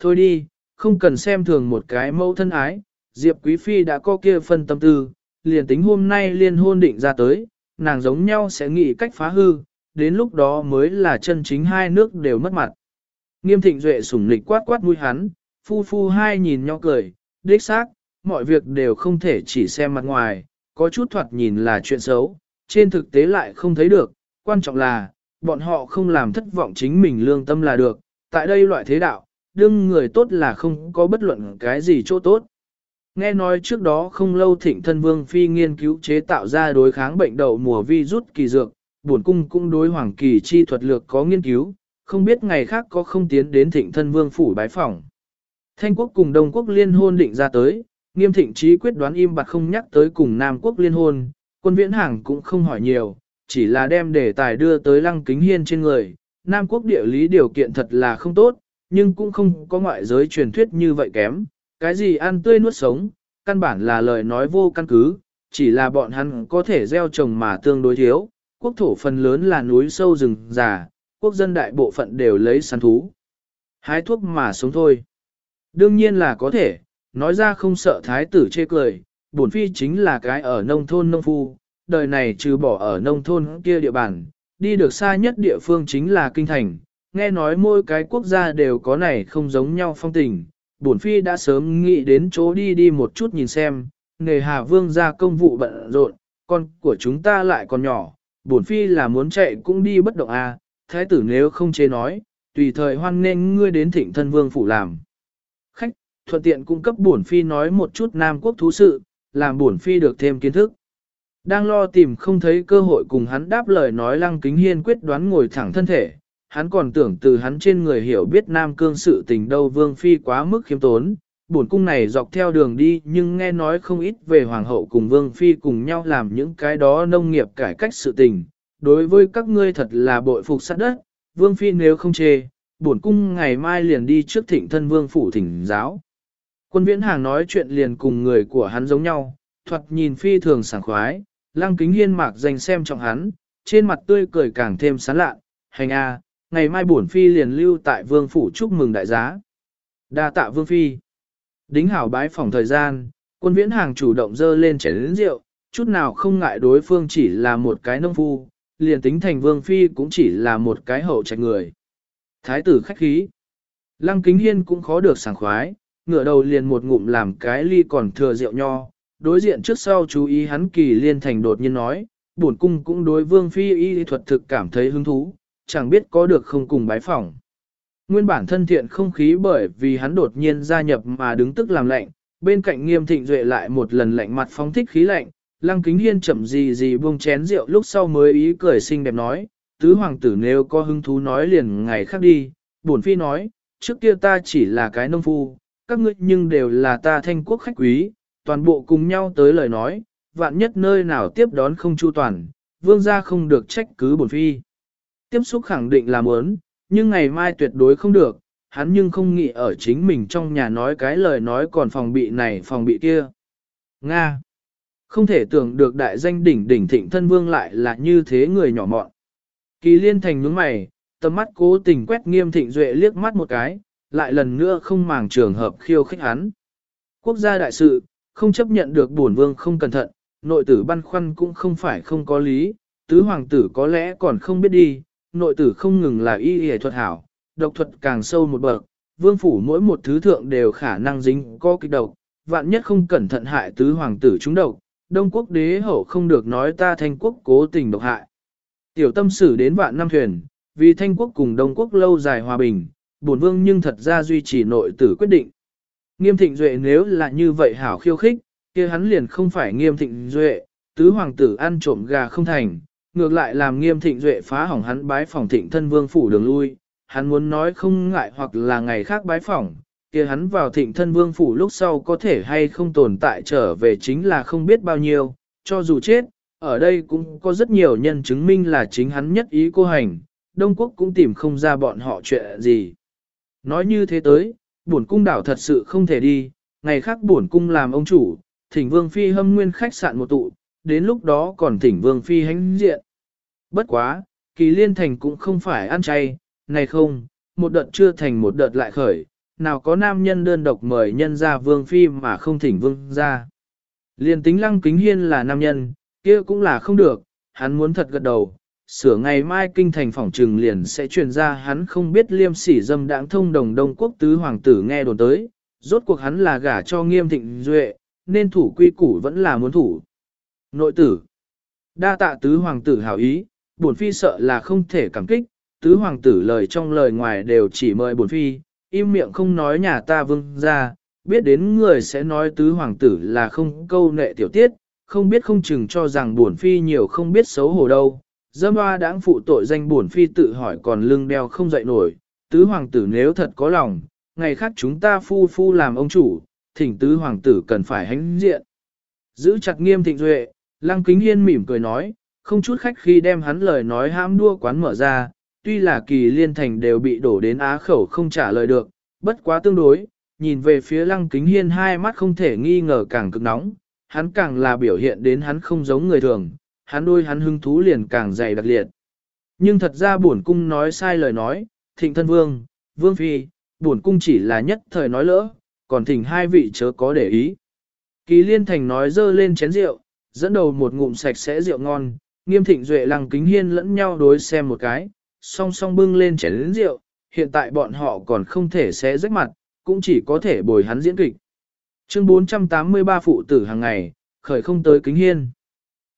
Thôi đi, không cần xem thường một cái mẫu thân ái, Diệp Quý Phi đã có kia phân tâm tư, liền tính hôm nay liên hôn định ra tới, nàng giống nhau sẽ nghĩ cách phá hư, đến lúc đó mới là chân chính hai nước đều mất mặt. Nghiêm thịnh duệ sủng lịch quát quát mũi hắn, phu phu hai nhìn nhau cười, đích xác, mọi việc đều không thể chỉ xem mặt ngoài, có chút thoạt nhìn là chuyện xấu, trên thực tế lại không thấy được, quan trọng là, bọn họ không làm thất vọng chính mình lương tâm là được, tại đây loại thế đạo, đương người tốt là không có bất luận cái gì chỗ tốt. Nghe nói trước đó không lâu thịnh thân vương phi nghiên cứu chế tạo ra đối kháng bệnh đậu mùa vi rút kỳ dược, buồn cung cũng đối hoàng kỳ chi thuật lược có nghiên cứu, không biết ngày khác có không tiến đến thịnh thân vương phủ bái phỏng. Thanh quốc cùng Đông quốc liên hôn định ra tới, nghiêm thịnh trí quyết đoán im bặt không nhắc tới cùng Nam quốc liên hôn, quân viễn hàng cũng không hỏi nhiều, chỉ là đem đề tài đưa tới lăng kính hiên trên người. Nam quốc địa lý điều kiện thật là không tốt, nhưng cũng không có ngoại giới truyền thuyết như vậy kém, cái gì ăn tươi nuốt sống, căn bản là lời nói vô căn cứ, chỉ là bọn hắn có thể gieo trồng mà tương đối thiếu, quốc thổ phần lớn là núi sâu rừng già, quốc dân đại bộ phận đều lấy săn thú. Hái thuốc mà sống thôi. Đương nhiên là có thể, nói ra không sợ thái tử chê cười, bổn phi chính là cái ở nông thôn nông phu, đời này trừ bỏ ở nông thôn kia địa bàn, đi được xa nhất địa phương chính là kinh thành, nghe nói mỗi cái quốc gia đều có này không giống nhau phong tình, bổn phi đã sớm nghĩ đến chỗ đi đi một chút nhìn xem, nghề hà vương ra công vụ bận rộn, con của chúng ta lại còn nhỏ, bổn phi là muốn chạy cũng đi bất động à, thái tử nếu không chế nói, tùy thời hoan nên ngươi đến thịnh thân vương phủ làm. Khách, thuận tiện cung cấp bổn phi nói một chút nam quốc thú sự, làm bổn phi được thêm kiến thức. Đang lo tìm không thấy cơ hội cùng hắn đáp lời nói lăng kính hiên quyết đoán ngồi thẳng thân thể, hắn còn tưởng từ hắn trên người hiểu biết Nam Cương sự tình đâu Vương Phi quá mức khiêm tốn. Bổn cung này dọc theo đường đi nhưng nghe nói không ít về Hoàng hậu cùng Vương Phi cùng nhau làm những cái đó nông nghiệp cải cách sự tình. Đối với các ngươi thật là bội phục sát đất, Vương Phi nếu không chê, bổn cung ngày mai liền đi trước thịnh thân Vương Phủ thỉnh giáo. Quân viễn hàng nói chuyện liền cùng người của hắn giống nhau, thoạt nhìn Phi thường sảng khoái, lăng kính hiên mạc dành xem trọng hắn, trên mặt tươi cười càng thêm sán lạ, hành a ngày mai bổn phi liền lưu tại vương phủ chúc mừng đại giá. Đa tạ vương phi. Đính hảo bái phòng thời gian, quân viễn hàng chủ động dơ lên chén lĩnh rượu, chút nào không ngại đối phương chỉ là một cái nông phu, liền tính thành vương phi cũng chỉ là một cái hậu trạch người. Thái tử khách khí. Lăng kính hiên cũng khó được sảng khoái, ngửa đầu liền một ngụm làm cái ly còn thừa rượu nho, đối diện trước sau chú ý hắn kỳ liên thành đột nhiên nói, bổn cung cũng đối vương phi y thuật thực cảm thấy hứng thú, chẳng biết có được không cùng bái phỏng. Nguyên bản thân thiện không khí bởi vì hắn đột nhiên gia nhập mà đứng tức làm lạnh, bên cạnh nghiêm thịnh duệ lại một lần lạnh mặt phóng thích khí lạnh, lăng kính hiên chậm gì gì buông chén rượu lúc sau mới ý cười xinh đẹp nói, tứ hoàng tử nếu có hứng thú nói liền ngày khác đi, bổn phi nói, trước kia ta chỉ là cái nông phu, các ngươi nhưng đều là ta thanh quốc khách quý, toàn bộ cùng nhau tới lời nói, vạn nhất nơi nào tiếp đón không chu toàn, vương gia không được trách cứ bổn phi. Tiếp xúc khẳng định là muốn, nhưng ngày mai tuyệt đối không được, hắn nhưng không nghĩ ở chính mình trong nhà nói cái lời nói còn phòng bị này phòng bị kia. Nga. Không thể tưởng được đại danh đỉnh đỉnh thịnh thân vương lại là như thế người nhỏ mọn. Kỳ liên thành nhướng mày, tầm mắt cố tình quét nghiêm thịnh duệ liếc mắt một cái, lại lần nữa không màng trường hợp khiêu khích hắn. Quốc gia đại sự, không chấp nhận được bổn vương không cẩn thận, nội tử băn khoăn cũng không phải không có lý, tứ hoàng tử có lẽ còn không biết đi, nội tử không ngừng là y y thuật hảo, độc thuật càng sâu một bậc, vương phủ mỗi một thứ thượng đều khả năng dính có kịch độc, vạn nhất không cẩn thận hại tứ hoàng tử chúng độc, đông quốc đế hậu không được nói ta thanh quốc cố tình độc hại. Tiểu tâm sử đến vạn năm thuyền, vì thanh quốc cùng đông quốc lâu dài hòa bình, bổn vương nhưng thật ra duy trì nội tử quyết định. Nghiêm thịnh duệ nếu là như vậy hảo khiêu khích, kia hắn liền không phải nghiêm thịnh duệ, tứ hoàng tử ăn trộm gà không thành, ngược lại làm nghiêm thịnh duệ phá hỏng hắn bái phòng thịnh thân vương phủ đường lui, hắn muốn nói không ngại hoặc là ngày khác bái phỏng, kia hắn vào thịnh thân vương phủ lúc sau có thể hay không tồn tại trở về chính là không biết bao nhiêu, cho dù chết, ở đây cũng có rất nhiều nhân chứng minh là chính hắn nhất ý cô hành, Đông Quốc cũng tìm không ra bọn họ chuyện gì. Nói như thế tới, bổn cung đảo thật sự không thể đi, ngày khác bổn cung làm ông chủ, thỉnh vương phi hâm nguyên khách sạn một tụ, đến lúc đó còn thỉnh vương phi hãnh diện. Bất quá, kỳ liên thành cũng không phải ăn chay, này không, một đợt chưa thành một đợt lại khởi, nào có nam nhân đơn độc mời nhân ra vương phi mà không thỉnh vương ra. Liên tính lăng kính hiên là nam nhân, kia cũng là không được, hắn muốn thật gật đầu, sửa ngày mai kinh thành phỏng trừng liền sẽ truyền ra. Hắn không biết liêm sỉ dâm đãng thông đồng đông quốc tứ hoàng tử nghe đồn tới, rốt cuộc hắn là gả cho nghiêm thịnh duệ, nên thủ quy củ vẫn là muốn thủ. Nội tử. Đa tạ tứ hoàng tử hảo ý, bổn phi sợ là không thể cảm kích, tứ hoàng tử lời trong lời ngoài đều chỉ mời bổn phi, im miệng không nói nhà ta vương ra, biết đến người sẽ nói tứ hoàng tử là không câu nệ tiểu tiết, không biết không chừng cho rằng bổn phi nhiều không biết xấu hổ đâu. Dâm hoa đáng phụ tội danh bổn phi tự hỏi còn lưng đeo không dậy nổi, tứ hoàng tử nếu thật có lòng, ngày khác chúng ta phu phu làm ông chủ, thỉnh tứ hoàng tử cần phải hãnh diện. Giữ chặt nghiêm thịnh duệ, lăng kính hiên mỉm cười nói, không chút khách khi đem hắn lời nói hãm đua quán mở ra, tuy là kỳ liên thành đều bị đổ đến á khẩu không trả lời được, bất quá tương đối, nhìn về phía lăng kính hiên hai mắt không thể nghi ngờ càng cực nóng, hắn càng là biểu hiện đến hắn không giống người thường, hắn đôi hắn hứng thú liền càng dày đặc liệt. Nhưng thật ra bổn cung nói sai lời nói, thịnh thân vương, vương phi, bổn cung chỉ là nhất thời nói lỡ, còn thỉnh hai vị chớ có để ý. Kỳ liên thành nói dơ lên chén rượu, dẫn đầu một ngụm sạch sẽ rượu ngon, nghiêm thịnh duệ lăng kính hiên lẫn nhau đối xem một cái, song song bưng lên chén rượu, hiện tại bọn họ còn không thể xé rách mặt, cũng chỉ có thể bồi hắn diễn kịch. Chương 483 phụ tử hàng ngày, khởi không tới kính hiên.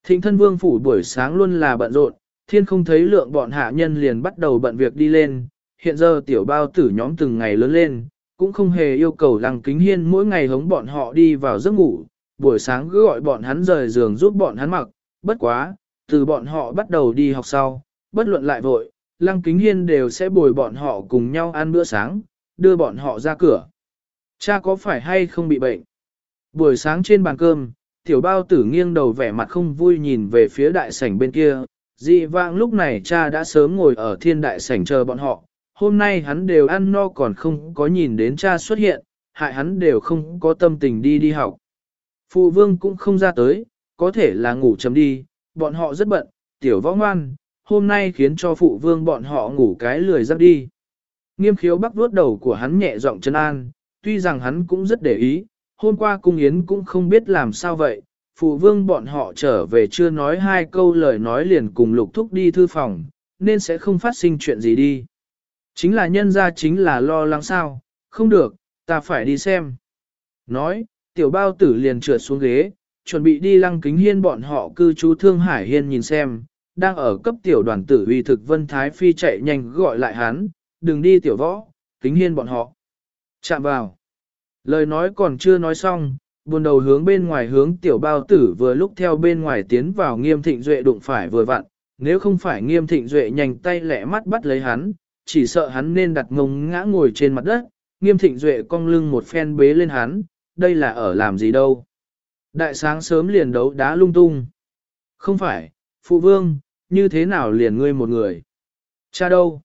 Thịnh thân vương phủ buổi sáng luôn là bận rộn, thiên không thấy lượng bọn hạ nhân liền bắt đầu bận việc đi lên, hiện giờ tiểu bao tử nhóm từng ngày lớn lên, cũng không hề yêu cầu lăng kính hiên mỗi ngày hống bọn họ đi vào giấc ngủ, buổi sáng cứ gọi bọn hắn rời giường giúp bọn hắn mặc, bất quá, từ bọn họ bắt đầu đi học sau, bất luận lại vội, lăng kính hiên đều sẽ bồi bọn họ cùng nhau ăn bữa sáng, đưa bọn họ ra cửa. Cha có phải hay không bị bệnh? Buổi sáng trên bàn cơm, tiểu bao tử nghiêng đầu vẻ mặt không vui nhìn về phía đại sảnh bên kia, dị vãng lúc này cha đã sớm ngồi ở thiên đại sảnh chờ bọn họ, hôm nay hắn đều ăn no còn không có nhìn đến cha xuất hiện, hại hắn đều không có tâm tình đi đi học. Phụ vương cũng không ra tới, có thể là ngủ chấm đi, bọn họ rất bận, tiểu võ ngoan, hôm nay khiến cho phụ vương bọn họ ngủ cái lười giáp đi. Nghiêm khiếu bắc vuốt đầu của hắn nhẹ giọng chân an, tuy rằng hắn cũng rất để ý, hôm qua cung yến cũng không biết làm sao vậy, phụ vương bọn họ trở về chưa nói hai câu lời nói liền cùng lục thúc đi thư phòng, nên sẽ không phát sinh chuyện gì đi. Chính là nhân ra chính là lo lắng sao, không được, ta phải đi xem. Nói, tiểu bao tử liền trượt xuống ghế, chuẩn bị đi lăng kính hiên bọn họ cư trú Thương Hải Hiên nhìn xem, đang ở cấp tiểu đoàn tử uy thực Vân Thái Phi chạy nhanh gọi lại hắn, đừng đi tiểu võ, kính hiên bọn họ. Chạm vào. Lời nói còn chưa nói xong, buồn đầu hướng bên ngoài hướng tiểu bao tử vừa lúc theo bên ngoài tiến vào nghiêm thịnh duệ đụng phải vừa vặn, nếu không phải nghiêm thịnh duệ nhanh tay lẹ mắt bắt lấy hắn, chỉ sợ hắn nên đặt ngông ngã ngồi trên mặt đất, nghiêm thịnh duệ cong lưng một phen bế lên hắn, đây là ở làm gì đâu. Đại sáng sớm liền đấu đá lung tung. Không phải, phụ vương, như thế nào liền ngươi một người? Cha đâu?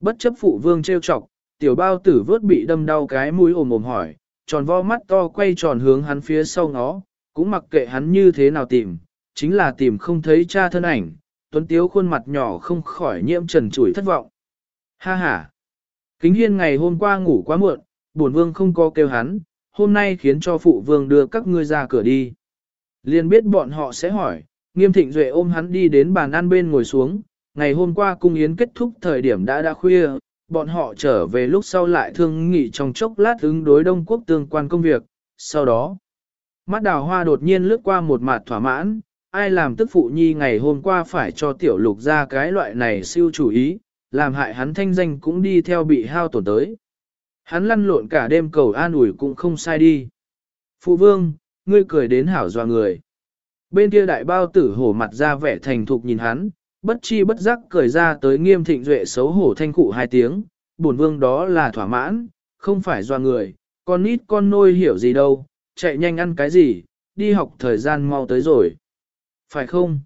Bất chấp phụ vương trêu chọc, tiểu bao tử vớt bị đâm đau cái mũi ồm ồm hỏi, tròn vo mắt to quay tròn hướng hắn phía sau nó, cũng mặc kệ hắn như thế nào tìm, chính là tìm không thấy cha thân ảnh, tuấn tiếu khuôn mặt nhỏ không khỏi nhiễm trần chủi thất vọng. Ha ha! Kính hiên ngày hôm qua ngủ quá muộn, bổn vương không có kêu hắn, hôm nay khiến cho phụ vương đưa các ngươi ra cửa đi. Liên biết bọn họ sẽ hỏi, nghiêm thịnh duệ ôm hắn đi đến bàn ăn bên ngồi xuống, ngày hôm qua cung yến kết thúc thời điểm đã đã khuya, bọn họ trở về lúc sau lại thương nghị trong chốc lát ứng đối Đông Quốc tương quan công việc, sau đó, mắt đào hoa đột nhiên lướt qua một mặt thỏa mãn, ai làm tức phụ nhi ngày hôm qua phải cho tiểu lục ra cái loại này siêu chủ ý, làm hại hắn thanh danh cũng đi theo bị hao tổn tới. Hắn lăn lộn cả đêm cầu an ủi cũng không sai đi. Phụ vương, ngươi cười đến hảo doa người. Bên kia đại bao tử hổ mặt ra vẻ thành thục nhìn hắn, bất chi bất giác cười ra tới nghiêm thịnh duệ xấu hổ thanh cụ hai tiếng, bổn vương đó là thỏa mãn, không phải doa người, con nít con nôi hiểu gì đâu, chạy nhanh ăn cái gì, đi học thời gian mau tới rồi. Phải không?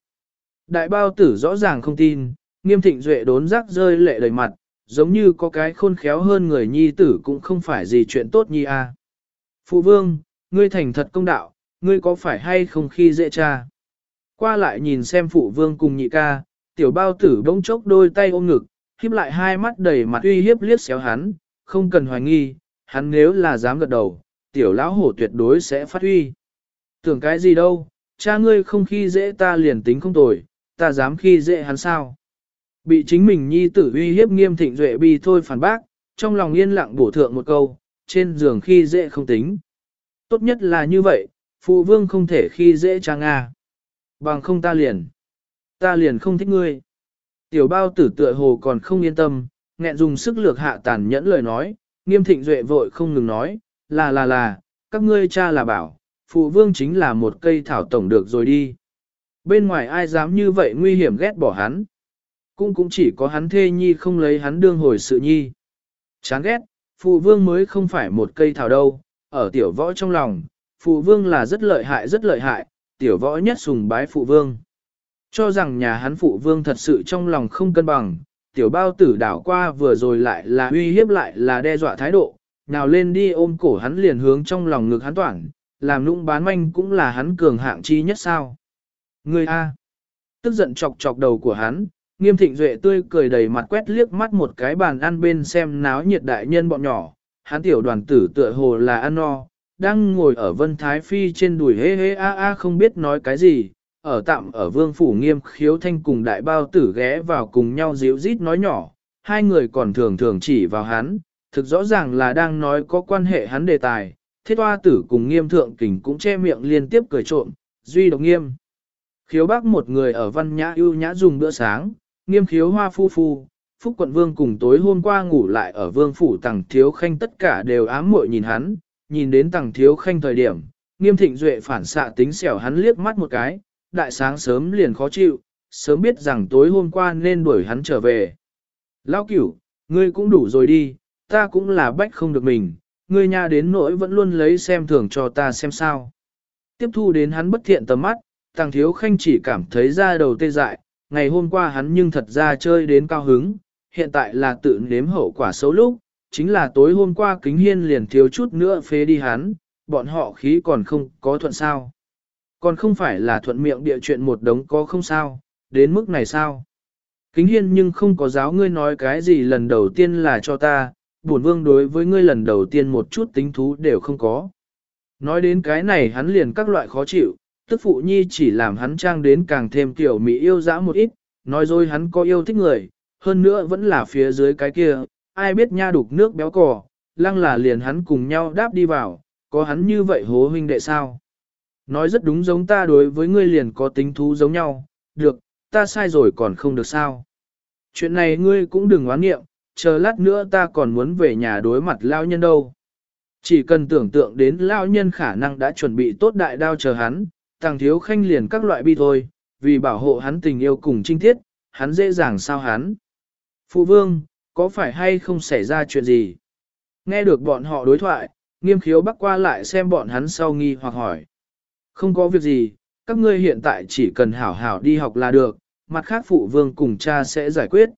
Đại bao tử rõ ràng không tin, nghiêm thịnh duệ đốn rác rơi lệ đầy mặt, giống như có cái khôn khéo hơn người nhi tử cũng không phải gì chuyện tốt nhi a. À. Phụ vương, ngươi thành thật công đạo, ngươi có phải hay không khi dễ cha? Qua lại nhìn xem phụ vương cùng nhị ca, tiểu bao tử bỗng chốc đôi tay ôm ngực, híp lại hai mắt đầy mặt uy hiếp liếc xéo hắn, không cần hoài nghi, hắn nếu là dám gật đầu, tiểu lão hổ tuyệt đối sẽ phát huy. Tưởng cái gì đâu, cha ngươi không khi dễ ta liền tính không tồi, ta dám khi dễ hắn sao. Bị chính mình nhi tử uy hiếp nghiêm thịnh duệ bi thôi phản bác, trong lòng yên lặng bổ thượng một câu, trên giường khi dễ không tính. Tốt nhất là như vậy, phụ vương không thể khi dễ cha Nga. Bằng không ta liền. Ta liền không thích ngươi. Tiểu bao tử tựa hồ còn không yên tâm, nghẹn dùng sức lược hạ tàn nhẫn lời nói, nghiêm thịnh duệ vội không ngừng nói, là là là, các ngươi cha là bảo, phụ vương chính là một cây thảo tổng được rồi đi. Bên ngoài ai dám như vậy nguy hiểm ghét bỏ hắn. Cũng cũng chỉ có hắn thê nhi không lấy hắn đương hồi sự nhi. Chán ghét, phụ vương mới không phải một cây thảo đâu, ở tiểu võ trong lòng, phụ vương là rất lợi hại rất lợi hại, tiểu võ nhất sùng bái phụ vương. Cho rằng nhà hắn phụ vương thật sự trong lòng không cân bằng, tiểu bao tử đảo qua vừa rồi lại là uy hiếp lại là đe dọa thái độ, nào lên đi ôm cổ hắn liền hướng trong lòng ngực hắn toản, làm nũng bán manh cũng là hắn cường hạng chi nhất sao. Người A. Tức giận chọc chọc đầu của hắn, nghiêm thịnh duệ tươi cười đầy mặt quét liếc mắt một cái bàn ăn bên xem náo nhiệt đại nhân bọn nhỏ, hắn tiểu đoàn tử tựa hồ là ăn no, đang ngồi ở vân thái phi trên đùi hê hê a a không biết nói cái gì, ở tạm ở vương phủ nghiêm khiếu thanh cùng đại bao tử ghé vào cùng nhau díu rít nói nhỏ, hai người còn thường thường chỉ vào hắn, thực rõ ràng là đang nói có quan hệ hắn đề tài, thiết hoa tử cùng nghiêm thượng kình cũng che miệng liên tiếp cười trộm, duy độc nghiêm. Khiếu bác một người ở văn nhã ưu nhã dùng bữa sáng, nghiêm khiếu hoa phu phu, phúc quận vương cùng tối hôm qua ngủ lại ở vương phủ tàng thiếu khanh tất cả đều ám muội nhìn hắn, nhìn đến tàng thiếu khanh thời điểm, nghiêm thịnh duệ phản xạ tính xẻo hắn liếc mắt một cái, đại sáng sớm liền khó chịu, sớm biết rằng tối hôm qua nên đuổi hắn trở về. Lão cửu, ngươi cũng đủ rồi đi, ta cũng là bách không được mình, ngươi nha đến nỗi vẫn luôn lấy xem thường cho ta xem sao. Tiếp thu đến hắn bất thiện tầm mắt, Tàng Thiếu Khanh chỉ cảm thấy da đầu tê dại, ngày hôm qua hắn nhưng thật ra chơi đến cao hứng, hiện tại là tự nếm hậu quả xấu lúc, chính là tối hôm qua kính hiên liền thiếu chút nữa phế đi hắn, bọn họ khí còn không có thuận sao. Còn không phải là thuận miệng địa chuyện một đống có không sao, đến mức này sao. Kính hiên nhưng không có giáo ngươi nói cái gì lần đầu tiên là cho ta, bổn vương đối với ngươi lần đầu tiên một chút tính thú đều không có. Nói đến cái này hắn liền các loại khó chịu, tức phụ nhi chỉ làm hắn trang đến càng thêm tiểu mỹ yêu dã một ít, nói rồi hắn có yêu thích người, hơn nữa vẫn là phía dưới cái kia, ai biết nha đục nước béo cò, lăng là liền hắn cùng nhau đáp đi vào, có hắn như vậy hố huynh đệ sao? Nói rất đúng giống ta đối với ngươi liền có tính thú giống nhau, được, ta sai rồi còn không được sao? Chuyện này ngươi cũng đừng oán nghiệm, chờ lát nữa ta còn muốn về nhà đối mặt lao nhân đâu. Chỉ cần tưởng tượng đến lao nhân khả năng đã chuẩn bị tốt đại đao chờ hắn, tàng thiếu khanh liền các loại bi thôi, vì bảo hộ hắn tình yêu cùng trinh thiết, hắn dễ dàng sao hắn. Phụ vương, có phải hay không xảy ra chuyện gì? Nghe được bọn họ đối thoại, nghiêm khiếu bắc qua lại xem bọn hắn sau nghi hoặc hỏi. Không có việc gì, các ngươi hiện tại chỉ cần hảo hảo đi học là được, mặt khác phụ vương cùng cha sẽ giải quyết.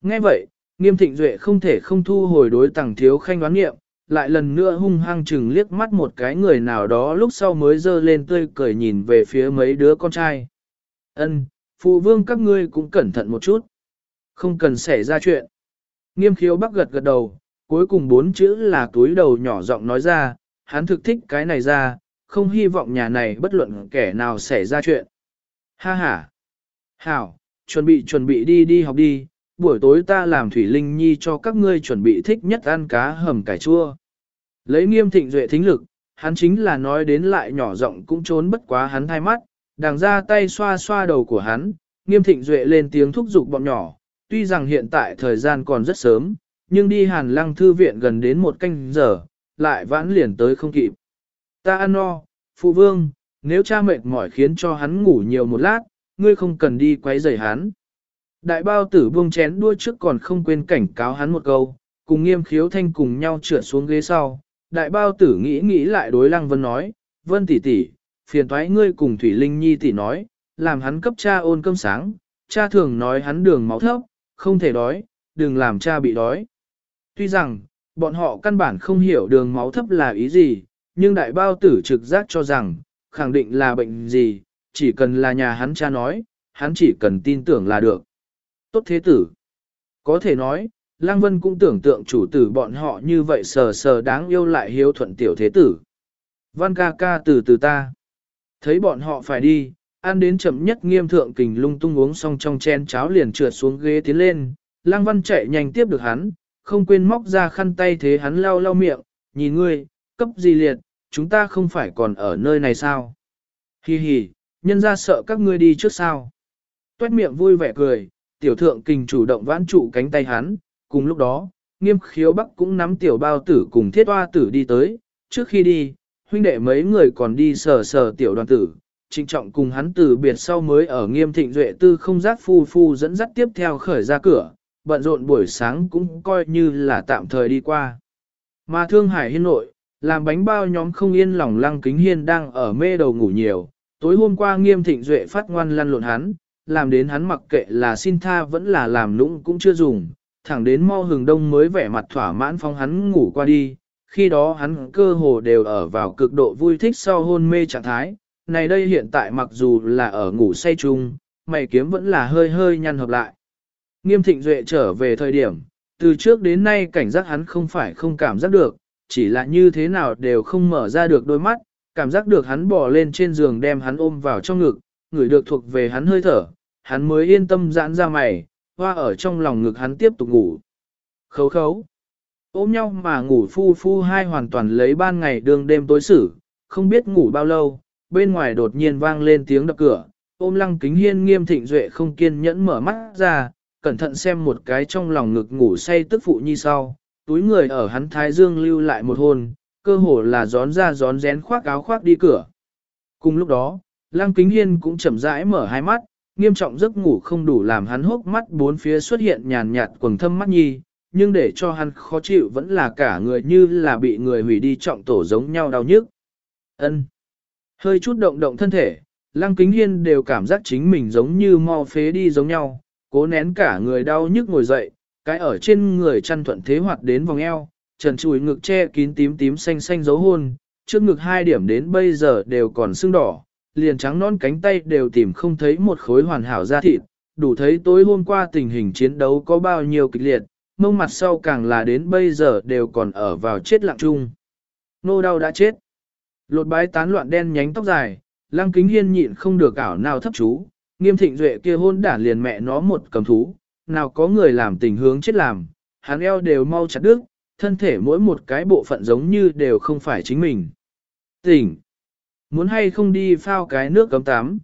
Nghe vậy, nghiêm thịnh duệ không thể không thu hồi đối tàng thiếu khanh đoán nghiệm, lại lần nữa hung hăng chừng liếc mắt một cái người nào đó lúc sau mới dơ lên tươi cười nhìn về phía mấy đứa con trai. Ân, phụ vương các ngươi cũng cẩn thận một chút. Không cần xảy ra chuyện. Nghiêm khiếu bắc gật gật đầu, cuối cùng bốn chữ là túi đầu nhỏ giọng nói ra, hắn thực thích cái này ra, không hy vọng nhà này bất luận kẻ nào xảy ra chuyện. Ha ha. Hảo, chuẩn bị chuẩn bị đi đi học đi, buổi tối ta làm thủy linh nhi cho các ngươi chuẩn bị thích nhất ăn cá hầm cải chua. Lấy nghiêm thịnh duệ thính lực, hắn chính là nói đến lại nhỏ giọng cũng trốn bất quá hắn thay mắt, đàng ra tay xoa xoa đầu của hắn, nghiêm thịnh duệ lên tiếng thúc giục bọn nhỏ, tuy rằng hiện tại thời gian còn rất sớm, nhưng đi hàn lăng thư viện gần đến một canh giờ, lại vãn liền tới không kịp. Ta ăn no, phụ vương, nếu cha mệt mỏi khiến cho hắn ngủ nhiều một lát, ngươi không cần đi quấy rầy hắn. Đại bao tử buông chén đua trước còn không quên cảnh cáo hắn một câu, cùng nghiêm khiếu thanh cùng nhau trượt xuống ghế sau. Đại bao tử nghĩ nghĩ lại đối lăng vân nói, vân tỷ tỷ, phiền thoái ngươi cùng Thủy Linh Nhi tỷ nói, làm hắn cấp cha ôn cơm sáng, cha thường nói hắn đường máu thấp, không thể đói, đừng làm cha bị đói. Tuy rằng, bọn họ căn bản không hiểu đường máu thấp là ý gì, nhưng đại bao tử trực giác cho rằng, khẳng định là bệnh gì, chỉ cần là nhà hắn cha nói, hắn chỉ cần tin tưởng là được. Tốt thế tử. Có thể nói, Lăng Vân cũng tưởng tượng chủ tử bọn họ như vậy sờ sờ đáng yêu lại hiếu thuận tiểu thế tử. Văn ca ca từ từ ta. Thấy bọn họ phải đi, ăn đến chậm nhất nghiêm thượng kình lung tung uống xong trong chén cháo liền trượt xuống ghế tiến lên. Lăng Văn chạy nhanh tiếp được hắn, không quên móc ra khăn tay thế hắn lau lau miệng, nhìn ngươi, cấp gì liệt, chúng ta không phải còn ở nơi này sao? Hi hi, nhân ra sợ các ngươi đi trước sao? Tuét miệng vui vẻ cười, tiểu thượng kình chủ động vãn trụ cánh tay hắn, cùng lúc đó, nghiêm khiếu bắc cũng nắm tiểu bao tử cùng thiết hoa tử đi tới, trước khi đi, huynh đệ mấy người còn đi sờ sờ tiểu đoàn tử, trịnh trọng cùng hắn từ biệt sau mới ở nghiêm thịnh duệ tư không giác phu phu dẫn dắt tiếp theo khởi ra cửa, bận rộn buổi sáng cũng coi như là tạm thời đi qua. Mà Thương Hải Hiên nội, làm bánh bao nhóm không yên lòng lăng kính hiên đang ở mê đầu ngủ nhiều, tối hôm qua nghiêm thịnh duệ phát ngoan lăn lộn hắn, làm đến hắn mặc kệ là xin tha vẫn là làm lũng cũng chưa dùng, thẳng đến mau hừng đông mới vẻ mặt thỏa mãn phong hắn ngủ qua đi, khi đó hắn cơ hồ đều ở vào cực độ vui thích sau hôn mê trạng thái, này đây hiện tại mặc dù là ở ngủ say chung, mày kiếm vẫn là hơi hơi nhăn hợp lại. Nghiêm thịnh duệ trở về thời điểm, từ trước đến nay cảnh giác hắn không phải không cảm giác được, chỉ là như thế nào đều không mở ra được đôi mắt, cảm giác được hắn bò lên trên giường đem hắn ôm vào trong ngực, người được thuộc về hắn hơi thở, hắn mới yên tâm giãn ra mày, hoa ở trong lòng ngực hắn tiếp tục ngủ. Khấu khấu. Ôm nhau mà ngủ phu phu hai hoàn toàn lấy ban ngày đường đêm tối xử, không biết ngủ bao lâu, bên ngoài đột nhiên vang lên tiếng đập cửa, ôm lăng kính hiên nghiêm thịnh duệ không kiên nhẫn mở mắt ra, cẩn thận xem một cái trong lòng ngực ngủ say tức phụ nhi sau, túi người ở hắn thái dương lưu lại một hôn, cơ hồ là gión ra gión rén khoác áo khoác đi cửa. Cùng lúc đó, lăng kính hiên cũng chậm rãi mở hai mắt, nghiêm trọng giấc ngủ không đủ làm hắn hốc mắt bốn phía xuất hiện nhàn nhạt quầng thâm mắt nhi, nhưng để cho hắn khó chịu vẫn là cả người như là bị người hủy đi trọng tổ giống nhau đau nhức. Ân. Hơi chút động động thân thể, Lăng Kính Hiên đều cảm giác chính mình giống như mau phế đi giống nhau, cố nén cả người đau nhức ngồi dậy, cái ở trên người chăn thuận thế hoạt đến vòng eo, trần chùi ngực che kín tím tím xanh xanh dấu hôn, trước ngực hai điểm đến bây giờ đều còn sưng đỏ, liền trắng non cánh tay đều tìm không thấy một khối hoàn hảo da thịt, đủ thấy tối hôm qua tình hình chiến đấu có bao nhiêu kịch liệt, mông mặt sau càng là đến bây giờ đều còn ở vào chết lặng chung. Nô đau đã chết. Lột bái tán loạn đen nhánh tóc dài, lăng kính hiên nhịn không được ảo nào thấp chú, nghiêm thịnh duệ kia hôn đản liền mẹ nó một cầm thú, nào có người làm tình hướng chết làm, hắn eo đều mau chặt đứt, thân thể mỗi một cái bộ phận giống như đều không phải chính mình. Tỉnh! Muốn hay không đi phao cái nước cấm tắm?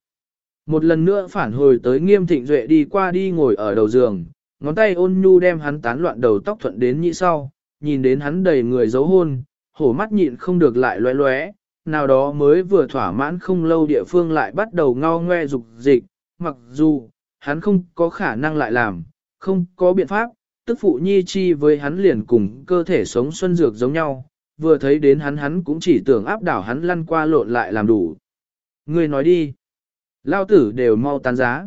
Một lần nữa phản hồi tới nghiêm thịnh duệ đi qua đi ngồi ở đầu giường, ngón tay ôn nhu đem hắn tán loạn đầu tóc thuận đến nhĩ sau, nhìn đến hắn đầy người dấu hôn, hổ mắt nhịn không được lại loé loé, nào đó mới vừa thỏa mãn không lâu địa phương lại bắt đầu ngao ngoe dục dịch, mặc dù, hắn không có khả năng lại làm, không có biện pháp, tức phụ nhi chi với hắn liền cùng cơ thể sống xuân dược giống nhau, vừa thấy đến hắn hắn cũng chỉ tưởng áp đảo hắn lăn qua lộn lại làm đủ. Người nói đi, lao tử đều mau tán giá.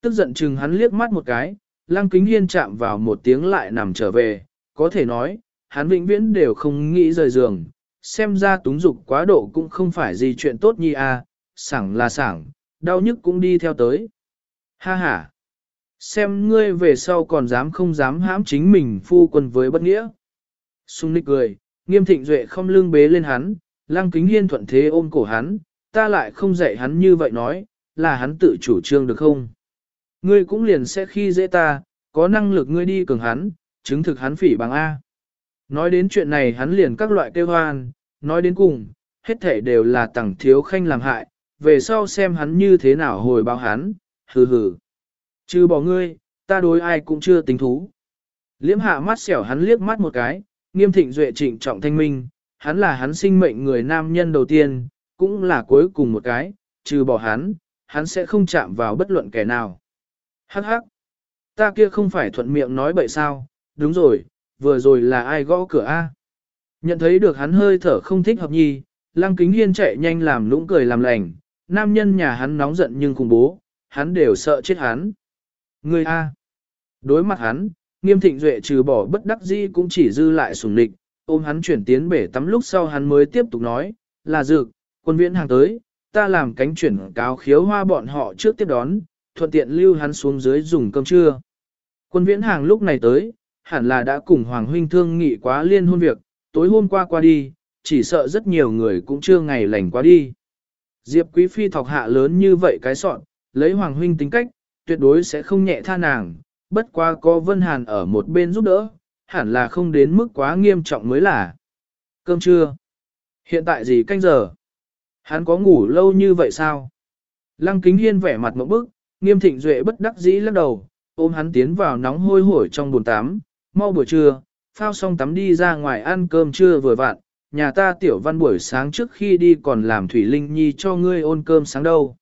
Tức giận chừng hắn liếc mắt một cái, lăng kính hiên chạm vào một tiếng lại nằm trở về, có thể nói, hắn vĩnh viễn đều không nghĩ rời giường, xem ra túng dục quá độ cũng không phải gì chuyện tốt nhi à, sảng là sảng, đau nhức cũng đi theo tới. Ha ha! Xem ngươi về sau còn dám không dám hãm chính mình phu quân với bất nghĩa. Xung nịch cười, nghiêm thịnh duệ không lưng bế lên hắn, lăng kính hiên thuận thế ôm cổ hắn, ta lại không dạy hắn như vậy nói, là hắn tự chủ trương được không? Ngươi cũng liền sẽ khi dễ ta, có năng lực ngươi đi cường hắn, chứng thực hắn phỉ bằng A. Nói đến chuyện này hắn liền các loại kêu hoan, nói đến cùng, hết thể đều là tẳng thiếu khanh làm hại, về sau xem hắn như thế nào hồi báo hắn, hừ hừ. Chứ bỏ ngươi, ta đối ai cũng chưa tính thú. Liễm hạ mắt xẻo hắn liếc mắt một cái, nghiêm thịnh duệ trịnh trọng thanh minh, hắn là hắn sinh mệnh người nam nhân đầu tiên, cũng là cuối cùng một cái, trừ bỏ hắn, hắn sẽ không chạm vào bất luận kẻ nào. Hắc hắc, ta kia không phải thuận miệng nói bậy sao, đúng rồi, vừa rồi là ai gõ cửa a? Nhận thấy được hắn hơi thở không thích hợp nhi, lăng kính hiên chạy nhanh làm lũng cười làm lành, nam nhân nhà hắn nóng giận nhưng khủng bố, hắn đều sợ chết hắn. Người A. Đối mặt hắn, nghiêm thịnh duệ trừ bỏ bất đắc dĩ cũng chỉ dư lại sùng địch, ôm hắn chuyển tiến bể tắm lúc sau hắn mới tiếp tục nói, là dược, quân viễn hàng tới, ta làm cánh chuyển cáo khiếu hoa bọn họ trước tiếp đón, thuận tiện lưu hắn xuống dưới dùng cơm trưa. Quân viễn hàng lúc này tới, hẳn là đã cùng Hoàng Huynh thương nghị quá liên hôn việc, tối hôm qua qua đi, chỉ sợ rất nhiều người cũng chưa ngày lành qua đi. Diệp Quý Phi thọc hạ lớn như vậy cái sọn, lấy Hoàng Huynh tính cách, tuyệt đối sẽ không nhẹ tha nàng, bất quá có Vân Hàn ở một bên giúp đỡ, hẳn là không đến mức quá nghiêm trọng mới là. Cơm trưa? Hiện tại gì canh giờ? Hắn có ngủ lâu như vậy sao? Lăng kính hiên vẻ mặt một bức, nghiêm thịnh duệ bất đắc dĩ lắc đầu, ôm hắn tiến vào nóng hôi hổi trong bồn tắm, mau buổi trưa, phao xong tắm đi ra ngoài ăn cơm trưa vừa vặn, nhà ta tiểu văn buổi sáng trước khi đi còn làm thủy linh nhi cho ngươi ôn cơm sáng đâu.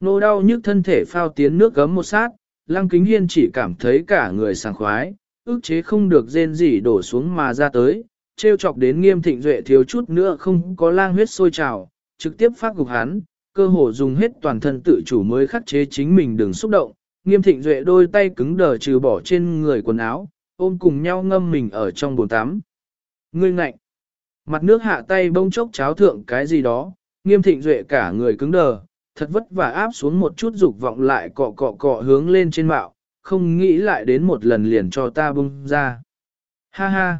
Nô đau nhức thân thể phao tiến nước gấm một sát, lăng kính hiên chỉ cảm thấy cả người sảng khoái, ước chế không được rên gì đổ xuống mà ra tới, treo chọc đến nghiêm thịnh duệ thiếu chút nữa không có lang huyết sôi trào, trực tiếp phát gục hắn, cơ hồ dùng hết toàn thân tự chủ mới khắc chế chính mình đừng xúc động, nghiêm thịnh duệ đôi tay cứng đờ trừ bỏ trên người quần áo, ôm cùng nhau ngâm mình ở trong bồn tắm. Ngươi ngạnh, mặt nước hạ tay bông chốc cháo thượng cái gì đó, nghiêm thịnh duệ cả người cứng đờ, thật vất vả áp xuống một chút dục vọng lại cọ cọ cọ hướng lên trên mạo, không nghĩ lại đến một lần liền cho ta bung ra. Ha ha!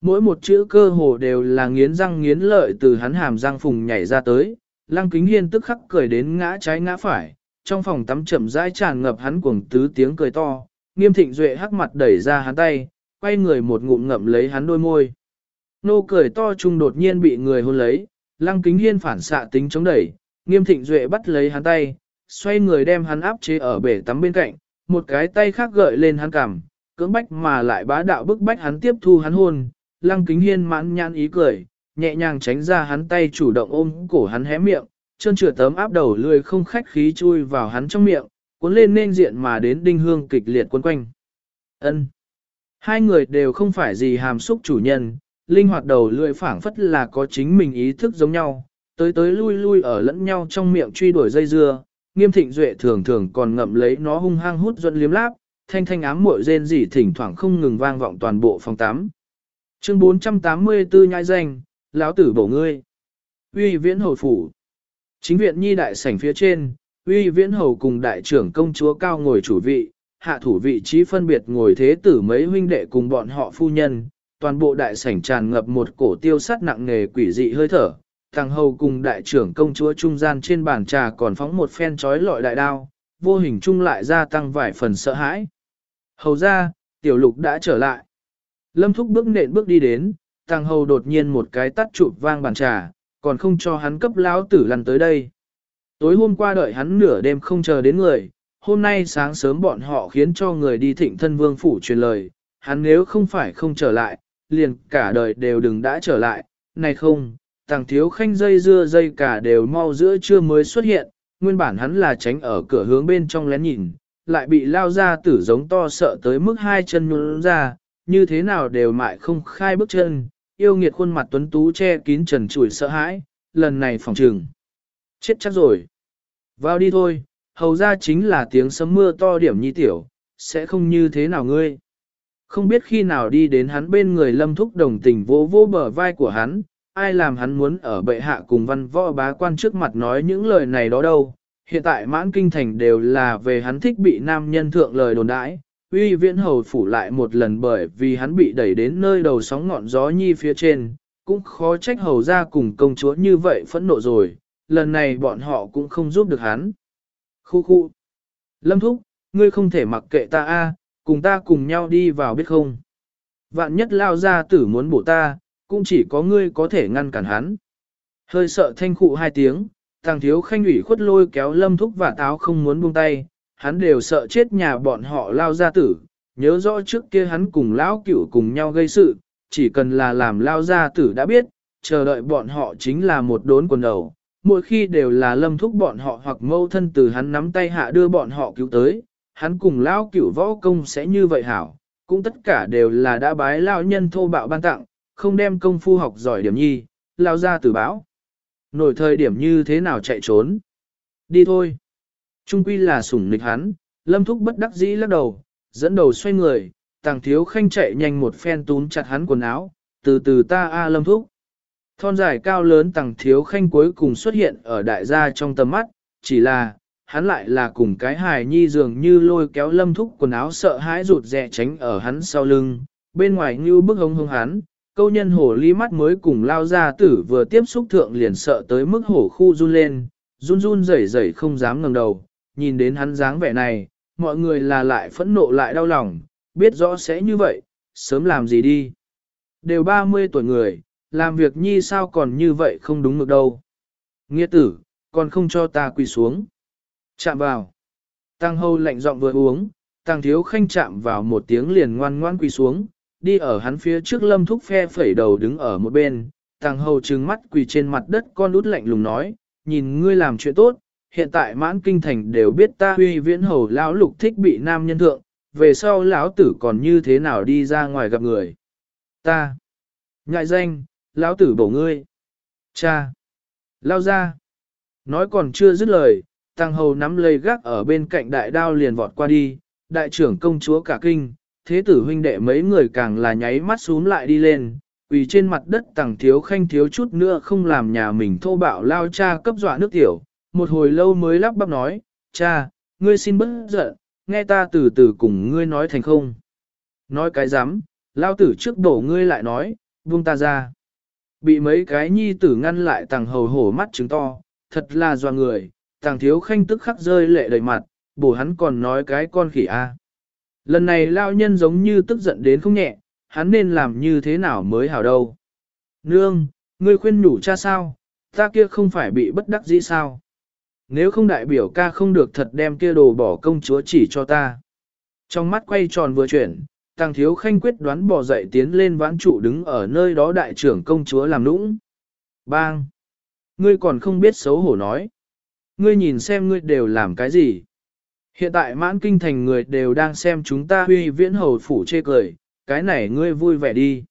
Mỗi một chữ cơ hồ đều là nghiến răng nghiến lợi từ hắn hàm răng phùng nhảy ra tới, lăng kính hiên tức khắc cười đến ngã trái ngã phải, trong phòng tắm chậm rãi tràn ngập hắn cuồng tứ tiếng cười to, nghiêm thịnh duệ hắc mặt đẩy ra hắn tay, quay người một ngụm ngậm lấy hắn đôi môi. Nô cười to chung đột nhiên bị người hôn lấy, lăng kính hiên phản xạ tính chống đẩy, nghiêm thịnh duệ bắt lấy hắn tay, xoay người đem hắn áp chế ở bể tắm bên cạnh, một cái tay khác gợi lên hắn cằm, cưỡng bách mà lại bá đạo bức bách hắn tiếp thu hắn hôn, lăng kính hiên mãn nhãn ý cười, nhẹ nhàng tránh ra hắn tay chủ động ôm cổ hắn hé miệng, chân chửa tấm áp đầu lười không khách khí chui vào hắn trong miệng, cuốn lên nên diện mà đến đinh hương kịch liệt quân quanh. ân Hai người đều không phải gì hàm xúc chủ nhân, linh hoạt đầu lưỡi phảng phất là có chính mình ý thức giống nhau, tới tới lui lui ở lẫn nhau trong miệng truy đuổi dây dưa, nghiêm thịnh duệ thường thường còn ngậm lấy nó hung hăng hút dẫn liếm láp, thanh thanh ám muội rên rỉ thỉnh thoảng không ngừng vang vọng toàn bộ phòng tắm. Chương 484 nhai danh, lão tử bổ ngươi. Uy viễn hầu phủ. Chính viện nhi đại sảnh phía trên, uy viễn hầu cùng đại trưởng công chúa cao ngồi chủ vị, hạ thủ vị trí phân biệt ngồi thế tử mấy huynh đệ cùng bọn họ phu nhân, toàn bộ đại sảnh tràn ngập một cổ tiêu sắt nặng nề quỷ dị hơi thở. Tàng hầu cùng đại trưởng công chúa trung gian trên bàn trà còn phóng một phen chói lọi đại đao, vô hình chung lại gia tăng vài phần sợ hãi. Hầu ra, tiểu lục đã trở lại. Lâm thúc bước nện bước đi đến, tàng hầu đột nhiên một cái tắt chụp vang bàn trà, còn không cho hắn cấp lão tử lăn tới đây. Tối hôm qua đợi hắn nửa đêm không chờ đến người, hôm nay sáng sớm bọn họ khiến cho người đi thịnh thân vương phủ truyền lời, hắn nếu không phải không trở lại, liền cả đời đều đừng đã trở lại, này không, tàng thiếu khanh dây dưa dây cả đều mau giữa trưa mới xuất hiện, nguyên bản hắn là tránh ở cửa hướng bên trong lén nhìn, lại bị lao ra tử giống to sợ tới mức hai chân nhún ra, như thế nào đều mại không khai bước chân, yêu nghiệt khuôn mặt tuấn tú che kín trần trụi sợ hãi, lần này phòng trừng. Chết chắc rồi. Vào đi thôi, hầu ra chính là tiếng sấm mưa to điểm nhi tiểu, sẽ không như thế nào ngươi. Không biết khi nào đi đến hắn bên người lâm thúc đồng tình vô vô bờ vai của hắn, ai làm hắn muốn ở bệ hạ cùng văn võ bá quan trước mặt nói những lời này đó đâu. Hiện tại mãn kinh thành đều là về hắn thích bị nam nhân thượng lời đồn đãi, uy viễn hầu phủ lại một lần bởi vì hắn bị đẩy đến nơi đầu sóng ngọn gió nhi phía trên, cũng khó trách hầu ra cùng công chúa như vậy phẫn nộ rồi, lần này bọn họ cũng không giúp được hắn. Khu khu. Lâm thúc, ngươi không thể mặc kệ ta a, cùng ta cùng nhau đi vào biết không. Vạn nhất lao ra tử muốn bổ ta, cũng chỉ có ngươi có thể ngăn cản hắn. Hơi sợ thanh khụ hai tiếng, tàng thiếu khanh ủy khuất lôi kéo lâm thúc và táo không muốn buông tay, hắn đều sợ chết nhà bọn họ lao ra tử, nhớ rõ trước kia hắn cùng lão cửu cùng nhau gây sự, chỉ cần là làm lao ra tử đã biết, chờ đợi bọn họ chính là một đốn quần đầu. Mỗi khi đều là lâm thúc bọn họ hoặc mâu thân từ hắn nắm tay hạ đưa bọn họ cứu tới, hắn cùng lão cửu võ công sẽ như vậy hảo, cũng tất cả đều là đã bái lao nhân thô bạo ban tặng, không đem công phu học giỏi điểm nhi, lao ra từ báo. Nổi thời điểm như thế nào chạy trốn. Đi thôi. Trung quy là sủng nịch hắn, lâm thúc bất đắc dĩ lắc đầu, dẫn đầu xoay người, tàng thiếu khanh chạy nhanh một phen túm chặt hắn quần áo, từ từ ta a lâm thúc. Thon dài cao lớn tàng thiếu khanh cuối cùng xuất hiện ở đại gia trong tầm mắt, chỉ là, hắn lại là cùng cái hài nhi dường như lôi kéo lâm thúc quần áo sợ hãi rụt rè tránh ở hắn sau lưng, bên ngoài như bức hống hông hắn, câu nhân hổ ly mắt mới cùng lao ra tử vừa tiếp xúc thượng liền sợ tới mức hổ khu run lên, run run rẩy rẩy không dám ngẩng đầu, nhìn đến hắn dáng vẻ này, mọi người là lại phẫn nộ lại đau lòng, biết rõ sẽ như vậy, sớm làm gì đi. Đều 30 tuổi người, làm việc nhi sao còn như vậy không đúng mực đâu. Nghĩa tử, còn không cho ta quỳ xuống. Chạm vào. Tăng hâu lạnh giọng vừa uống, tăng thiếu khanh chạm vào một tiếng liền ngoan ngoan quỳ xuống, đi ở hắn phía trước lâm thúc phe phẩy đầu đứng ở một bên, tăng hầu trừng mắt quỳ trên mặt đất con út lạnh lùng nói, nhìn ngươi làm chuyện tốt, hiện tại mãn kinh thành đều biết ta huy viễn hầu lão lục thích bị nam nhân thượng, về sau lão tử còn như thế nào đi ra ngoài gặp người. Ta, ngại danh, lão tử bổ ngươi, cha, lao ra, nói còn chưa dứt lời, tăng hầu nắm lấy gác ở bên cạnh đại đao liền vọt qua đi, đại trưởng công chúa cả kinh, thế tử huynh đệ mấy người càng là nháy mắt xuống lại đi lên, vì trên mặt đất tàng thiếu khanh thiếu chút nữa không làm nhà mình thô bạo lao cha cấp dọa nước tiểu, một hồi lâu mới lắp bắp nói, cha, ngươi xin bớt giận, nghe ta từ từ cùng ngươi nói thành không. Nói cái dám, lao tử trước đổ ngươi lại nói, buông ta ra. Bị mấy cái nhi tử ngăn lại tàng hầu hổ mắt trứng to, thật là doa người, tàng thiếu khanh tức khắc rơi lệ đầy mặt, bổ hắn còn nói cái con khỉ a. Lần này lao nhân giống như tức giận đến không nhẹ, hắn nên làm như thế nào mới hảo đâu. Nương, ngươi khuyên nhủ cha sao, ta kia không phải bị bất đắc dĩ sao. Nếu không đại biểu ca không được thật đem kia đồ bỏ công chúa chỉ cho ta. Trong mắt quay tròn vừa chuyển, Tăng Thiếu Khanh quyết đoán bỏ dậy tiến lên vãn trụ đứng ở nơi đó đại trưởng công chúa làm nũng. Bang! Ngươi còn không biết xấu hổ nói. Ngươi nhìn xem ngươi đều làm cái gì. Hiện tại mãn kinh thành người đều đang xem chúng ta huy viễn hầu phủ chê cười, cái này ngươi vui vẻ đi.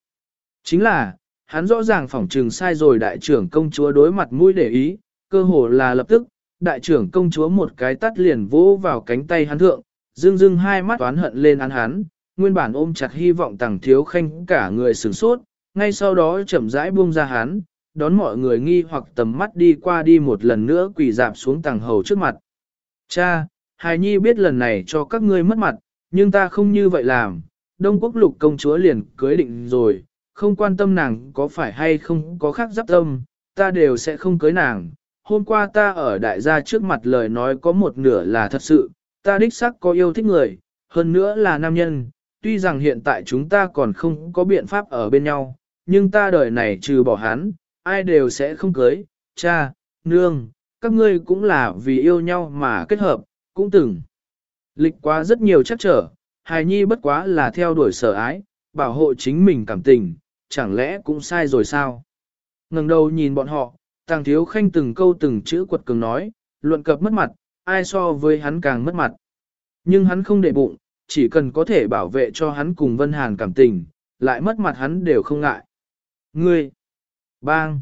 Chính là, hắn rõ ràng phỏng trừng sai rồi đại trưởng công chúa đối mặt mũi để ý, cơ hồ là lập tức, đại trưởng công chúa một cái tắt liền vỗ vào cánh tay hắn thượng, dương dương hai mắt oán hận lên án hắn, nguyên bản ôm chặt hy vọng tàng thiếu khanh cả người sửng sốt, ngay sau đó chậm rãi buông ra hắn, đón mọi người nghi hoặc tầm mắt đi qua đi một lần nữa quỳ dạp xuống tàng hầu trước mặt. Cha, Hài Nhi biết lần này cho các ngươi mất mặt, nhưng ta không như vậy làm, Đông Quốc lục công chúa liền cưới định rồi, không quan tâm nàng có phải hay không có khác giáp tâm, ta đều sẽ không cưới nàng. Hôm qua ta ở đại gia trước mặt lời nói có một nửa là thật sự, ta đích xác có yêu thích người, hơn nữa là nam nhân, tuy rằng hiện tại chúng ta còn không có biện pháp ở bên nhau, nhưng ta đời này trừ bỏ hắn, ai đều sẽ không cưới, cha, nương, các ngươi cũng là vì yêu nhau mà kết hợp, cũng từng. Lịch quá rất nhiều chắc trở, hài nhi bất quá là theo đuổi sở ái, bảo hộ chính mình cảm tình, chẳng lẽ cũng sai rồi sao? ngẩng đầu nhìn bọn họ, tàng thiếu khanh từng câu từng chữ quật cường nói, luận cập mất mặt, ai so với hắn càng mất mặt. Nhưng hắn không để bụng, chỉ cần có thể bảo vệ cho hắn cùng Vân Hàn cảm tình, lại mất mặt hắn đều không ngại. Ngươi! Bang!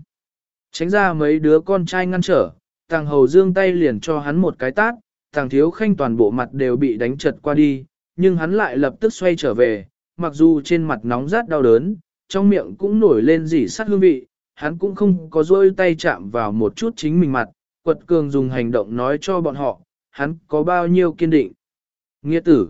Tránh ra mấy đứa con trai ngăn trở, tàng hầu dương tay liền cho hắn một cái tát, tàng thiếu khanh toàn bộ mặt đều bị đánh trật qua đi, nhưng hắn lại lập tức xoay trở về, mặc dù trên mặt nóng rát đau đớn, trong miệng cũng nổi lên dỉ sắt hương vị, hắn cũng không có dôi tay chạm vào một chút chính mình mặt, quật cường dùng hành động nói cho bọn họ, hắn có bao nhiêu kiên định. Nghĩa tử,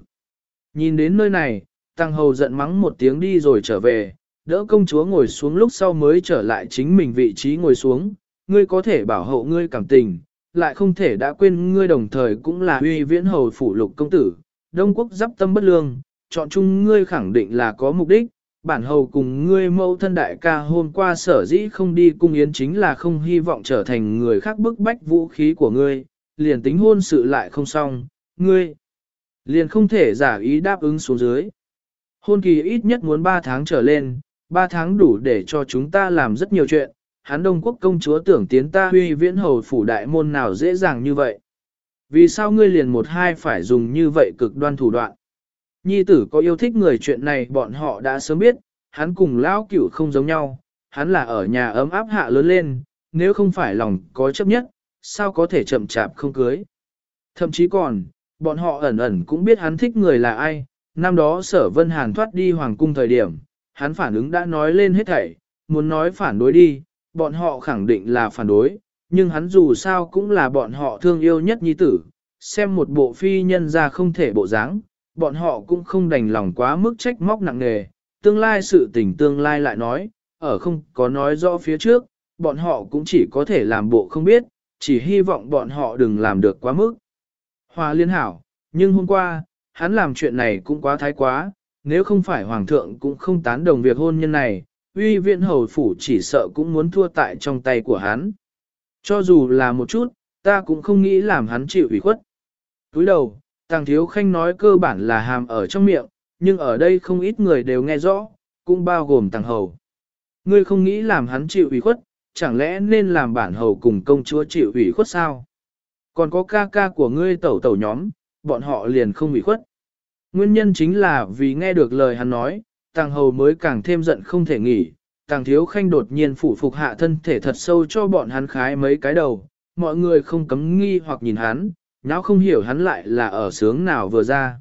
nhìn đến nơi này, tăng hầu giận mắng một tiếng đi rồi trở về, đỡ công chúa ngồi xuống lúc sau mới trở lại chính mình vị trí ngồi xuống, ngươi có thể bảo hộ ngươi cảm tình, lại không thể đã quên ngươi đồng thời cũng là uy viễn hầu phủ lục công tử, Đông quốc giáp tâm bất lương, chọn chung ngươi khẳng định là có mục đích, bản hầu cùng ngươi mẫu thân đại ca hôm qua sở dĩ không đi cung yến chính là không hy vọng trở thành người khác bức bách vũ khí của ngươi, liền tính hôn sự lại không xong, ngươi liền không thể giả ý đáp ứng xuống dưới. Hôn kỳ ít nhất muốn 3 tháng trở lên, 3 tháng đủ để cho chúng ta làm rất nhiều chuyện, hắn Đông Quốc công chúa tưởng tiến ta huy viễn hầu phủ đại môn nào dễ dàng như vậy. Vì sao ngươi liền một hai phải dùng như vậy cực đoan thủ đoạn? Nhi tử có yêu thích người chuyện này bọn họ đã sớm biết, hắn cùng lão cửu không giống nhau, hắn là ở nhà ấm áp hạ lớn lên, nếu không phải lòng có chấp nhất, sao có thể chậm chạp không cưới. Thậm chí còn, bọn họ ẩn ẩn cũng biết hắn thích người là ai, năm đó sở vân hàn thoát đi hoàng cung thời điểm, hắn phản ứng đã nói lên hết thảy, muốn nói phản đối đi, bọn họ khẳng định là phản đối, nhưng hắn dù sao cũng là bọn họ thương yêu nhất nhi tử, xem một bộ phi nhân ra không thể bộ dáng, bọn họ cũng không đành lòng quá mức trách móc nặng nề, tương lai sự tình tương lai lại nói, ở không có nói rõ phía trước, bọn họ cũng chỉ có thể làm bộ không biết, chỉ hy vọng bọn họ đừng làm được quá mức. Hòa liên hảo, nhưng hôm qua, hắn làm chuyện này cũng quá thái quá, nếu không phải hoàng thượng cũng không tán đồng việc hôn nhân này, uy viện hầu phủ chỉ sợ cũng muốn thua tại trong tay của hắn. Cho dù là một chút, ta cũng không nghĩ làm hắn chịu ủy khuất. Túi đầu, Tàng Thiếu Khanh nói cơ bản là hàm ở trong miệng, nhưng ở đây không ít người đều nghe rõ, cũng bao gồm Tàng Hầu. Ngươi không nghĩ làm hắn chịu ủy khuất, chẳng lẽ nên làm bản hầu cùng công chúa chịu ủy khuất sao? Còn có ca ca của ngươi tẩu tẩu nhóm, bọn họ liền không ủy khuất. Nguyên nhân chính là vì nghe được lời hắn nói, tàng hầu mới càng thêm giận không thể nghỉ, tàng thiếu khanh đột nhiên phủ phục hạ thân thể thật sâu cho bọn hắn khái mấy cái đầu, mọi người không cấm nghi hoặc nhìn hắn, nháo không hiểu hắn lại là ở sướng nào vừa ra.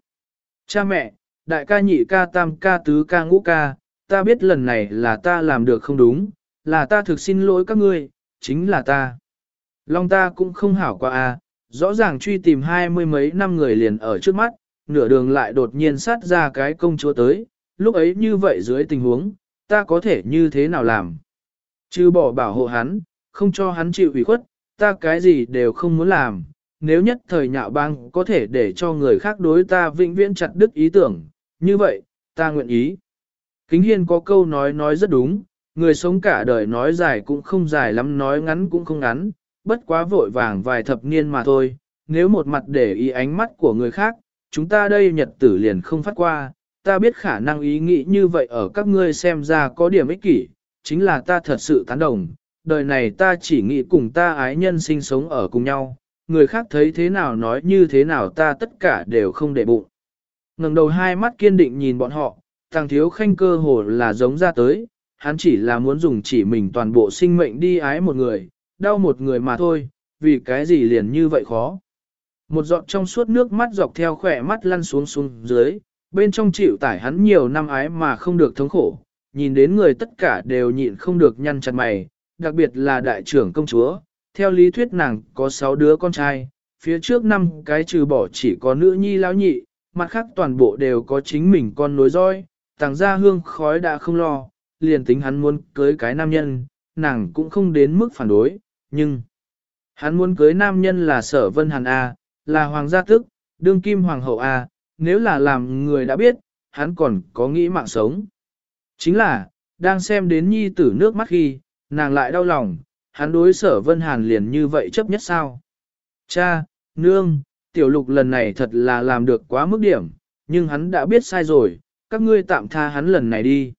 Cha mẹ, đại ca nhị ca tam ca tứ ca ngũ ca, ta biết lần này là ta làm được không đúng, là ta thực xin lỗi các ngươi, chính là ta. Long ta cũng không hảo qua a, à, rõ ràng truy tìm hai mươi mấy năm người liền ở trước mắt, nửa đường lại đột nhiên sát ra cái công chúa tới, lúc ấy như vậy dưới tình huống, ta có thể như thế nào làm? Chứ bỏ bảo hộ hắn, không cho hắn chịu ủy khuất, ta cái gì đều không muốn làm, nếu nhất thời nhạo băng có thể để cho người khác đối ta vĩnh viễn chặt đứt ý tưởng, như vậy, ta nguyện ý. Kính Hiên có câu nói nói rất đúng, người sống cả đời nói dài cũng không dài lắm nói ngắn cũng không ngắn, bất quá vội vàng vài thập niên mà thôi, nếu một mặt để ý ánh mắt của người khác, chúng ta đây nhật tử liền không phát qua, ta biết khả năng ý nghĩ như vậy ở các ngươi xem ra có điểm ích kỷ, chính là ta thật sự tán đồng, đời này ta chỉ nghĩ cùng ta ái nhân sinh sống ở cùng nhau, người khác thấy thế nào nói như thế nào ta tất cả đều không để bụng. ngẩng đầu hai mắt kiên định nhìn bọn họ, thằng thiếu khanh cơ hồ là giống ra tới, hắn chỉ là muốn dùng chỉ mình toàn bộ sinh mệnh đi ái một người, đau một người mà thôi, vì cái gì liền như vậy khó. Một giọt trong suốt nước mắt dọc theo khỏe mắt lăn xuống xuống dưới, bên trong chịu tải hắn nhiều năm ái mà không được thống khổ, nhìn đến người tất cả đều nhịn không được nhăn chặt mày, đặc biệt là đại trưởng công chúa, theo lý thuyết nàng có 6 đứa con trai, phía trước năm cái trừ bỏ chỉ có nữ nhi lão nhị, mặt khác toàn bộ đều có chính mình con nối roi, tàng ra hương khói đã không lo, liền tính hắn muốn cưới cái nam nhân, nàng cũng không đến mức phản đối, nhưng hắn muốn cưới nam nhân là sở vân hàn A, là hoàng gia tức, đương kim hoàng hậu A, nếu là làm người đã biết, hắn còn có nghĩ mạng sống. Chính là, đang xem đến nhi tử nước mắt khi, nàng lại đau lòng, hắn đối sở vân hàn liền như vậy chấp nhất sao. Cha, nương, tiểu lục lần này thật là làm được quá mức điểm, nhưng hắn đã biết sai rồi, các ngươi tạm tha hắn lần này đi.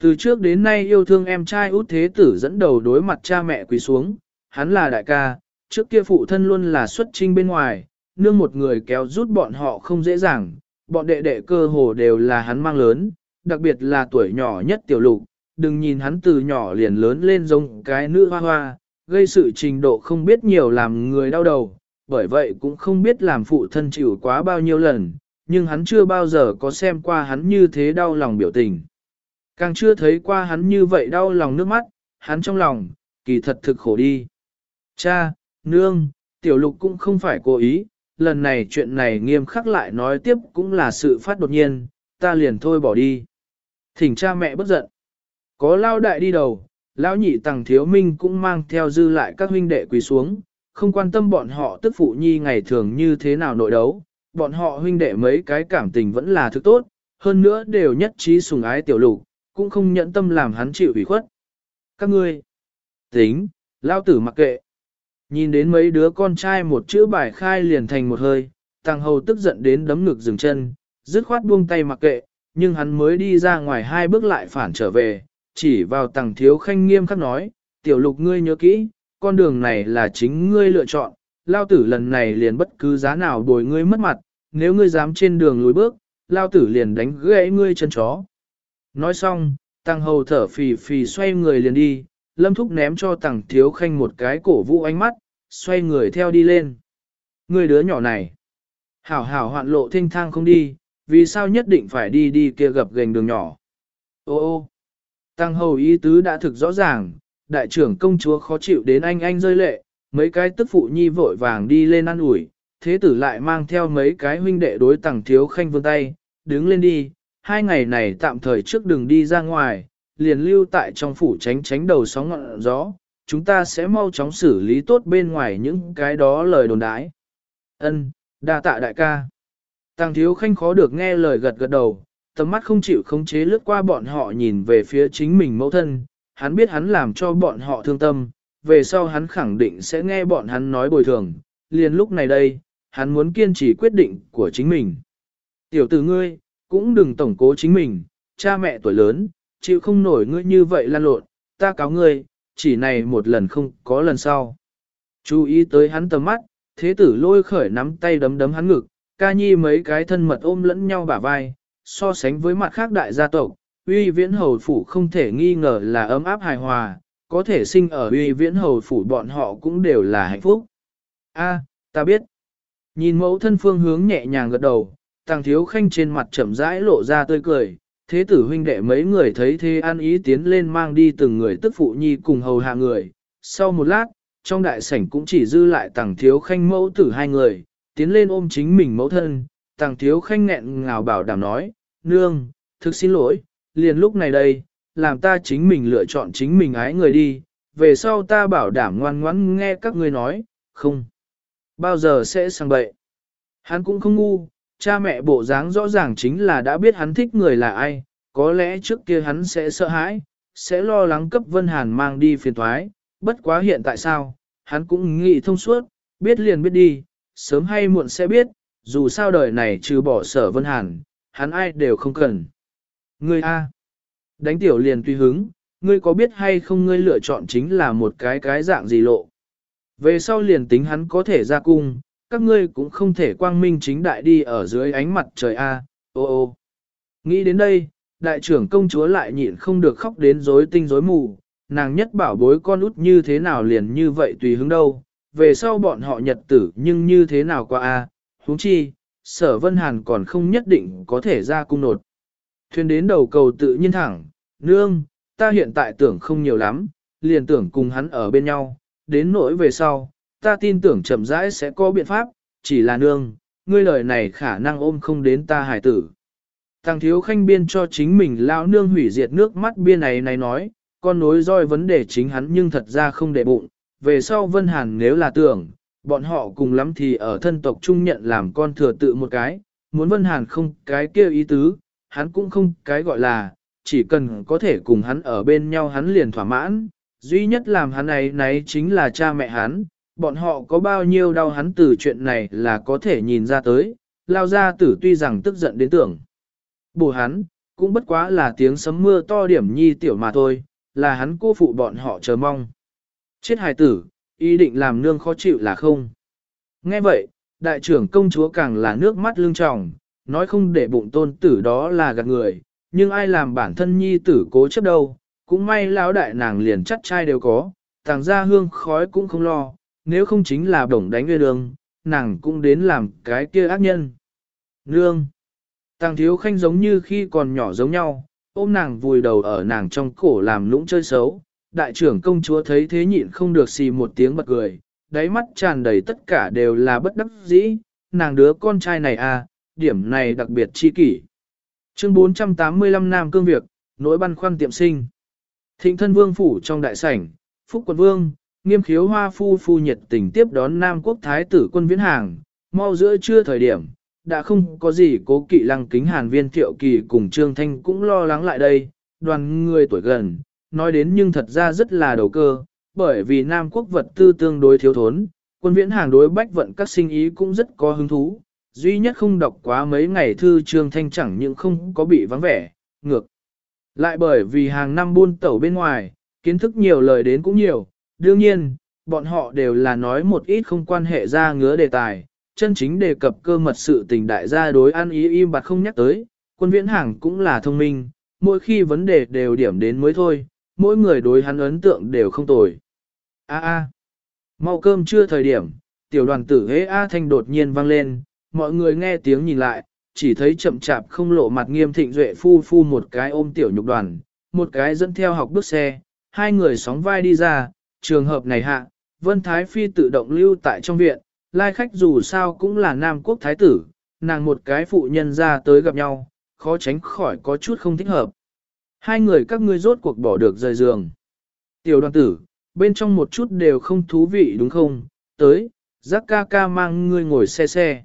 Từ trước đến nay yêu thương em trai út thế tử dẫn đầu đối mặt cha mẹ quỳ xuống, hắn là đại ca, trước kia phụ thân luôn là xuất trinh bên ngoài, nương một người kéo rút bọn họ không dễ dàng, bọn đệ đệ cơ hồ đều là hắn mang lớn, đặc biệt là tuổi nhỏ nhất tiểu lục, đừng nhìn hắn từ nhỏ liền lớn lên giống cái nữ hoa hoa, gây sự trình độ không biết nhiều làm người đau đầu, bởi vậy cũng không biết làm phụ thân chịu quá bao nhiêu lần, nhưng hắn chưa bao giờ có xem qua hắn như thế đau lòng biểu tình. Càng chưa thấy qua hắn như vậy đau lòng nước mắt, hắn trong lòng, kỳ thật thực khổ đi. Cha, nương, tiểu lục cũng không phải cố ý, lần này chuyện này nghiêm khắc lại nói tiếp cũng là sự phát đột nhiên, ta liền thôi bỏ đi. Thỉnh cha mẹ bất giận. Có lao đại đi đầu, lão nhị tàng thiếu minh cũng mang theo dư lại các huynh đệ quỳ xuống, không quan tâm bọn họ tức phụ nhi ngày thường như thế nào nội đấu, bọn họ huynh đệ mấy cái cảm tình vẫn là thứ tốt, hơn nữa đều nhất trí sùng ái tiểu lục, cũng không nhẫn tâm làm hắn chịu ủy khuất. Các ngươi, tính, lao tử mặc kệ. Nhìn đến mấy đứa con trai một chữ bài khai liền thành một hơi, tàng hầu tức giận đến đấm ngực dừng chân, dứt khoát buông tay mặc kệ, nhưng hắn mới đi ra ngoài hai bước lại phản trở về, chỉ vào tàng thiếu khanh nghiêm khắc nói, tiểu lục ngươi nhớ kỹ, con đường này là chính ngươi lựa chọn, lao tử lần này liền bất cứ giá nào bồi ngươi mất mặt, nếu ngươi dám trên đường lùi bước, lao tử liền đánh gãy ngươi chân chó. Nói xong, tăng hầu thở phì phì xoay người liền đi, lâm thúc ném cho Tằng thiếu khanh một cái cổ vũ ánh mắt, xoay người theo đi lên. Người đứa nhỏ này, hảo hảo hoạn lộ thanh thang không đi, vì sao nhất định phải đi đi kia gặp gành đường nhỏ. Ô ô, tăng hầu ý tứ đã thực rõ ràng, đại trưởng công chúa khó chịu đến anh anh rơi lệ, mấy cái tức phụ nhi vội vàng đi lên ăn ủi, thế tử lại mang theo mấy cái huynh đệ đối Tằng thiếu khanh vươn tay, đứng lên đi, hai ngày này tạm thời trước đừng đi ra ngoài, liền lưu tại trong phủ tránh tránh đầu sóng ngọn gió, chúng ta sẽ mau chóng xử lý tốt bên ngoài những cái đó lời đồn đái. Ân, đa tạ đại ca. Tàng thiếu khanh khó được nghe lời gật gật đầu, tầm mắt không chịu khống chế lướt qua bọn họ nhìn về phía chính mình mẫu thân, hắn biết hắn làm cho bọn họ thương tâm, về sau hắn khẳng định sẽ nghe bọn hắn nói bồi thường, liền lúc này đây, hắn muốn kiên trì quyết định của chính mình. Tiểu tử ngươi, cũng đừng tổng cố chính mình, cha mẹ tuổi lớn, chịu không nổi ngươi như vậy lan lộn, ta cáo ngươi, chỉ này một lần không có lần sau. Chú ý tới hắn tầm mắt, thế tử lôi khởi nắm tay đấm đấm hắn ngực, ca nhi mấy cái thân mật ôm lẫn nhau bả vai, so sánh với mặt khác đại gia tộc, uy viễn hầu phủ không thể nghi ngờ là ấm áp hài hòa, có thể sinh ở uy viễn hầu phủ bọn họ cũng đều là hạnh phúc. A, ta biết. Nhìn mẫu thân phương hướng nhẹ nhàng gật đầu, tàng thiếu khanh trên mặt chậm rãi lộ ra tươi cười, thế tử huynh đệ mấy người thấy thế an ý tiến lên mang đi từng người tức phụ nhi cùng hầu hạ người. Sau một lát, trong đại sảnh cũng chỉ dư lại tàng thiếu khanh mẫu tử hai người, tiến lên ôm chính mình mẫu thân, tàng thiếu khanh nghẹn ngào bảo đảm nói, nương, thực xin lỗi, liền lúc này đây, làm ta chính mình lựa chọn chính mình ái người đi, về sau ta bảo đảm ngoan ngoãn nghe các ngươi nói, không. Bao giờ sẽ sang bậy. Hắn cũng không ngu, cha mẹ bộ dáng rõ ràng chính là đã biết hắn thích người là ai, có lẽ trước kia hắn sẽ sợ hãi, sẽ lo lắng cấp Vân Hàn mang đi phiền thoái, bất quá hiện tại sao, hắn cũng nghĩ thông suốt, biết liền biết đi, sớm hay muộn sẽ biết, dù sao đời này trừ bỏ sở Vân Hàn, hắn ai đều không cần. Ngươi A. Đánh tiểu liền tùy hứng, ngươi có biết hay không ngươi lựa chọn chính là một cái cái dạng gì lộ. Về sau liền tính hắn có thể ra cung, các ngươi cũng không thể quang minh chính đại đi ở dưới ánh mặt trời A, ô ô. Nghĩ đến đây, đại trưởng công chúa lại nhịn không được khóc đến rối tinh rối mù, nàng nhất bảo bối con út như thế nào liền như vậy tùy hứng đâu, về sau bọn họ nhật tử nhưng như thế nào qua A, huống chi, sở vân hàn còn không nhất định có thể ra cung nột. Thuyền đến đầu cầu tự nhiên thẳng, nương, ta hiện tại tưởng không nhiều lắm, liền tưởng cùng hắn ở bên nhau, đến nỗi về sau, ta tin tưởng chậm rãi sẽ có biện pháp, chỉ là nương, ngươi lời này khả năng ôm không đến ta hải tử. Thằng thiếu khanh biên cho chính mình lão nương hủy diệt nước mắt biên này này nói, con nối roi vấn đề chính hắn nhưng thật ra không để bụng, về sau Vân Hàn nếu là tưởng, bọn họ cùng lắm thì ở thân tộc trung nhận làm con thừa tự một cái, muốn Vân Hàn không cái kia ý tứ, hắn cũng không cái gọi là, chỉ cần có thể cùng hắn ở bên nhau hắn liền thỏa mãn, duy nhất làm hắn này này chính là cha mẹ hắn, bọn họ có bao nhiêu đau hắn từ chuyện này là có thể nhìn ra tới, lao ra tử tuy rằng tức giận đến tưởng. Bù hắn, cũng bất quá là tiếng sấm mưa to điểm nhi tiểu mà thôi, là hắn cô phụ bọn họ chờ mong. Chết hài tử, ý định làm nương khó chịu là không. Nghe vậy, đại trưởng công chúa càng là nước mắt lưng tròng, nói không để bụng tôn tử đó là gạt người, nhưng ai làm bản thân nhi tử cố chấp đâu, cũng may lão đại nàng liền chắc trai đều có, tàng ra hương khói cũng không lo, nếu không chính là bổng đánh nguyên đường, nàng cũng đến làm cái kia ác nhân. Nương! Tàng thiếu khanh giống như khi còn nhỏ giống nhau, ôm nàng vùi đầu ở nàng trong cổ làm lũng chơi xấu. Đại trưởng công chúa thấy thế nhịn không được xì một tiếng bật cười, đáy mắt tràn đầy tất cả đều là bất đắc dĩ, nàng đứa con trai này à, điểm này đặc biệt chi kỷ. Chương 485 Nam Cương Việc, nỗi băn khoăn tiệm sinh. Thịnh thân vương phủ trong đại sảnh, Phúc quận vương, nghiêm khiếu hoa phu phu nhiệt tình tiếp đón Nam quốc thái tử quân viễn hàng, mau giữa trưa thời điểm, đã không có gì cố kỵ lăng kính hàn viên thiệu kỳ cùng Trương Thanh cũng lo lắng lại đây, đoàn người tuổi gần, nói đến nhưng thật ra rất là đầu cơ, bởi vì Nam quốc vật tư tương đối thiếu thốn, quân viễn hàng đối bách vận các sinh ý cũng rất có hứng thú, duy nhất không đọc quá mấy ngày thư Trương Thanh chẳng những không có bị vắng vẻ, ngược. Lại bởi vì hàng năm buôn tẩu bên ngoài, kiến thức nhiều lời đến cũng nhiều, đương nhiên, bọn họ đều là nói một ít không quan hệ ra ngứa đề tài, chân chính đề cập cơ mật sự tình đại gia đối ăn ý im bặt không nhắc tới, quân viễn hàng cũng là thông minh, mỗi khi vấn đề đều điểm đến mới thôi, mỗi người đối hắn ấn tượng đều không tồi. A a, mau cơm chưa thời điểm, tiểu đoàn tử hế A thanh đột nhiên vang lên, mọi người nghe tiếng nhìn lại, chỉ thấy chậm chạp không lộ mặt nghiêm thịnh duệ phu phu một cái ôm tiểu nhục đoàn, một cái dẫn theo học bước xe, hai người sóng vai đi ra, trường hợp này hạ, Vân Thái Phi tự động lưu tại trong viện, lai khách dù sao cũng là nam quốc thái tử, nàng một cái phụ nhân ra tới gặp nhau, khó tránh khỏi có chút không thích hợp. Hai người các ngươi rốt cuộc bỏ được rời giường. Tiểu đoàn tử, bên trong một chút đều không thú vị đúng không? Tới, giác ca ca mang ngươi ngồi xe xe.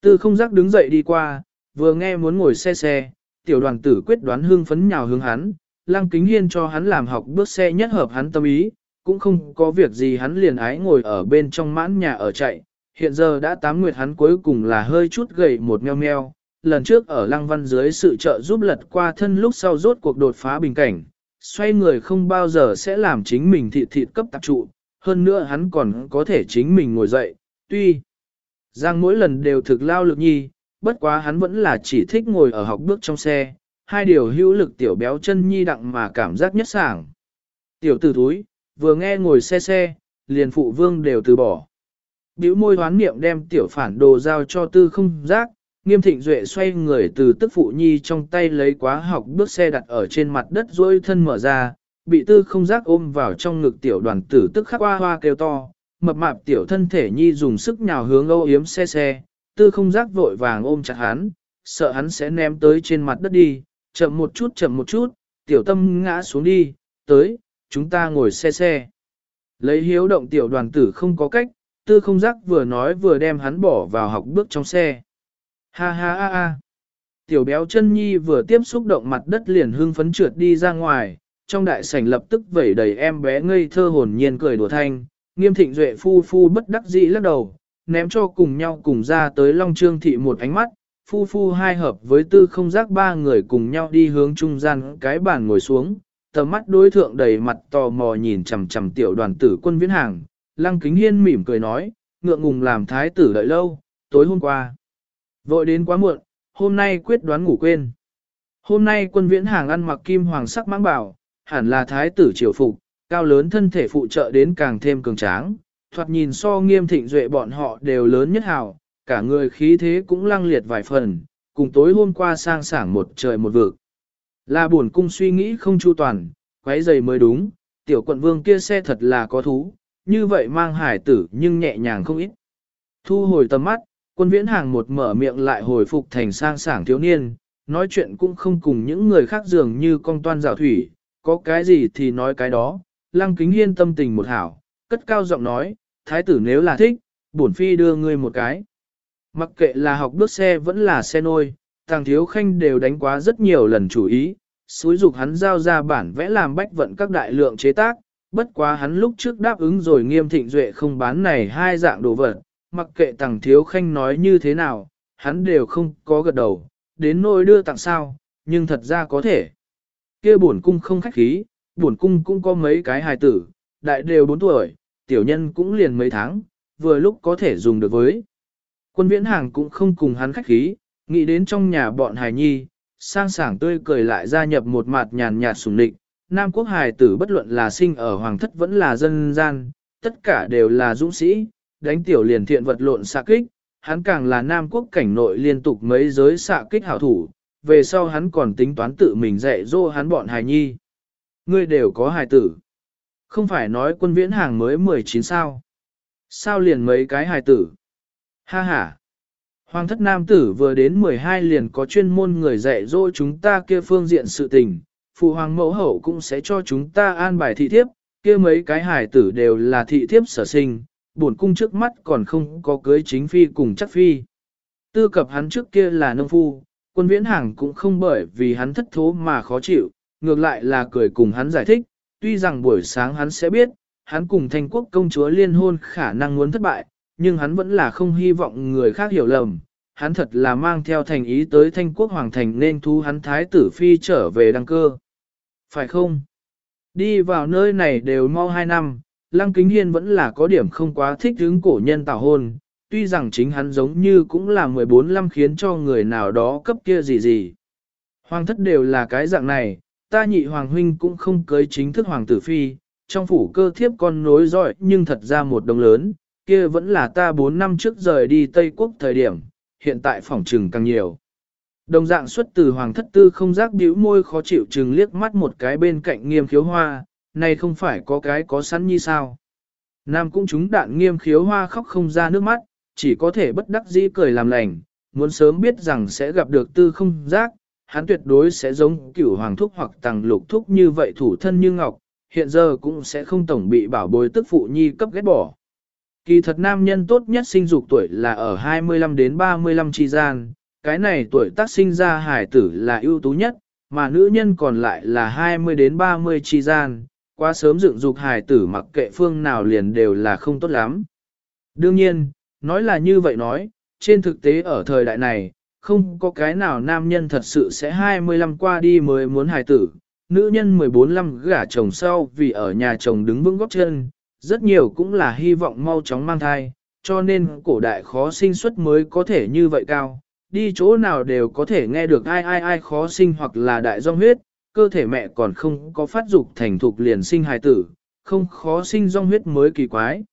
Tư không giác đứng dậy đi qua, vừa nghe muốn ngồi xe xe, tiểu đoàn tử quyết đoán hương phấn nhào hướng hắn, lăng kính hiên cho hắn làm học bước xe nhất hợp hắn tâm ý, cũng không có việc gì hắn liền ái ngồi ở bên trong mãn nhà ở chạy. Hiện giờ đã tám nguyệt hắn cuối cùng là hơi chút gầy một meo meo, lần trước ở lăng văn dưới sự trợ giúp lật qua thân lúc sau rốt cuộc đột phá bình cảnh, xoay người không bao giờ sẽ làm chính mình thịt thịt cấp tạp trụ, hơn nữa hắn còn có thể chính mình ngồi dậy, tuy rằng mỗi lần đều thực lao lực nhi, bất quá hắn vẫn là chỉ thích ngồi ở học bước trong xe, hai điều hữu lực tiểu béo chân nhi đặng mà cảm giác nhất sảng. Tiểu tử túi, vừa nghe ngồi xe xe, liền phụ vương đều từ bỏ. Biểu môi hoán niệm đem tiểu phản đồ giao cho tư không giác, nghiêm thịnh duệ xoay người từ tức phụ nhi trong tay lấy quá học bước xe đặt ở trên mặt đất dối thân mở ra, bị tư không giác ôm vào trong ngực tiểu đoàn tử tức khắc hoa hoa kêu to, mập mạp tiểu thân thể nhi dùng sức nhào hướng âu yếm xe xe, tư không giác vội vàng ôm chặt hắn, sợ hắn sẽ ném tới trên mặt đất đi, chậm một chút chậm một chút, tiểu tâm ngã xuống đi, tới, chúng ta ngồi xe xe. Lấy hiếu động tiểu đoàn tử không có cách, tư không giác vừa nói vừa đem hắn bỏ vào học bước trong xe. Ha ha ha ha. Tiểu béo chân nhi vừa tiếp xúc động mặt đất liền hưng phấn trượt đi ra ngoài, trong đại sảnh lập tức vẩy đầy em bé ngây thơ hồn nhiên cười đùa thanh, nghiêm thịnh duệ phu phu bất đắc dĩ lắc đầu, ném cho cùng nhau cùng ra tới Long Trương Thị một ánh mắt, phu phu hai hợp với tư không giác ba người cùng nhau đi hướng trung gian cái bàn ngồi xuống, tầm mắt đối thượng đầy mặt tò mò nhìn chằm chằm tiểu đoàn tử quân viễn hàng, lăng kính hiên mỉm cười nói, ngượng ngùng làm thái tử đợi lâu, tối hôm qua. Vội đến quá muộn, hôm nay quyết đoán ngủ quên. Hôm nay quân viễn hàng ăn mặc kim hoàng sắc mãng bảo, hẳn là thái tử triều phục, cao lớn thân thể phụ trợ đến càng thêm cường tráng, thoạt nhìn so nghiêm thịnh duệ bọn họ đều lớn nhất hào, cả người khí thế cũng lăng liệt vài phần, cùng tối hôm qua sang sảng một trời một vực. Là buồn cung suy nghĩ không chu toàn, quấy giày mới đúng, tiểu quận vương kia xe thật là có thú, như vậy mang hải tử nhưng nhẹ nhàng không ít. Thu hồi tầm mắt, quân viễn hàng một mở miệng lại hồi phục thành sang sảng thiếu niên, nói chuyện cũng không cùng những người khác dường như con toan dạo thủy, có cái gì thì nói cái đó, lăng kính hiên tâm tình một hảo, cất cao giọng nói, thái tử nếu là thích, bổn phi đưa ngươi một cái. Mặc kệ là học bước xe vẫn là xe nôi, thằng thiếu khanh đều đánh quá rất nhiều lần chủ ý, xúi dục hắn giao ra bản vẽ làm bách vận các đại lượng chế tác, bất quá hắn lúc trước đáp ứng rồi nghiêm thịnh duệ không bán này hai dạng đồ vật, mặc kệ thằng thiếu khanh nói như thế nào, hắn đều không có gật đầu, đến nỗi đưa tặng sao, nhưng thật ra có thể. kia bổn cung không khách khí, bổn cung cũng có mấy cái hài tử, đại đều 4 tuổi, tiểu nhân cũng liền mấy tháng, vừa lúc có thể dùng được với. Quân viễn hàng cũng không cùng hắn khách khí, nghĩ đến trong nhà bọn hài nhi, sang sảng tươi cười lại gia nhập một mặt nhàn nhạt sùng định. Nam quốc hài tử bất luận là sinh ở hoàng thất vẫn là dân gian, tất cả đều là dũng sĩ, đánh tiểu liền thiện vật lộn xạ kích, hắn càng là Nam quốc cảnh nội liên tục mấy giới xạ kích hảo thủ, về sau hắn còn tính toán tự mình dạy dỗ hắn bọn hài nhi. Ngươi đều có hài tử. Không phải nói quân viễn hàng mới 19 sao. Sao liền mấy cái hài tử? Ha ha! Hoàng thất nam tử vừa đến 12 liền có chuyên môn người dạy dỗ chúng ta kia phương diện sự tình, phụ hoàng mẫu hậu cũng sẽ cho chúng ta an bài thị thiếp, kia mấy cái hải tử đều là thị thiếp sở sinh, bổn cung trước mắt còn không có cưới chính phi cùng chắc phi. Tư cập hắn trước kia là nông phu, quân viễn hàng cũng không bởi vì hắn thất thố mà khó chịu, ngược lại là cười cùng hắn giải thích, tuy rằng buổi sáng hắn sẽ biết, hắn cùng thanh quốc công chúa liên hôn khả năng muốn thất bại, nhưng hắn vẫn là không hy vọng người khác hiểu lầm. Hắn thật là mang theo thành ý tới thanh quốc hoàng thành nên thu hắn thái tử phi trở về đăng cơ. Phải không? Đi vào nơi này đều mau hai năm, Lăng Kính Hiên vẫn là có điểm không quá thích hứng cổ nhân tảo hôn, tuy rằng chính hắn giống như cũng là 14 năm khiến cho người nào đó cấp kia gì gì. Hoàng thất đều là cái dạng này, ta nhị hoàng huynh cũng không cưới chính thức hoàng tử phi, trong phủ cơ thiếp con nối dõi nhưng thật ra một đồng lớn, kia vẫn là ta 4 năm trước rời đi Tây Quốc thời điểm, hiện tại phỏng trừng càng nhiều. Đồng dạng xuất từ hoàng thất tư không giác bĩu môi khó chịu chừng liếc mắt một cái bên cạnh nghiêm khiếu hoa, này không phải có cái có sẵn như sao. Nam cũng chúng đạn nghiêm khiếu hoa khóc không ra nước mắt, chỉ có thể bất đắc dĩ cười làm lành, muốn sớm biết rằng sẽ gặp được tư không giác, hắn tuyệt đối sẽ giống cửu hoàng thúc hoặc tàng lục thúc như vậy thủ thân như ngọc, hiện giờ cũng sẽ không tổng bị bảo bối tức phụ nhi cấp ghét bỏ. Kỳ thật nam nhân tốt nhất sinh dục tuổi là ở 25 đến 35 chi gian, cái này tuổi tác sinh ra hải tử là ưu tú nhất, mà nữ nhân còn lại là 20 đến 30 chi gian, quá sớm dựng dục hải tử mặc kệ phương nào liền đều là không tốt lắm. Đương nhiên, nói là như vậy nói, trên thực tế ở thời đại này, không có cái nào nam nhân thật sự sẽ 25 qua đi mới muốn hài tử, nữ nhân 14 năm gả chồng sau vì ở nhà chồng đứng vững góc chân, rất nhiều cũng là hy vọng mau chóng mang thai, cho nên cổ đại khó sinh xuất mới có thể như vậy cao, đi chỗ nào đều có thể nghe được ai ai ai khó sinh hoặc là đại dòng huyết, cơ thể mẹ còn không có phát dục thành thục liền sinh hài tử, không khó sinh dòng huyết mới kỳ quái.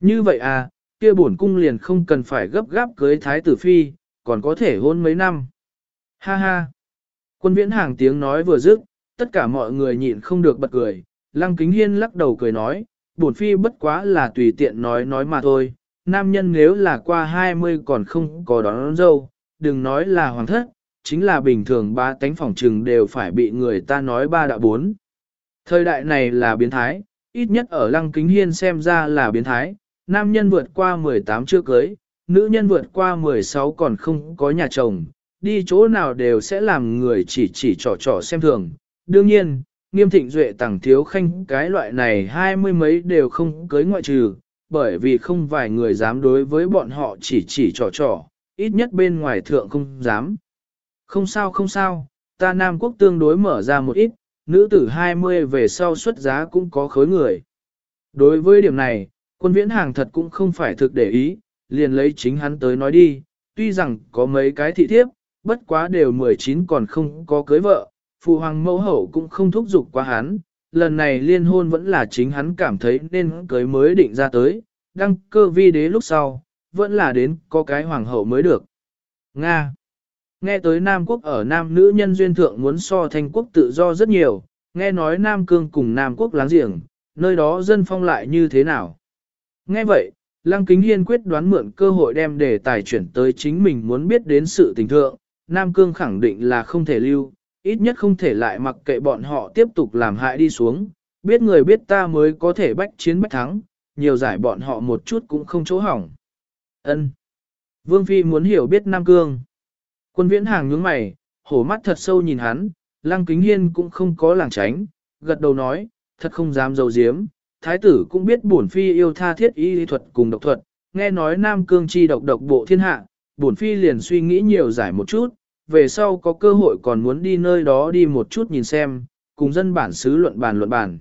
Như vậy à, kia bổn cung liền không cần phải gấp gáp cưới thái tử phi, còn có thể hôn mấy năm. Ha ha. Quân viễn hàng tiếng nói vừa dứt, tất cả mọi người nhịn không được bật cười, lăng kính hiên lắc đầu cười nói, bổn phi bất quá là tùy tiện nói nói mà thôi, nam nhân nếu là qua 20 còn không có đón, đón dâu, đừng nói là hoàng thất, chính là bình thường ba tánh phòng trừng đều phải bị người ta nói ba đạo bốn. Thời đại này là biến thái, ít nhất ở lăng kính hiên xem ra là biến thái, nam nhân vượt qua 18 chưa cưới, nữ nhân vượt qua 16 còn không có nhà chồng, đi chỗ nào đều sẽ làm người chỉ chỉ trò trò xem thường. Đương nhiên, nghiêm thịnh duệ tàng thiếu khanh cái loại này hai mươi mấy đều không cưới ngoại trừ, bởi vì không vài người dám đối với bọn họ chỉ chỉ trò trò, ít nhất bên ngoài thượng không dám. Không sao không sao, ta Nam Quốc tương đối mở ra một ít, nữ tử 20 về sau xuất giá cũng có khối người. Đối với điểm này, quân viễn hàng thật cũng không phải thực để ý, liền lấy chính hắn tới nói đi, tuy rằng có mấy cái thị thiếp, bất quá đều 19 còn không có cưới vợ, phụ hoàng mẫu hậu cũng không thúc giục qua hắn, lần này liên hôn vẫn là chính hắn cảm thấy nên cưới mới định ra tới, đăng cơ vi đế lúc sau, vẫn là đến có cái hoàng hậu mới được. Nga Nghe tới Nam Quốc ở Nam nữ nhân duyên thượng muốn so thành quốc tự do rất nhiều, nghe nói Nam Cương cùng Nam Quốc láng giềng, nơi đó dân phong lại như thế nào. Nghe vậy, Lăng Kính Hiên quyết đoán mượn cơ hội đem đề tài chuyển tới chính mình muốn biết đến sự tình thượng, Nam Cương khẳng định là không thể lưu, ít nhất không thể lại mặc kệ bọn họ tiếp tục làm hại đi xuống, biết người biết ta mới có thể bách chiến bách thắng, nhiều giải bọn họ một chút cũng không chỗ hỏng. Ân. Vương Phi muốn hiểu biết Nam Cương. Quân viễn hàng nhướng mày, hổ mắt thật sâu nhìn hắn, Lăng Kính Hiên cũng không có làng tránh, gật đầu nói, thật không dám dầu diếm, thái tử cũng biết bổn phi yêu tha thiết y lý thuật cùng độc thuật, nghe nói nam cương chi độc độc bộ thiên hạ, bổn phi liền suy nghĩ nhiều giải một chút, về sau có cơ hội còn muốn đi nơi đó đi một chút nhìn xem, cùng dân bản xứ luận bàn luận bàn.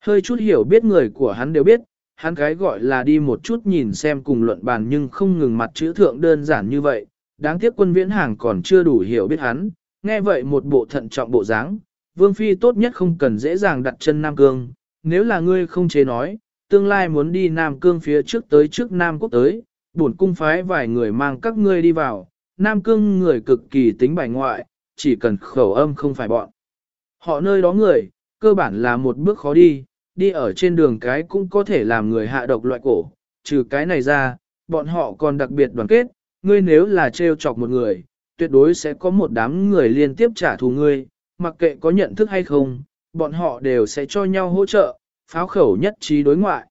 Hơi chút hiểu biết người của hắn đều biết, hắn cái gọi là đi một chút nhìn xem cùng luận bàn nhưng không ngừng mặt chữ thượng đơn giản như vậy, đáng tiếc quân viễn hàng còn chưa đủ hiểu biết hắn, nghe vậy một bộ thận trọng bộ dáng, vương phi tốt nhất không cần dễ dàng đặt chân Nam Cương, nếu là ngươi không chế nói, tương lai muốn đi Nam Cương phía trước tới trước Nam Quốc tới, bổn cung phái vài người mang các ngươi đi vào, Nam Cương người cực kỳ tính bài ngoại, chỉ cần khẩu âm không phải bọn. Họ nơi đó người, cơ bản là một bước khó đi, đi ở trên đường cái cũng có thể làm người hạ độc loại cổ, trừ cái này ra, bọn họ còn đặc biệt đoàn kết, ngươi nếu là trêu chọc một người, tuyệt đối sẽ có một đám người liên tiếp trả thù ngươi, mặc kệ có nhận thức hay không, bọn họ đều sẽ cho nhau hỗ trợ, pháo khẩu nhất trí đối ngoại.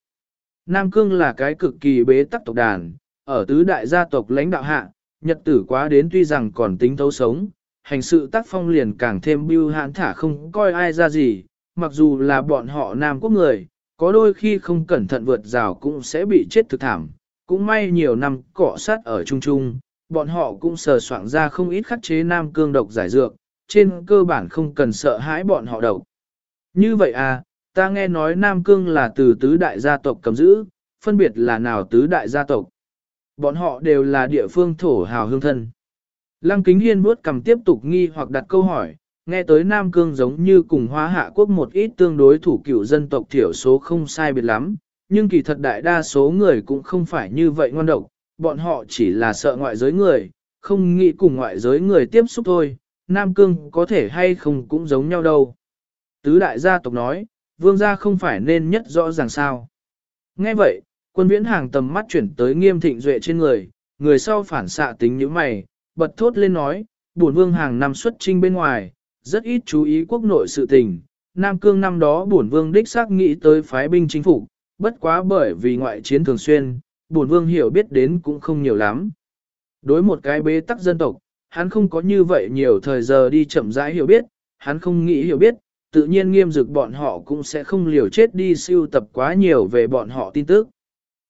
Nam Cương là cái cực kỳ bế tắc tộc đàn, ở tứ đại gia tộc lãnh đạo hạ, nhật tử quá đến tuy rằng còn tính thấu sống, hành sự tác phong liền càng thêm bưu hãn thả không coi ai ra gì, mặc dù là bọn họ Nam Quốc người, có đôi khi không cẩn thận vượt rào cũng sẽ bị chết thực thảm, cũng may nhiều năm cọ sát ở Trung Trung, bọn họ cũng sờ soạn ra không ít khắc chế Nam Cương độc giải dược, trên cơ bản không cần sợ hãi bọn họ độc. Như vậy à, ta nghe nói Nam Cương là từ tứ đại gia tộc cầm giữ, phân biệt là nào tứ đại gia tộc. Bọn họ đều là địa phương thổ hào hương thân. Lăng Kính Hiên bước cầm tiếp tục nghi hoặc đặt câu hỏi, nghe tới Nam Cương giống như cùng hóa hạ quốc một ít tương đối thủ cựu dân tộc thiểu số không sai biệt lắm, nhưng kỳ thật đại đa số người cũng không phải như vậy ngoan độc, bọn họ chỉ là sợ ngoại giới người, không nghĩ cùng ngoại giới người tiếp xúc thôi, Nam Cương có thể hay không cũng giống nhau đâu. Tứ đại gia tộc nói, vương gia không phải nên nhất rõ ràng sao. Nghe vậy, quân viễn hàng tầm mắt chuyển tới nghiêm thịnh duệ trên người, người sau phản xạ tính như mày, bật thốt lên nói, bổn vương hàng năm xuất trinh bên ngoài, rất ít chú ý quốc nội sự tình. Nam Cương năm đó bổn vương đích xác nghĩ tới phái binh chính phủ, bất quá bởi vì ngoại chiến thường xuyên, bổn vương hiểu biết đến cũng không nhiều lắm. Đối một cái bế tắc dân tộc, hắn không có như vậy nhiều thời giờ đi chậm rãi hiểu biết, hắn không nghĩ hiểu biết, tự nhiên nghiêm dực bọn họ cũng sẽ không liều chết đi siêu tập quá nhiều về bọn họ tin tức.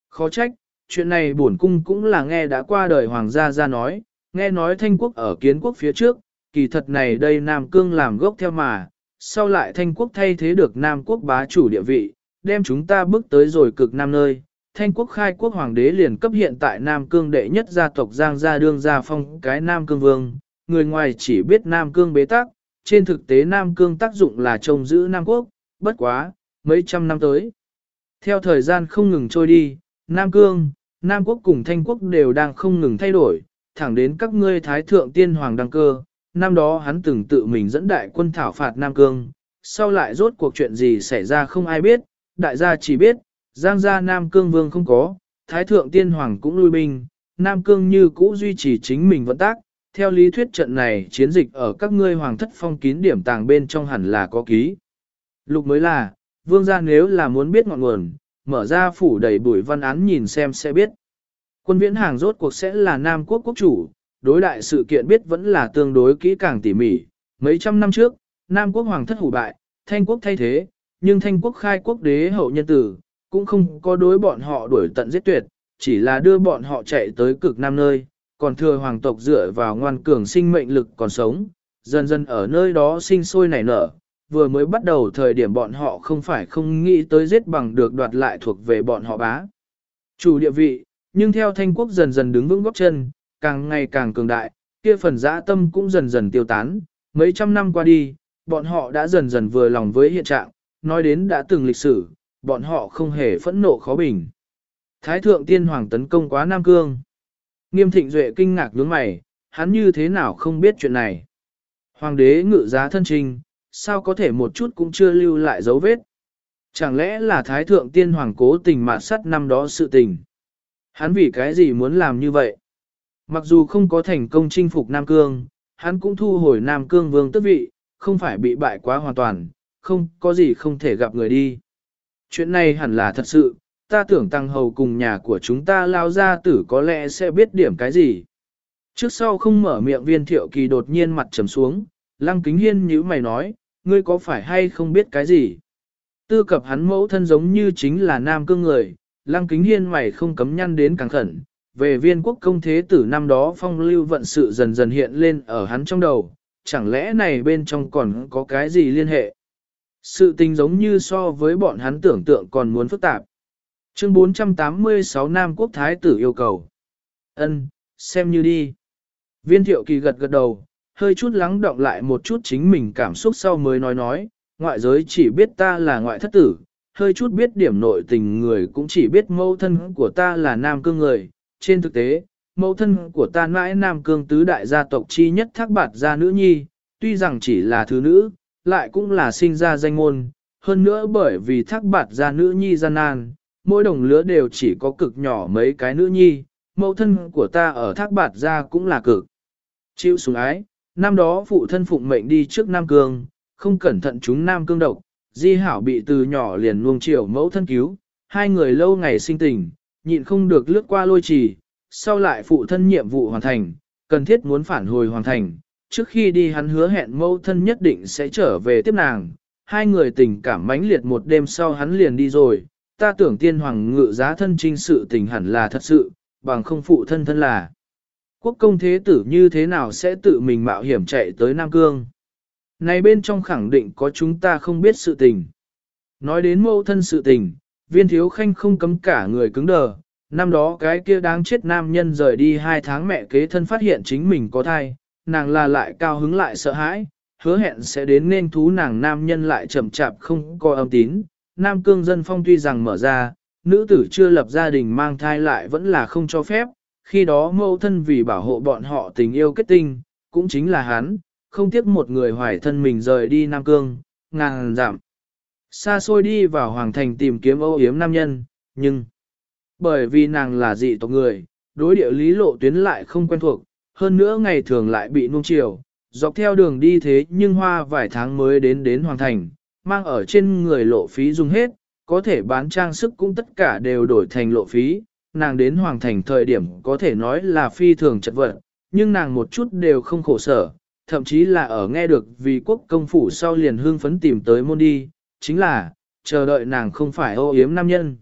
Khó trách, chuyện này bổn cung cũng là nghe đã qua đời hoàng gia ra nói, nghe nói thanh quốc ở kiến quốc phía trước, kỳ thật này đây Nam Cương làm gốc theo mà, sau lại thanh quốc thay thế được Nam quốc bá chủ địa vị, đem chúng ta bước tới rồi cực Nam nơi. Thanh quốc khai quốc hoàng đế liền cấp hiện tại Nam Cương đệ nhất gia tộc Giang gia đương gia phong cái Nam Cương vương, người ngoài chỉ biết Nam Cương bế tắc, trên thực tế Nam Cương tác dụng là trông giữ Nam Quốc, bất quá, mấy trăm năm tới. Theo thời gian không ngừng trôi đi, Nam Cương, Nam Quốc cùng Thanh Quốc đều đang không ngừng thay đổi, thẳng đến các ngươi Thái Thượng Tiên Hoàng đăng cơ. Năm đó hắn từng tự mình dẫn đại quân thảo phạt Nam Cương, sau lại rốt cuộc chuyện gì xảy ra không ai biết, đại gia chỉ biết, Giang gia Nam Cương Vương không có, Thái Thượng Tiên Hoàng cũng lui binh, Nam Cương như cũ duy trì chính mình vận tác, theo lý thuyết trận này chiến dịch ở các ngươi hoàng thất phong kín điểm tàng bên trong hẳn là có ký. Lục mới là, vương gia nếu là muốn biết ngọn nguồn, mở ra phủ đầy bùi văn án nhìn xem sẽ biết. Quân viễn hàng rốt cuộc sẽ là Nam quốc quốc chủ, đối đại sự kiện biết vẫn là tương đối kỹ càng tỉ mỉ. Mấy trăm năm trước, Nam quốc hoàng thất hủ bại, Thanh quốc thay thế, nhưng Thanh quốc khai quốc đế hậu nhân tử, cũng không có đối bọn họ đuổi tận giết tuyệt, chỉ là đưa bọn họ chạy tới cực Nam nơi, còn thừa hoàng tộc dựa vào ngoan cường sinh mệnh lực còn sống, dần dần ở nơi đó sinh sôi nảy nở. Vừa mới bắt đầu thời điểm bọn họ không phải không nghĩ tới giết bằng được đoạt lại thuộc về bọn họ bá. Chủ địa vị, nhưng theo thanh quốc dần dần đứng vững góc chân, càng ngày càng cường đại, kia phần dã tâm cũng dần dần tiêu tán. Mấy trăm năm qua đi, bọn họ đã dần dần vừa lòng với hiện trạng, nói đến đã từng lịch sử, bọn họ không hề phẫn nộ khó bình. Thái thượng tiên hoàng tấn công quá Nam Cương. Nghiêm thịnh duệ kinh ngạc nhướng mày, hắn như thế nào không biết chuyện này. Hoàng đế ngự giá thân trình, sao có thể một chút cũng chưa lưu lại dấu vết. Chẳng lẽ là thái thượng tiên hoàng cố tình mạt sắt năm đó sự tình. Hắn vì cái gì muốn làm như vậy? Mặc dù không có thành công chinh phục Nam Cương, hắn cũng thu hồi Nam Cương vương tước vị, không phải bị bại quá hoàn toàn, không có gì không thể gặp người đi. Chuyện này hẳn là thật sự, ta tưởng tăng hầu cùng nhà của chúng ta lao ra tử có lẽ sẽ biết điểm cái gì. Trước sau không mở miệng viên thiệu kỳ đột nhiên mặt trầm xuống, lăng kính hiên như mày nói, ngươi có phải hay không biết cái gì. Tư cập hắn mẫu thân giống như chính là nam cương người, lăng kính hiên mày không cấm nhăn đến càng khẩn. Về viên quốc công thế tử năm đó phong lưu vận sự dần dần hiện lên ở hắn trong đầu, chẳng lẽ này bên trong còn có cái gì liên hệ? Sự tình giống như so với bọn hắn tưởng tượng còn muốn phức tạp. Chương 486 Nam Quốc Thái tử yêu cầu. Ân, xem như đi. Viên thiệu kỳ gật gật đầu, hơi chút lắng động lại một chút chính mình cảm xúc sau mới nói nói, ngoại giới chỉ biết ta là ngoại thất tử, hơi chút biết điểm nội tình người cũng chỉ biết mẫu thân của ta là nam cương người. Trên thực tế, mẫu thân của ta mãi nam cương tứ đại gia tộc chi nhất thác bạt gia nữ nhi, tuy rằng chỉ là thứ nữ, lại cũng là sinh ra danh ngôn Hơn nữa bởi vì thác bạt gia nữ nhi gian nan, mỗi đồng lứa đều chỉ có cực nhỏ mấy cái nữ nhi, mẫu thân của ta ở thác bạt ra cũng là cực. Chịu sủng ái, năm đó phụ thân phụng mệnh đi trước Nam Cương, không cẩn thận chúng Nam Cương độc, di hảo bị từ nhỏ liền nuông chiều mẫu thân cứu, hai người lâu ngày sinh tình, nhịn không được lướt qua lôi trì, sau lại phụ thân nhiệm vụ hoàn thành, cần thiết muốn phản hồi hoàn thành, trước khi đi hắn hứa hẹn mẫu thân nhất định sẽ trở về tiếp nàng, hai người tình cảm mãnh liệt một đêm sau hắn liền đi rồi, ta tưởng tiên hoàng ngự giá thân trinh sự tình hẳn là thật sự, bằng không phụ thân thân là. Quốc công thế tử như thế nào sẽ tự mình mạo hiểm chạy tới Nam Cương? Này bên trong khẳng định có chúng ta không biết sự tình. Nói đến mâu thân sự tình, viên thiếu khanh không cấm cả người cứng đờ. Năm đó cái kia đáng chết nam nhân rời đi hai tháng mẹ kế thân phát hiện chính mình có thai, nàng là lại cao hứng lại sợ hãi, hứa hẹn sẽ đến nên thú nàng nam nhân lại chậm chạp không có âm tín, Nam Cương dân phong tuy rằng mở ra, nữ tử chưa lập gia đình mang thai lại vẫn là không cho phép, khi đó mâu thân vì bảo hộ bọn họ tình yêu kết tinh, cũng chính là hắn, không tiếc một người hoài thân mình rời đi Nam Cương, ngàn giảm. Xa xôi đi vào Hoàng Thành tìm kiếm âu yếm nam nhân, nhưng bởi vì nàng là dị tộc người, đối địa lý lộ tuyến lại không quen thuộc, hơn nữa ngày thường lại bị nuông chiều, dọc theo đường đi thế nhưng hoa vài tháng mới đến đến Hoàng Thành, mang ở trên người lộ phí dùng hết, có thể bán trang sức cũng tất cả đều đổi thành lộ phí, nàng đến Hoàng Thành thời điểm có thể nói là phi thường chật vật, nhưng nàng một chút đều không khổ sở, thậm chí là ở nghe được vì quốc công phủ sau liền hương phấn tìm tới môn đi, chính là, chờ đợi nàng không phải ô yếm nam nhân.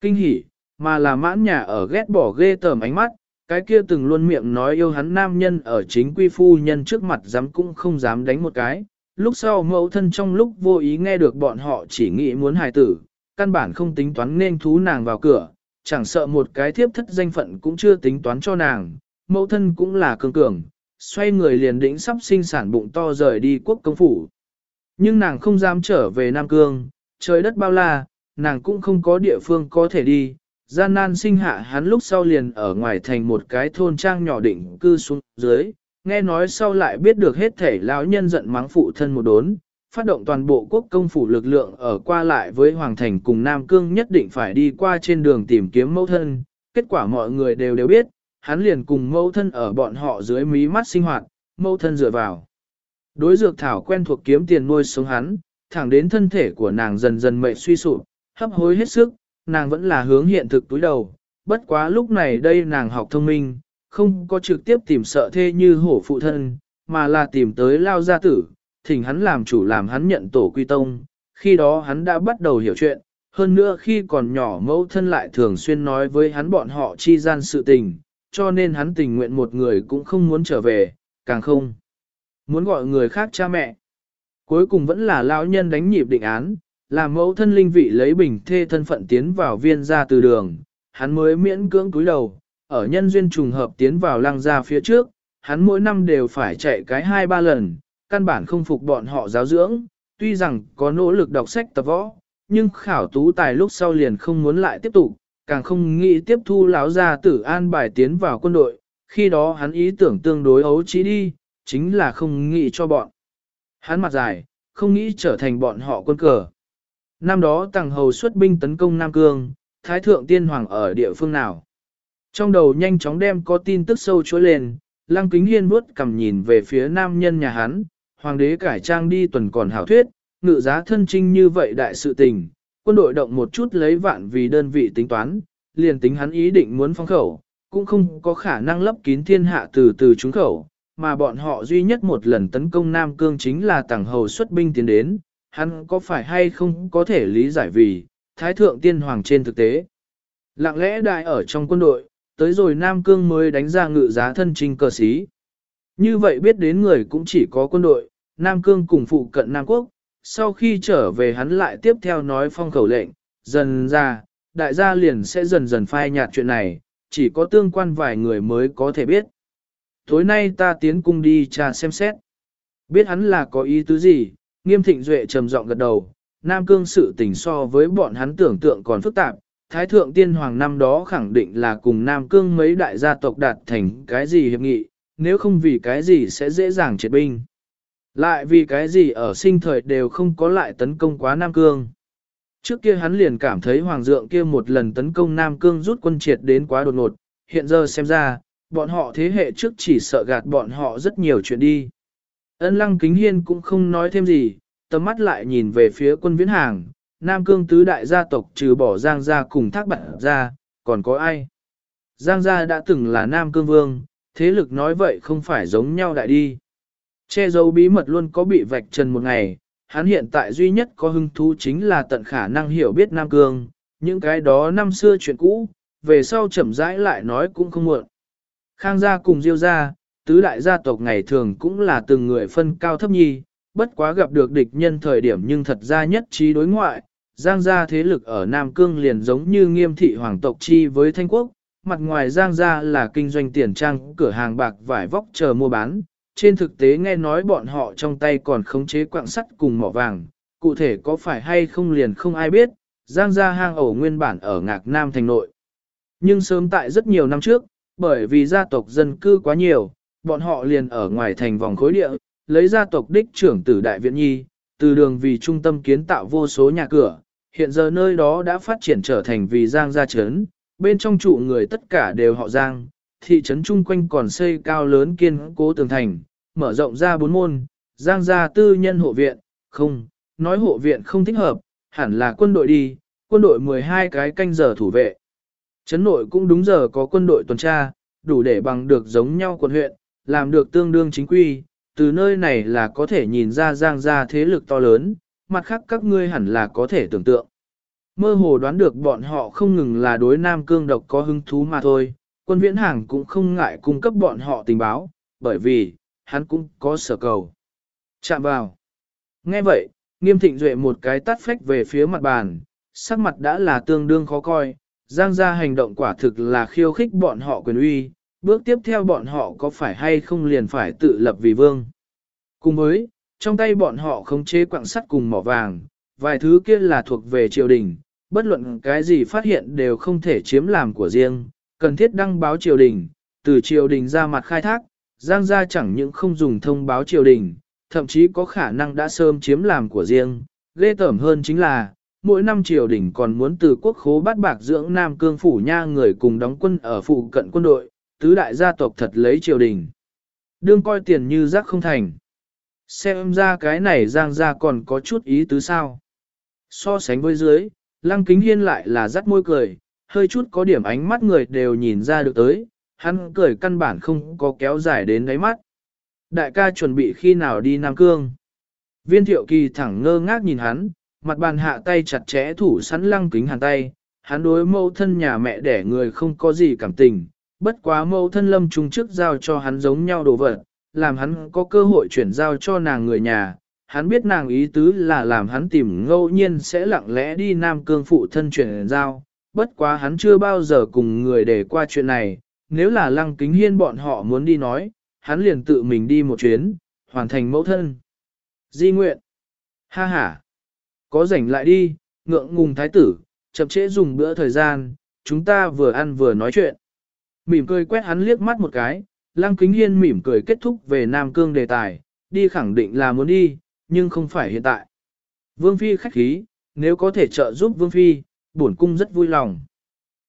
Kinh hỉ, mà là mãn nhà ở ghét bỏ ghê tởm ánh mắt, cái kia từng luôn miệng nói yêu hắn nam nhân ở chính quy phu nhân trước mặt dám cũng không dám đánh một cái. Lúc sau mẫu thân trong lúc vô ý nghe được bọn họ chỉ nghĩ muốn hài tử, căn bản không tính toán nên thú nàng vào cửa, chẳng sợ một cái thiếp thất danh phận cũng chưa tính toán cho nàng, mẫu thân cũng là cường cường, xoay người liền đĩnh sắp sinh sản bụng to rời đi quốc công phủ. Nhưng nàng không dám trở về Nam Cương, trời đất bao la, nàng cũng không có địa phương có thể đi, gian nan sinh hạ hắn lúc sau liền ở ngoài thành một cái thôn trang nhỏ định cư xuống dưới, nghe nói sau lại biết được hết thể lão nhân giận mắng phụ thân một đốn, phát động toàn bộ quốc công phủ lực lượng ở qua lại với Hoàng Thành cùng Nam Cương nhất định phải đi qua trên đường tìm kiếm mẫu thân, kết quả mọi người đều đều biết, hắn liền cùng mẫu thân ở bọn họ dưới mí mắt sinh hoạt, mẫu thân dựa vào. Đối dược thảo quen thuộc kiếm tiền nuôi sống hắn, thẳng đến thân thể của nàng dần dần mệt suy sụp, hấp hối hết sức, nàng vẫn là hướng hiện thực túi đầu, bất quá lúc này đây nàng học thông minh, không có trực tiếp tìm sợ thê như hổ phụ thân, mà là tìm tới lao gia tử, thỉnh hắn làm chủ làm hắn nhận tổ quy tông, khi đó hắn đã bắt đầu hiểu chuyện, hơn nữa khi còn nhỏ mẫu thân lại thường xuyên nói với hắn bọn họ chi gian sự tình, cho nên hắn tình nguyện một người cũng không muốn trở về, càng không muốn gọi người khác cha mẹ. Cuối cùng vẫn là lão nhân đánh nhịp định án, làm mẫu thân linh vị lấy bình thê thân phận tiến vào viên gia từ đường, hắn mới miễn cưỡng cúi đầu, ở nhân duyên trùng hợp tiến vào lăng gia phía trước, hắn mỗi năm đều phải chạy cái hai ba lần, căn bản không phục bọn họ giáo dưỡng, tuy rằng có nỗ lực đọc sách tập võ, nhưng khảo tú tài lúc sau liền không muốn lại tiếp tục, càng không nghĩ tiếp thu lão gia tử an bài tiến vào quân đội, khi đó hắn ý tưởng tương đối ấu trí đi, chính là không nghĩ cho bọn. Hắn mặt dài, không nghĩ trở thành bọn họ quân cờ. Năm đó tàng hầu xuất binh tấn công Nam Cương, Thái Thượng Tiên Hoàng ở địa phương nào? Trong đầu nhanh chóng đem có tin tức sâu chối lên, Lăng Kính Hiên bước cầm nhìn về phía nam nhân nhà hắn, Hoàng đế cải trang đi tuần còn hảo thuyết, ngự giá thân trinh như vậy đại sự tình, quân đội động một chút lấy vạn vì đơn vị tính toán, liền tính hắn ý định muốn phong khẩu, cũng không có khả năng lấp kín thiên hạ từ từ trúng khẩu, mà bọn họ duy nhất một lần tấn công Nam Cương chính là tàng hầu xuất binh tiến đến, hắn có phải hay không có thể lý giải vì, Thái Thượng Tiên Hoàng trên thực tế. Lặng lẽ đại ở trong quân đội, tới rồi Nam Cương mới đánh ra ngự giá thân trinh cờ sĩ. Như vậy biết đến người cũng chỉ có quân đội, Nam Cương cùng phụ cận Nam Quốc, sau khi trở về hắn lại tiếp theo nói phong khẩu lệnh, dần ra, đại gia liền sẽ dần dần phai nhạt chuyện này, chỉ có tương quan vài người mới có thể biết. Tối nay ta tiến cung đi trà xem xét. Biết hắn là có ý tứ gì, nghiêm thịnh duệ trầm giọng gật đầu, Nam Cương sự tình so với bọn hắn tưởng tượng còn phức tạp. Thái thượng tiên hoàng năm đó khẳng định là cùng Nam Cương mấy đại gia tộc đạt thành cái gì hiệp nghị, nếu không vì cái gì sẽ dễ dàng triệt binh. Lại vì cái gì ở sinh thời đều không có lại tấn công quá Nam Cương. Trước kia hắn liền cảm thấy Hoàng Dượng kia một lần tấn công Nam Cương rút quân triệt đến quá đột ngột, hiện giờ xem ra, bọn họ thế hệ trước chỉ sợ gạt bọn họ rất nhiều chuyện đi. Ân lăng kính hiên cũng không nói thêm gì, tầm mắt lại nhìn về phía quân viễn hàng, Nam Cương tứ đại gia tộc trừ bỏ Giang gia cùng thác bản ra, còn có ai? Giang gia đã từng là Nam Cương vương, thế lực nói vậy không phải giống nhau đại đi. Che giấu bí mật luôn có bị vạch trần một ngày, hắn hiện tại duy nhất có hứng thú chính là tận khả năng hiểu biết Nam Cương, những cái đó năm xưa chuyện cũ, về sau chậm rãi lại nói cũng không muộn. Khang gia cùng Diêu gia, tứ đại gia tộc ngày thường cũng là từng người phân cao thấp nhi, bất quá gặp được địch nhân thời điểm nhưng thật ra nhất trí đối ngoại, Giang gia thế lực ở Nam Cương liền giống như nghiêm thị hoàng tộc chi với Thanh Quốc, mặt ngoài Giang gia là kinh doanh tiền trang, cửa hàng bạc vải vóc chờ mua bán, trên thực tế nghe nói bọn họ trong tay còn khống chế quạng sắt cùng mỏ vàng, cụ thể có phải hay không liền không ai biết, Giang gia hang ổ nguyên bản ở ngạc Nam thành nội. Nhưng sớm tại rất nhiều năm trước, bởi vì gia tộc dân cư quá nhiều, bọn họ liền ở ngoài thành vòng khối địa, lấy gia tộc đích trưởng tử đại viện nhi, từ đường vì trung tâm kiến tạo vô số nhà cửa, hiện giờ nơi đó đã phát triển trở thành vì Giang gia trấn, bên trong trụ người tất cả đều họ Giang, thị trấn chung quanh còn xây cao lớn kiên cố tường thành, mở rộng ra bốn môn, Giang gia tư nhân hộ viện, không, nói hộ viện không thích hợp, hẳn là quân đội đi, quân đội 12 cái canh giờ thủ vệ. Trấn nội cũng đúng giờ có quân đội tuần tra, đủ để bằng được giống nhau quận huyện, làm được tương đương chính quy, từ nơi này là có thể nhìn ra giang gia thế lực to lớn, mặt khác các ngươi hẳn là có thể tưởng tượng. Mơ hồ đoán được bọn họ không ngừng là đối nam cương độc có hứng thú mà thôi, quân viễn hàng cũng không ngại cung cấp bọn họ tình báo, bởi vì, hắn cũng có sở cầu. Chạm vào. Nghe vậy, nghiêm thịnh duệ một cái tắt phách về phía mặt bàn, sắc mặt đã là tương đương khó coi, giang gia hành động quả thực là khiêu khích bọn họ quyền uy, bước tiếp theo bọn họ có phải hay không liền phải tự lập vì vương. Cùng với, trong tay bọn họ khống chế quặng sắt cùng mỏ vàng, vài thứ kia là thuộc về triều đình, bất luận cái gì phát hiện đều không thể chiếm làm của riêng, cần thiết đăng báo triều đình, từ triều đình ra mặt khai thác, giang gia chẳng những không dùng thông báo triều đình, thậm chí có khả năng đã sớm chiếm làm của riêng, ghê tởm hơn chính là, mỗi năm triều đình còn muốn từ quốc khố bắt bạc dưỡng Nam Cương Phủ Nha người cùng đóng quân ở phụ cận quân đội, tứ đại gia tộc thật lấy triều đình. Đương coi tiền như rác không thành. Xem ra cái này giang ra còn có chút ý tứ sao. So sánh với dưới, lăng kính hiên lại là rắt môi cười, hơi chút có điểm ánh mắt người đều nhìn ra được tới, hắn cười căn bản không có kéo dài đến đáy mắt. Đại ca chuẩn bị khi nào đi Nam Cương. Viên thiệu kỳ thẳng ngơ ngác nhìn hắn, mặt bàn hạ tay chặt chẽ thủ sẵn lăng kính hàn tay, hắn đối mẫu thân nhà mẹ đẻ người không có gì cảm tình, bất quá mẫu thân lâm trung trước giao cho hắn giống nhau đồ vật, làm hắn có cơ hội chuyển giao cho nàng người nhà. Hắn biết nàng ý tứ là làm hắn tìm ngẫu nhiên sẽ lặng lẽ đi Nam Cương phụ thân chuyển giao, bất quá hắn chưa bao giờ cùng người để qua chuyện này, nếu là lăng kính hiên bọn họ muốn đi nói, hắn liền tự mình đi một chuyến, hoàn thành mẫu thân. Di nguyện. Ha ha. Có rảnh lại đi, ngượng ngùng thái tử, chậm trễ dùng bữa thời gian, chúng ta vừa ăn vừa nói chuyện. Mỉm cười quét hắn liếc mắt một cái, Lăng Kính Hiên mỉm cười kết thúc về Nam Cương đề tài, đi khẳng định là muốn đi, nhưng không phải hiện tại. Vương Phi khách khí, nếu có thể trợ giúp Vương Phi, bổn cung rất vui lòng.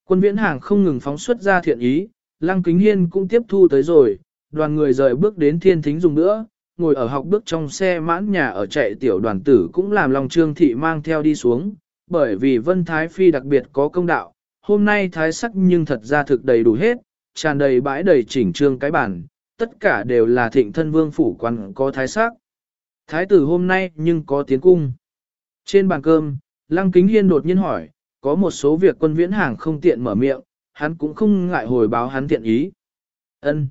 Quân viễn hàng không ngừng phóng xuất ra thiện ý, Lăng Kính Hiên cũng tiếp thu tới rồi, đoàn người rời bước đến thiên thính dùng nữa, ngồi ở học bước trong xe mãn nhà ở chạy tiểu đoàn tử cũng làm lòng trương thị mang theo đi xuống, bởi vì Vân Thái Phi đặc biệt có công đạo, hôm nay thái sắc nhưng thật ra thực đầy đủ hết, tràn đầy bãi đầy chỉnh trương cái bản, tất cả đều là thịnh thân vương phủ quan có thái sắc. Thái tử hôm nay nhưng có tiến cung. Trên bàn cơm, Lăng Kính Hiên đột nhiên hỏi, có một số việc quân viễn hàng không tiện mở miệng, hắn cũng không ngại hồi báo hắn tiện ý. Ân,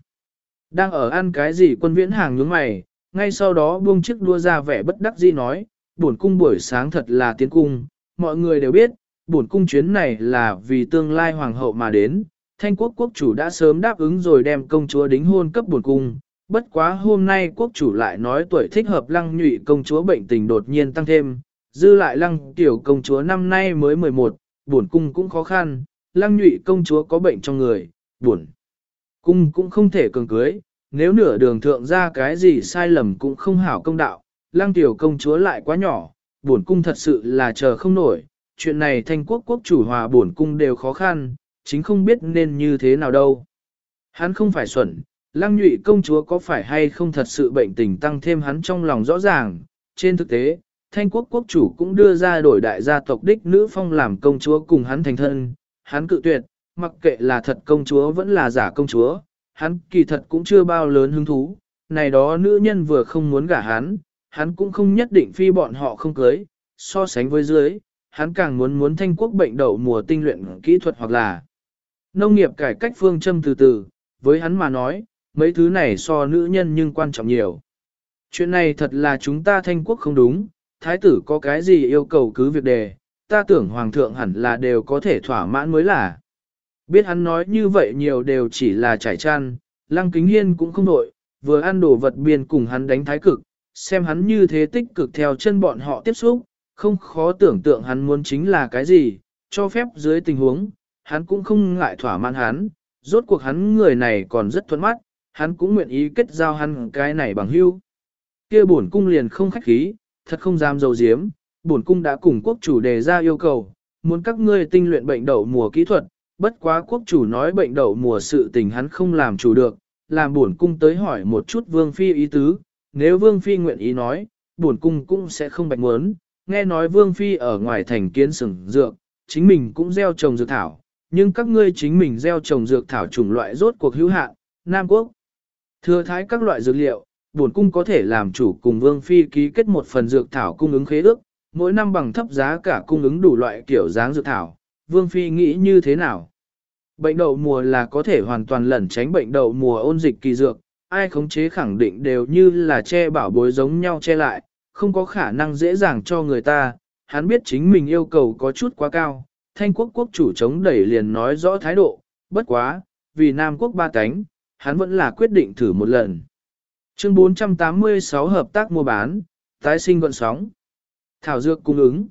Đang ở ăn cái gì quân viễn hàng nhướng mày, ngay sau đó buông chiếc đua ra vẻ bất đắc dĩ nói, buồn cung buổi sáng thật là tiến cung, mọi người đều biết, buồn cung chuyến này là vì tương lai hoàng hậu mà đến, thanh quốc quốc chủ đã sớm đáp ứng rồi đem công chúa đính hôn cấp buồn cung. Bất quá hôm nay quốc chủ lại nói tuổi thích hợp lăng nhụy công chúa bệnh tình đột nhiên tăng thêm, dư lại lăng tiểu công chúa năm nay mới 11, buồn cung cũng khó khăn, lăng nhụy công chúa có bệnh trong người, buồn cung cũng không thể cường cưới, nếu nửa đường thượng ra cái gì sai lầm cũng không hảo công đạo, lăng tiểu công chúa lại quá nhỏ, buồn cung thật sự là chờ không nổi, chuyện này thanh quốc quốc chủ hòa buồn cung đều khó khăn, chính không biết nên như thế nào đâu. Hắn không phải xuẩn, lăng nhụy công chúa có phải hay không thật sự bệnh tình tăng thêm hắn trong lòng rõ ràng, trên thực tế, thanh quốc quốc chủ cũng đưa ra đổi đại gia tộc đích nữ phong làm công chúa cùng hắn thành thân, hắn cự tuyệt, mặc kệ là thật công chúa vẫn là giả công chúa, hắn kỳ thật cũng chưa bao lớn hứng thú, này đó nữ nhân vừa không muốn gả hắn, hắn cũng không nhất định phi bọn họ không cưới, so sánh với dưới, hắn càng muốn muốn thanh quốc bệnh đậu mùa tinh luyện kỹ thuật hoặc là nông nghiệp cải cách phương châm từ từ, với hắn mà nói, mấy thứ này so nữ nhân nhưng quan trọng nhiều. Chuyện này thật là chúng ta thanh quốc không đúng, thái tử có cái gì yêu cầu cứ việc đề, ta tưởng hoàng thượng hẳn là đều có thể thỏa mãn mới là. Biết hắn nói như vậy nhiều đều chỉ là trải chăn, lăng kính hiên cũng không nội, vừa ăn đồ vật biên cùng hắn đánh thái cực, xem hắn như thế tích cực theo chân bọn họ tiếp xúc, không khó tưởng tượng hắn muốn chính là cái gì, cho phép dưới tình huống, hắn cũng không ngại thỏa mãn hắn, rốt cuộc hắn người này còn rất thuận mắt, hắn cũng nguyện ý kết giao hắn cái này bằng hưu. Kia bổn cung liền không khách khí, thật không dám dầu diếm, bổn cung đã cùng quốc chủ đề ra yêu cầu, muốn các ngươi tinh luyện bệnh đậu mùa kỹ thuật, bất quá quốc chủ nói bệnh đậu mùa sự tình hắn không làm chủ được, làm bổn cung tới hỏi một chút vương phi ý tứ, nếu vương phi nguyện ý nói, bổn cung cũng sẽ không bạch muốn, nghe nói vương phi ở ngoài thành kiến sừng dược, chính mình cũng gieo trồng dược thảo, nhưng các ngươi chính mình gieo trồng dược thảo chủng loại rốt cuộc hữu hạn, Nam Quốc. Thừa thái các loại dược liệu, bổn cung có thể làm chủ cùng vương phi ký kết một phần dược thảo cung ứng khế ước, mỗi năm bằng thấp giá cả cung ứng đủ loại kiểu dáng dược thảo, vương phi nghĩ như thế nào? Bệnh đậu mùa là có thể hoàn toàn lẩn tránh bệnh đậu mùa ôn dịch kỳ dược, ai khống chế khẳng định đều như là che bảo bối giống nhau che lại, không có khả năng dễ dàng cho người ta, hắn biết chính mình yêu cầu có chút quá cao, thanh quốc quốc chủ chống đẩy liền nói rõ thái độ, bất quá, vì Nam quốc ba cánh, hắn vẫn là quyết định thử một lần. Chương 486 hợp tác mua bán, tái sinh gọn sóng. Thảo dược cung ứng.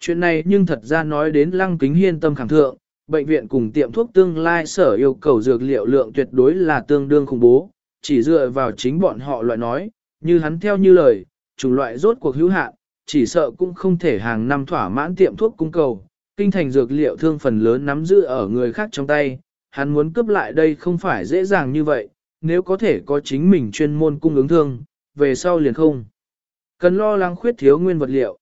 Chuyện này nhưng thật ra nói đến lăng kính hiên tâm khẳng thượng, bệnh viện cùng tiệm thuốc tương lai sở yêu cầu dược liệu lượng tuyệt đối là tương đương khủng bố, chỉ dựa vào chính bọn họ loại nói, như hắn theo như lời, chủng loại rốt cuộc hữu hạn, chỉ sợ cũng không thể hàng năm thỏa mãn tiệm thuốc cung cầu, kinh thành dược liệu thương phần lớn nắm giữ ở người khác trong tay, hắn muốn cướp lại đây không phải dễ dàng như vậy, nếu có thể có chính mình chuyên môn cung ứng thương, về sau liền không. Cần lo lắng khuyết thiếu nguyên vật liệu.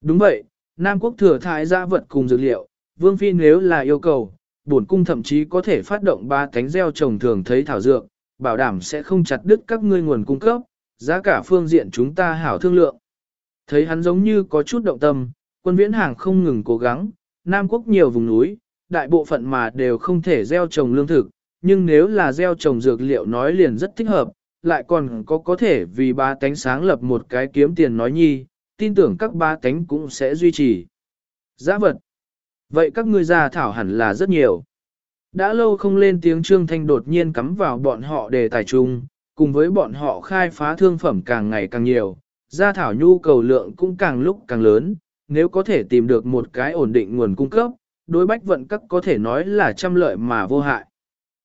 Đúng vậy, Nam Quốc thừa thái ra vật cùng dược liệu, Vương Phi nếu là yêu cầu, bổn cung thậm chí có thể phát động ba cánh gieo trồng thường thấy thảo dược, bảo đảm sẽ không chặt đứt các ngươi nguồn cung cấp, giá cả phương diện chúng ta hảo thương lượng. Thấy hắn giống như có chút động tâm, quân viễn hàng không ngừng cố gắng, Nam Quốc nhiều vùng núi, đại bộ phận mà đều không thể gieo trồng lương thực, nhưng nếu là gieo trồng dược liệu nói liền rất thích hợp, lại còn có có thể vì ba tánh sáng lập một cái kiếm tiền nói nhi, tin tưởng các ba tánh cũng sẽ duy trì. Giá vật. Vậy các ngươi già thảo hẳn là rất nhiều. Đã lâu không lên tiếng trương thanh đột nhiên cắm vào bọn họ đề tài chung, cùng với bọn họ khai phá thương phẩm càng ngày càng nhiều, gia thảo nhu cầu lượng cũng càng lúc càng lớn, nếu có thể tìm được một cái ổn định nguồn cung cấp, đối bách vận các có thể nói là trăm lợi mà vô hại.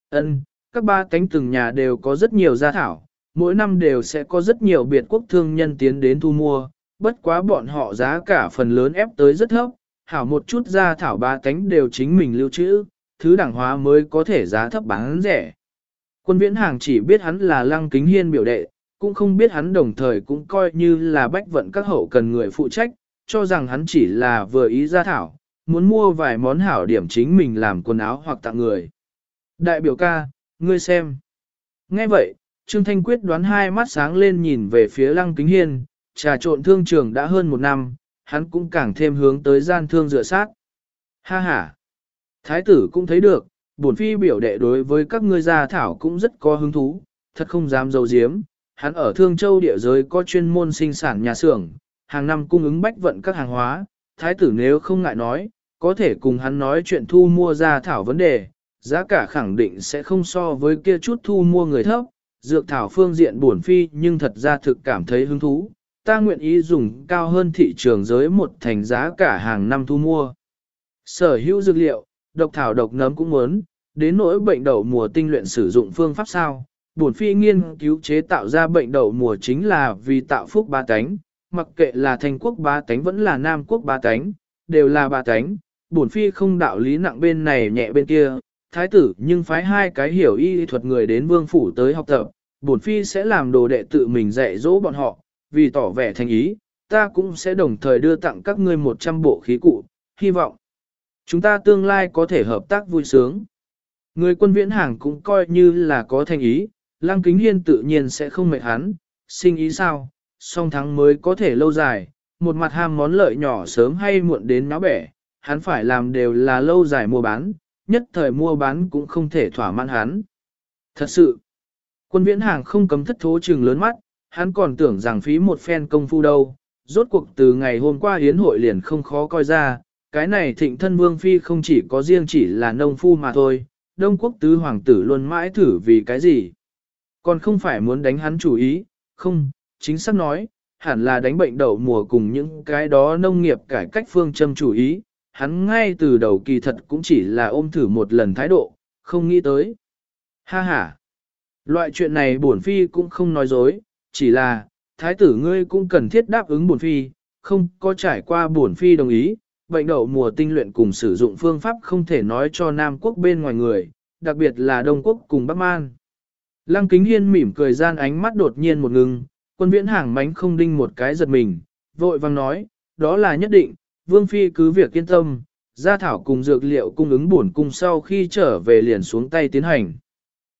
Ân, các ba cánh từng nhà đều có rất nhiều gia thảo, mỗi năm đều sẽ có rất nhiều biệt quốc thương nhân tiến đến thu mua, bất quá bọn họ giá cả phần lớn ép tới rất thấp, hảo một chút gia thảo ba cánh đều chính mình lưu trữ, thứ đẳng hóa mới có thể giá thấp bán rẻ. Quân viễn hàng chỉ biết hắn là lăng kính hiên biểu đệ, cũng không biết hắn đồng thời cũng coi như là bách vận các hậu cần người phụ trách, cho rằng hắn chỉ là vừa ý gia thảo, muốn mua vài món hảo điểm chính mình làm quần áo hoặc tặng người. Đại biểu ca, ngươi xem. Nghe vậy, Trương Thanh quyết đoán hai mắt sáng lên nhìn về phía lăng kính hiên, trà trộn thương trường đã hơn một năm, hắn cũng càng thêm hướng tới gian thương dựa sát. Ha ha! Thái tử cũng thấy được, bổn phi biểu đệ đối với các ngươi gia thảo cũng rất có hứng thú, thật không dám dầu diếm. Hắn ở Thương Châu địa giới có chuyên môn sinh sản nhà xưởng, hàng năm cung ứng bách vận các hàng hóa, thái tử nếu không ngại nói, có thể cùng hắn nói chuyện thu mua ra thảo vấn đề, giá cả khẳng định sẽ không so với kia chút thu mua người thấp, dược thảo phương diện buồn phi nhưng thật ra thực cảm thấy hứng thú, ta nguyện ý dùng cao hơn thị trường giới một thành giá cả hàng năm thu mua. Sở hữu dược liệu, độc thảo độc nấm cũng muốn, đến nỗi bệnh đậu mùa tinh luyện sử dụng phương pháp sao, buồn phi nghiên cứu chế tạo ra bệnh đậu mùa chính là vì tạo phúc ba tánh, mặc kệ là thành quốc ba tánh vẫn là nam quốc ba tánh, đều là ba tánh, bổn phi không đạo lý nặng bên này nhẹ bên kia, thái tử nhưng phái hai cái hiểu y thuật người đến vương phủ tới học tập, bổn phi sẽ làm đồ đệ tự mình dạy dỗ bọn họ, vì tỏ vẻ thành ý, ta cũng sẽ đồng thời đưa tặng các ngươi 100 bộ khí cụ, hy vọng chúng ta tương lai có thể hợp tác vui sướng. Người quân viễn hàng cũng coi như là có thành ý, lăng kính hiên tự nhiên sẽ không mệt hắn, sinh ý sao, song thắng mới có thể lâu dài, một mặt ham món lợi nhỏ sớm hay muộn đến náo bẻ, hắn phải làm đều là lâu dài mua bán, nhất thời mua bán cũng không thể thỏa mãn hắn. Thật sự, quân viễn hàng không cấm thất thố trừng lớn mắt, hắn còn tưởng rằng phí một phen công phu đâu, rốt cuộc từ ngày hôm qua hiến hội liền không khó coi ra, cái này thịnh thân vương phi không chỉ có riêng chỉ là nông phu mà thôi, đông quốc tứ hoàng tử luôn mãi thử vì cái gì. Còn không phải muốn đánh hắn chủ ý, không, chính xác nói, hẳn là đánh bệnh đậu mùa cùng những cái đó nông nghiệp cải cách phương châm chủ ý, hắn ngay từ đầu kỳ thật cũng chỉ là ôm thử một lần thái độ, không nghĩ tới. Ha ha! Loại chuyện này bổn phi cũng không nói dối, chỉ là, thái tử ngươi cũng cần thiết đáp ứng bổn phi, không có trải qua bổn phi đồng ý, bệnh đậu mùa tinh luyện cùng sử dụng phương pháp không thể nói cho Nam quốc bên ngoài người, đặc biệt là Đông quốc cùng Bắc Man. Lăng kính hiên mỉm cười gian ánh mắt đột nhiên một ngừng, quân viễn hàng mánh không đinh một cái giật mình, vội vang nói, đó là nhất định, vương phi cứ việc yên tâm, gia thảo cùng dược liệu cung ứng bổn cung sau khi trở về liền xuống tay tiến hành.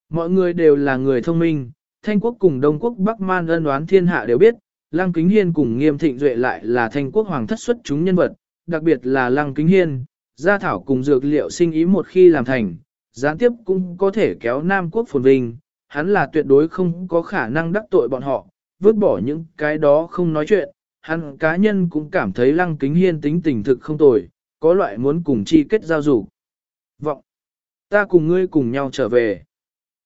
Mọi người đều là người thông minh, Thanh quốc cùng Đông quốc Bắc Man ân đoán thiên hạ đều biết, Lăng Kính Hiên cùng Nghiêm Thịnh Duệ lại là Thanh quốc hoàng thất xuất chúng nhân vật, đặc biệt là Lăng Kính Hiên, gia thảo cùng dược liệu sinh ý một khi làm thành, gián tiếp cũng có thể kéo Nam quốc phồn vinh, hắn là tuyệt đối không có khả năng đắc tội bọn họ, vứt bỏ những cái đó không nói chuyện, hắn cá nhân cũng cảm thấy Lăng Kính Hiên tính tình thực không tồi, có loại muốn cùng chi kết giao dục. Vọng, ta cùng ngươi cùng nhau trở về.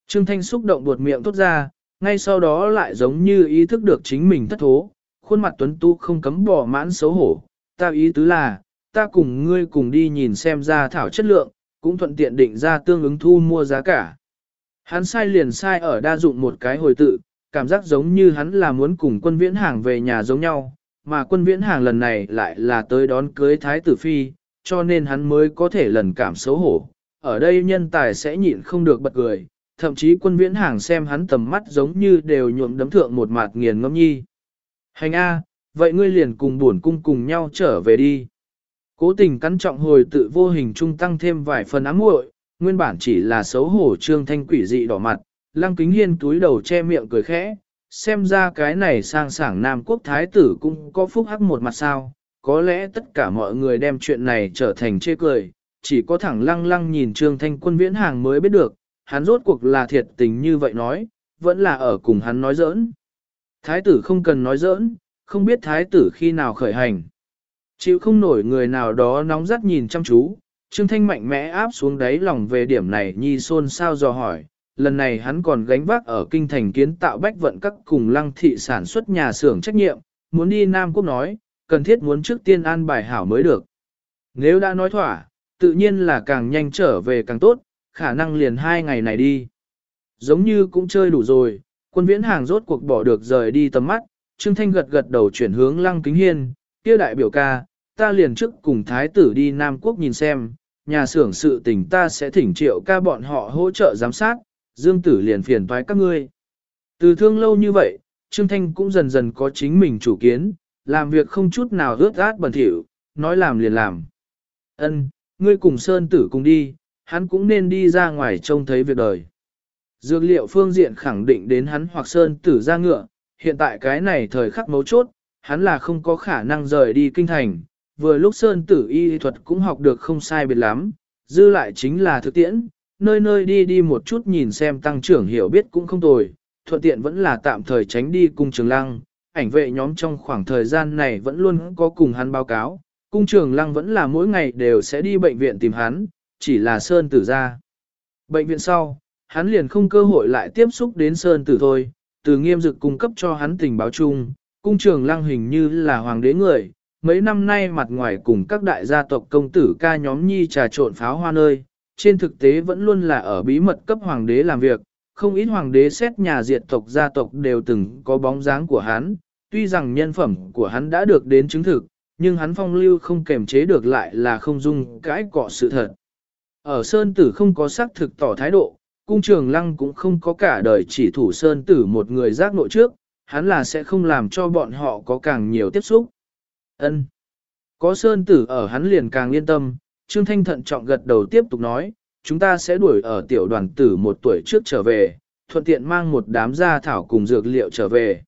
Trương Thanh xúc động buột miệng tốt ra, ngay sau đó lại giống như ý thức được chính mình thất thố, khuôn mặt tuấn tu không cấm bỏ mãn xấu hổ. Ta ý tứ là, ta cùng ngươi cùng đi nhìn xem ra thảo chất lượng, cũng thuận tiện định ra tương ứng thu mua giá cả. Hắn sai liền sai ở đa dụng một cái hồi tự, cảm giác giống như hắn là muốn cùng quân viễn hàng về nhà giống nhau, mà quân viễn hàng lần này lại là tới đón cưới thái tử phi, cho nên hắn mới có thể lần cảm xấu hổ. Ở đây nhân tài sẽ nhịn không được bật cười, thậm chí quân viễn hàng xem hắn tầm mắt giống như đều nhuộm đấm thượng một mặt nghiền ngâm nhi. Hành A, vậy ngươi liền cùng buồn cung cùng nhau trở về đi. Cố tình cắn trọng hồi tự vô hình trung tăng thêm vài phần ám muội, nguyên bản chỉ là xấu hổ trương thanh quỷ dị đỏ mặt, lăng kính hiên túi đầu che miệng cười khẽ, xem ra cái này sang sảng Nam Quốc Thái tử cũng có phúc hắc một mặt sao, có lẽ tất cả mọi người đem chuyện này trở thành chê cười, chỉ có thẳng lăng lăng nhìn trương thanh quân viễn hàng mới biết được, hắn rốt cuộc là thiệt tình như vậy nói, vẫn là ở cùng hắn nói giỡn. Thái tử không cần nói giỡn, không biết thái tử khi nào khởi hành. Chịu không nổi người nào đó nóng rắt nhìn chăm chú, Trương Thanh mạnh mẽ áp xuống đáy lòng về điểm này nhi xôn sao dò hỏi. Lần này hắn còn gánh vác ở kinh thành kiến tạo bách vận các cùng lăng thị sản xuất nhà xưởng trách nhiệm, muốn đi Nam Quốc nói, cần thiết muốn trước tiên an bài hảo mới được. Nếu đã nói thỏa, tự nhiên là càng nhanh trở về càng tốt, khả năng liền hai ngày này đi. Giống như cũng chơi đủ rồi, quân viễn hàng rốt cuộc bỏ được rời đi tầm mắt, Trương Thanh gật gật đầu chuyển hướng Lăng Kính Hiên, kia đại biểu ca, ta liền trước cùng thái tử đi Nam Quốc nhìn xem, nhà xưởng sự tình ta sẽ thỉnh triệu ca bọn họ hỗ trợ giám sát, Dương Tử liền phiền toái các ngươi. Từ thương lâu như vậy, Trương Thanh cũng dần dần có chính mình chủ kiến, làm việc không chút nào rớt át bẩn thỉu, nói làm liền làm. Ân, ngươi cùng Sơn Tử cùng đi, hắn cũng nên đi ra ngoài trông thấy việc đời. Dược liệu phương diện khẳng định đến hắn hoặc Sơn Tử ra ngựa, hiện tại cái này thời khắc mấu chốt, hắn là không có khả năng rời đi kinh thành, vừa lúc Sơn Tử y thuật cũng học được không sai biệt lắm, dư lại chính là thực tiễn, nơi nơi đi đi một chút nhìn xem tăng trưởng hiểu biết cũng không tồi, thuận tiện vẫn là tạm thời tránh đi cung trường lăng, ảnh vệ nhóm trong khoảng thời gian này vẫn luôn có cùng hắn báo cáo, cung trường lăng vẫn là mỗi ngày đều sẽ đi bệnh viện tìm hắn, chỉ là Sơn Tử ra. Bệnh viện sau, hắn liền không cơ hội lại tiếp xúc đến Sơn Tử thôi, từ nghiêm dực cung cấp cho hắn tình báo chung, cung trường lăng hình như là hoàng đế người, mấy năm nay mặt ngoài cùng các đại gia tộc công tử ca nhóm nhi trà trộn pháo hoa nơi, trên thực tế vẫn luôn là ở bí mật cấp hoàng đế làm việc, không ít hoàng đế xét nhà diệt tộc gia tộc đều từng có bóng dáng của hắn, tuy rằng nhân phẩm của hắn đã được đến chứng thực, nhưng hắn phong lưu không kềm chế được lại là không dung cãi cọ sự thật. Ở Sơn Tử không có xác thực tỏ thái độ, cung trường lăng cũng không có cả đời chỉ thủ Sơn Tử một người giác nội trước, hắn là sẽ không làm cho bọn họ có càng nhiều tiếp xúc. Ân, Có Sơn Tử ở hắn liền càng yên tâm, Trương Thanh thận trọng gật đầu tiếp tục nói, chúng ta sẽ đuổi ở tiểu đoàn tử một tuổi trước trở về, thuận tiện mang một đám gia thảo cùng dược liệu trở về.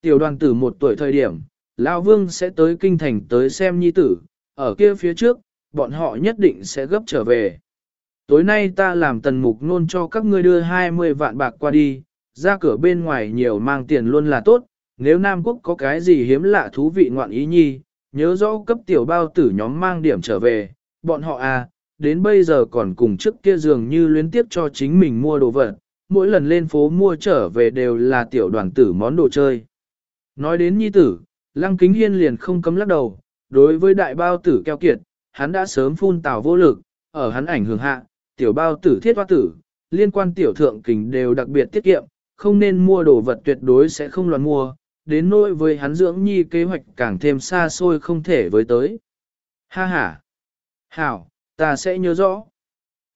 Tiểu đoàn tử một tuổi thời điểm, Lão Vương sẽ tới kinh thành tới xem nhi tử, ở kia phía trước, bọn họ nhất định sẽ gấp trở về. Tối nay ta làm tần mục nôn cho các ngươi đưa 20 vạn bạc qua đi, ra cửa bên ngoài nhiều mang tiền luôn là tốt, nếu Nam Quốc có cái gì hiếm lạ thú vị ngoạn ý nhi, nhớ rõ cấp tiểu bao tử nhóm mang điểm trở về, bọn họ à, đến bây giờ còn cùng trước kia dường như luyến tiếp cho chính mình mua đồ vật, mỗi lần lên phố mua trở về đều là tiểu đoàn tử món đồ chơi. Nói đến nhi tử, Lăng Kính Hiên liền không cấm lắc đầu, đối với đại bao tử keo kiệt, hắn đã sớm phun tào vô lực, ở hắn ảnh hưởng hạ, tiểu bao tử thiết hoa tử, liên quan tiểu thượng kình đều đặc biệt tiết kiệm, không nên mua đồ vật tuyệt đối sẽ không loạn mua, đến nỗi với hắn dưỡng nhi kế hoạch càng thêm xa xôi không thể với tới. Ha ha! Hảo, ta sẽ nhớ rõ.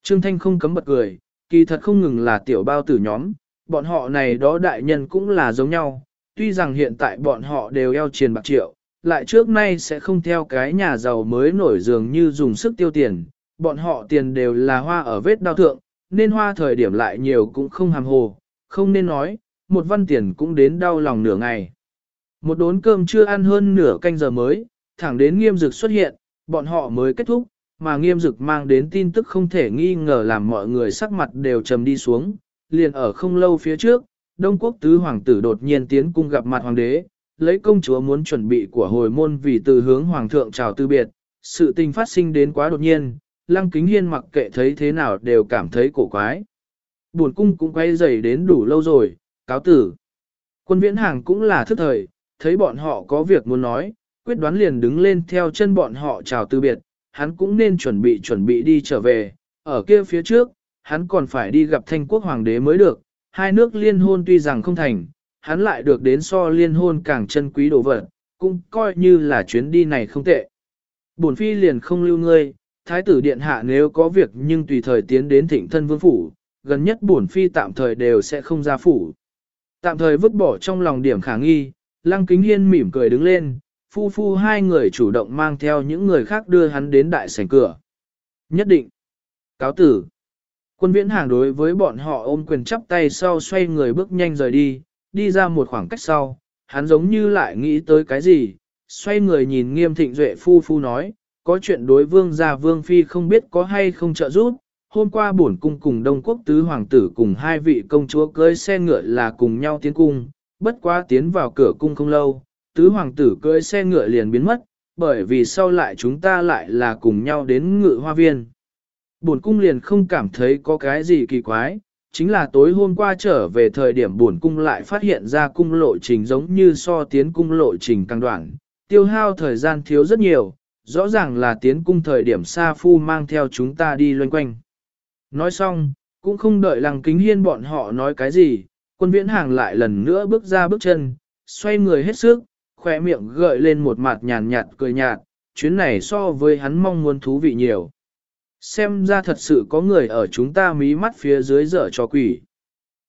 Trương Thanh không cấm bật cười, kỳ thật không ngừng là tiểu bao tử nhóm, bọn họ này đó đại nhân cũng là giống nhau, tuy rằng hiện tại bọn họ đều eo triền bạc triệu, lại trước nay sẽ không theo cái nhà giàu mới nổi dường như dùng sức tiêu tiền, bọn họ tiền đều là hoa ở vết đau thượng, nên hoa thời điểm lại nhiều cũng không hàm hồ, không nên nói, một văn tiền cũng đến đau lòng nửa ngày. Một đốn cơm chưa ăn hơn nửa canh giờ mới, thẳng đến nghiêm dực xuất hiện, bọn họ mới kết thúc, mà nghiêm dực mang đến tin tức không thể nghi ngờ làm mọi người sắc mặt đều trầm đi xuống, liền ở không lâu phía trước, Đông Quốc Tứ Hoàng tử đột nhiên tiến cung gặp mặt Hoàng đế, lấy công chúa muốn chuẩn bị của hồi môn vì từ hướng Hoàng thượng chào từ biệt, sự tình phát sinh đến quá đột nhiên, Lăng Kính Hiên mặc kệ thấy thế nào đều cảm thấy cổ quái. Buồn cung cũng quay dày đến đủ lâu rồi, cáo tử. Quân viễn hàng cũng là thức thời, thấy bọn họ có việc muốn nói, quyết đoán liền đứng lên theo chân bọn họ chào từ biệt, hắn cũng nên chuẩn bị chuẩn bị đi trở về, ở kia phía trước, hắn còn phải đi gặp thanh quốc hoàng đế mới được, hai nước liên hôn tuy rằng không thành, hắn lại được đến so liên hôn càng chân quý đồ vật, cũng coi như là chuyến đi này không tệ. Bổn phi liền không lưu ngươi, thái tử điện hạ nếu có việc nhưng tùy thời tiến đến thịnh thân vương phủ, gần nhất bổn phi tạm thời đều sẽ không ra phủ. Tạm thời vứt bỏ trong lòng điểm khả nghi, lăng kính hiên mỉm cười đứng lên, phu phu hai người chủ động mang theo những người khác đưa hắn đến đại sảnh cửa. Nhất định. Cáo tử. Quân viễn hàng đối với bọn họ ôm quyền chắp tay sau xoay người bước nhanh rời đi, đi ra một khoảng cách sau, hắn giống như lại nghĩ tới cái gì, xoay người nhìn nghiêm thịnh duệ phu phu nói, có chuyện đối vương gia vương phi không biết có hay không trợ giúp. Hôm qua bổn cung cùng Đông Quốc tứ hoàng tử cùng hai vị công chúa cưới xe ngựa là cùng nhau tiến cung, bất quá tiến vào cửa cung không lâu, tứ hoàng tử cưỡi xe ngựa liền biến mất, bởi vì sau lại chúng ta lại là cùng nhau đến ngự hoa viên. Bổn cung liền không cảm thấy có cái gì kỳ quái, chính là tối hôm qua trở về thời điểm bổn cung lại phát hiện ra cung lộ trình giống như so tiến cung lộ trình càng đoạn, tiêu hao thời gian thiếu rất nhiều, rõ ràng là tiến cung thời điểm xa phu mang theo chúng ta đi loanh quanh. Nói xong, cũng không đợi lăng kính hiên bọn họ nói cái gì, quân viễn hàng lại lần nữa bước ra bước chân, xoay người hết sức, khoe miệng gợi lên một mặt nhàn nhạt cười nhạt, chuyến này so với hắn mong muốn thú vị nhiều. Xem ra thật sự có người ở chúng ta mí mắt phía dưới dở cho quỷ.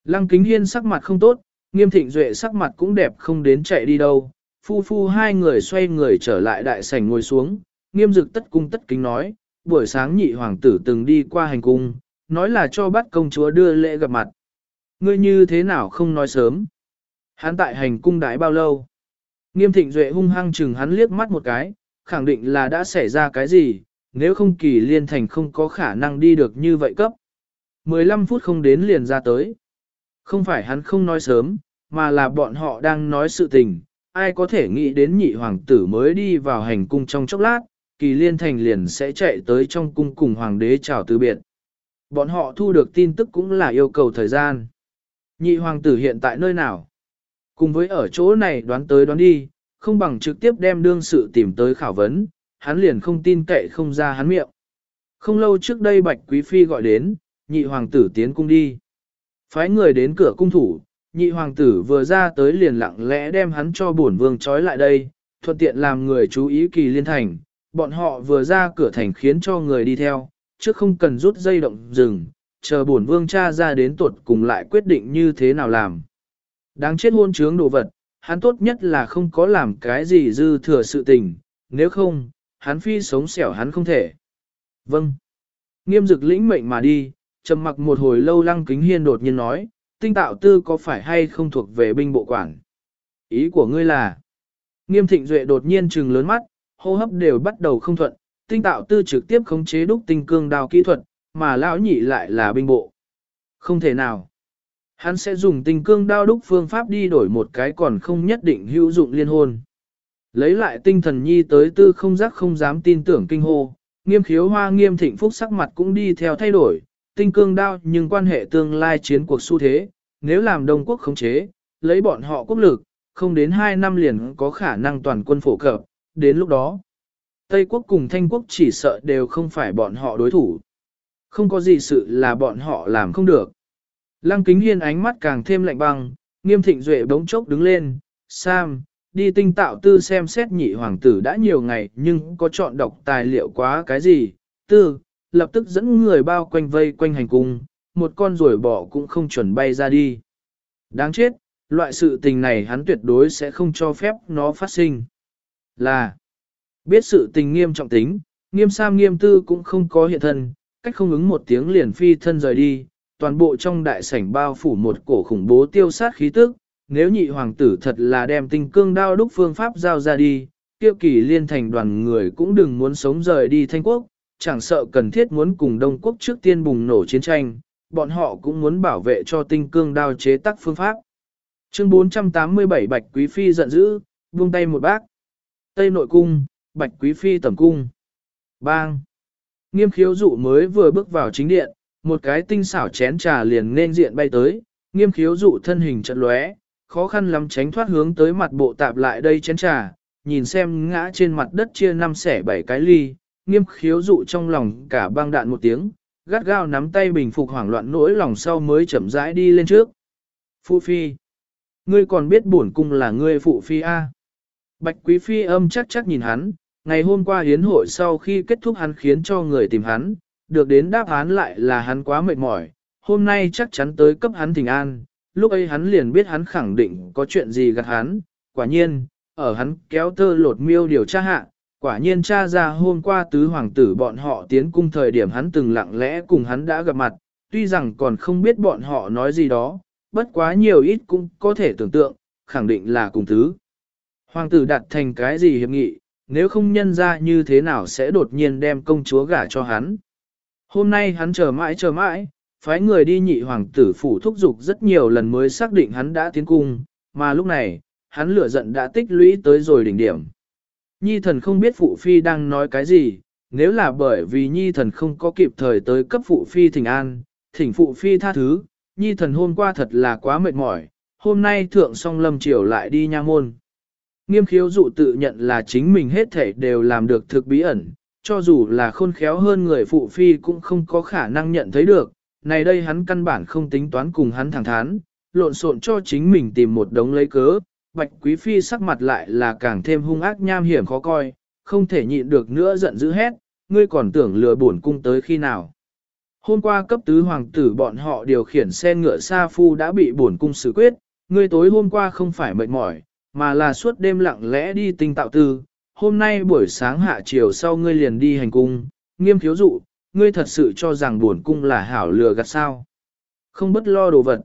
Lăng kính hiên sắc mặt không tốt, nghiêm thịnh duệ sắc mặt cũng đẹp không đến chạy đi đâu. Phu phu hai người xoay người trở lại đại sảnh ngồi xuống, nghiêm dực tất cung tất kính nói, buổi sáng nhị hoàng tử từng đi qua hành cung, nói là cho bắt công chúa đưa lễ gặp mặt. Ngươi như thế nào không nói sớm? Hắn tại hành cung đái bao lâu? Nghiêm thịnh duệ hung hăng chừng hắn liếc mắt một cái, khẳng định là đã xảy ra cái gì, nếu không kỳ liên thành không có khả năng đi được như vậy cấp. 15 phút không đến liền ra tới. Không phải hắn không nói sớm, mà là bọn họ đang nói sự tình, ai có thể nghĩ đến nhị hoàng tử mới đi vào hành cung trong chốc lát, kỳ liên thành liền sẽ chạy tới trong cung cùng hoàng đế chào từ biệt. Bọn họ thu được tin tức cũng là yêu cầu thời gian. Nhị hoàng tử hiện tại nơi nào? Cùng với ở chỗ này đoán tới đoán đi, không bằng trực tiếp đem đương sự tìm tới khảo vấn, hắn liền không tin cậy không ra hắn miệng. Không lâu trước đây Bạch Quý Phi gọi đến, nhị hoàng tử tiến cung đi. Phái người đến cửa cung thủ, nhị hoàng tử vừa ra tới liền lặng lẽ đem hắn cho bổn vương trói lại đây, thuận tiện làm người chú ý kỳ liên thành. Bọn họ vừa ra cửa thành khiến cho người đi theo, chứ không cần rút dây động rừng, chờ bổn vương cha ra đến tuột cùng lại quyết định như thế nào làm. Đáng chết hôn trướng đồ vật, hắn tốt nhất là không có làm cái gì dư thừa sự tình, nếu không, hắn phi sống xẻo hắn không thể. Vâng. Nghiêm dực lĩnh mệnh mà đi, trầm mặc một hồi lâu lăng kính hiên đột nhiên nói, tinh tạo tư có phải hay không thuộc về binh bộ quản? Ý của ngươi là, nghiêm thịnh duệ đột nhiên trừng lớn mắt, hô hấp đều bắt đầu không thuận, tinh tạo tư trực tiếp khống chế đúc tinh cương đào kỹ thuật, mà lão nhị lại là binh bộ. Không thể nào. Hắn sẽ dùng tinh cương đao đúc phương pháp đi đổi một cái còn không nhất định hữu dụng liên hôn. Lấy lại tinh thần nhi tới tư không giác không dám tin tưởng kinh hô, nghiêm khiếu hoa nghiêm thịnh phúc sắc mặt cũng đi theo thay đổi, tinh cương đao nhưng quan hệ tương lai chiến cuộc xu thế, nếu làm Đông Quốc khống chế, lấy bọn họ quốc lực, không đến 2 năm liền có khả năng toàn quân phổ cập, đến lúc đó. Tây Quốc cùng Thanh Quốc chỉ sợ đều không phải bọn họ đối thủ. Không có gì sự là bọn họ làm không được. Lăng kính hiên ánh mắt càng thêm lạnh băng, nghiêm thịnh duệ bỗng chốc đứng lên, Sam, đi tinh tạo tư xem xét nhị hoàng tử đã nhiều ngày nhưng có chọn đọc tài liệu quá cái gì, tư, lập tức dẫn người bao quanh vây quanh hành cung, một con ruồi bỏ cũng không chuẩn bay ra đi. Đáng chết, loại sự tình này hắn tuyệt đối sẽ không cho phép nó phát sinh. Là, biết sự tình nghiêm trọng tính, nghiêm sam nghiêm tư cũng không có hiện thân, cách không ứng một tiếng liền phi thân rời đi, toàn bộ trong đại sảnh bao phủ một cổ khủng bố tiêu sát khí tức, nếu nhị hoàng tử thật là đem tinh cương đao đúc phương pháp giao ra đi, tiêu kỳ liên thành đoàn người cũng đừng muốn sống rời đi thanh quốc, chẳng sợ cần thiết muốn cùng Đông Quốc trước tiên bùng nổ chiến tranh, bọn họ cũng muốn bảo vệ cho tinh cương đao chế tác phương pháp. Chương 487 Bạch Quý Phi giận dữ, buông tay một bác. Tây nội cung, Bạch Quý Phi tẩm cung. Bang! Nghiêm khiếu dụ mới vừa bước vào chính điện, một cái tinh xảo chén trà liền nên diện bay tới, nghiêm khiếu dụ thân hình chật lóe, khó khăn lắm tránh thoát hướng tới mặt bộ tạp lại đây chén trà, nhìn xem ngã trên mặt đất chia năm xẻ bảy cái ly, nghiêm khiếu dụ trong lòng cả băng đạn một tiếng, gắt gao nắm tay bình phục hoảng loạn nỗi lòng sau mới chậm rãi đi lên trước. Phụ phi, ngươi còn biết bổn cung là ngươi phụ phi a? Bạch quý phi âm chắc chắc nhìn hắn, ngày hôm qua hiến hội sau khi kết thúc hắn khiến cho người tìm hắn, được đến đáp án lại là hắn quá mệt mỏi, hôm nay chắc chắn tới cấp hắn thỉnh an, lúc ấy hắn liền biết hắn khẳng định có chuyện gì gạt hắn, quả nhiên, ở hắn kéo tơ lột miêu điều tra hạ, quả nhiên cha ra hôm qua tứ hoàng tử bọn họ tiến cung thời điểm hắn từng lặng lẽ cùng hắn đã gặp mặt, tuy rằng còn không biết bọn họ nói gì đó, bất quá nhiều ít cũng có thể tưởng tượng, khẳng định là cùng tứ. Hoàng tử đặt thành cái gì hiệp nghị, nếu không nhân ra như thế nào sẽ đột nhiên đem công chúa gả cho hắn. Hôm nay hắn chờ mãi chờ mãi, phái người đi nhị hoàng tử phủ thúc dục rất nhiều lần mới xác định hắn đã tiến cung, mà lúc này, hắn lửa giận đã tích lũy tới rồi đỉnh điểm. Nhi thần không biết phụ phi đang nói cái gì, nếu là bởi vì nhi thần không có kịp thời tới cấp phụ phi thỉnh an, thỉnh phụ phi tha thứ, nhi thần hôm qua thật là quá mệt mỏi, hôm nay thượng song lâm triều lại đi nha môn. Nghiêm khiếu dụ tự nhận là chính mình hết thể đều làm được thực bí ẩn, cho dù là khôn khéo hơn người phụ phi cũng không có khả năng nhận thấy được, này đây hắn căn bản không tính toán cùng hắn thẳng thắn, lộn xộn cho chính mình tìm một đống lấy cớ, bạch quý phi sắc mặt lại là càng thêm hung ác nham hiểm khó coi, không thể nhịn được nữa giận dữ hét, ngươi còn tưởng lừa bổn cung tới khi nào. Hôm qua cấp tứ hoàng tử bọn họ điều khiển xe ngựa sa phu đã bị bổn cung xử quyết, ngươi tối hôm qua không phải mệt mỏi, mà là suốt đêm lặng lẽ đi tinh tạo tư, hôm nay buổi sáng hạ chiều sau ngươi liền đi hành cung, nghiêm thiếu dụ, ngươi thật sự cho rằng buồn cung là hảo lừa gạt sao. Không bất lo đồ vật.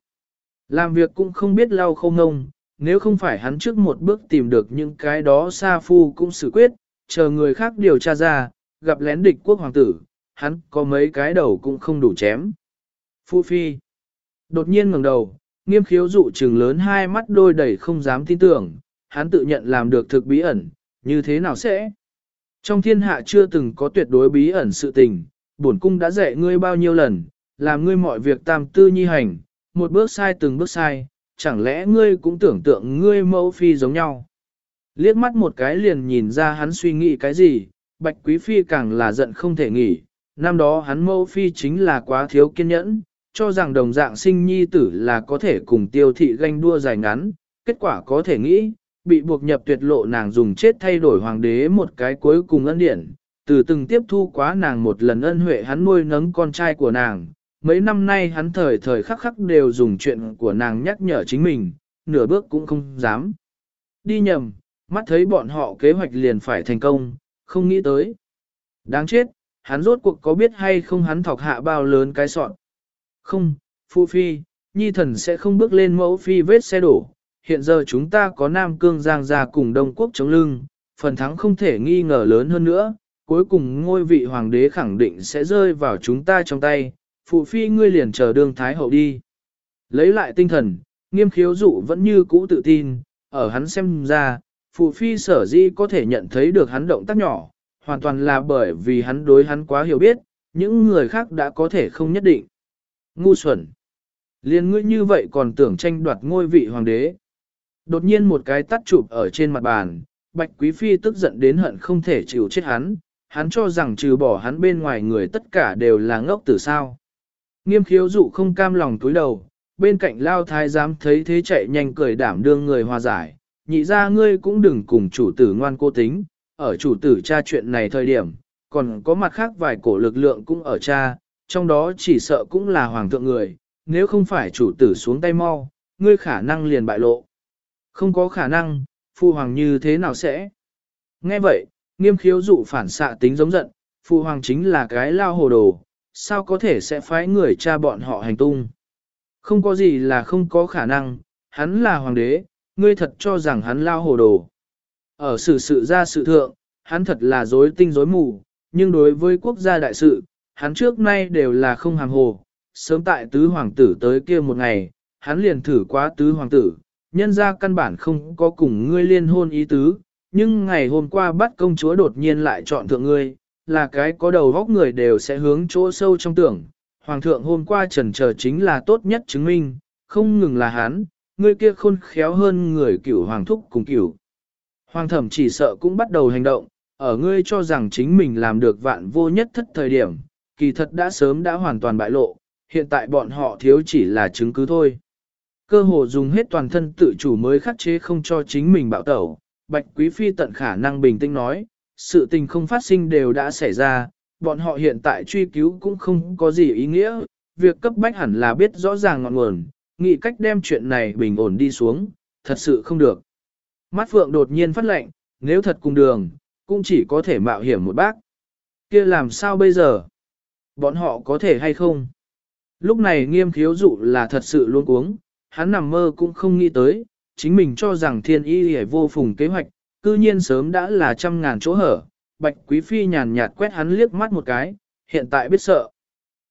Làm việc cũng không biết lau không ngông, nếu không phải hắn trước một bước tìm được những cái đó sa phu cũng xử quyết, chờ người khác điều tra ra, gặp lén địch quốc hoàng tử, hắn có mấy cái đầu cũng không đủ chém. Phu phi. Đột nhiên ngẩng đầu, nghiêm khiếu dụ trừng lớn hai mắt đôi đầy không dám tin tưởng, hắn tự nhận làm được thực bí ẩn, như thế nào sẽ? Trong thiên hạ chưa từng có tuyệt đối bí ẩn sự tình, bổn cung đã dạy ngươi bao nhiêu lần, làm ngươi mọi việc tam tư nhi hành, một bước sai từng bước sai, chẳng lẽ ngươi cũng tưởng tượng ngươi mẫu phi giống nhau. Liếc mắt một cái liền nhìn ra hắn suy nghĩ cái gì, bạch quý phi càng là giận không thể nghỉ, năm đó hắn mẫu phi chính là quá thiếu kiên nhẫn, cho rằng đồng dạng sinh nhi tử là có thể cùng tiêu thị ganh đua dài ngắn, kết quả có thể nghĩ, bị buộc nhập tuyệt lộ nàng dùng chết thay đổi hoàng đế một cái cuối cùng ân điển, từ từng tiếp thu quá nàng một lần ân huệ hắn nuôi nấng con trai của nàng. Mấy năm nay hắn thời thời khắc khắc đều dùng chuyện của nàng nhắc nhở chính mình, nửa bước cũng không dám. Đi nhầm, mắt thấy bọn họ kế hoạch liền phải thành công, không nghĩ tới. Đáng chết, hắn rốt cuộc có biết hay không hắn thọc hạ bao lớn cái sọn. Không, Phu Phi, Nhi thần sẽ không bước lên mẫu phi vết xe đổ. Hiện giờ chúng ta có Nam Cương Giang gia cùng Đông Quốc chống lưng, phần thắng không thể nghi ngờ lớn hơn nữa, cuối cùng ngôi vị hoàng đế khẳng định sẽ rơi vào chúng ta trong tay, phụ phi ngươi liền chờ đương thái hậu đi. Lấy lại tinh thần, nghiêm khiếu dụ vẫn như cũ tự tin, ở hắn xem ra, phụ phi sở di có thể nhận thấy được hắn động tác nhỏ, hoàn toàn là bởi vì hắn đối hắn quá hiểu biết, những người khác đã có thể không nhất định. Ngu xuẩn! Liên ngươi như vậy còn tưởng tranh đoạt ngôi vị hoàng đế. Đột nhiên một cái tắt chụp ở trên mặt bàn, Bạch Quý Phi tức giận đến hận không thể chịu chết hắn, hắn cho rằng trừ bỏ hắn bên ngoài người tất cả đều là ngốc tử sao. Nghiêm khiếu dụ không cam lòng túi đầu, bên cạnh lao thái giám thấy thế chạy nhanh cười đảm đương người hòa giải, nhị ra ngươi cũng đừng cùng chủ tử ngoan cô tính, ở chủ tử tra chuyện này thời điểm, còn có mặt khác vài cổ lực lượng cũng ở cha, trong đó chỉ sợ cũng là hoàng thượng người, nếu không phải chủ tử xuống tay mau, ngươi khả năng liền bại lộ. Không có khả năng, phu hoàng như thế nào sẽ? Nghe vậy, nghiêm khiếu dụ phản xạ tính giống giận, phu hoàng chính là cái lao hồ đồ, sao có thể sẽ phái người cha bọn họ hành tung? Không có gì là không có khả năng, hắn là hoàng đế, ngươi thật cho rằng hắn lao hồ đồ. Ở sự sự ra sự thượng, hắn thật là dối tinh dối mù, nhưng đối với quốc gia đại sự, hắn trước nay đều là không hàng hồ. Sớm tại tứ hoàng tử tới kia một ngày, hắn liền thử quá tứ hoàng tử, nhân ra căn bản không có cùng ngươi liên hôn ý tứ, nhưng ngày hôm qua bắt công chúa đột nhiên lại chọn thượng ngươi, là cái có đầu góc người đều sẽ hướng chỗ sâu trong tưởng. Hoàng thượng hôm qua trần chờ chính là tốt nhất chứng minh, không ngừng là hắn, ngươi kia khôn khéo hơn người cửu hoàng thúc cùng cửu. Hoàng thẩm chỉ sợ cũng bắt đầu hành động, ở ngươi cho rằng chính mình làm được vạn vô nhất thất thời điểm, kỳ thật đã sớm đã hoàn toàn bại lộ, hiện tại bọn họ thiếu chỉ là chứng cứ thôi. Cơ hồ dùng hết toàn thân tự chủ mới khắc chế không cho chính mình bạo tẩu, Bạch Quý Phi tận khả năng bình tĩnh nói, sự tình không phát sinh đều đã xảy ra, bọn họ hiện tại truy cứu cũng không có gì ý nghĩa, việc cấp bách hẳn là biết rõ ràng ngọn nguồn, nghĩ cách đem chuyện này bình ổn đi xuống, thật sự không được. Mắt Phượng đột nhiên phát lệnh, nếu thật cùng đường, cũng chỉ có thể mạo hiểm một bác. kia làm sao bây giờ? Bọn họ có thể hay không? Lúc này nghiêm khiếu dụ là thật sự luôn uống, hắn nằm mơ cũng không nghĩ tới, chính mình cho rằng thiên y hề vô phùng kế hoạch, cư nhiên sớm đã là trăm ngàn chỗ hở. Bạch Quý Phi nhàn nhạt quét hắn liếc mắt một cái, hiện tại biết sợ.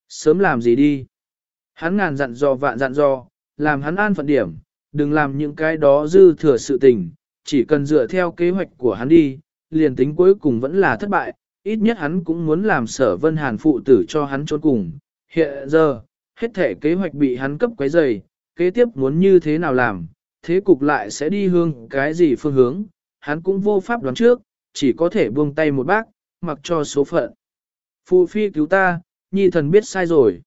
Sớm làm gì đi? Hắn ngàn dặn dò vạn dặn dò, làm hắn an phận điểm, đừng làm những cái đó dư thừa sự tình, chỉ cần dựa theo kế hoạch của hắn đi, liền tính cuối cùng vẫn là thất bại, ít nhất hắn cũng muốn làm sở vân hàn phụ tử cho hắn trốn cùng. Hiện giờ, hết thể kế hoạch bị hắn cấp quấy dày, kế tiếp muốn như thế nào làm, thế cục lại sẽ đi hương cái gì phương hướng, hắn cũng vô pháp đoán trước, chỉ có thể buông tay một bác, mặc cho số phận. Phụ phi cứu ta, nhi thần biết sai rồi.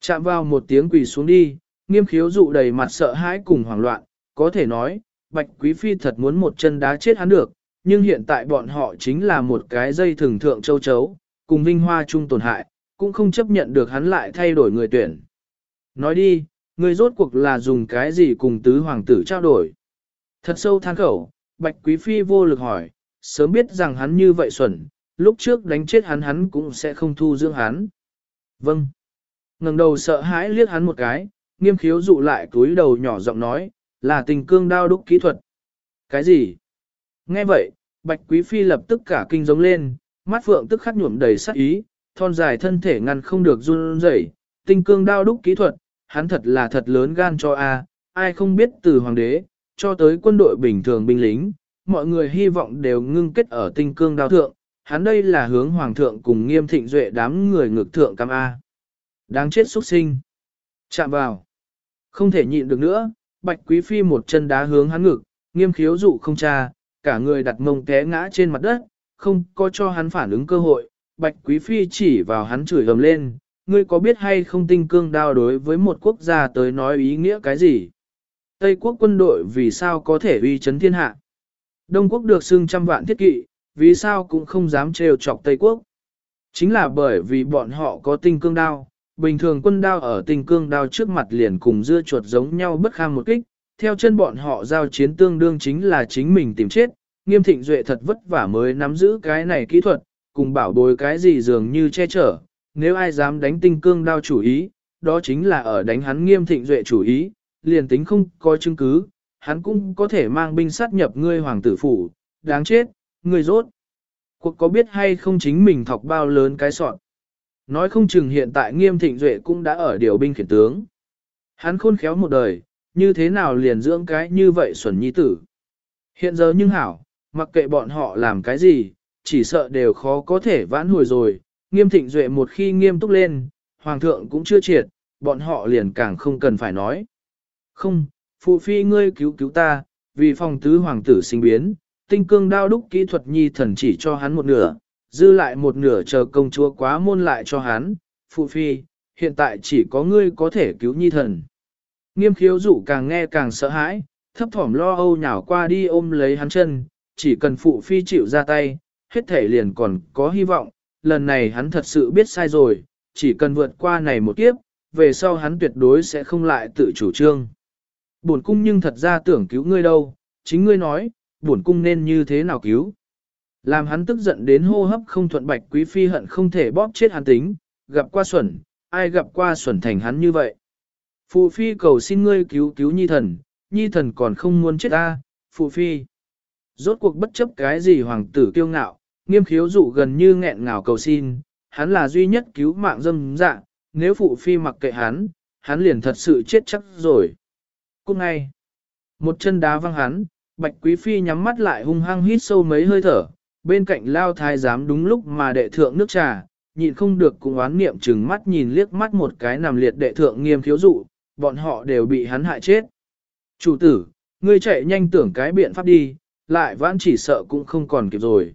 Chạm vào một tiếng quỳ xuống đi, nghiêm khiếu dụ đầy mặt sợ hãi cùng hoảng loạn, có thể nói, bạch quý phi thật muốn một chân đá chết hắn được, nhưng hiện tại bọn họ chính là một cái dây thường thượng châu chấu, cùng vinh hoa chung tổn hại, cũng không chấp nhận được hắn lại thay đổi người tuyển. Nói đi, người rốt cuộc là dùng cái gì cùng tứ hoàng tử trao đổi? Thật sâu than khẩu, bạch quý phi vô lực hỏi, sớm biết rằng hắn như vậy xuẩn, lúc trước đánh chết hắn hắn cũng sẽ không thu dưỡng hắn. Vâng. ngẩng đầu sợ hãi liếc hắn một cái, nghiêm khiếu dụ lại túi đầu nhỏ giọng nói, là tình cương đao đúc kỹ thuật. Cái gì? Nghe vậy, Bạch Quý Phi lập tức cả kinh giống lên, mắt phượng tức khắc nhuộm đầy sắc ý, thon dài thân thể ngăn không được run rẩy, tình cương đao đúc kỹ thuật, hắn thật là thật lớn gan cho a, ai không biết từ hoàng đế, cho tới quân đội bình thường binh lính, mọi người hy vọng đều ngưng kết ở tinh cương đao thượng, hắn đây là hướng hoàng thượng cùng nghiêm thịnh duệ đám người ngược thượng cam A. Đáng chết xuất sinh. Chạm vào. Không thể nhịn được nữa, bạch quý phi một chân đá hướng hắn ngực, nghiêm khiếu dụ không cha, cả người đặt mông té ngã trên mặt đất, không có cho hắn phản ứng cơ hội, bạch quý phi chỉ vào hắn chửi gầm lên, ngươi có biết hay không tinh cương đao đối với một quốc gia tới nói ý nghĩa cái gì? Tây quốc quân đội vì sao có thể uy chấn thiên hạ? Đông quốc được xưng trăm vạn thiết kỵ, vì sao cũng không dám trêu chọc Tây quốc? Chính là bởi vì bọn họ có tinh cương đao, bình thường quân đao ở tinh cương đao trước mặt liền cùng dưa chuột giống nhau bất kham một kích, theo chân bọn họ giao chiến tương đương chính là chính mình tìm chết, nghiêm thịnh duệ thật vất vả mới nắm giữ cái này kỹ thuật, cùng bảo bối cái gì dường như che chở, nếu ai dám đánh tinh cương đao chủ ý, đó chính là ở đánh hắn nghiêm thịnh duệ chủ ý, liền tính không có chứng cứ, hắn cũng có thể mang binh sát nhập ngươi hoàng tử phủ, đáng chết, ngươi rốt. Cuộc có biết hay không chính mình thọc bao lớn cái sọn. Nói không chừng hiện tại nghiêm thịnh duệ cũng đã ở điều binh khiển tướng. Hắn khôn khéo một đời, như thế nào liền dưỡng cái như vậy xuẩn nhi tử. Hiện giờ nhưng hảo, mặc kệ bọn họ làm cái gì, chỉ sợ đều khó có thể vãn hồi rồi, nghiêm thịnh duệ một khi nghiêm túc lên, hoàng thượng cũng chưa triệt, bọn họ liền càng không cần phải nói. Không, phụ phi ngươi cứu cứu ta, vì phòng tứ hoàng tử sinh biến, tinh cương đao đúc kỹ thuật nhi thần chỉ cho hắn một nửa, dư lại một nửa chờ công chúa quá môn lại cho hắn, phụ phi, hiện tại chỉ có ngươi có thể cứu nhi thần. Nghiêm khiếu dụ càng nghe càng sợ hãi, thấp thỏm lo âu nhào qua đi ôm lấy hắn chân, chỉ cần phụ phi chịu ra tay, hết thể liền còn có hy vọng, lần này hắn thật sự biết sai rồi, chỉ cần vượt qua này một kiếp, về sau hắn tuyệt đối sẽ không lại tự chủ trương. Bổn cung nhưng thật ra tưởng cứu ngươi đâu, chính ngươi nói, bổn cung nên như thế nào cứu. Làm hắn tức giận đến hô hấp không thuận bạch quý phi hận không thể bóp chết hắn tính, gặp qua xuẩn, ai gặp qua xuẩn thành hắn như vậy. Phụ phi cầu xin ngươi cứu cứu nhi thần, nhi thần còn không muốn chết ta, phụ phi. Rốt cuộc bất chấp cái gì hoàng tử kiêu ngạo, nghiêm khiếu dụ gần như nghẹn ngào cầu xin, hắn là duy nhất cứu mạng dâm dạ, nếu phụ phi mặc kệ hắn, hắn liền thật sự chết chắc rồi. Cũng ngay, một chân đá văng hắn, bạch quý phi nhắm mắt lại hung hăng hít sâu mấy hơi thở, bên cạnh lao thái giám đúng lúc mà đệ thượng nước trà, nhịn không được cùng oán niệm chừng mắt nhìn liếc mắt một cái nằm liệt đệ thượng nghiêm khiếu dụ, bọn họ đều bị hắn hại chết. Chủ tử, ngươi chạy nhanh tưởng cái biện pháp đi, lại vãn chỉ sợ cũng không còn kịp rồi.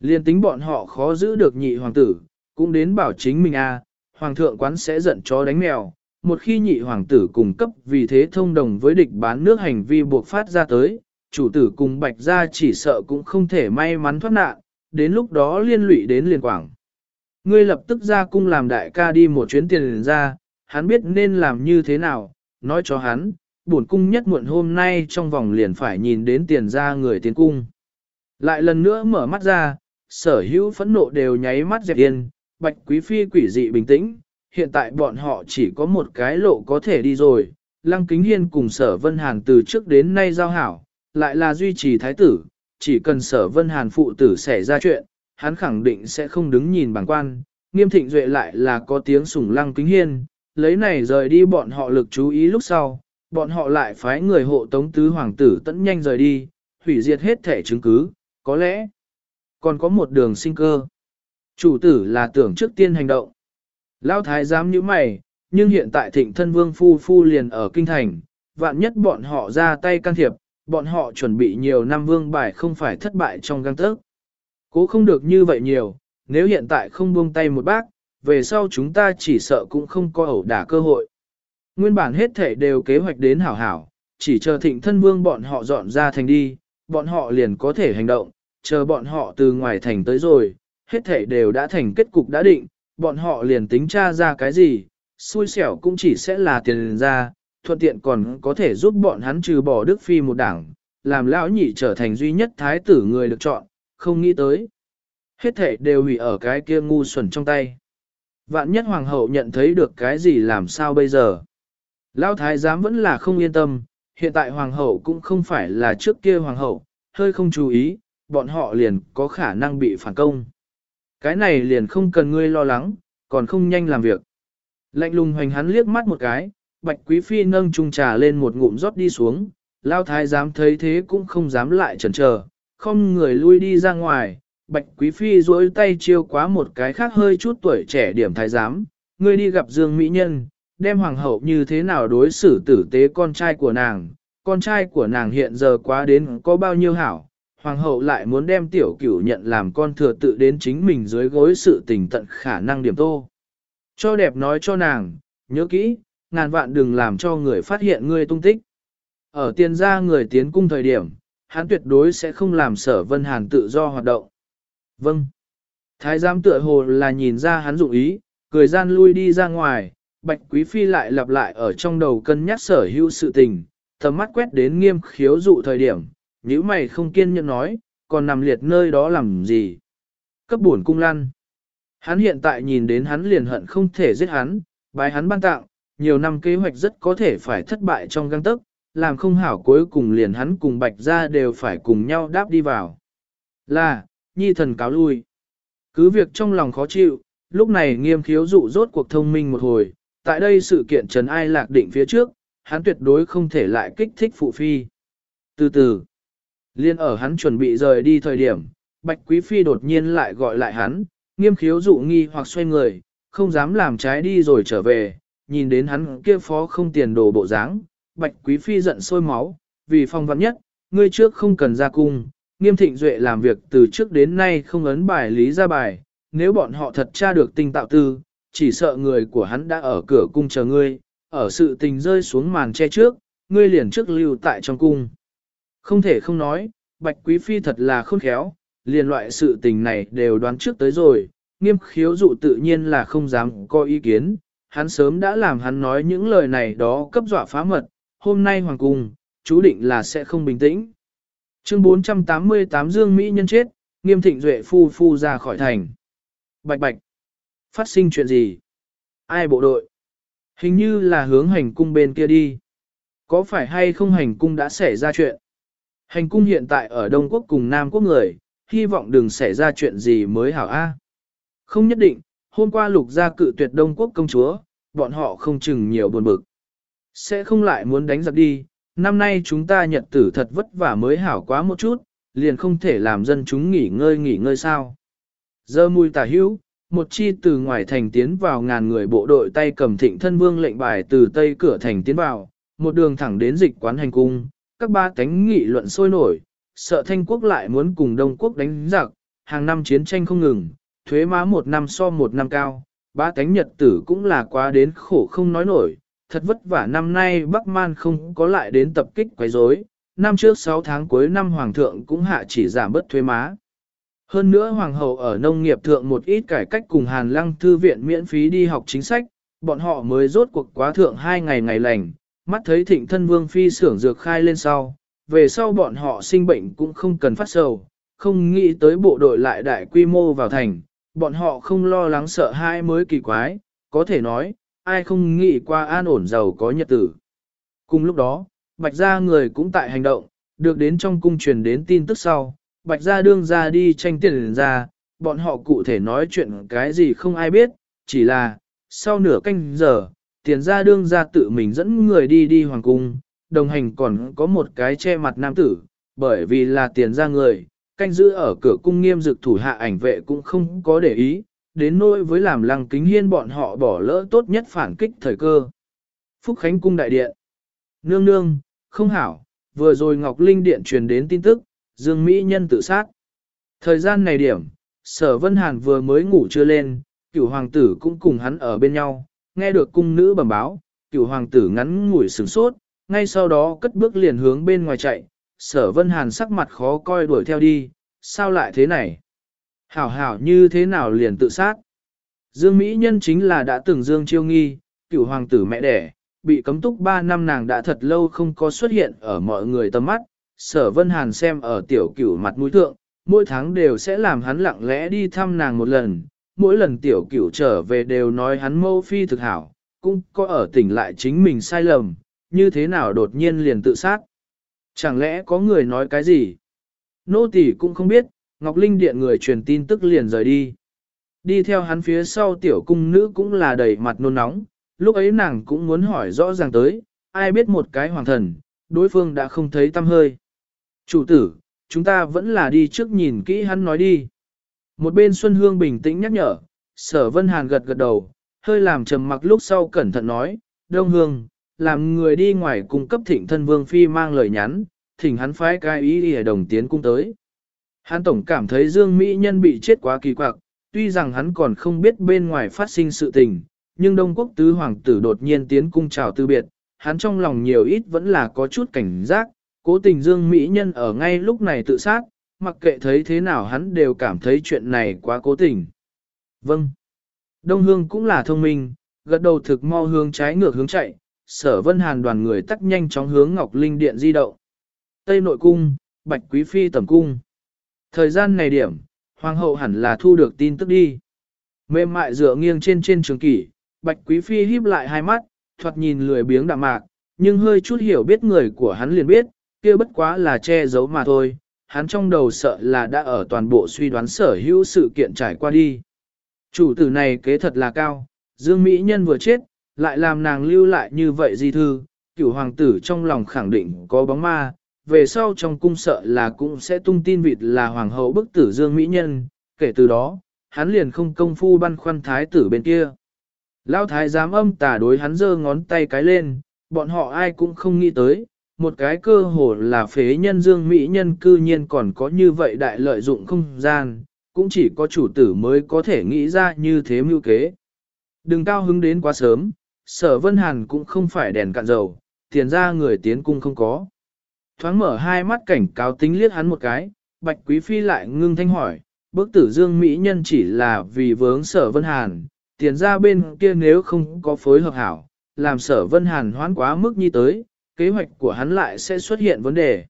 Liên tính bọn họ khó giữ được nhị hoàng tử, cũng đến bảo chính mình a, hoàng thượng quán sẽ giận chó đánh mèo. Một khi nhị hoàng tử cùng cấp vì thế thông đồng với địch bán nước hành vi buộc phát ra tới, chủ tử cùng bạch gia chỉ sợ cũng không thể may mắn thoát nạn, đến lúc đó liên lụy đến liền quảng. Ngươi lập tức ra cung làm đại ca đi một chuyến tiền liền ra, hắn biết nên làm như thế nào, nói cho hắn, bổn cung nhất muộn hôm nay trong vòng liền phải nhìn đến tiền ra người tiến cung. Lại lần nữa mở mắt ra, sở hữu phẫn nộ đều nháy mắt dẹp yên, bạch quý phi quỷ dị bình tĩnh, hiện tại bọn họ chỉ có một cái lộ có thể đi rồi, lăng kính hiên cùng sở vân hàn từ trước đến nay giao hảo, lại là duy trì thái tử, chỉ cần sở vân hàn phụ tử xảy ra chuyện, hắn khẳng định sẽ không đứng nhìn bằng quan, nghiêm thịnh duệ lại là có tiếng sủng lăng kính hiên, lấy này rời đi bọn họ lực chú ý lúc sau, bọn họ lại phái người hộ tống tứ hoàng tử tẫn nhanh rời đi, hủy diệt hết thể chứng cứ, có lẽ còn có một đường sinh cơ. Chủ tử là tưởng trước tiên hành động. Lao thái giám như mày, nhưng hiện tại thịnh thân vương phu phu liền ở kinh thành, vạn nhất bọn họ ra tay can thiệp, bọn họ chuẩn bị nhiều năm vương bài không phải thất bại trong găng tớc. Cố không được như vậy nhiều, nếu hiện tại không buông tay một bác, về sau chúng ta chỉ sợ cũng không có ẩu đả cơ hội. Nguyên bản hết thể đều kế hoạch đến hảo hảo, chỉ chờ thịnh thân vương bọn họ dọn ra thành đi, bọn họ liền có thể hành động, chờ bọn họ từ ngoài thành tới rồi, hết thể đều đã thành kết cục đã định, bọn họ liền tính tra ra cái gì, xui xẻo cũng chỉ sẽ là tiền ra, thuận tiện còn có thể giúp bọn hắn trừ bỏ Đức Phi một đảng, làm lão nhị trở thành duy nhất thái tử người được chọn, không nghĩ tới. Hết thể đều hủy ở cái kia ngu xuẩn trong tay. Vạn nhất hoàng hậu nhận thấy được cái gì làm sao bây giờ. Lão thái giám vẫn là không yên tâm, hiện tại hoàng hậu cũng không phải là trước kia hoàng hậu, hơi không chú ý, bọn họ liền có khả năng bị phản công. Cái này liền không cần ngươi lo lắng, còn không nhanh làm việc. Lạnh lùng hoành hắn liếc mắt một cái, bạch quý phi nâng chung trà lên một ngụm rót đi xuống, lao thái dám thấy thế cũng không dám lại chần chờ, không người lui đi ra ngoài, bạch quý phi duỗi tay chiêu quá một cái khác hơi chút tuổi trẻ điểm thái giám, ngươi đi gặp dương mỹ nhân, đem hoàng hậu như thế nào đối xử tử tế con trai của nàng, con trai của nàng hiện giờ quá đến có bao nhiêu hảo, hoàng hậu lại muốn đem tiểu cửu nhận làm con thừa tự đến chính mình dưới gối sự tình tận khả năng điểm tô. Cho đẹp nói cho nàng, nhớ kỹ, ngàn vạn đừng làm cho người phát hiện ngươi tung tích. Ở tiền gia người tiến cung thời điểm, hắn tuyệt đối sẽ không làm sở vân hàn tự do hoạt động. Vâng. Thái giám tựa hồ là nhìn ra hắn dụng ý, cười gian lui đi ra ngoài, bạch quý phi lại lặp lại ở trong đầu cân nhắc sở hữu sự tình, tầm mắt quét đến nghiêm khiếu dụ thời điểm, nếu mày không kiên nhẫn nói, còn nằm liệt nơi đó làm gì. Cấp buồn cung lăn. Hắn hiện tại nhìn đến hắn liền hận không thể giết hắn, bái hắn ban tặng, nhiều năm kế hoạch rất có thể phải thất bại trong găng tức, làm không hảo cuối cùng liền hắn cùng bạch ra đều phải cùng nhau đáp đi vào. Là, nhi thần cáo lui. Cứ việc trong lòng khó chịu, lúc này nghiêm khiếu dụ rốt cuộc thông minh một hồi, tại đây sự kiện trần ai lạc định phía trước, hắn tuyệt đối không thể lại kích thích phụ phi. Từ từ, liên ở hắn chuẩn bị rời đi thời điểm, Bạch Quý Phi đột nhiên lại gọi lại hắn, nghiêm khiếu dụ nghi hoặc xoay người, không dám làm trái đi rồi trở về, nhìn đến hắn kia phó không tiền đồ bộ dáng, Bạch Quý Phi giận sôi máu, vì phong vắn nhất, ngươi trước không cần ra cung, nghiêm thịnh duệ làm việc từ trước đến nay không ấn bài lý ra bài, nếu bọn họ thật tra được tinh tạo tư, chỉ sợ người của hắn đã ở cửa cung chờ ngươi, ở sự tình rơi xuống màn che trước, ngươi liền trước lưu tại trong cung. Không thể không nói, Bạch Quý Phi thật là khôn khéo, liền loại sự tình này đều đoán trước tới rồi, nghiêm khiếu dụ tự nhiên là không dám có ý kiến, hắn sớm đã làm hắn nói những lời này đó cấp dọa phá mật, hôm nay hoàng cung, chú định là sẽ không bình tĩnh. Chương 488 Dương Mỹ nhân chết, nghiêm thịnh duệ phu phu ra khỏi thành. Bạch bạch. Phát sinh chuyện gì? Ai bộ đội? Hình như là hướng hành cung bên kia đi. Có phải hay không hành cung đã xảy ra chuyện? Hành cung hiện tại ở Đông Quốc cùng Nam Quốc người, hy vọng đừng xảy ra chuyện gì mới hảo A. Không nhất định, hôm qua lục gia cự tuyệt Đông Quốc công chúa, bọn họ không chừng nhiều buồn bực. Sẽ không lại muốn đánh giặc đi, năm nay chúng ta nhật tử thật vất vả mới hảo quá một chút, liền không thể làm dân chúng nghỉ ngơi nghỉ ngơi sao. Giờ mùi tả hữu, một chi từ ngoài thành tiến vào ngàn người bộ đội tay cầm thịnh thân vương lệnh bài từ tây cửa thành tiến vào, một đường thẳng đến dịch quán hành cung, các ba tánh nghị luận sôi nổi, sợ thanh quốc lại muốn cùng đông quốc đánh giặc, hàng năm chiến tranh không ngừng, thuế má một năm so một năm cao, ba tánh nhật tử cũng là quá đến khổ không nói nổi, thật vất vả năm nay Bắc Man không có lại đến tập kích quấy rối. năm trước 6 tháng cuối năm Hoàng thượng cũng hạ chỉ giảm bớt thuế má. Hơn nữa Hoàng hậu ở nông nghiệp thượng một ít cải cách cùng Hàn Lăng Thư viện miễn phí đi học chính sách, bọn họ mới rốt cuộc quá thượng hai ngày ngày lành, mắt thấy thịnh thân vương phi xưởng dược khai lên sau, về sau bọn họ sinh bệnh cũng không cần phát sầu, không nghĩ tới bộ đội lại đại quy mô vào thành, bọn họ không lo lắng sợ hai mới kỳ quái, có thể nói, ai không nghĩ qua an ổn giàu có nhật tử. Cùng lúc đó, bạch gia người cũng tại hành động, được đến trong cung truyền đến tin tức sau, bạch gia đương ra đi tranh tiền ra, bọn họ cụ thể nói chuyện cái gì không ai biết, chỉ là, sau nửa canh giờ, tiền gia đương ra tự mình dẫn người đi đi hoàng cung, đồng hành còn có một cái che mặt nam tử, bởi vì là tiền gia người, canh giữ ở cửa cung nghiêm dực thủ hạ ảnh vệ cũng không có để ý, đến nỗi với làm lăng kính hiên bọn họ bỏ lỡ tốt nhất phản kích thời cơ. Phúc Khánh cung đại điện. Nương nương, không hảo, vừa rồi Ngọc Linh điện truyền đến tin tức, Dương Mỹ nhân tự sát. Thời gian này điểm, sở Vân Hàn vừa mới ngủ chưa lên, cửu hoàng tử cũng cùng hắn ở bên nhau, nghe được cung nữ bẩm báo, cựu hoàng tử ngắn ngủi sửng sốt, ngay sau đó cất bước liền hướng bên ngoài chạy, sở Vân Hàn sắc mặt khó coi đuổi theo đi, sao lại thế này? Hảo hảo như thế nào liền tự sát? Dương Mỹ Nhân chính là đã từng Dương Chiêu Nghi, cựu hoàng tử mẹ đẻ, bị cấm túc 3 năm nàng đã thật lâu không có xuất hiện ở mọi người tầm mắt. Sở Vân Hàn xem ở tiểu cửu mặt mũi thượng, mỗi tháng đều sẽ làm hắn lặng lẽ đi thăm nàng một lần, mỗi lần tiểu cửu trở về đều nói hắn mâu phi thực hảo, cũng có ở tỉnh lại chính mình sai lầm, như thế nào đột nhiên liền tự sát. Chẳng lẽ có người nói cái gì? Nô tỳ cũng không biết, Ngọc Linh Điện người truyền tin tức liền rời đi. Đi theo hắn phía sau tiểu cung nữ cũng là đầy mặt nôn nóng, lúc ấy nàng cũng muốn hỏi rõ ràng tới, ai biết một cái hoàng thần, đối phương đã không thấy tâm hơi. Chủ tử, chúng ta vẫn là đi trước nhìn kỹ hắn nói đi. Một bên Xuân Hương bình tĩnh nhắc nhở, sở vân hàn gật gật đầu, hơi làm trầm mặc lúc sau cẩn thận nói, Đông Hương, làm người đi ngoài cung cấp thịnh thân vương phi mang lời nhắn, thỉnh hắn phái cái ý đi đồng tiến cung tới. Hắn tổng cảm thấy Dương Mỹ Nhân bị chết quá kỳ quặc, tuy rằng hắn còn không biết bên ngoài phát sinh sự tình, nhưng Đông Quốc Tứ Hoàng tử đột nhiên tiến cung chào từ biệt, hắn trong lòng nhiều ít vẫn là có chút cảnh giác, cố tình Dương Mỹ Nhân ở ngay lúc này tự sát, mặc kệ thấy thế nào hắn đều cảm thấy chuyện này quá cố tình. Vâng. Đông Hương cũng là thông minh, gật đầu thực mau hướng trái ngược hướng chạy, sở vân hàn đoàn người tắt nhanh chóng hướng Ngọc Linh Điện di động. Tây Nội Cung, Bạch Quý Phi Tẩm Cung. Thời gian này điểm, Hoàng hậu hẳn là thu được tin tức đi. Mềm mại dựa nghiêng trên trên trường kỷ, Bạch Quý Phi híp lại hai mắt, thoạt nhìn lười biếng đạm mạc, nhưng hơi chút hiểu biết người của hắn liền biết, kia bất quá là che giấu mà thôi, hắn trong đầu sợ là đã ở toàn bộ suy đoán sở hữu sự kiện trải qua đi. Chủ tử này kế thật là cao, Dương Mỹ Nhân vừa chết, lại làm nàng lưu lại như vậy di thư, cửu hoàng tử trong lòng khẳng định có bóng ma, về sau trong cung sợ là cũng sẽ tung tin vịt là hoàng hậu bức tử Dương Mỹ Nhân, kể từ đó, hắn liền không công phu băn khoăn thái tử bên kia. Lão thái giám âm tà đối hắn giơ ngón tay cái lên, bọn họ ai cũng không nghĩ tới, một cái cơ hồ là phế nhân Dương Mỹ Nhân cư nhiên còn có như vậy đại lợi dụng không gian, cũng chỉ có chủ tử mới có thể nghĩ ra như thế mưu kế. Đừng cao hứng đến quá sớm, sở Vân Hàn cũng không phải đèn cạn dầu, tiền ra người tiến cung không có. Thoáng mở hai mắt cảnh cáo tính liếc hắn một cái, Bạch Quý Phi lại ngưng thanh hỏi, bức tử dương Mỹ nhân chỉ là vì vướng sở Vân Hàn, tiền ra bên kia nếu không có phối hợp hảo, làm sở Vân Hàn hoán quá mức như tới, kế hoạch của hắn lại sẽ xuất hiện vấn đề.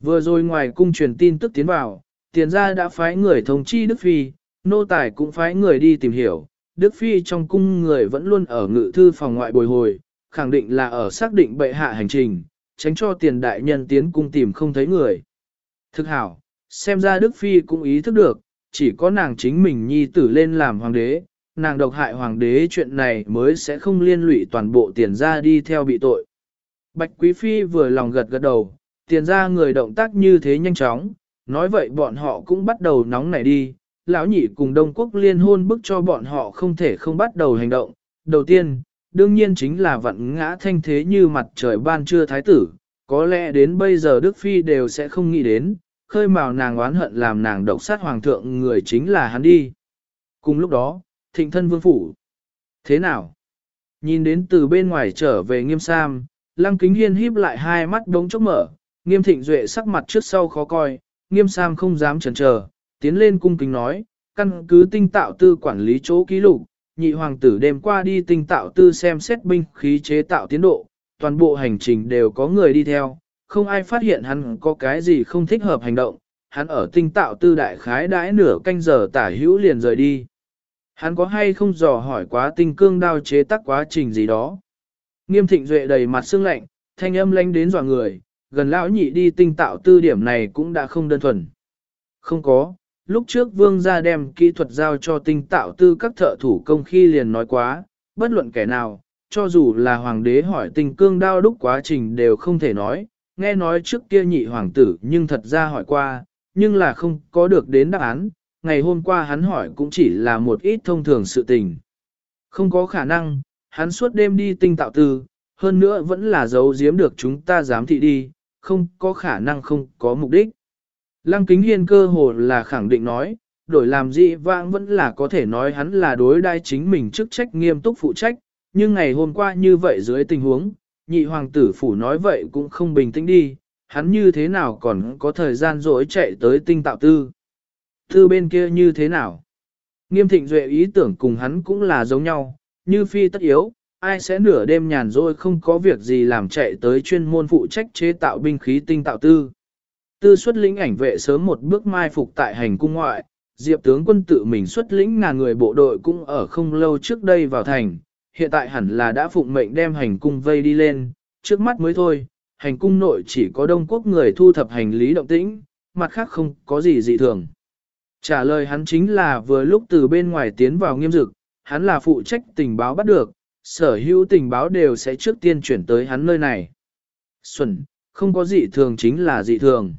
Vừa rồi ngoài cung truyền tin tức tiến vào, tiền gia đã phái người thông chi Đức Phi, nô tài cũng phái người đi tìm hiểu, Đức Phi trong cung người vẫn luôn ở ngự thư phòng ngoại bồi hồi, khẳng định là ở xác định bệ hạ hành trình, tránh cho tiền đại nhân tiến cung tìm không thấy người. Thực hảo, xem ra Đức Phi cũng ý thức được, chỉ có nàng chính mình nhi tử lên làm hoàng đế, nàng độc hại hoàng đế chuyện này mới sẽ không liên lụy toàn bộ tiền ra đi theo bị tội. Bạch Quý Phi vừa lòng gật gật đầu, tiền ra người động tác như thế nhanh chóng, nói vậy bọn họ cũng bắt đầu nóng nảy đi, lão nhị cùng Đông Quốc liên hôn bức cho bọn họ không thể không bắt đầu hành động. Đầu tiên, đương nhiên chính là vận ngã thanh thế như mặt trời ban trưa thái tử, có lẽ đến bây giờ Đức Phi đều sẽ không nghĩ đến, khơi mào nàng oán hận làm nàng độc sát hoàng thượng người chính là hắn đi. Cùng lúc đó, thịnh thân vương phủ. Thế nào? Nhìn đến từ bên ngoài trở về nghiêm sam, lăng kính hiên híp lại hai mắt đống chốc mở, nghiêm thịnh duệ sắc mặt trước sau khó coi, nghiêm sam không dám chần chờ, tiến lên cung kính nói, căn cứ tinh tạo tư quản lý chỗ ký lục, nhị hoàng tử đêm qua đi tinh tạo tư xem xét binh khí chế tạo tiến độ, toàn bộ hành trình đều có người đi theo, không ai phát hiện hắn có cái gì không thích hợp hành động, hắn ở tinh tạo tư đại khái đãi nửa canh giờ tả hữu liền rời đi. Hắn có hay không dò hỏi quá tinh cương đao chế tác quá trình gì đó. Nghiêm thịnh duệ đầy mặt xương lạnh, thanh âm lanh đến dọa người, gần lão nhị đi tinh tạo tư điểm này cũng đã không đơn thuần. Không có, lúc trước vương gia đem kỹ thuật giao cho tinh tạo tư các thợ thủ công khi liền nói quá, bất luận kẻ nào, cho dù là hoàng đế hỏi tình cương đao đúc quá trình đều không thể nói, nghe nói trước kia nhị hoàng tử nhưng thật ra hỏi qua, nhưng là không có được đến đáp án, ngày hôm qua hắn hỏi cũng chỉ là một ít thông thường sự tình. Không có khả năng, hắn suốt đêm đi tinh tạo tư, hơn nữa vẫn là giấu giếm được chúng ta dám thị đi, không có khả năng không có mục đích. Lăng kính hiên cơ hồ là khẳng định nói, đổi làm gì vãng vẫn là có thể nói hắn là đối đai chính mình chức trách nghiêm túc phụ trách, nhưng ngày hôm qua như vậy dưới tình huống, nhị hoàng tử phủ nói vậy cũng không bình tĩnh đi, hắn như thế nào còn có thời gian rỗi chạy tới tinh tạo tư. Tư bên kia như thế nào? Nghiêm thịnh duệ ý tưởng cùng hắn cũng là giống nhau, như phi tất yếu, ai sẽ nửa đêm nhàn rỗi không có việc gì làm chạy tới chuyên môn phụ trách chế tạo binh khí tinh tạo tư. Tư xuất lĩnh ảnh vệ sớm một bước mai phục tại hành cung ngoại, diệp tướng quân tự mình xuất lĩnh ngàn người bộ đội cũng ở không lâu trước đây vào thành, hiện tại hẳn là đã phụng mệnh đem hành cung vây đi lên, trước mắt mới thôi, hành cung nội chỉ có đông quốc người thu thập hành lý động tĩnh, mặt khác không có gì dị thường. Trả lời hắn chính là vừa lúc từ bên ngoài tiến vào nghiêm dực, hắn là phụ trách tình báo bắt được, sở hữu tình báo đều sẽ trước tiên chuyển tới hắn nơi này. Xuân, không có dị thường chính là dị thường.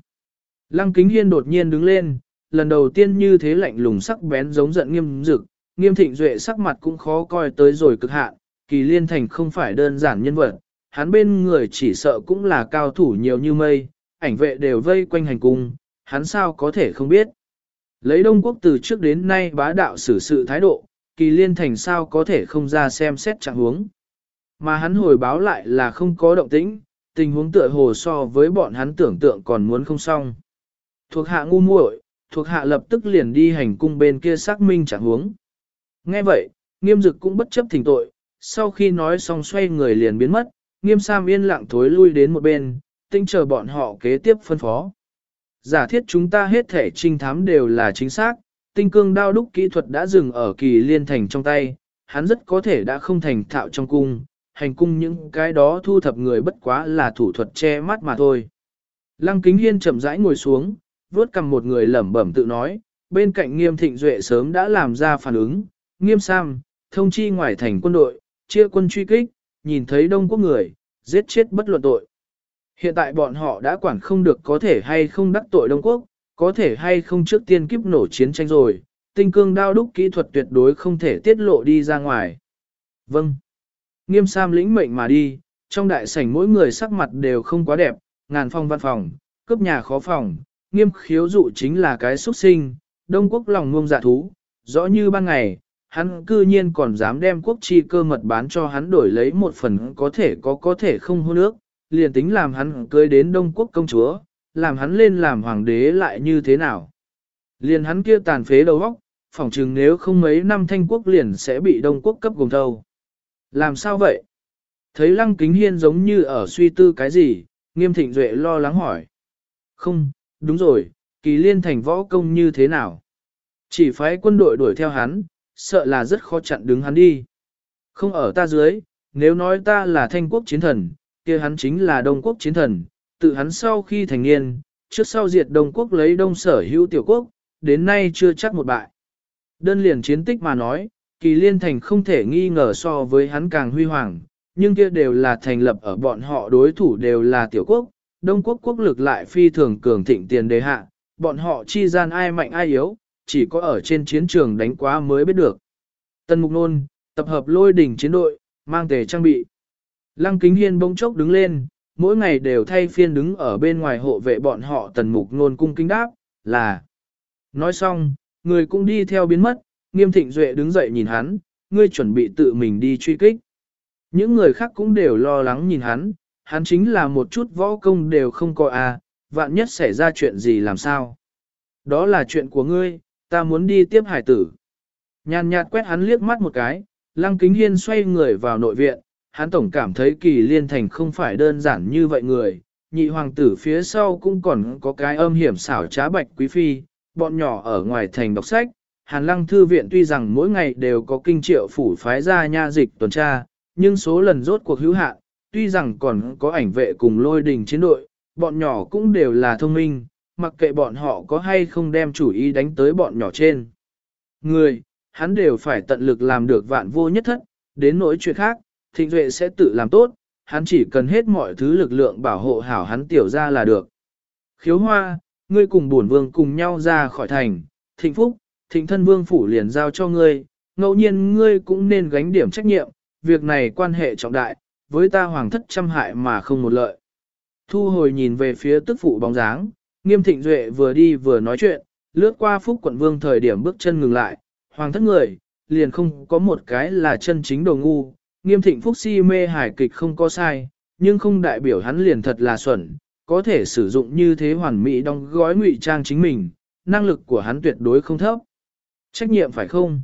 Lăng kính hiên đột nhiên đứng lên, lần đầu tiên như thế lạnh lùng sắc bén giống giận nghiêm dực, nghiêm thịnh duệ sắc mặt cũng khó coi tới rồi cực hạn, kỳ liên thành không phải đơn giản nhân vật, hắn bên người chỉ sợ cũng là cao thủ nhiều như mây, ảnh vệ đều vây quanh hành cung, hắn sao có thể không biết. Lấy Đông Quốc từ trước đến nay bá đạo xử sự thái độ, kỳ liên thành sao có thể không ra xem xét trạng huống. Mà hắn hồi báo lại là không có động tĩnh, tình huống tựa hồ so với bọn hắn tưởng tượng còn muốn không xong. Thuộc hạ ngu muội, thuộc hạ lập tức liền đi hành cung bên kia xác minh trạng huống. Nghe vậy, nghiêm dực cũng bất chấp thỉnh tội, sau khi nói xong xoay người liền biến mất, nghiêm sam yên lặng thối lui đến một bên, tinh chờ bọn họ kế tiếp phân phó. Giả thiết chúng ta hết thể trinh thám đều là chính xác, tinh cương đao đúc kỹ thuật đã dừng ở kỳ liên thành trong tay, hắn rất có thể đã không thành thạo trong cung, hành cung những cái đó thu thập người bất quá là thủ thuật che mắt mà thôi. Lăng kính hiên chậm rãi ngồi xuống, vuốt cầm một người lẩm bẩm tự nói, bên cạnh nghiêm thịnh duệ sớm đã làm ra phản ứng, nghiêm sam, thông chi ngoài thành quân đội, chia quân truy kích, nhìn thấy đông quốc người, giết chết bất luận tội. Hiện tại bọn họ đã quản không được có thể hay không đắc tội đông quốc, có thể hay không trước tiên kiếp nổ chiến tranh rồi, tinh cương đao đúc kỹ thuật tuyệt đối không thể tiết lộ đi ra ngoài. Vâng. Nghiêm sam lĩnh mệnh mà đi, trong đại sảnh mỗi người sắc mặt đều không quá đẹp, ngàn phong văn phòng, cướp nhà khó phòng, nghiêm khiếu dụ chính là cái xuất sinh, đông quốc lòng ngông dạ thú, rõ như ban ngày, hắn cư nhiên còn dám đem quốc chi cơ mật bán cho hắn đổi lấy một phần có thể có có thể không hôn nước, liền tính làm hắn cưới đến Đông Quốc công chúa, làm hắn lên làm hoàng đế lại như thế nào. Liền hắn kia tàn phế đầu óc, phỏng chừng nếu không mấy năm thanh quốc liền sẽ bị Đông Quốc cấp gồm thâu. Làm sao vậy? Thấy Lăng Kính Hiên giống như ở suy tư cái gì, nghiêm thịnh duệ lo lắng hỏi. Không, đúng rồi, kỳ liên thành võ công như thế nào? Chỉ phái quân đội đuổi theo hắn, sợ là rất khó chặn đứng hắn đi. Không ở ta dưới, nếu nói ta là thanh quốc chiến thần, kia hắn chính là đông quốc chiến thần, tự hắn sau khi thành niên, trước sau diệt đông quốc lấy đông sở hữu tiểu quốc, đến nay chưa chắc một bại. Đơn liền chiến tích mà nói, kỳ liên thành không thể nghi ngờ so với hắn càng huy hoàng, nhưng kia đều là thành lập ở bọn họ đối thủ đều là tiểu quốc, đông quốc quốc lực lại phi thường cường thịnh tiền đề hạ, bọn họ chi gian ai mạnh ai yếu, chỉ có ở trên chiến trường đánh quá mới biết được. Tân Mục Nôn, tập hợp lôi đỉnh chiến đội, mang tề trang bị. Lăng Kính Hiên bỗng chốc đứng lên, mỗi ngày đều thay phiên đứng ở bên ngoài hộ vệ bọn họ Tần Mục Nôn cung kính đáp, là. Nói xong, người cũng đi theo biến mất, nghiêm thịnh duệ đứng dậy nhìn hắn, ngươi chuẩn bị tự mình đi truy kích. Những người khác cũng đều lo lắng nhìn hắn, hắn chính là một chút võ công đều không có à, vạn nhất xảy ra chuyện gì làm sao. Đó là chuyện của ngươi, ta muốn đi tiếp hải tử. Nhàn nhạt quét hắn liếc mắt một cái, lăng kính hiên xoay người vào nội viện, hắn tổng cảm thấy kỳ liên thành không phải đơn giản như vậy người, nhị hoàng tử phía sau cũng còn có cái âm hiểm xảo trá bạch quý phi, bọn nhỏ ở ngoài thành đọc sách, hàn lăng thư viện tuy rằng mỗi ngày đều có kinh triệu phủ phái ra nha dịch tuần tra, nhưng số lần rốt cuộc hữu hạn, tuy rằng còn có ảnh vệ cùng lôi đình chiến đội, bọn nhỏ cũng đều là thông minh, mặc kệ bọn họ có hay không đem chủ ý đánh tới bọn nhỏ trên. Người, hắn đều phải tận lực làm được vạn vô nhất thất, đến nỗi chuyện khác, thịnh duệ sẽ tự làm tốt, hắn chỉ cần hết mọi thứ lực lượng bảo hộ hảo hắn tiểu ra là được. Khiếu hoa, ngươi cùng bổn vương cùng nhau ra khỏi thành, thịnh phúc, thịnh thân vương phủ liền giao cho ngươi, ngẫu nhiên ngươi cũng nên gánh điểm trách nhiệm, việc này quan hệ trọng đại, với ta hoàng thất trăm hại mà không một lợi. Thu hồi nhìn về phía tức phụ bóng dáng, nghiêm thịnh duệ vừa đi vừa nói chuyện, lướt qua phúc quận vương thời điểm bước chân ngừng lại, hoàng thất người, liền không có một cái là chân chính đồ ngu, nghiêm thịnh phúc si mê hài kịch không có sai, nhưng không đại biểu hắn liền thật là xuẩn, có thể sử dụng như thế hoàn mỹ đóng gói ngụy trang chính mình, năng lực của hắn tuyệt đối không thấp. Trách nhiệm phải không?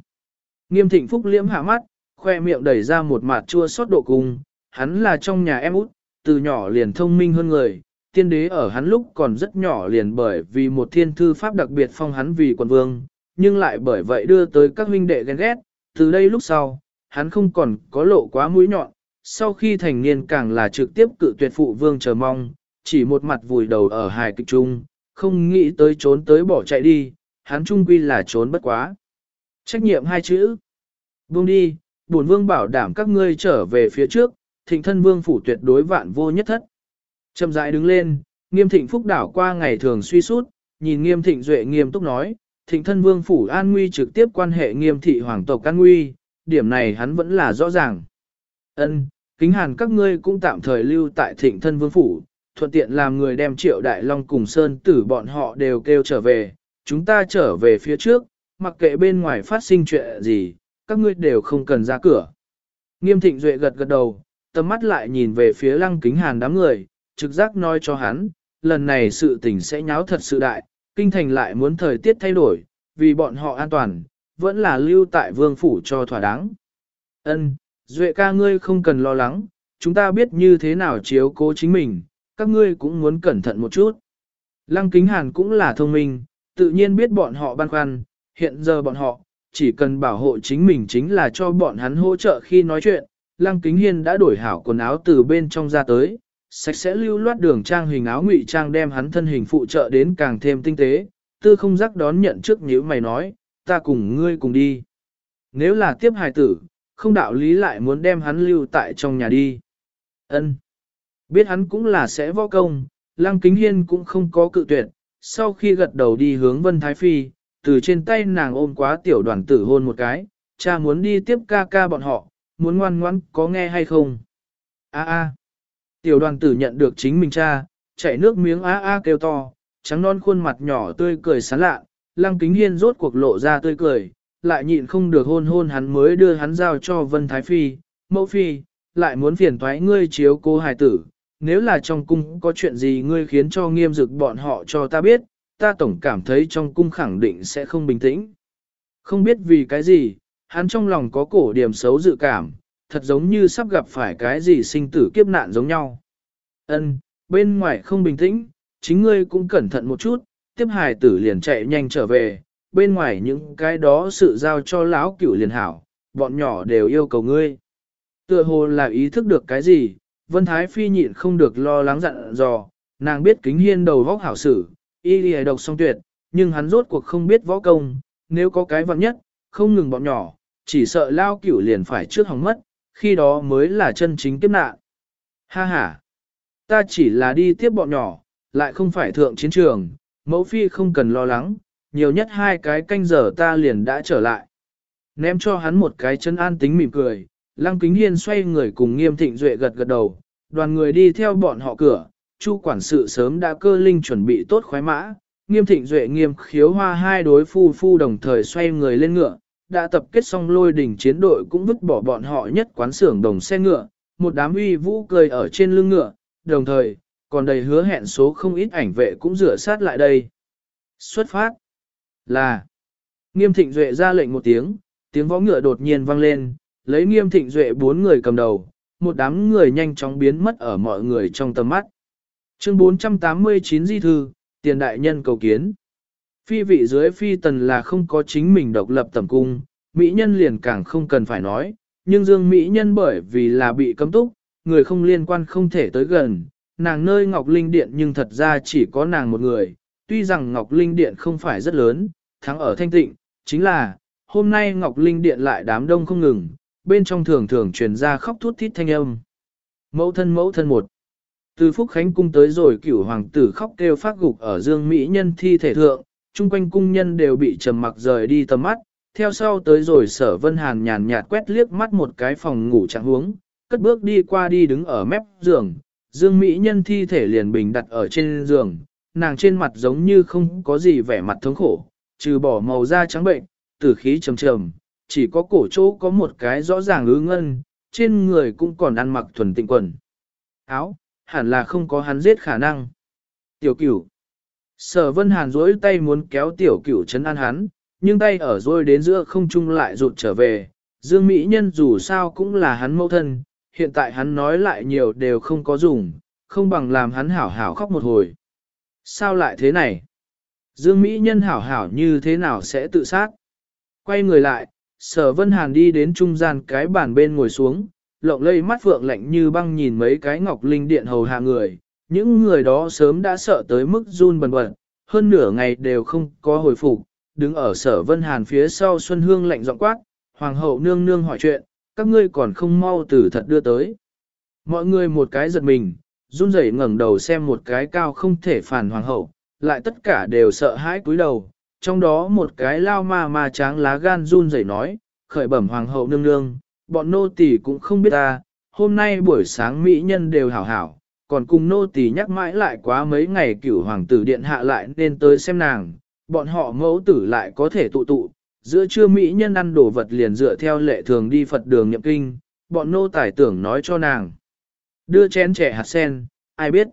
Nghiêm thịnh phúc liễm hạ mắt, khoe miệng đẩy ra một mặt chua xót độ cùng, hắn là trong nhà em út, từ nhỏ liền thông minh hơn người, tiên đế ở hắn lúc còn rất nhỏ liền bởi vì một thiên thư pháp đặc biệt phong hắn vì quần vương, nhưng lại bởi vậy đưa tới các huynh đệ ghen ghét, từ đây lúc sau, hắn không còn có lộ quá mũi nhọn, sau khi thành niên càng là trực tiếp cự tuyệt phụ vương chờ mong, chỉ một mặt vùi đầu ở hài kịch trung, không nghĩ tới trốn tới bỏ chạy đi, hắn trung quy là trốn bất quá. Trách nhiệm hai chữ. Vương đi, bổn vương bảo đảm các ngươi trở về phía trước, thịnh thân vương phủ tuyệt đối vạn vô nhất thất. Chậm rãi đứng lên, nghiêm thịnh phúc đảo qua ngày thường suy sút, nhìn nghiêm thịnh duệ nghiêm túc nói, thịnh thân vương phủ an nguy trực tiếp quan hệ nghiêm thị hoàng tộc an nguy, điểm này hắn vẫn là rõ ràng. Ân, kính hàn các ngươi cũng tạm thời lưu tại thịnh thân vương phủ, thuận tiện làm người đem triệu đại long cùng sơn tử bọn họ đều kêu trở về, chúng ta trở về phía trước, mặc kệ bên ngoài phát sinh chuyện gì, các ngươi đều không cần ra cửa. Nghiêm thịnh duệ gật gật đầu, tầm mắt lại nhìn về phía lăng kính hàn đám người, trực giác nói cho hắn, lần này sự tình sẽ nháo thật sự đại, kinh thành lại muốn thời tiết thay đổi, vì bọn họ an toàn, vẫn là lưu tại vương phủ cho thỏa đáng. Ân, duệ ca ngươi không cần lo lắng, chúng ta biết như thế nào chiếu cố chính mình, các ngươi cũng muốn cẩn thận một chút. Lăng kính hàn cũng là thông minh, tự nhiên biết bọn họ băn khoăn, hiện giờ bọn họ, chỉ cần bảo hộ chính mình chính là cho bọn hắn hỗ trợ khi nói chuyện. Lăng kính hiên đã đổi hảo quần áo từ bên trong ra tới, sạch sẽ lưu loát đường trang hình áo ngụy trang đem hắn thân hình phụ trợ đến càng thêm tinh tế, tư không giác đón nhận trước nếu mày nói, ta cùng ngươi cùng đi. Nếu là tiếp hài tử, không đạo lý lại muốn đem hắn lưu tại trong nhà đi. Ân, Biết hắn cũng là sẽ võ công, Lăng Kính Hiên cũng không có cự tuyệt, sau khi gật đầu đi hướng Vân Thái Phi, từ trên tay nàng ôm quá tiểu đoàn tử hôn một cái, cha muốn đi tiếp ca ca bọn họ, muốn ngoan ngoãn có nghe hay không? A a. Tiểu đoàn tử nhận được chính mình cha, chảy nước miếng a a kêu to, trắng non khuôn mặt nhỏ tươi cười sán lạ, lăng kính hiên rốt cuộc lộ ra tươi cười, lại nhịn không được hôn hôn hắn mới đưa hắn giao cho Vân Thái Phi, mẫu phi, lại muốn phiền thoái ngươi chiếu cô hài tử, nếu là trong cung có chuyện gì ngươi khiến cho nghiêm dực bọn họ cho ta biết, ta tổng cảm thấy trong cung khẳng định sẽ không bình tĩnh. Không biết vì cái gì, hắn trong lòng có cổ điểm xấu dự cảm, thật giống như sắp gặp phải cái gì sinh tử kiếp nạn giống nhau. Ân, bên ngoài không bình tĩnh, chính ngươi cũng cẩn thận một chút, tiếp hài tử liền chạy nhanh trở về, bên ngoài những cái đó sự giao cho lão cửu liền hảo, bọn nhỏ đều yêu cầu ngươi. Tựa hồ là ý thức được cái gì, Vân Thái Phi nhịn không được lo lắng dặn dò, nàng biết kính hiên đầu vóc hảo sử, y lì độc song tuyệt, nhưng hắn rốt cuộc không biết võ công, nếu có cái vặn nhất, không ngừng bọn nhỏ, chỉ sợ lao cửu liền phải trước hỏng mất, khi đó mới là chân chính kiếp nạn. Ha ha! Ta chỉ là đi tiếp bọn nhỏ, lại không phải thượng chiến trường, mẫu phi không cần lo lắng, nhiều nhất hai cái canh giờ ta liền đã trở lại. Ném cho hắn một cái chân an tính mỉm cười, lăng kính hiên xoay người cùng nghiêm thịnh duệ gật gật đầu, đoàn người đi theo bọn họ cửa, chu quản sự sớm đã cơ linh chuẩn bị tốt khoái mã, nghiêm thịnh duệ nghiêm khiếu hoa hai đối phu phu đồng thời xoay người lên ngựa, đã tập kết xong lôi đỉnh chiến đội cũng vứt bỏ bọn họ nhất quán xưởng đồng xe ngựa, một đám uy vũ cười ở trên lưng ngựa, đồng thời, còn đầy hứa hẹn số không ít ảnh vệ cũng rửa sát lại đây. Xuất phát là nghiêm thịnh duệ ra lệnh một tiếng, tiếng võ ngựa đột nhiên vang lên, lấy nghiêm thịnh duệ bốn người cầm đầu, một đám người nhanh chóng biến mất ở mọi người trong tầm mắt. Chương 489 Di Thư, Tiền Đại Nhân cầu kiến. Phi vị dưới phi tần là không có chính mình độc lập tầm cung, Mỹ nhân liền càng không cần phải nói, nhưng dương Mỹ nhân bởi vì là bị cấm túc, người không liên quan không thể tới gần, nàng nơi Ngọc Linh Điện nhưng thật ra chỉ có nàng một người, tuy rằng Ngọc Linh Điện không phải rất lớn, thắng ở thanh tịnh, chính là, hôm nay Ngọc Linh Điện lại đám đông không ngừng, bên trong thường thường truyền ra khóc thút thít thanh âm. Mẫu thân mẫu thân một. Từ Phúc Khánh cung tới rồi cửu hoàng tử khóc kêu phát gục ở dương Mỹ nhân thi thể thượng, chung quanh cung nhân đều bị trầm mặc rời đi tầm mắt, theo sau tới rồi sở vân hàn nhàn nhạt quét liếc mắt một cái phòng ngủ trạng huống, cất bước đi qua đi đứng ở mép giường, dương Mỹ nhân thi thể liền bình đặt ở trên giường, nàng trên mặt giống như không có gì vẻ mặt thống khổ, trừ bỏ màu da trắng bệnh, tử khí trầm trầm, chỉ có cổ chỗ có một cái rõ ràng ứ ngân, trên người cũng còn ăn mặc thuần tịnh quần. Áo, hẳn là không có hắn giết khả năng. Tiểu cửu. Sở vân hàn dối tay muốn kéo tiểu cửu chấn an hắn, nhưng tay ở dối đến giữa không trung lại rụt trở về. Dương Mỹ Nhân dù sao cũng là hắn mẫu thân, hiện tại hắn nói lại nhiều đều không có dùng, không bằng làm hắn hảo hảo khóc một hồi. Sao lại thế này? Dương Mỹ Nhân hảo hảo như thế nào sẽ tự sát? Quay người lại, sở vân hàn đi đến trung gian cái bàn bên ngồi xuống, lộng lây mắt phượng lạnh như băng nhìn mấy cái ngọc linh điện hầu hạ người. Những người đó sớm đã sợ tới mức run bần bật, hơn nửa ngày đều không có hồi phục, đứng ở sở vân hàn phía sau Xuân Hương lạnh giọng quát, Hoàng hậu nương nương hỏi chuyện, các ngươi còn không mau từ thật đưa tới. Mọi người một cái giật mình, run rẩy ngẩng đầu xem một cái cao không thể phản hoàng hậu, lại tất cả đều sợ hãi cúi đầu, trong đó một cái lao ma ma tráng lá gan run rẩy nói, khởi bẩm hoàng hậu nương nương, bọn nô tỳ cũng không biết ta, hôm nay buổi sáng mỹ nhân đều hảo hảo, còn cùng nô tỳ nhắc mãi lại quá mấy ngày cửu hoàng tử điện hạ lại nên tới xem nàng, bọn họ mẫu tử lại có thể tụ tụ, giữa trưa mỹ nhân ăn đồ vật liền dựa theo lệ thường đi Phật đường nhậm kinh, bọn nô tài tưởng nói cho nàng. Đưa chén trẻ hạt sen, ai biết?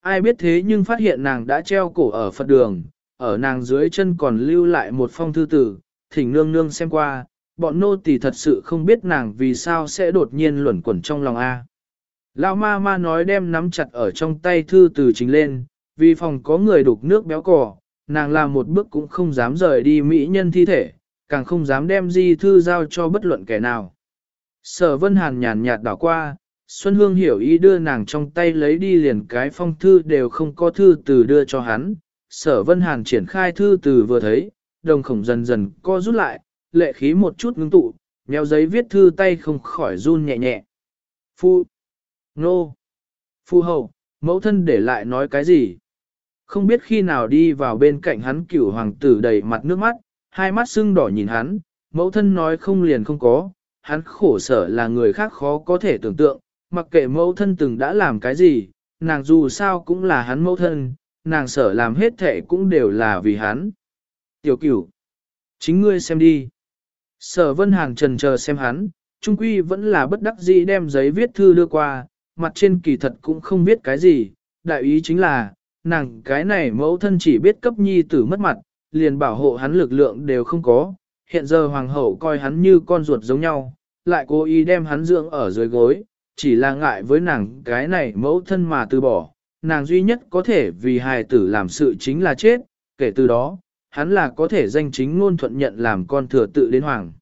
Ai biết thế nhưng phát hiện nàng đã treo cổ ở Phật đường, ở nàng dưới chân còn lưu lại một phong thư tử, thỉnh nương nương xem qua, bọn nô tỳ thật sự không biết nàng vì sao sẽ đột nhiên luẩn quẩn trong lòng A. Lão ma ma nói đem nắm chặt ở trong tay thư từ chính lên, vì phòng có người đục nước béo cỏ, nàng làm một bước cũng không dám rời đi mỹ nhân thi thể, càng không dám đem di thư giao cho bất luận kẻ nào. Sở Vân Hàn nhàn nhạt đảo qua, Xuân Hương hiểu ý đưa nàng trong tay lấy đi liền cái phong thư đều không có thư từ đưa cho hắn. Sở Vân Hàn triển khai thư từ vừa thấy, đồng khổng dần dần co rút lại, lệ khí một chút ngưng tụ, nheo giấy viết thư tay không khỏi run nhẹ nhẹ. Phu, nô, phu hậu, mẫu thân để lại nói cái gì? Không biết khi nào đi vào bên cạnh hắn cửu hoàng tử đầy mặt nước mắt, hai mắt sưng đỏ nhìn hắn, mẫu thân nói không liền không có, hắn khổ sở là người khác khó có thể tưởng tượng, mặc kệ mẫu thân từng đã làm cái gì, nàng dù sao cũng là hắn mẫu thân, nàng sở làm hết thể cũng đều là vì hắn. Tiểu cửu, chính ngươi xem đi. Sở vân hàng trần chờ xem hắn, trung quy vẫn là bất đắc dĩ đem giấy viết thư đưa qua, mặt trên kỳ thật cũng không biết cái gì, đại ý chính là, nàng cái này mẫu thân chỉ biết cấp nhi tử mất mặt, liền bảo hộ hắn lực lượng đều không có, hiện giờ hoàng hậu coi hắn như con ruột giống nhau, lại cố ý đem hắn dưỡng ở dưới gối, chỉ là ngại với nàng cái này mẫu thân mà từ bỏ, nàng duy nhất có thể vì hài tử làm sự chính là chết, kể từ đó, hắn là có thể danh chính ngôn thuận nhận làm con thừa tự đến hoàng.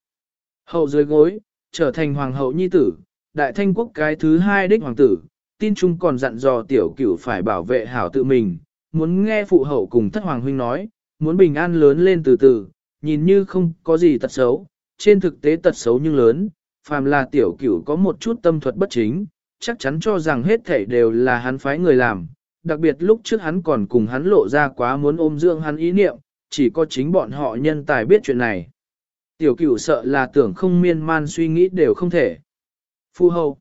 Hậu dưới gối, trở thành hoàng hậu nhi tử, đại thanh quốc cái thứ hai đích hoàng tử, tin chung còn dặn dò tiểu cửu phải bảo vệ hảo tự mình, muốn nghe phụ hậu cùng thất hoàng huynh nói, muốn bình an lớn lên từ từ, nhìn như không có gì tật xấu, trên thực tế tật xấu nhưng lớn, phàm là tiểu cửu có một chút tâm thuật bất chính, chắc chắn cho rằng hết thảy đều là hắn phái người làm, đặc biệt lúc trước hắn còn cùng hắn lộ ra quá muốn ôm dưỡng hắn ý niệm, chỉ có chính bọn họ nhân tài biết chuyện này. Tiểu cửu sợ là tưởng không miên man suy nghĩ đều không thể. Phu hậu.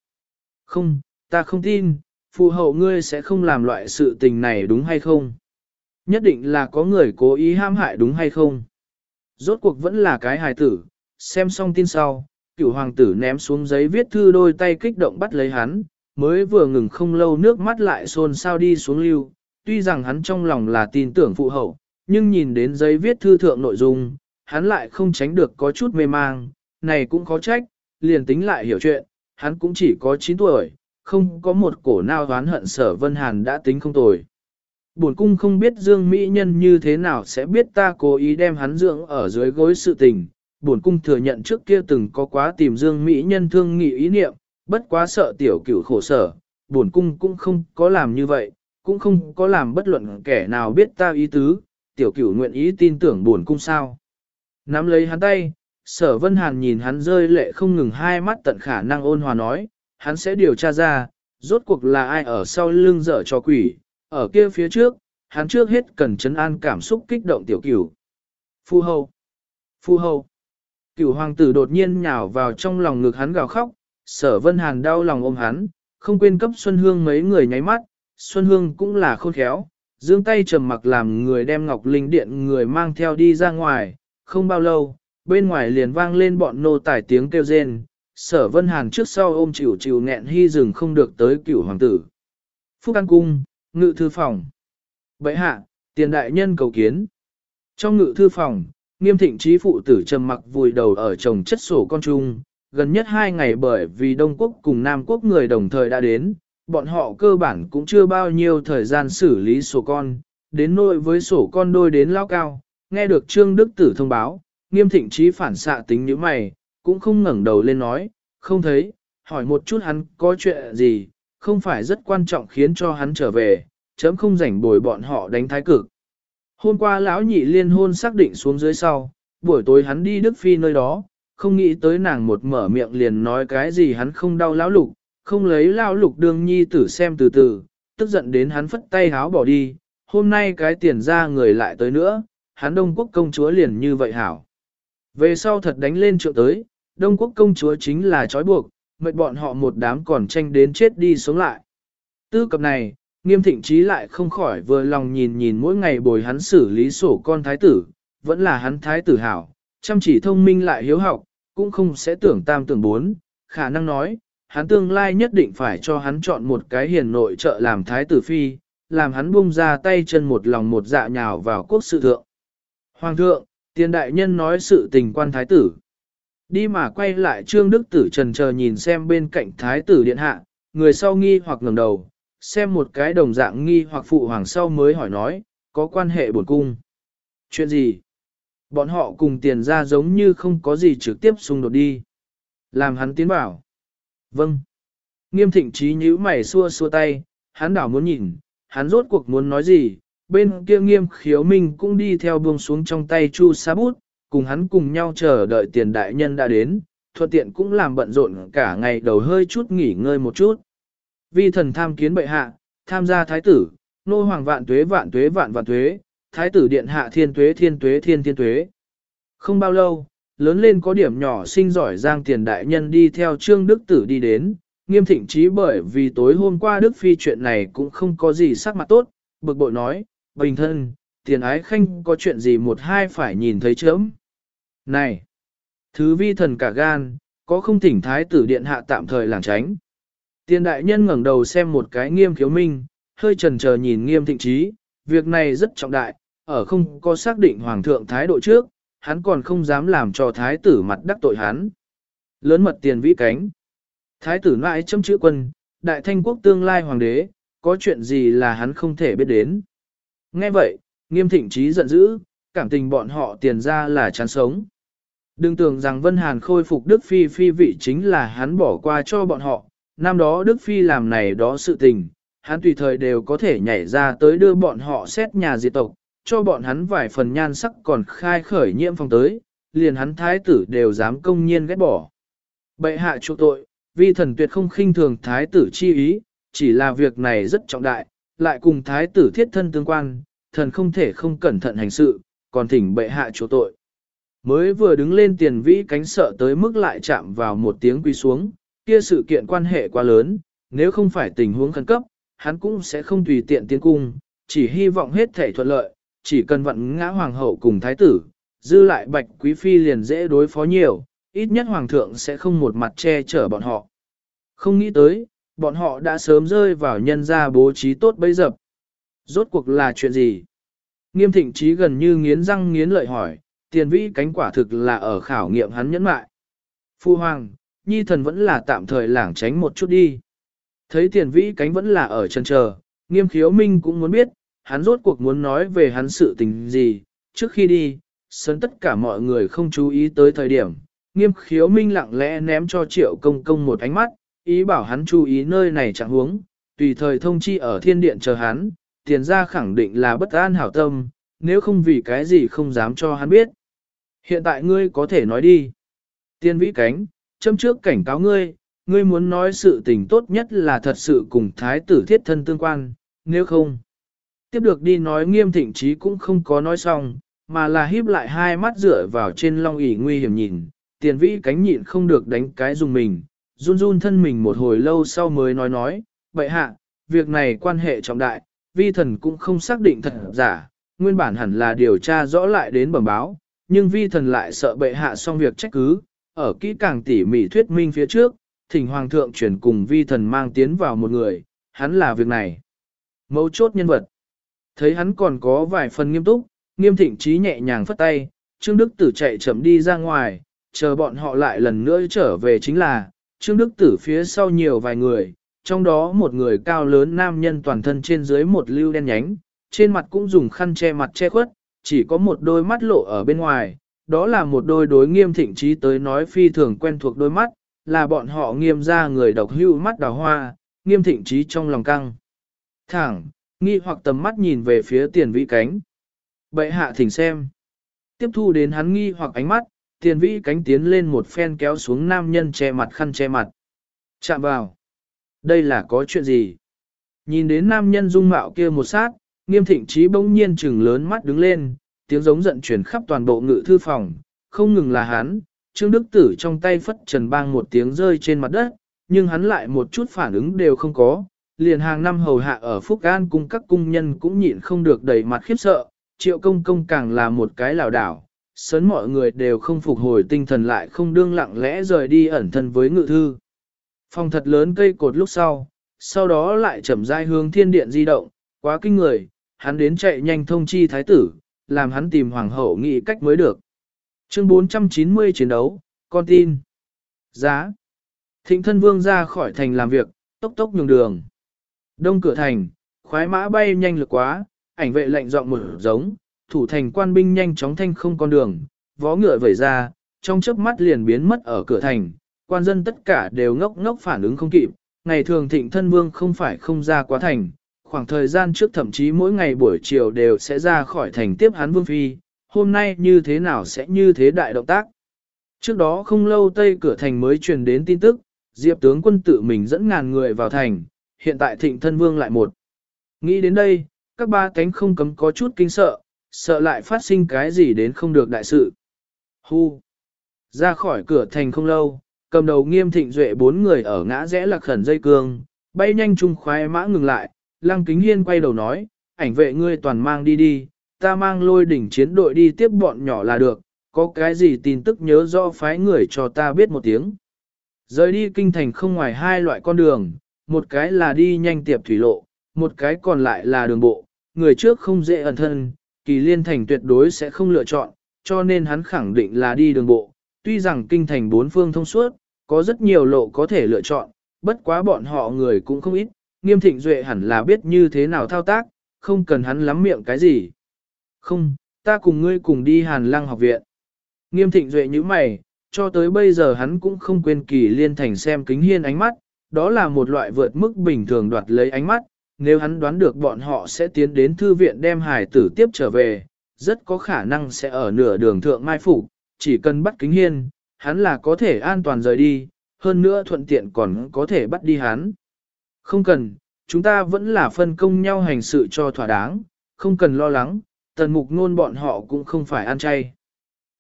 Không, ta không tin, phụ hậu ngươi sẽ không làm loại sự tình này đúng hay không? Nhất định là có người cố ý ham hại đúng hay không? Rốt cuộc vẫn là cái hài tử, xem xong tin sau, cửu hoàng tử ném xuống giấy viết thư đôi tay kích động bắt lấy hắn, mới vừa ngừng không lâu nước mắt lại xôn sao đi xuống lưu, tuy rằng hắn trong lòng là tin tưởng phụ hậu, nhưng nhìn đến giấy viết thư thượng nội dung, hắn lại không tránh được có chút mê mang, này cũng khó trách, liền tính lại hiểu chuyện, hắn cũng chỉ có 9 tuổi, không có một cổ nào oán hận sở Vân Hàn đã tính không tồi. Bổn cung không biết Dương Mỹ Nhân như thế nào sẽ biết ta cố ý đem hắn dưỡng ở dưới gối sự tình. Bổn cung thừa nhận trước kia từng có quá tìm Dương Mỹ Nhân thương nghị ý niệm, bất quá sợ tiểu cửu khổ sở. Bổn cung cũng không có làm như vậy, cũng không có làm bất luận kẻ nào biết ta ý tứ, tiểu cửu nguyện ý tin tưởng bổn cung sao. Nắm lấy hắn tay, sở vân hàn nhìn hắn rơi lệ không ngừng hai mắt tận khả năng ôn hòa nói, hắn sẽ điều tra ra, rốt cuộc là ai ở sau lưng dở cho quỷ, ở kia phía trước, hắn trước hết cần chấn an cảm xúc kích động tiểu cửu. Phu hầu! Phu hầu! Cửu hoàng tử đột nhiên nhào vào trong lòng ngực hắn gào khóc, sở vân hàn đau lòng ôm hắn, không quên cấp Xuân Hương mấy người nháy mắt, Xuân Hương cũng là khôn khéo, dương tay trầm mặc làm người đem Ngọc Linh Điện người mang theo đi ra ngoài, không bao lâu, bên ngoài liền vang lên bọn nô tải tiếng kêu rên, sở vân hàn trước sau ôm chịu chịu nghẹn hy rừng không được tới cửu hoàng tử. Phúc An Cung, ngự thư phòng. Bậy hạ, tiền đại nhân cầu kiến. Trong ngự thư phòng, nghiêm thịnh trí phụ tử trầm mặc vùi đầu ở chồng chất sổ con trung, gần nhất hai ngày bởi vì Đông Quốc cùng Nam Quốc người đồng thời đã đến, bọn họ cơ bản cũng chưa bao nhiêu thời gian xử lý sổ con, đến nỗi với sổ con đôi đến lao cao, nghe được Trương Đức Tử thông báo, nghiêm thịnh trí phản xạ tính như mày, cũng không ngẩng đầu lên nói, không thấy, hỏi một chút hắn có chuyện gì, không phải rất quan trọng khiến cho hắn trở về, chấm không rảnh bồi bọn họ đánh thái cực. Hôm qua lão nhị liên hôn xác định xuống dưới sau, buổi tối hắn đi Đức Phi nơi đó, không nghĩ tới nàng một mở miệng liền nói cái gì hắn không đau lão lục, không lấy lão lục đương nhi tử xem từ từ, tức giận đến hắn phất tay háo bỏ đi, hôm nay cái tiền ra người lại tới nữa, hắn đông quốc công chúa liền như vậy hảo. Về sau thật đánh lên trượng tới, đông quốc công chúa chính là trói buộc, mệt bọn họ một đám còn tranh đến chết đi sống lại. Tư cập này, nghiêm thịnh trí lại không khỏi vừa lòng nhìn nhìn mỗi ngày bồi hắn xử lý sổ con thái tử, vẫn là hắn thái tử hảo, chăm chỉ thông minh lại hiếu học, cũng không sẽ tưởng tam tưởng bốn, khả năng nói, hắn tương lai nhất định phải cho hắn chọn một cái hiền nội trợ làm thái tử phi, làm hắn buông ra tay chân một lòng một dạ nhào vào quốc sự thượng. Hoàng thượng, tiền đại nhân nói sự tình quan thái tử. Đi mà quay lại trương đức tử trần chờ nhìn xem bên cạnh thái tử điện hạ, người sau nghi hoặc ngẩng đầu, xem một cái đồng dạng nghi hoặc phụ hoàng sau mới hỏi nói, có quan hệ bổn cung. Chuyện gì? Bọn họ cùng tiền ra giống như không có gì trực tiếp xung đột đi. Làm hắn tiến bảo. Vâng. Nghiêm thịnh trí nhíu mày xua xua tay, hắn đảo muốn nhìn, hắn rốt cuộc muốn nói gì, bên kia nghiêm khiếu minh cũng đi theo buông xuống trong tay chu sa bút, cùng hắn cùng nhau chờ đợi tiền đại nhân đã đến, thuận tiện cũng làm bận rộn cả ngày đầu hơi chút nghỉ ngơi một chút. Vi thần tham kiến bệ hạ, tham gia thái tử, nô hoàng vạn tuế vạn tuế vạn vạn tuế, thái tử điện hạ thiên tuế thiên tuế thiên thiên tuế. Không bao lâu, lớn lên có điểm nhỏ sinh giỏi giang tiền đại nhân đi theo trương đức tử đi đến, nghiêm thịnh trí bởi vì tối hôm qua đức phi chuyện này cũng không có gì sắc mặt tốt, bực bội nói, bình thân, tiền ái khanh có chuyện gì một hai phải nhìn thấy chớm. Này, thứ vi thần cả gan, có không thỉnh thái tử điện hạ tạm thời làng tránh. Tiền đại nhân ngẩng đầu xem một cái nghiêm khiếu minh, hơi chần chờ nhìn nghiêm thịnh trí, việc này rất trọng đại, ở không có xác định hoàng thượng thái độ trước, hắn còn không dám làm cho thái tử mặt đắc tội hắn. Lớn mật tiền vĩ cánh. Thái tử nãi châm chữ quân, đại thanh quốc tương lai hoàng đế, có chuyện gì là hắn không thể biết đến. Nghe vậy, nghiêm thịnh trí giận dữ, cảm tình bọn họ tiền ra là chán sống. Đừng tưởng rằng Vân Hàn khôi phục Đức Phi phi vị chính là hắn bỏ qua cho bọn họ, năm đó Đức Phi làm này đó sự tình, hắn tùy thời đều có thể nhảy ra tới đưa bọn họ xét nhà diệt tộc, cho bọn hắn vài phần nhan sắc còn khai khởi nhiễm phong tới, liền hắn thái tử đều dám công nhiên ghét bỏ. Bệ hạ chủ tội, vi thần tuyệt không khinh thường thái tử chi ý, chỉ là việc này rất trọng đại, lại cùng thái tử thiết thân tương quan, thần không thể không cẩn thận hành sự, còn thỉnh bệ hạ chủ tội. Mới vừa đứng lên tiền vĩ cánh sợ tới mức lại chạm vào một tiếng quy xuống, kia sự kiện quan hệ quá lớn, nếu không phải tình huống khẩn cấp, hắn cũng sẽ không tùy tiện tiến cung, chỉ hy vọng hết thể thuận lợi, chỉ cần vận ngã hoàng hậu cùng thái tử, dư lại bạch quý phi liền dễ đối phó nhiều, ít nhất hoàng thượng sẽ không một mặt che chở bọn họ. Không nghĩ tới, bọn họ đã sớm rơi vào nhân gia bố trí tốt bấy dập. Rốt cuộc là chuyện gì? Nghiêm thịnh trí gần như nghiến răng nghiến lợi hỏi, tiền vĩ cánh quả thực là ở khảo nghiệm hắn nhẫn mại. Phu hoàng, nhi thần vẫn là tạm thời lảng tránh một chút đi. Thấy tiền vĩ cánh vẫn là ở chân chờ, nghiêm khiếu minh cũng muốn biết, hắn rốt cuộc muốn nói về hắn sự tình gì, trước khi đi, sớm tất cả mọi người không chú ý tới thời điểm, nghiêm khiếu minh lặng lẽ ném cho triệu công công một ánh mắt, ý bảo hắn chú ý nơi này chẳng huống, tùy thời thông chi ở thiên điện chờ hắn, tiền ra khẳng định là bất an hảo tâm, nếu không vì cái gì không dám cho hắn biết. Hiện tại ngươi có thể nói đi. Tiên vĩ cánh, châm trước cảnh cáo ngươi, ngươi muốn nói sự tình tốt nhất là thật sự cùng thái tử thiết thân tương quan, nếu không. Tiếp được đi nói nghiêm thịnh trí cũng không có nói xong, mà là híp lại hai mắt dựa vào trên long ỷ nguy hiểm nhìn, tiền vĩ cánh nhịn không được đánh cái dùng mình, run run thân mình một hồi lâu sau mới nói nói, vậy hạ, việc này quan hệ trọng đại, vi thần cũng không xác định thật giả, nguyên bản hẳn là điều tra rõ lại đến bẩm báo, nhưng vi thần lại sợ bệ hạ xong việc trách cứ, ở kỹ càng tỉ mỉ thuyết minh phía trước, thỉnh hoàng thượng chuyển cùng vi thần mang tiến vào một người, hắn là việc này. Mấu chốt nhân vật. Thấy hắn còn có vài phần nghiêm túc, nghiêm thịnh trí nhẹ nhàng phất tay, Trương Đức Tử chạy chậm đi ra ngoài, chờ bọn họ lại lần nữa trở về chính là, Trương Đức Tử phía sau nhiều vài người, trong đó một người cao lớn nam nhân toàn thân trên dưới một lưu đen nhánh, trên mặt cũng dùng khăn che mặt che khuất, chỉ có một đôi mắt lộ ở bên ngoài, đó là một đôi đối nghiêm thịnh trí tới nói phi thường quen thuộc đôi mắt, là bọn họ nghiêm ra người độc hưu mắt đào hoa, nghiêm thịnh trí trong lòng căng. Thẳng, nghi hoặc tầm mắt nhìn về phía tiền vĩ cánh. Bệ hạ thỉnh xem. Tiếp thu đến hắn nghi hoặc ánh mắt, tiền vĩ cánh tiến lên một phen kéo xuống nam nhân che mặt khăn che mặt. Chạm vào. Đây là có chuyện gì? Nhìn đến nam nhân dung mạo kia một sát, nghiêm thịnh trí bỗng nhiên chừng lớn mắt đứng lên, tiếng giống giận truyền khắp toàn bộ ngự thư phòng, không ngừng là hắn, Trương Đức Tử trong tay phất trần bang một tiếng rơi trên mặt đất, nhưng hắn lại một chút phản ứng đều không có, liền hàng năm hầu hạ ở Phúc An cùng các cung nhân cũng nhịn không được đầy mặt khiếp sợ, triệu công công càng là một cái lảo đảo, sớn mọi người đều không phục hồi tinh thần lại không đương lặng lẽ rời đi ẩn thân với ngự thư. Phòng thật lớn cây cột lúc sau, sau đó lại chậm rãi hướng thiên điện di động, quá kinh người, hắn đến chạy nhanh thông chi thái tử, làm hắn tìm hoàng hậu nghị cách mới được. Chương 490 chiến đấu, con tin. Giá. Thịnh thân vương ra khỏi thành làm việc, tốc tốc nhường đường. Đông cửa thành, khoái mã bay nhanh lực quá, ảnh vệ lệnh dọn một giống, thủ thành quan binh nhanh chóng thanh không con đường, vó ngựa vẩy ra, trong chớp mắt liền biến mất ở cửa thành, quan dân tất cả đều ngốc ngốc phản ứng không kịp, ngày thường thịnh thân vương không phải không ra quá thành, khoảng thời gian trước thậm chí mỗi ngày buổi chiều đều sẽ ra khỏi thành tiếp hắn vương phi, hôm nay như thế nào sẽ như thế đại động tác. Trước đó không lâu tây cửa thành mới truyền đến tin tức, diệp tướng quân tự mình dẫn ngàn người vào thành, hiện tại thịnh thân vương lại một. Nghĩ đến đây, các ba cánh không cấm có chút kinh sợ, sợ lại phát sinh cái gì đến không được đại sự. Hu! Ra khỏi cửa thành không lâu, cầm đầu nghiêm thịnh duệ bốn người ở ngã rẽ lạc khẩn dây cương, bay nhanh trung khoái mã ngừng lại, lăng kính hiên quay đầu nói, ảnh vệ ngươi toàn mang đi đi, ta mang lôi đỉnh chiến đội đi tiếp bọn nhỏ là được, có cái gì tin tức nhớ rõ phái người cho ta biết một tiếng. Rời đi kinh thành không ngoài hai loại con đường, một cái là đi nhanh tiệp thủy lộ, một cái còn lại là đường bộ, người trước không dễ ẩn thân, kỳ liên thành tuyệt đối sẽ không lựa chọn, cho nên hắn khẳng định là đi đường bộ, tuy rằng kinh thành bốn phương thông suốt, có rất nhiều lộ có thể lựa chọn, bất quá bọn họ người cũng không ít, nghiêm thịnh duệ hẳn là biết như thế nào thao tác, không cần hắn lắm miệng cái gì. Không, ta cùng ngươi cùng đi hàn lăng học viện. Nghiêm thịnh duệ như mày, cho tới bây giờ hắn cũng không quên kỳ liên thành xem kính hiên ánh mắt, đó là một loại vượt mức bình thường đoạt lấy ánh mắt, nếu hắn đoán được bọn họ sẽ tiến đến thư viện đem hải tử tiếp trở về, rất có khả năng sẽ ở nửa đường thượng mai phủ, chỉ cần bắt kính hiên, hắn là có thể an toàn rời đi, hơn nữa thuận tiện còn có thể bắt đi hắn. Không cần, chúng ta vẫn là phân công nhau hành sự cho thỏa đáng, không cần lo lắng, tần mục ngôn bọn họ cũng không phải ăn chay.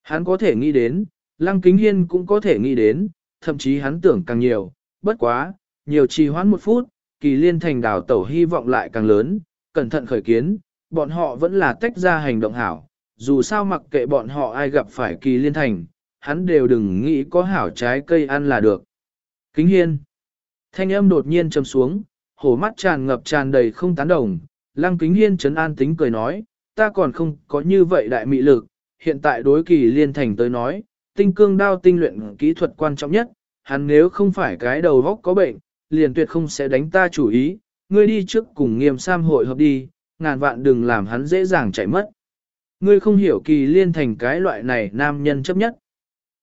Hắn có thể nghĩ đến, lăng kính hiên cũng có thể nghĩ đến, thậm chí hắn tưởng càng nhiều, bất quá, nhiều trì hoãn một phút, kỳ liên thành đảo tẩu hy vọng lại càng lớn, cẩn thận khởi kiến, bọn họ vẫn là tách ra hành động hảo, dù sao mặc kệ bọn họ ai gặp phải kỳ liên thành, hắn đều đừng nghĩ có hảo trái cây ăn là được. Kính hiên. Thanh âm đột nhiên trầm xuống, hổ mắt tràn ngập tràn đầy không tán đồng, lăng kính hiên chấn an tính cười nói, ta còn không có như vậy đại mị lực, hiện tại đối kỳ liên thành tới nói, tinh cương đao tinh luyện kỹ thuật quan trọng nhất, hắn nếu không phải cái đầu vóc có bệnh, liền tuyệt không sẽ đánh ta chủ ý, ngươi đi trước cùng nghiêm sam hội hợp đi, ngàn vạn đừng làm hắn dễ dàng chạy mất. Ngươi không hiểu kỳ liên thành cái loại này nam nhân chấp nhất.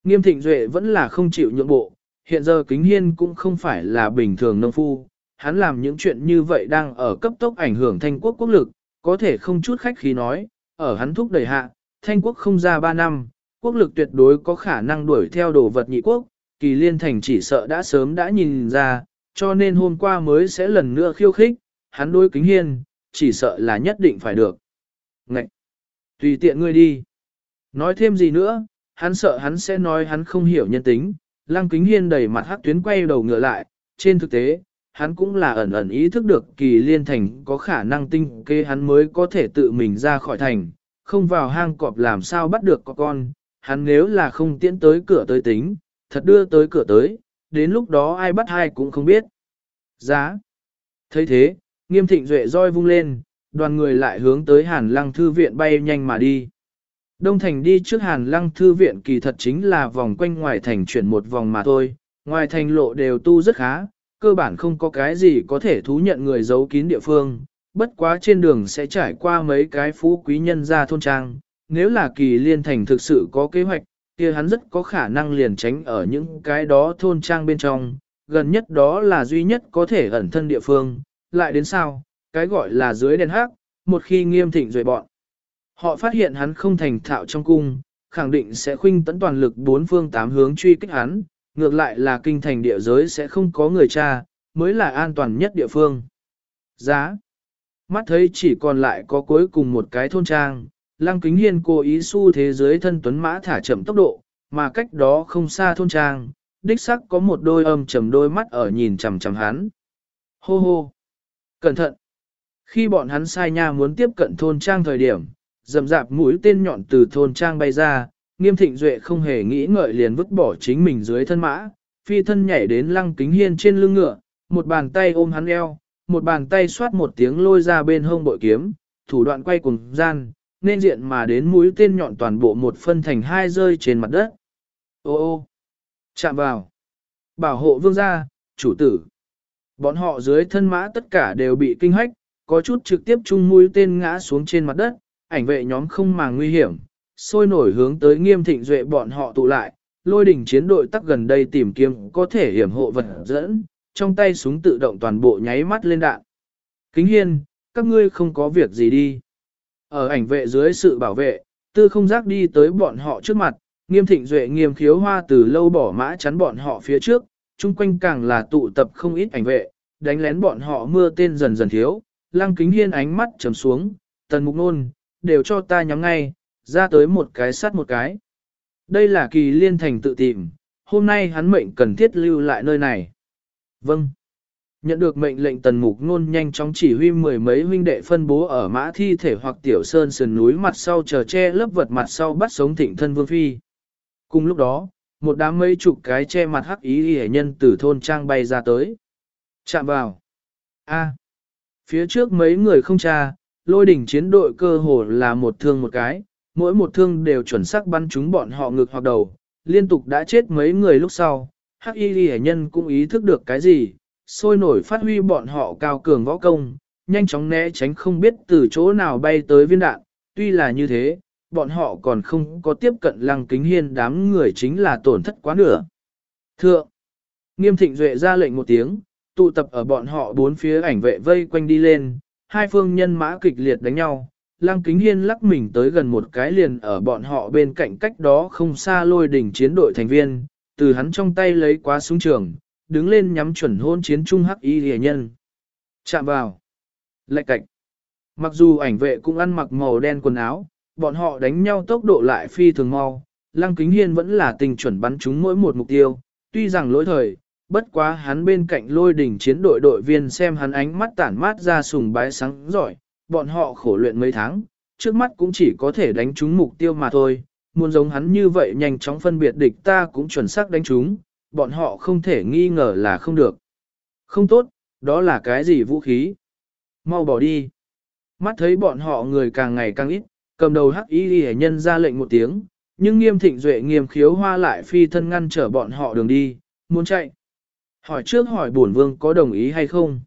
Nghiêm thịnh duệ vẫn là không chịu nhượng bộ, hiện giờ kính hiên cũng không phải là bình thường nông phu, hắn làm những chuyện như vậy đang ở cấp tốc ảnh hưởng thanh quốc quốc lực, có thể không chút khách khí nói, ở hắn thúc đẩy hạ, thanh quốc không ra 3 năm, quốc lực tuyệt đối có khả năng đuổi theo đồ vật nhị quốc, kỳ liên thành chỉ sợ đã sớm đã nhìn ra, cho nên hôm qua mới sẽ lần nữa khiêu khích, hắn đối kính hiên, chỉ sợ là nhất định phải được. Ngậy! Tùy tiện ngươi đi. Nói thêm gì nữa, hắn sợ hắn sẽ nói hắn không hiểu nhân tính, lăng kính hiên đầy mặt hắc tuyến quay đầu ngựa lại, trên thực tế, hắn cũng là ẩn ẩn ý thức được kỳ liên thành có khả năng tinh kê hắn mới có thể tự mình ra khỏi thành, không vào hang cọp làm sao bắt được có con, hắn nếu là không tiễn tới cửa tới tính, thật đưa tới cửa tới, đến lúc đó ai bắt ai cũng không biết. Giá. thấy thế, nghiêm thịnh duệ roi vung lên, đoàn người lại hướng tới hàn lăng thư viện bay nhanh mà đi. Đông thành đi trước hàn lăng thư viện kỳ thật chính là vòng quanh ngoài thành chuyển một vòng mà thôi, ngoài thành lộ đều tu rất khá, cơ bản không có cái gì có thể thú nhận người giấu kín địa phương, bất quá trên đường sẽ trải qua mấy cái phú quý nhân ra thôn trang, nếu là kỳ liên thành thực sự có kế hoạch, kia hắn rất có khả năng liền tránh ở những cái đó thôn trang bên trong, gần nhất đó là duy nhất có thể ẩn thân địa phương, lại đến sao, cái gọi là dưới đèn hát. một khi nghiêm thịnh rồi bọn. Họ phát hiện hắn không thành thạo trong cung, khẳng định sẽ khuynh tấn toàn lực bốn phương tám hướng truy kích hắn, ngược lại là kinh thành địa giới sẽ không có người cha, mới là an toàn nhất địa phương. Giá. Mắt thấy chỉ còn lại có cuối cùng một cái thôn trang, Lăng Kính Hiên cố ý xu thế giới thân tuấn mã thả chậm tốc độ, mà cách đó không xa thôn trang, đích sắc có một đôi âm trầm đôi mắt ở nhìn chằm chằm hắn. Hô hô! Cẩn thận! Khi bọn hắn sai nha muốn tiếp cận thôn trang thời điểm, dầm dạp mũi tên nhọn từ thôn trang bay ra, nghiêm thịnh duệ không hề nghĩ ngợi liền vứt bỏ chính mình dưới thân mã, phi thân nhảy đến lăng kính hiên trên lưng ngựa, một bàn tay ôm hắn eo, một bàn tay xoát một tiếng lôi ra bên hông bội kiếm, thủ đoạn quay cùng gian, nên diện mà đến mũi tên nhọn toàn bộ một phân thành hai rơi trên mặt đất. Ô ô, chạm vào, bảo hộ vương gia, chủ tử. Bọn họ dưới thân mã tất cả đều bị kinh hách, có chút trực tiếp chung mũi tên ngã xuống trên mặt đất, ảnh vệ nhóm không màng nguy hiểm, sôi nổi hướng tới nghiêm thịnh duệ bọn họ tụ lại, lôi đỉnh chiến đội tắc gần đây tìm kiếm có thể hiểm hộ vật dẫn, trong tay súng tự động toàn bộ nháy mắt lên đạn. Kính hiên, các ngươi không có việc gì đi. Ở ảnh vệ dưới sự bảo vệ, tư không giác đi tới bọn họ trước mặt, nghiêm thịnh duệ nghiêm khiếu hoa từ lâu bỏ mã chắn bọn họ phía trước, chung quanh càng là tụ tập không ít ảnh vệ, đánh lén bọn họ mưa tên dần dần thiếu, lăng kính hiên ánh mắt trầm xuống, tần mục nôn, đều cho ta nhắm ngay, ra tới một cái sát một cái. Đây là kỳ liên thành tự tìm, hôm nay hắn mệnh cần thiết lưu lại nơi này. Vâng. Nhận được mệnh lệnh tần mục nôn nhanh chóng chỉ huy mười mấy huynh đệ phân bố ở mã thi thể hoặc tiểu sơn sườn núi mặt sau chờ che lớp vật mặt sau bắt sống thịnh thân vương phi. Cùng lúc đó, một đám mấy chục cái che mặt hắc ý hề nhân từ thôn trang bay ra tới. Chạm vào. A. Phía trước mấy người không tra, lôi đỉnh chiến đội cơ hồ là một thương một cái, mỗi một thương đều chuẩn xác bắn trúng bọn họ ngực hoặc đầu, liên tục đã chết mấy người lúc sau. Hắc y hệ nhân cũng ý thức được cái gì, sôi nổi phát huy bọn họ cao cường võ công, nhanh chóng né tránh không biết từ chỗ nào bay tới viên đạn. Tuy là như thế, bọn họ còn không có tiếp cận lăng kính hiên đám người chính là tổn thất quá nửa. Thượng, nghiêm thịnh duệ ra lệnh một tiếng, tụ tập ở bọn họ bốn phía ảnh vệ vây quanh đi lên, hai phương nhân mã kịch liệt đánh nhau. Lăng kính hiên lắc mình tới gần một cái liền ở bọn họ bên cạnh cách đó không xa lôi đỉnh chiến đội thành viên, từ hắn trong tay lấy quá súng trường, đứng lên nhắm chuẩn hôn chiến trung hắc y rìa nhân. Chạm vào. Lạch cạnh. Mặc dù ảnh vệ cũng ăn mặc màu đen quần áo, bọn họ đánh nhau tốc độ lại phi thường mau, Lăng Kính Hiên vẫn là tình chuẩn bắn chúng mỗi một mục tiêu, tuy rằng lỗi thời, bất quá hắn bên cạnh lôi đỉnh chiến đội đội viên xem hắn ánh mắt tản mát ra sùng bái sáng giỏi, bọn họ khổ luyện mấy tháng, trước mắt cũng chỉ có thể đánh trúng mục tiêu mà thôi, muốn giống hắn như vậy nhanh chóng phân biệt địch ta cũng chuẩn xác đánh trúng, bọn họ không thể nghi ngờ là không được. Không tốt, đó là cái gì vũ khí? Mau bỏ đi. Mắt thấy bọn họ người càng ngày càng ít, cầm đầu hắc y ghi nhân ra lệnh một tiếng, nhưng nghiêm thịnh duệ nghiêm khiếu hoa lại phi thân ngăn trở bọn họ đường đi, muốn chạy. Hỏi trước hỏi bổn vương có đồng ý hay không?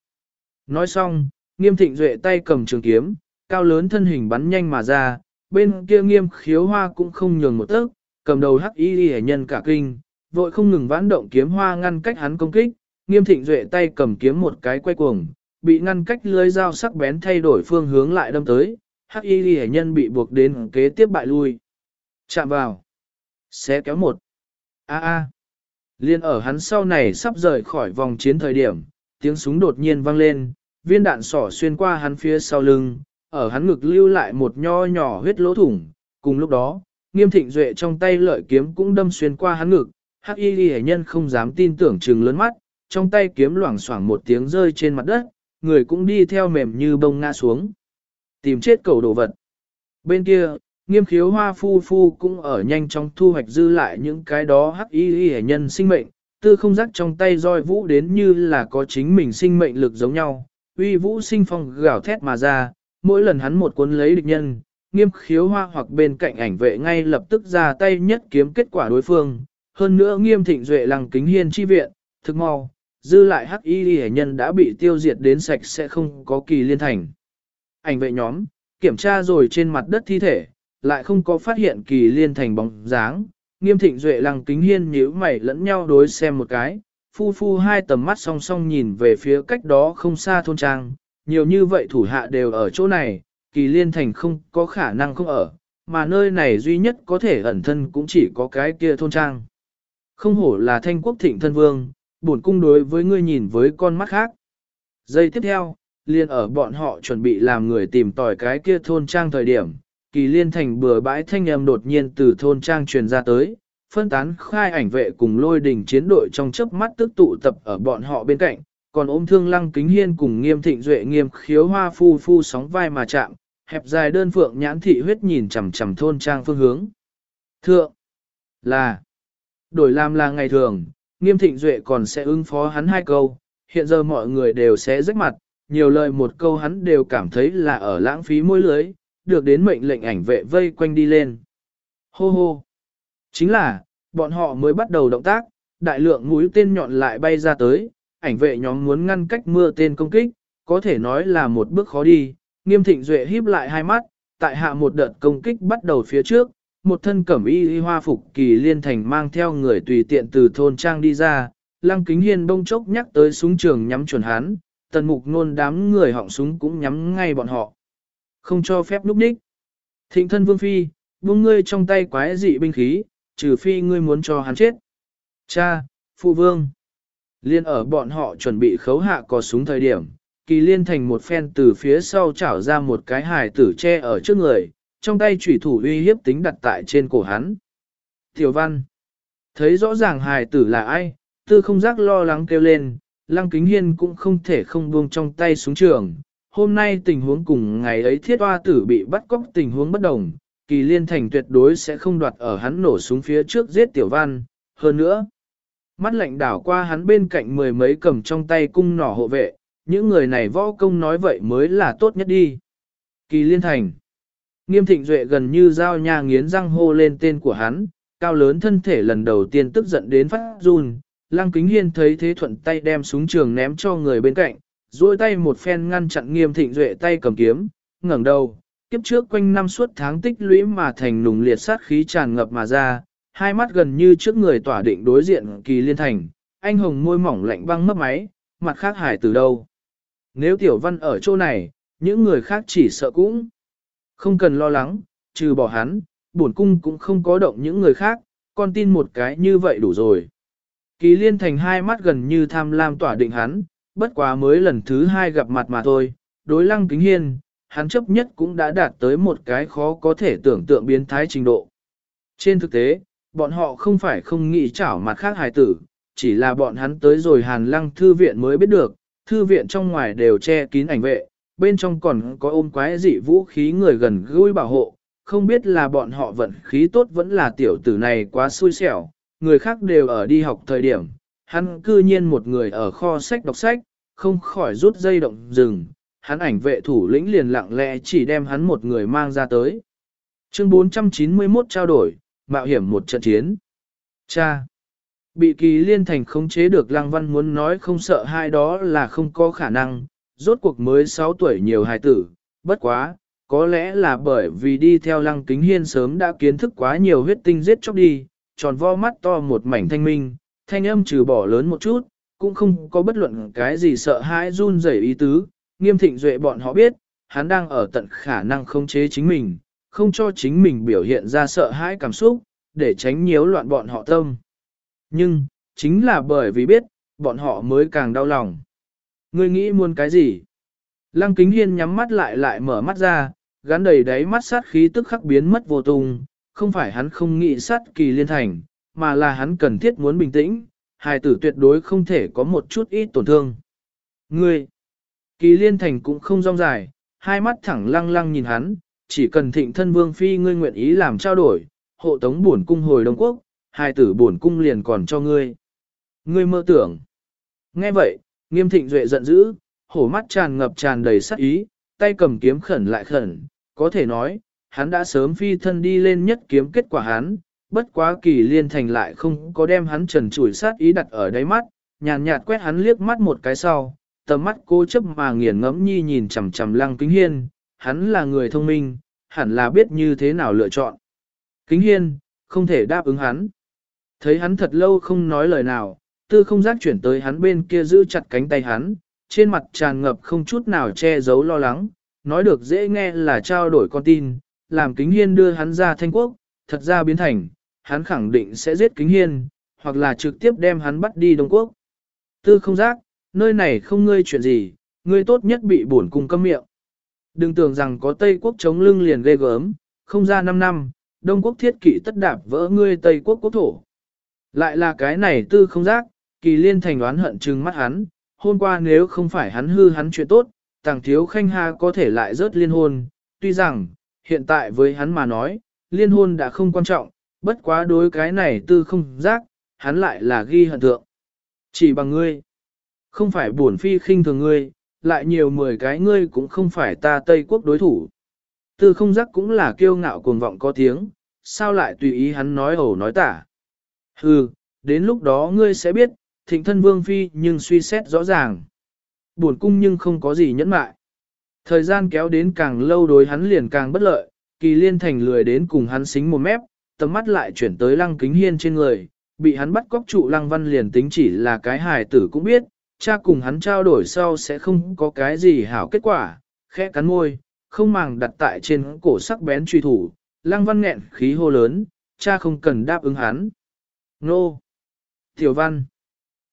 Nói xong, nghiêm thịnh duệ tay cầm trường kiếm, cao lớn thân hình bắn nhanh mà ra, bên kia nghiêm khiếu hoa cũng không nhường một tấc, cầm đầu hắc y ghi nhân cả kinh, vội không ngừng vãn động kiếm hoa ngăn cách hắn công kích, nghiêm thịnh duệ tay cầm kiếm một cái quay cuồng, bị ngăn cách lưới dao sắc bén thay đổi phương hướng lại đâm tới, hắc y ghi nhân bị buộc đến kế tiếp bại lui. Chạm vào. Xé kéo một. A a. Liên ở hắn sau này sắp rời khỏi vòng chiến thời điểm, tiếng súng đột nhiên vang lên, viên đạn sỏ xuyên qua hắn phía sau lưng, ở hắn ngực lưu lại một nho nhỏ huyết lỗ thủng. Cùng lúc đó, nghiêm thịnh duệ trong tay lợi kiếm cũng đâm xuyên qua hắn ngực, hắc y ghi nhân không dám tin tưởng chừng lớn mắt, trong tay kiếm loảng xoảng một tiếng rơi trên mặt đất, người cũng đi theo mềm như bông ngã xuống. Tìm chết cầu đồ vật. Bên kia, nghiêm khiếu hoa phu phu cũng ở nhanh chóng thu hoạch dư lại những cái đó hắc y y nhân sinh mệnh, tư không giác trong tay roi vũ đến như là có chính mình sinh mệnh lực giống nhau, uy vũ sinh phong gào thét mà ra, mỗi lần hắn một cuốn lấy địch nhân, nghiêm khiếu hoa hoặc bên cạnh ảnh vệ ngay lập tức ra tay nhất kiếm kết quả đối phương, hơn nữa nghiêm thịnh duệ lăng kính hiên chi viện, thực mau, dư lại hắc y y nhân đã bị tiêu diệt đến sạch sẽ không có kỳ liên thành. Ảnh vệ nhóm, kiểm tra rồi trên mặt đất thi thể, lại không có phát hiện kỳ liên thành bóng dáng, nghiêm thịnh duệ lăng kính hiên nhíu mày lẫn nhau đối xem một cái, phu phu hai tầm mắt song song nhìn về phía cách đó không xa thôn trang, nhiều như vậy thủ hạ đều ở chỗ này, kỳ liên thành không có khả năng không ở, mà nơi này duy nhất có thể ẩn thân cũng chỉ có cái kia thôn trang. Không hổ là thanh quốc thịnh thân vương, bổn cung đối với ngươi nhìn với con mắt khác. Giây tiếp theo, liên ở bọn họ chuẩn bị làm người tìm tòi cái kia thôn trang thời điểm, kỳ liên thành bừa bãi thanh âm đột nhiên từ thôn trang truyền ra tới, phân tán khai ảnh vệ cùng lôi đình chiến đội trong chớp mắt tức tụ tập ở bọn họ bên cạnh, còn ôm thương lăng kính hiên cùng nghiêm thịnh duệ nghiêm khiếu hoa phu phu sóng vai mà chạm, hẹp dài đơn phượng nhãn thị huyết nhìn chằm chằm thôn trang phương hướng. Thượng là đổi làm là ngày thường, nghiêm thịnh duệ còn sẽ ứng phó hắn hai câu, hiện giờ mọi người đều sẽ rách mặt, nhiều lời một câu hắn đều cảm thấy là ở lãng phí môi lưới, được đến mệnh lệnh ảnh vệ vây quanh đi lên. Hô hô! Chính là, bọn họ mới bắt đầu động tác, đại lượng mũi tên nhọn lại bay ra tới, ảnh vệ nhóm muốn ngăn cách mưa tên công kích, có thể nói là một bước khó đi, nghiêm thịnh duệ híp lại hai mắt, tại hạ một đợt công kích bắt đầu phía trước, một thân cẩm y y hoa phục kỳ liên thành mang theo người tùy tiện từ thôn trang đi ra, lăng kính hiên bông chốc nhắc tới súng trường nhắm chuẩn hắn, tần mục nôn đám người họng súng cũng nhắm ngay bọn họ. Không cho phép núp đích. Thịnh thân vương phi, buông ngươi trong tay quái dị binh khí, trừ phi ngươi muốn cho hắn chết. Cha, phụ vương. Liên ở bọn họ chuẩn bị khấu hạ có súng thời điểm, kỳ liên thành một phen từ phía sau chảo ra một cái hài tử che ở trước người, trong tay chủy thủ uy hiếp tính đặt tại trên cổ hắn. Tiểu văn, thấy rõ ràng hài tử là ai, tư không giác lo lắng kêu lên, lăng kính hiên cũng không thể không buông trong tay súng trường, Hôm nay tình huống cùng ngày ấy thiết hoa tử bị bắt cóc tình huống bất đồng, kỳ liên thành tuyệt đối sẽ không đoạt ở hắn nổ súng phía trước giết tiểu văn, hơn nữa. Mắt lạnh đảo qua hắn bên cạnh mười mấy cầm trong tay cung nỏ hộ vệ, những người này võ công nói vậy mới là tốt nhất đi. Kỳ liên thành. Nghiêm thịnh duệ gần như dao nhà nghiến răng hô lên tên của hắn, cao lớn thân thể lần đầu tiên tức giận đến phát run. Lăng kính hiên thấy thế thuận tay đem súng trường ném cho người bên cạnh, duỗi tay một phen ngăn chặn nghiêm thịnh duệ tay cầm kiếm, ngẩng đầu, kiếp trước quanh năm suốt tháng tích lũy mà thành nùng liệt sát khí tràn ngập mà ra, hai mắt gần như trước người tỏa định đối diện kỳ liên thành, anh hồng môi mỏng lạnh băng mất máy, mặt khác hải từ đâu. Nếu tiểu văn ở chỗ này, những người khác chỉ sợ cũng không cần lo lắng, trừ bỏ hắn, bổn cung cũng không có động những người khác, con tin một cái như vậy đủ rồi. Kỳ liên thành hai mắt gần như tham lam tỏa định hắn, bất quá mới lần thứ hai gặp mặt mà thôi, đối lăng kính hiên, hắn chấp nhất cũng đã đạt tới một cái khó có thể tưởng tượng biến thái trình độ. Trên thực tế, bọn họ không phải không nghĩ chảo mặt khác hài tử, chỉ là bọn hắn tới rồi hàn lăng thư viện mới biết được, thư viện trong ngoài đều che kín ảnh vệ, bên trong còn có ôm quái dị vũ khí người gần gũi bảo hộ, không biết là bọn họ vận khí tốt vẫn là tiểu tử này quá xui xẻo, người khác đều ở đi học thời điểm, hắn cư nhiên một người ở kho sách đọc sách, không khỏi rút dây động rừng, hắn ảnh vệ thủ lĩnh liền lặng lẽ chỉ đem hắn một người mang ra tới. Chương 491 trao đổi, mạo hiểm một trận chiến. Cha! Bị kỳ liên thành khống chế được lăng văn muốn nói không sợ hai đó là không có khả năng, rốt cuộc mới 6 tuổi nhiều hài tử, bất quá, có lẽ là bởi vì đi theo lăng kính hiên sớm đã kiến thức quá nhiều huyết tinh giết chóc đi, tròn vo mắt to một mảnh thanh minh, thanh âm trừ bỏ lớn một chút, cũng không có bất luận cái gì sợ hãi run rẩy ý tứ, nghiêm thịnh duệ bọn họ biết, hắn đang ở tận khả năng khống chế chính mình, không cho chính mình biểu hiện ra sợ hãi cảm xúc, để tránh nhiễu loạn bọn họ tâm. Nhưng, chính là bởi vì biết, bọn họ mới càng đau lòng. Ngươi nghĩ muốn cái gì? Lăng kính hiên nhắm mắt lại lại mở mắt ra, gắn đầy đáy mắt sát khí tức khắc biến mất vô tung, không phải hắn không nghĩ sát kỳ liên thành, mà là hắn cần thiết muốn bình tĩnh, hài tử tuyệt đối không thể có một chút ít tổn thương. Ngươi, kỳ liên thành cũng không rong dài, hai mắt thẳng lăng lăng nhìn hắn, chỉ cần thịnh thân vương phi ngươi nguyện ý làm trao đổi, hộ tống bổn cung hồi Đông Quốc, hài tử bổn cung liền còn cho ngươi. Ngươi mơ tưởng. Nghe vậy, nghiêm thịnh duệ giận dữ, hổ mắt tràn ngập tràn đầy sát ý, tay cầm kiếm khẩn lại khẩn, có thể nói, hắn đã sớm phi thân đi lên nhất kiếm kết quả hắn, bất quá kỳ liên thành lại không có đem hắn trần chủi sát ý đặt ở đáy mắt, nhàn nhạt quét hắn liếc mắt một cái sau, tầm mắt cô chấp mà nghiền ngẫm nhi nhìn chằm chằm lăng kính hiên, hắn là người thông minh, hẳn là biết như thế nào lựa chọn. Kính hiên, không thể đáp ứng hắn. Thấy hắn thật lâu không nói lời nào, tư không giác chuyển tới hắn bên kia giữ chặt cánh tay hắn, trên mặt tràn ngập không chút nào che giấu lo lắng, nói được dễ nghe là trao đổi con tin, làm kính hiên đưa hắn ra thanh quốc, thật ra biến thành, hắn khẳng định sẽ giết kính hiên, hoặc là trực tiếp đem hắn bắt đi Đông Quốc. Tư không giác, nơi này không ngươi chuyện gì, ngươi tốt nhất bị bổn cung câm miệng. Đừng tưởng rằng có Tây Quốc chống lưng liền ghê gớm, không ra 5 năm, Đông Quốc thiết kỷ tất đạp vỡ ngươi Tây Quốc quốc thổ. Lại là cái này tư không giác, kỳ liên thành đoán hận trừng mắt hắn, hôm qua nếu không phải hắn hư hắn chuyện tốt, tàng thiếu khanh ha có thể lại rớt liên hôn, tuy rằng, hiện tại với hắn mà nói, liên hôn đã không quan trọng, bất quá đối cái này tư không giác, hắn lại là ghi hận thượng. Chỉ bằng ngươi, không phải buồn phi khinh thường ngươi, lại nhiều mười cái ngươi cũng không phải ta Tây quốc đối thủ. Tư không giác cũng là kiêu ngạo cuồng vọng có tiếng, sao lại tùy ý hắn nói ẩu nói tả. Hừ, đến lúc đó ngươi sẽ biết, thịnh thân vương phi nhưng suy xét rõ ràng. Buồn cung nhưng không có gì nhẫn mại. Thời gian kéo đến càng lâu đối hắn liền càng bất lợi, kỳ liên thành lười đến cùng hắn xính một mép, tầm mắt lại chuyển tới lăng kính hiên trên người, bị hắn bắt cóc trụ lăng văn liền tính chỉ là cái hài tử cũng biết, cha cùng hắn trao đổi sau sẽ không có cái gì hảo kết quả, khẽ cắn môi, không màng đặt tại trên cổ sắc bén truy thủ, lăng văn nghẹn khí hô lớn, cha không cần đáp ứng hắn. Nô! Tiểu văn!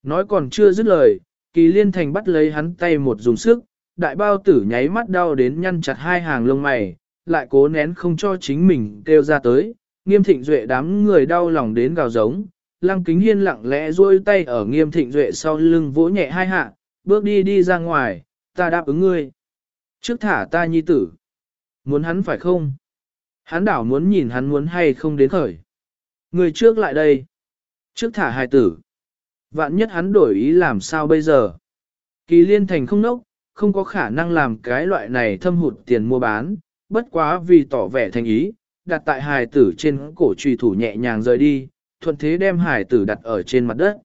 Nói còn chưa dứt lời, kỳ liên thành bắt lấy hắn tay một dùng sức, đại bao tử nháy mắt đau đến nhăn chặt hai hàng lông mày, lại cố nén không cho chính mình kêu ra tới, nghiêm thịnh duệ đám người đau lòng đến gào giống, lăng kính hiên lặng lẽ duỗi tay ở nghiêm thịnh duệ sau lưng vỗ nhẹ hai hạ, bước đi đi ra ngoài, ta đáp ứng ngươi. Trước thả ta nhi tử. Muốn hắn phải không? Hắn đảo muốn nhìn hắn muốn hay không đến khởi. Người trước lại đây. Trước thả hài tử. Vạn nhất hắn đổi ý làm sao bây giờ? Kỳ liên thành không nốc, không có khả năng làm cái loại này thâm hụt tiền mua bán, bất quá vì tỏ vẻ thành ý, đặt tại hài tử trên cổ trùy thủ nhẹ nhàng rời đi, thuận thế đem hài tử đặt ở trên mặt đất.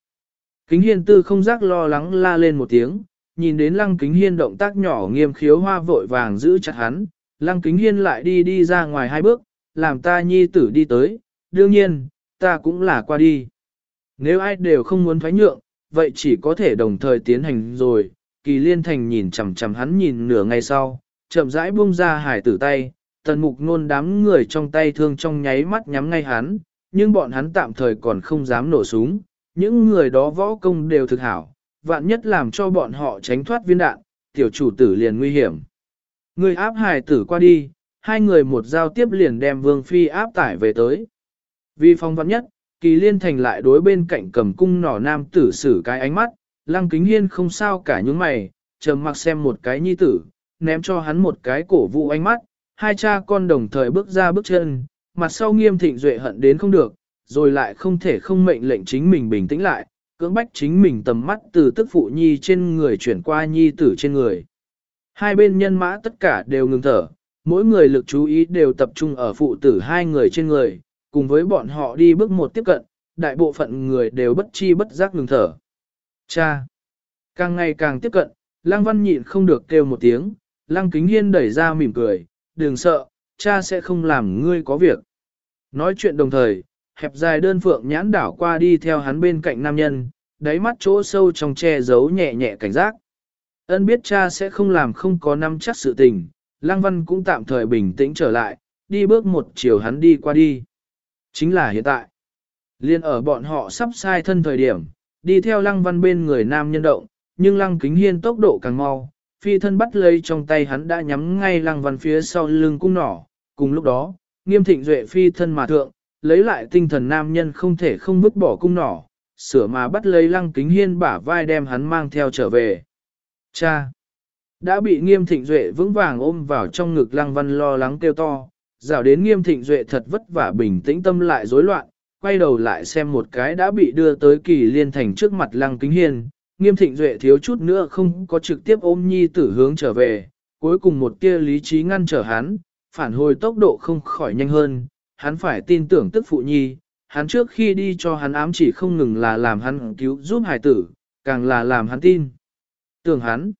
Kính hiên tư không giác lo lắng la lên một tiếng, nhìn đến lăng kính hiên động tác nhỏ nghiêm khiếu hoa vội vàng giữ chặt hắn, lăng kính hiên lại đi đi ra ngoài hai bước, làm ta nhi tử đi tới, đương nhiên, ta cũng là qua đi. Nếu ai đều không muốn thoái nhượng, vậy chỉ có thể đồng thời tiến hành rồi, kỳ liên thành nhìn chằm chằm hắn nhìn nửa ngày sau, chậm rãi buông ra hải tử tay, tần mục nôn đám người trong tay thương trong nháy mắt nhắm ngay hắn, nhưng bọn hắn tạm thời còn không dám nổ súng, những người đó võ công đều thực hảo, vạn nhất làm cho bọn họ tránh thoát viên đạn, tiểu chủ tử liền nguy hiểm. Người áp hài tử qua đi, hai người một giao tiếp liền đem vương phi áp tải về tới. Vì phong vạn nhất, kỳ liên thành lại đối bên cạnh cầm cung nỏ nam tử xử cái ánh mắt, lăng kính hiên không sao cả những mày, trầm mặc xem một cái nhi tử, ném cho hắn một cái cổ vụ ánh mắt, hai cha con đồng thời bước ra bước chân, mặt sau nghiêm thịnh duệ hận đến không được, rồi lại không thể không mệnh lệnh chính mình bình tĩnh lại, cưỡng bách chính mình tầm mắt từ tức phụ nhi trên người chuyển qua nhi tử trên người. Hai bên nhân mã tất cả đều ngừng thở, mỗi người lực chú ý đều tập trung ở phụ tử hai người trên người, cùng với bọn họ đi bước một tiếp cận, đại bộ phận người đều bất chi bất giác ngừng thở. Cha! Càng ngày càng tiếp cận, Lăng Văn nhịn không được kêu một tiếng, Lăng Kính Hiên đẩy ra mỉm cười, đừng sợ, cha sẽ không làm ngươi có việc. Nói chuyện đồng thời, hẹp dài đơn phượng nhãn đảo qua đi theo hắn bên cạnh nam nhân, đáy mắt chỗ sâu trong che giấu nhẹ nhẹ cảnh giác. Ân biết cha sẽ không làm không có năm chắc sự tình, Lăng Văn cũng tạm thời bình tĩnh trở lại, đi bước một chiều hắn đi qua đi. Chính là hiện tại. Liên ở bọn họ sắp sai thân thời điểm, đi theo Lăng Văn bên người nam nhân động, nhưng Lăng Kính Hiên tốc độ càng mau, phi thân bắt lấy trong tay hắn đã nhắm ngay Lăng Văn phía sau lưng cung nỏ. Cùng lúc đó, nghiêm thịnh duệ phi thân mà thượng, lấy lại tinh thần nam nhân không thể không vứt bỏ cung nỏ, sửa mà bắt lấy Lăng Kính Hiên bả vai đem hắn mang theo trở về. Cha! Đã bị nghiêm thịnh duệ vững vàng ôm vào trong ngực lăng văn lo lắng kêu to, rào đến nghiêm thịnh duệ thật vất vả bình tĩnh tâm lại rối loạn, quay đầu lại xem một cái đã bị đưa tới kỳ liên thành trước mặt lăng kính hiên, nghiêm thịnh duệ thiếu chút nữa không có trực tiếp ôm nhi tử hướng trở về, cuối cùng một tia lý trí ngăn trở hắn, phản hồi tốc độ không khỏi nhanh hơn, hắn phải tin tưởng tức phụ nhi, hắn trước khi đi cho hắn ám chỉ không ngừng là làm hắn cứu giúp hài tử, càng là làm hắn tin. Tưởng hắn,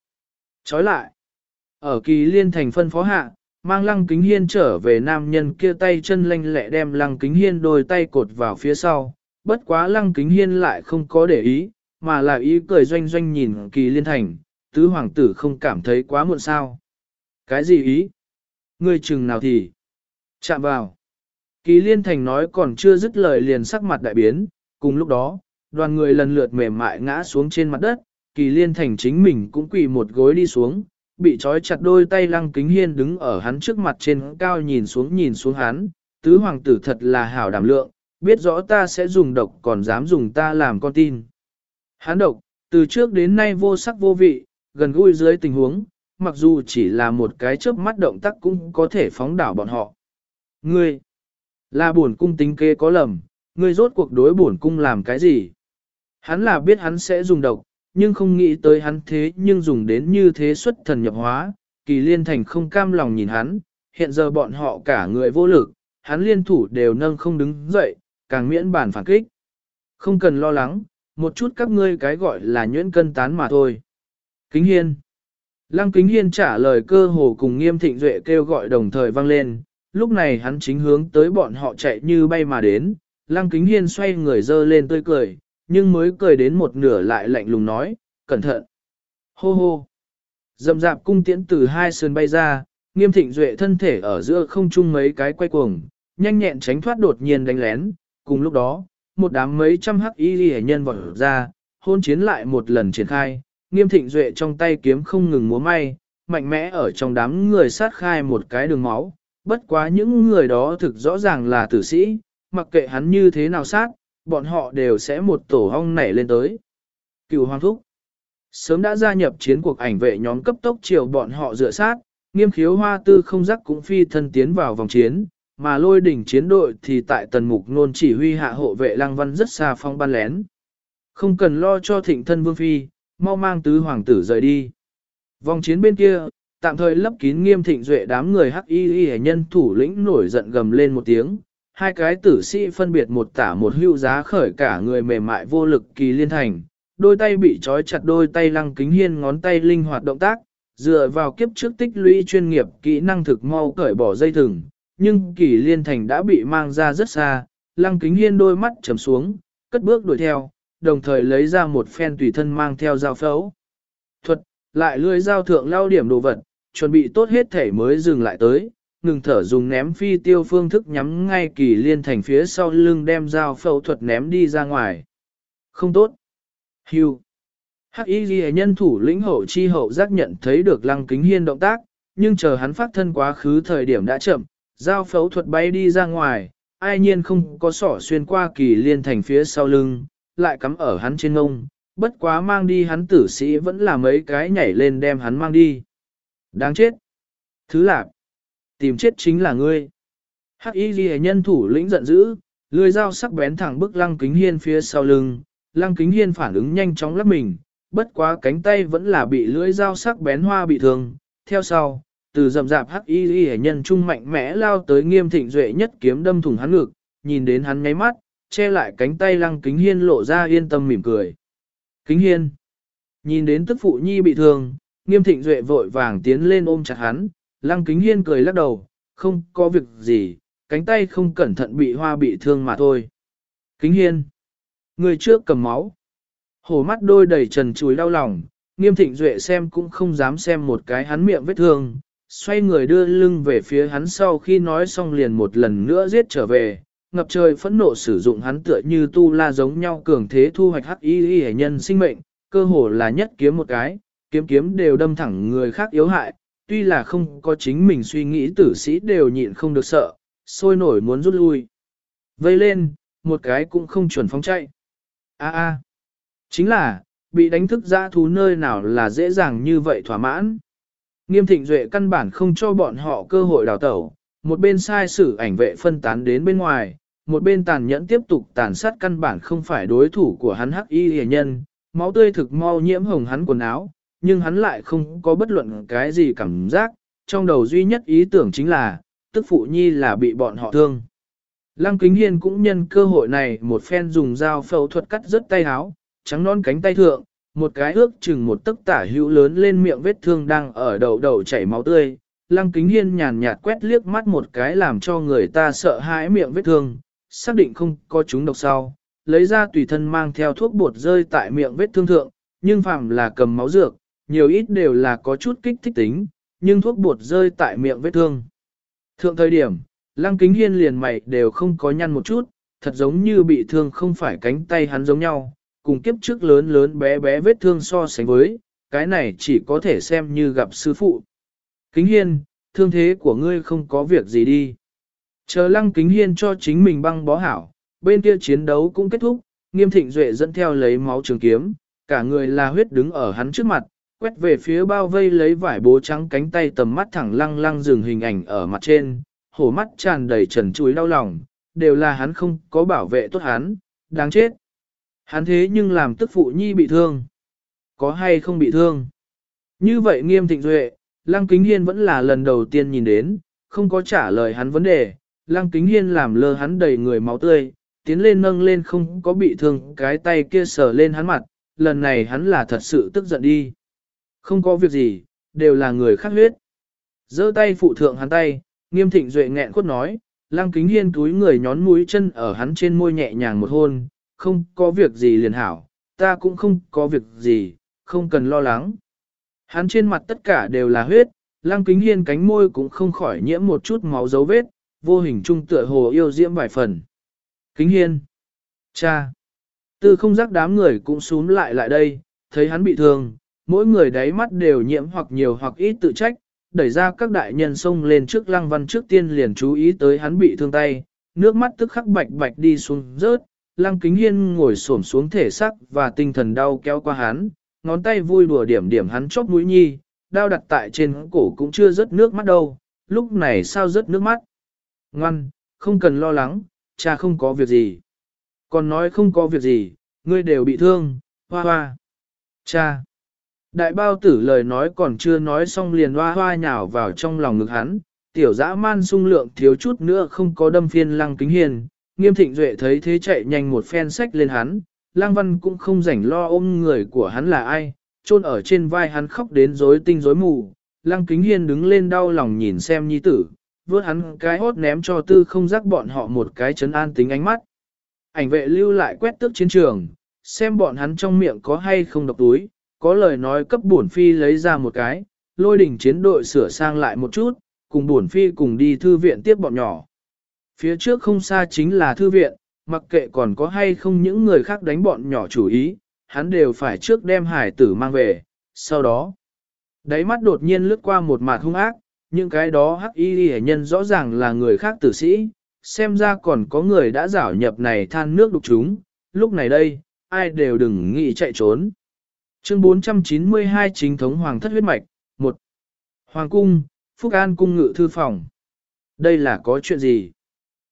Chói lại. Ở kỳ liên thành phân phó hạ, mang lăng kính hiên trở về nam nhân kia tay chân lanh lẹ đem lăng kính hiên đôi tay cột vào phía sau, bất quá lăng kính hiên lại không có để ý, mà là ý cười doanh doanh nhìn kỳ liên thành, tứ hoàng tử không cảm thấy quá muộn sao. Cái gì ý? Ngươi chừng nào thì? Chạm vào. Kỳ liên thành nói còn chưa dứt lời liền sắc mặt đại biến, cùng lúc đó, đoàn người lần lượt mềm mại ngã xuống trên mặt đất, kỳ liên thành chính mình cũng quỳ một gối đi xuống, bị trói chặt đôi tay lăng kính hiên đứng ở hắn trước mặt trên cao nhìn xuống nhìn xuống hắn, tứ hoàng tử thật là hảo đảm lượng, biết rõ ta sẽ dùng độc còn dám dùng ta làm con tin. Hán độc, từ trước đến nay vô sắc vô vị, gần gũi dưới tình huống, mặc dù chỉ là một cái chớp mắt động tác cũng có thể phóng đảo bọn họ. Ngươi, là bổn cung tính kế có lầm, ngươi rốt cuộc đối bổn cung làm cái gì? Hắn là biết hắn sẽ dùng độc, nhưng không nghĩ tới hắn thế nhưng dùng đến như thế xuất thần nhập hóa, kỳ liên thành không cam lòng nhìn hắn, hiện giờ bọn họ cả người vô lực, hắn liên thủ đều nâng không đứng dậy, càng miễn bản phản kích. Không cần lo lắng, một chút các ngươi cái gọi là nhuyễn cân tán mà thôi. Kính hiên. Lăng kính hiên trả lời cơ hồ cùng nghiêm thịnh duệ kêu gọi đồng thời vang lên, lúc này hắn chính hướng tới bọn họ chạy như bay mà đến, lăng kính hiên xoay người dơ lên tươi cười, nhưng mới cười đến một nửa lại lạnh lùng nói, cẩn thận. Hô hô. Dầm dạp cung tiễn từ hai sườn bay ra, nghiêm thịnh duệ thân thể ở giữa không chung mấy cái quay cuồng, nhanh nhẹn tránh thoát đột nhiên đánh lén. Cùng lúc đó, một đám mấy trăm hắc y ghi nhân vọt ra, hôn chiến lại một lần triển khai, nghiêm thịnh duệ trong tay kiếm không ngừng múa may, mạnh mẽ ở trong đám người sát khai một cái đường máu. Bất quá những người đó thực rõ ràng là tử sĩ, mặc kệ hắn như thế nào sát, bọn họ đều sẽ một tổ hong nảy lên tới. Cựu hoàng thúc. Sớm đã gia nhập chiến cuộc ảnh vệ nhóm cấp tốc chiều bọn họ dựa sát, nghiêm khiếu hoa tư không giác cũng phi thân tiến vào vòng chiến, mà lôi đỉnh chiến đội thì tại tần mục nôn chỉ huy hạ hộ vệ lăng văn rất xa phong ban lén. Không cần lo cho thịnh thân vương phi, mau mang tứ hoàng tử rời đi. Vòng chiến bên kia, tạm thời lấp kín nghiêm thịnh duệ đám người hắc y y nhân thủ lĩnh nổi giận gầm lên một tiếng. Hai cái tử sĩ phân biệt một tả một hưu giá khởi cả người mềm mại vô lực kỳ liên thành, đôi tay bị trói chặt đôi tay lăng kính hiên ngón tay linh hoạt động tác, dựa vào kiếp trước tích lũy chuyên nghiệp kỹ năng thực mau cởi bỏ dây thừng, nhưng kỳ liên thành đã bị mang ra rất xa, lăng kính hiên đôi mắt trầm xuống, cất bước đuổi theo, đồng thời lấy ra một phen tùy thân mang theo dao phẫu. Thuật, lại lưỡi dao thượng lao điểm đồ vật, chuẩn bị tốt hết thể mới dừng lại tới, ngừng thở dùng ném phi tiêu phương thức nhắm ngay kỳ liên thành phía sau lưng đem dao phẫu thuật ném đi ra ngoài. Không tốt. Hưu. Hắc y ghi nhân thủ lĩnh hậu chi hậu giác nhận thấy được lăng kính hiên động tác, nhưng chờ hắn phát thân quá khứ thời điểm đã chậm, Giao phẫu thuật bay đi ra ngoài, ai nhiên không có sỏ xuyên qua kỳ liên thành phía sau lưng, lại cắm ở hắn trên ngông, bất quá mang đi hắn tử sĩ vẫn là mấy cái nhảy lên đem hắn mang đi. Đáng chết! Thứ lạc! Tìm chết chính là ngươi! Hắc y ghi nhân thủ lĩnh giận dữ, lưỡi dao sắc bén thẳng bức lăng kính hiên phía sau lưng, lăng kính hiên phản ứng nhanh chóng lắp mình, bất quá cánh tay vẫn là bị lưỡi dao sắc bén hoa bị thương. Theo sau, từ rậm rạp hắc y y nhân trung mạnh mẽ lao tới nghiêm thịnh duệ nhất kiếm đâm thủng hắn ngực, nhìn đến hắn nháy mắt, che lại cánh tay lăng kính hiên lộ ra yên tâm mỉm cười. Kính hiên, nhìn đến tức phụ nhi bị thương, nghiêm thịnh duệ vội vàng tiến lên ôm chặt hắn, lăng kính hiên cười lắc đầu, không có việc gì, cánh tay không cẩn thận bị hoa bị thương mà thôi. Kính hiên, người trước cầm máu. Hổ mắt đôi đầy trần chuối đau lòng, nghiêm thịnh duệ xem cũng không dám xem một cái hắn miệng vết thương, xoay người đưa lưng về phía hắn sau khi nói xong liền một lần nữa giết trở về, ngập trời phẫn nộ sử dụng hắn tựa như tu la giống nhau cường thế thu hoạch hắc y y nhân sinh mệnh, cơ hồ là nhất kiếm một cái, kiếm kiếm đều đâm thẳng người khác yếu hại, tuy là không có chính mình suy nghĩ tử sĩ đều nhịn không được sợ, sôi nổi muốn rút lui. Vây lên, một cái cũng không chuẩn phóng chạy. A a, chính là, bị đánh thức dã thú nơi nào là dễ dàng như vậy thỏa mãn. Nghiêm thịnh duệ căn bản không cho bọn họ cơ hội đào tẩu, một bên sai sử ảnh vệ phân tán đến bên ngoài, một bên tàn nhẫn tiếp tục tàn sát căn bản không phải đối thủ của hắn hắc y hề nhân, máu tươi thực mau nhiễm hồng hắn quần áo, nhưng hắn lại không có bất luận cái gì cảm giác, trong đầu duy nhất ý tưởng chính là, tức phụ nhi là bị bọn họ thương. Lăng Kính Hiên cũng nhân cơ hội này một phen dùng dao phẫu thuật cắt rất tay áo, trắng non cánh tay thượng, một cái ước chừng một tấc tả hữu lớn lên miệng vết thương đang ở đầu đầu chảy máu tươi. Lăng Kính Hiên nhàn nhạt quét liếc mắt một cái làm cho người ta sợ hãi miệng vết thương, xác định không có chúng độc sau, lấy ra tùy thân mang theo thuốc bột rơi tại miệng vết thương thượng, nhưng phàm là cầm máu dược, nhiều ít đều là có chút kích thích tính, nhưng thuốc bột rơi tại miệng vết thương. Thượng thời điểm, lăng kính hiên liền mày đều không có nhăn một chút, thật giống như bị thương không phải cánh tay hắn giống nhau, cùng kiếp trước lớn lớn bé bé vết thương so sánh với, cái này chỉ có thể xem như gặp sư phụ. Kính hiên, thương thế của ngươi không có việc gì đi. Chờ lăng kính hiên cho chính mình băng bó hảo, bên kia chiến đấu cũng kết thúc, nghiêm thịnh duệ dẫn theo lấy máu trường kiếm, cả người là huyết đứng ở hắn trước mặt, quét về phía bao vây lấy vải bố trắng cánh tay tầm mắt thẳng lăng lăng dừng hình ảnh ở mặt trên, hổ mắt tràn đầy trần chuối đau lòng, đều là hắn không có bảo vệ tốt hắn, đáng chết. Hắn thế nhưng làm tức phụ nhi bị thương. Có hay không bị thương? Như vậy nghiêm thịnh duệ, lăng kính hiên vẫn là lần đầu tiên nhìn đến, không có trả lời hắn vấn đề, Lăng kính hiên làm lơ hắn đầy người máu tươi, tiến lên nâng lên không có bị thương cái tay kia sờ lên hắn mặt, lần này hắn là thật sự tức giận đi. Không có việc gì, đều là người khác huyết. giơ tay phụ thượng hắn tay, nghiêm thịnh duệ nghẹn cốt nói, lăng kính hiên túi người nhón mũi chân ở hắn trên môi nhẹ nhàng một hôn, không có việc gì liền hảo, ta cũng không có việc gì, không cần lo lắng. Hắn trên mặt tất cả đều là huyết, lăng kính hiên cánh môi cũng không khỏi nhiễm một chút máu dấu vết, vô hình trung tựa hồ yêu diễm vài phần. Kính hiên. Cha. Tư không giác đám người cũng xuống lại lại đây, thấy hắn bị thương, mỗi người đáy mắt đều nhiễm hoặc nhiều hoặc ít tự trách, đẩy ra các đại nhân xông lên trước lăng văn trước tiên liền chú ý tới hắn bị thương tay, nước mắt tức khắc bạch bạch đi xuống rớt, lăng kính hiên ngồi xổm xuống thể sắc và tinh thần đau kéo qua hắn, ngón tay vui đùa điểm điểm hắn chóp mũi nhi, đau đặt tại trên cổ cũng chưa rớt nước mắt đâu, lúc này sao rớt nước mắt. Ngoan, không cần lo lắng, cha không có việc gì. Còn nói không có việc gì, Ngươi đều bị thương, hoa hoa. Cha. Đại bao tử lời nói còn chưa nói xong liền hoa hoa nhào vào trong lòng ngực hắn, tiểu dã man sung lượng thiếu chút nữa không có đâm phiên lăng kính hiền, nghiêm thịnh duệ thấy thế chạy nhanh một phen sách lên hắn, lăng văn cũng không rảnh lo ôm người của hắn là ai, chôn ở trên vai hắn khóc đến rối tinh rối mù, lăng kính hiên đứng lên đau lòng nhìn xem nhi tử, vớt hắn cái hốt ném cho tư không rắc bọn họ một cái chấn an tính ánh mắt. Ảnh vệ lưu lại quét tước chiến trường, xem bọn hắn trong miệng có hay không độc túi, có lời nói cấp bổn phi lấy ra một cái, lôi đỉnh chiến đội sửa sang lại một chút, cùng bổn phi cùng đi thư viện tiếp bọn nhỏ. Phía trước không xa chính là thư viện, mặc kệ còn có hay không những người khác đánh bọn nhỏ chủ ý, hắn đều phải trước đem hải tử mang về, sau đó. Đáy mắt đột nhiên lướt qua một mặt hung ác, những cái đó hắc y hệ nhân rõ ràng là người khác tử sĩ, xem ra còn có người đã giảo nhập này than nước đục chúng, lúc này đây, ai đều đừng nghĩ chạy trốn. Chương 492 chính thống hoàng thất huyết mạch, 1. Hoàng cung, Phúc An cung ngự thư phòng. Đây là có chuyện gì?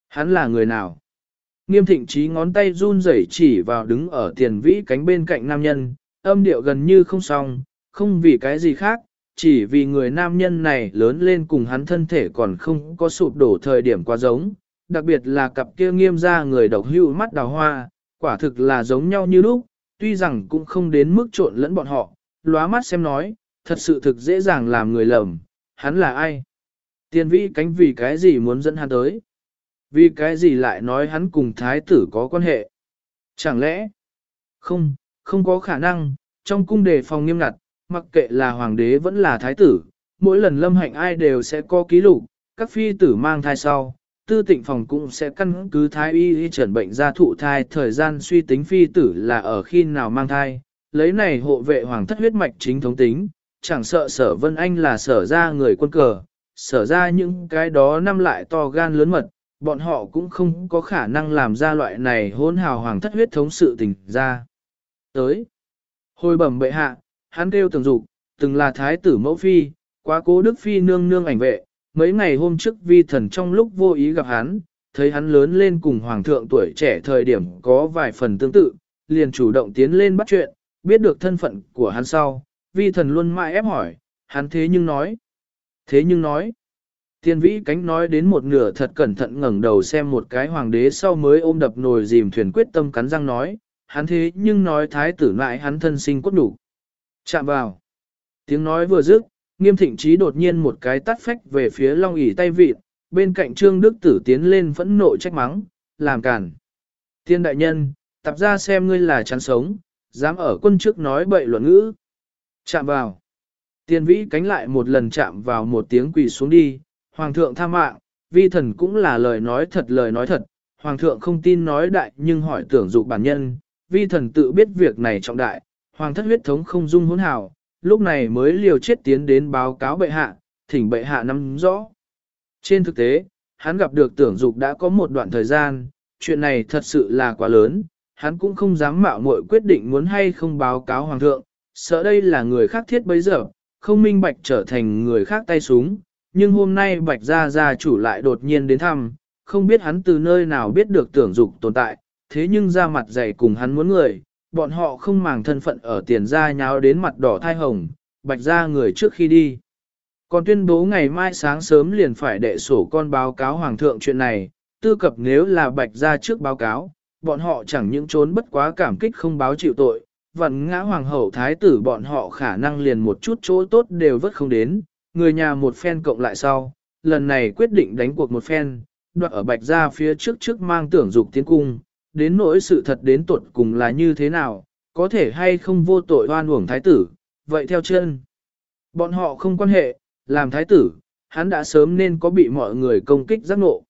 Hắn là người nào? Nghiêm thịnh trí ngón tay run rẩy chỉ vào đứng ở tiền vĩ cánh bên cạnh nam nhân, âm điệu gần như không xong, không vì cái gì khác, chỉ vì người nam nhân này lớn lên cùng hắn thân thể còn không có sụp đổ thời điểm quá giống, đặc biệt là cặp kia nghiêm ra người độc hưu mắt đào hoa, quả thực là giống nhau như lúc, tuy rằng cũng không đến mức trộn lẫn bọn họ, lóa mắt xem nói, thật sự thực dễ dàng làm người lầm, hắn là ai? Tiền vĩ cánh vì cái gì muốn dẫn hắn tới? Vì cái gì lại nói hắn cùng thái tử có quan hệ? Chẳng lẽ? Không, không có khả năng, trong cung đề phòng nghiêm ngặt, mặc kệ là hoàng đế vẫn là thái tử, mỗi lần lâm hạnh ai đều sẽ có ký lục, các phi tử mang thai sau, tư tịnh phòng cũng sẽ căn cứ thái y chẩn bệnh ra thụ thai thời gian suy tính phi tử là ở khi nào mang thai, lấy này hộ vệ hoàng thất huyết mạch chính thống tính, chẳng sợ sở vân anh là sở ra người quân cờ, sở ra những cái đó năm lại to gan lớn mật, bọn họ cũng không có khả năng làm ra loại này hôn hào hoàng thất huyết thống sự tình ra. Tới, hồi bẩm bệ hạ, hắn kêu tưởng dục, từng là thái tử mẫu phi, quá cố đức phi nương nương ảnh vệ, mấy ngày hôm trước vi thần trong lúc vô ý gặp hắn, thấy hắn lớn lên cùng hoàng thượng tuổi trẻ thời điểm có vài phần tương tự, liền chủ động tiến lên bắt chuyện, biết được thân phận của hắn sau, vi thần luôn mãi ép hỏi, hắn thế nhưng nói, thế nhưng nói, Thiên vĩ cánh nói đến một nửa thật cẩn thận ngẩng đầu xem một cái hoàng đế sau mới ôm đập nồi dìm thuyền quyết tâm cắn răng nói, hắn thế nhưng nói thái tử lại hắn thân sinh cốt đủ. Chạm vào. Tiếng nói vừa dứt, nghiêm thịnh trí đột nhiên một cái tắt phách về phía long ỉ tay vịt, bên cạnh trương đức tử tiến lên phẫn nộ trách mắng, làm cản. Tiên đại nhân, tập ra xem ngươi là chán sống, dám ở quân trước nói bậy luận ngữ. Chạm vào. Tiên vĩ cánh lại một lần chạm vào một tiếng quỳ xuống đi, Hoàng thượng tha mạng, vi thần cũng là lời nói thật lời nói thật, Hoàng thượng không tin nói đại nhưng hỏi tưởng dục bản nhân, vi thần tự biết việc này trọng đại, Hoàng thất huyết thống không dung hỗn hào, lúc này mới liều chết tiến đến báo cáo bệ hạ, thỉnh bệ hạ nắm rõ. Trên thực tế, hắn gặp được tưởng dục đã có một đoạn thời gian, chuyện này thật sự là quá lớn, hắn cũng không dám mạo muội quyết định muốn hay không báo cáo hoàng thượng, sợ đây là người khác thiết bấy giờ, không minh bạch trở thành người khác tay súng, nhưng hôm nay Bạch Gia Gia chủ lại đột nhiên đến thăm, không biết hắn từ nơi nào biết được tưởng dục tồn tại, thế nhưng ra mặt dày cùng hắn muốn người, bọn họ không màng thân phận ở tiền gia nháo đến mặt đỏ thai hồng, Bạch Gia người trước khi đi. Còn tuyên bố ngày mai sáng sớm liền phải đệ sổ con báo cáo Hoàng thượng chuyện này, tư cập nếu là Bạch Gia trước báo cáo, bọn họ chẳng những trốn bất quá cảm kích không báo chịu tội, vẫn ngã Hoàng hậu Thái tử bọn họ khả năng liền một chút chỗ tốt đều vất không đến, người nhà một phen cộng lại sau, lần này quyết định đánh cuộc một phen, Đoạn ở bạch ra phía trước trước mang tưởng dục tiến cung, đến nỗi sự thật đến tuột cùng là như thế nào, có thể hay không vô tội oan uổng thái tử, vậy theo chân. Bọn họ không quan hệ, làm thái tử, hắn đã sớm nên có bị mọi người công kích giác ngộ.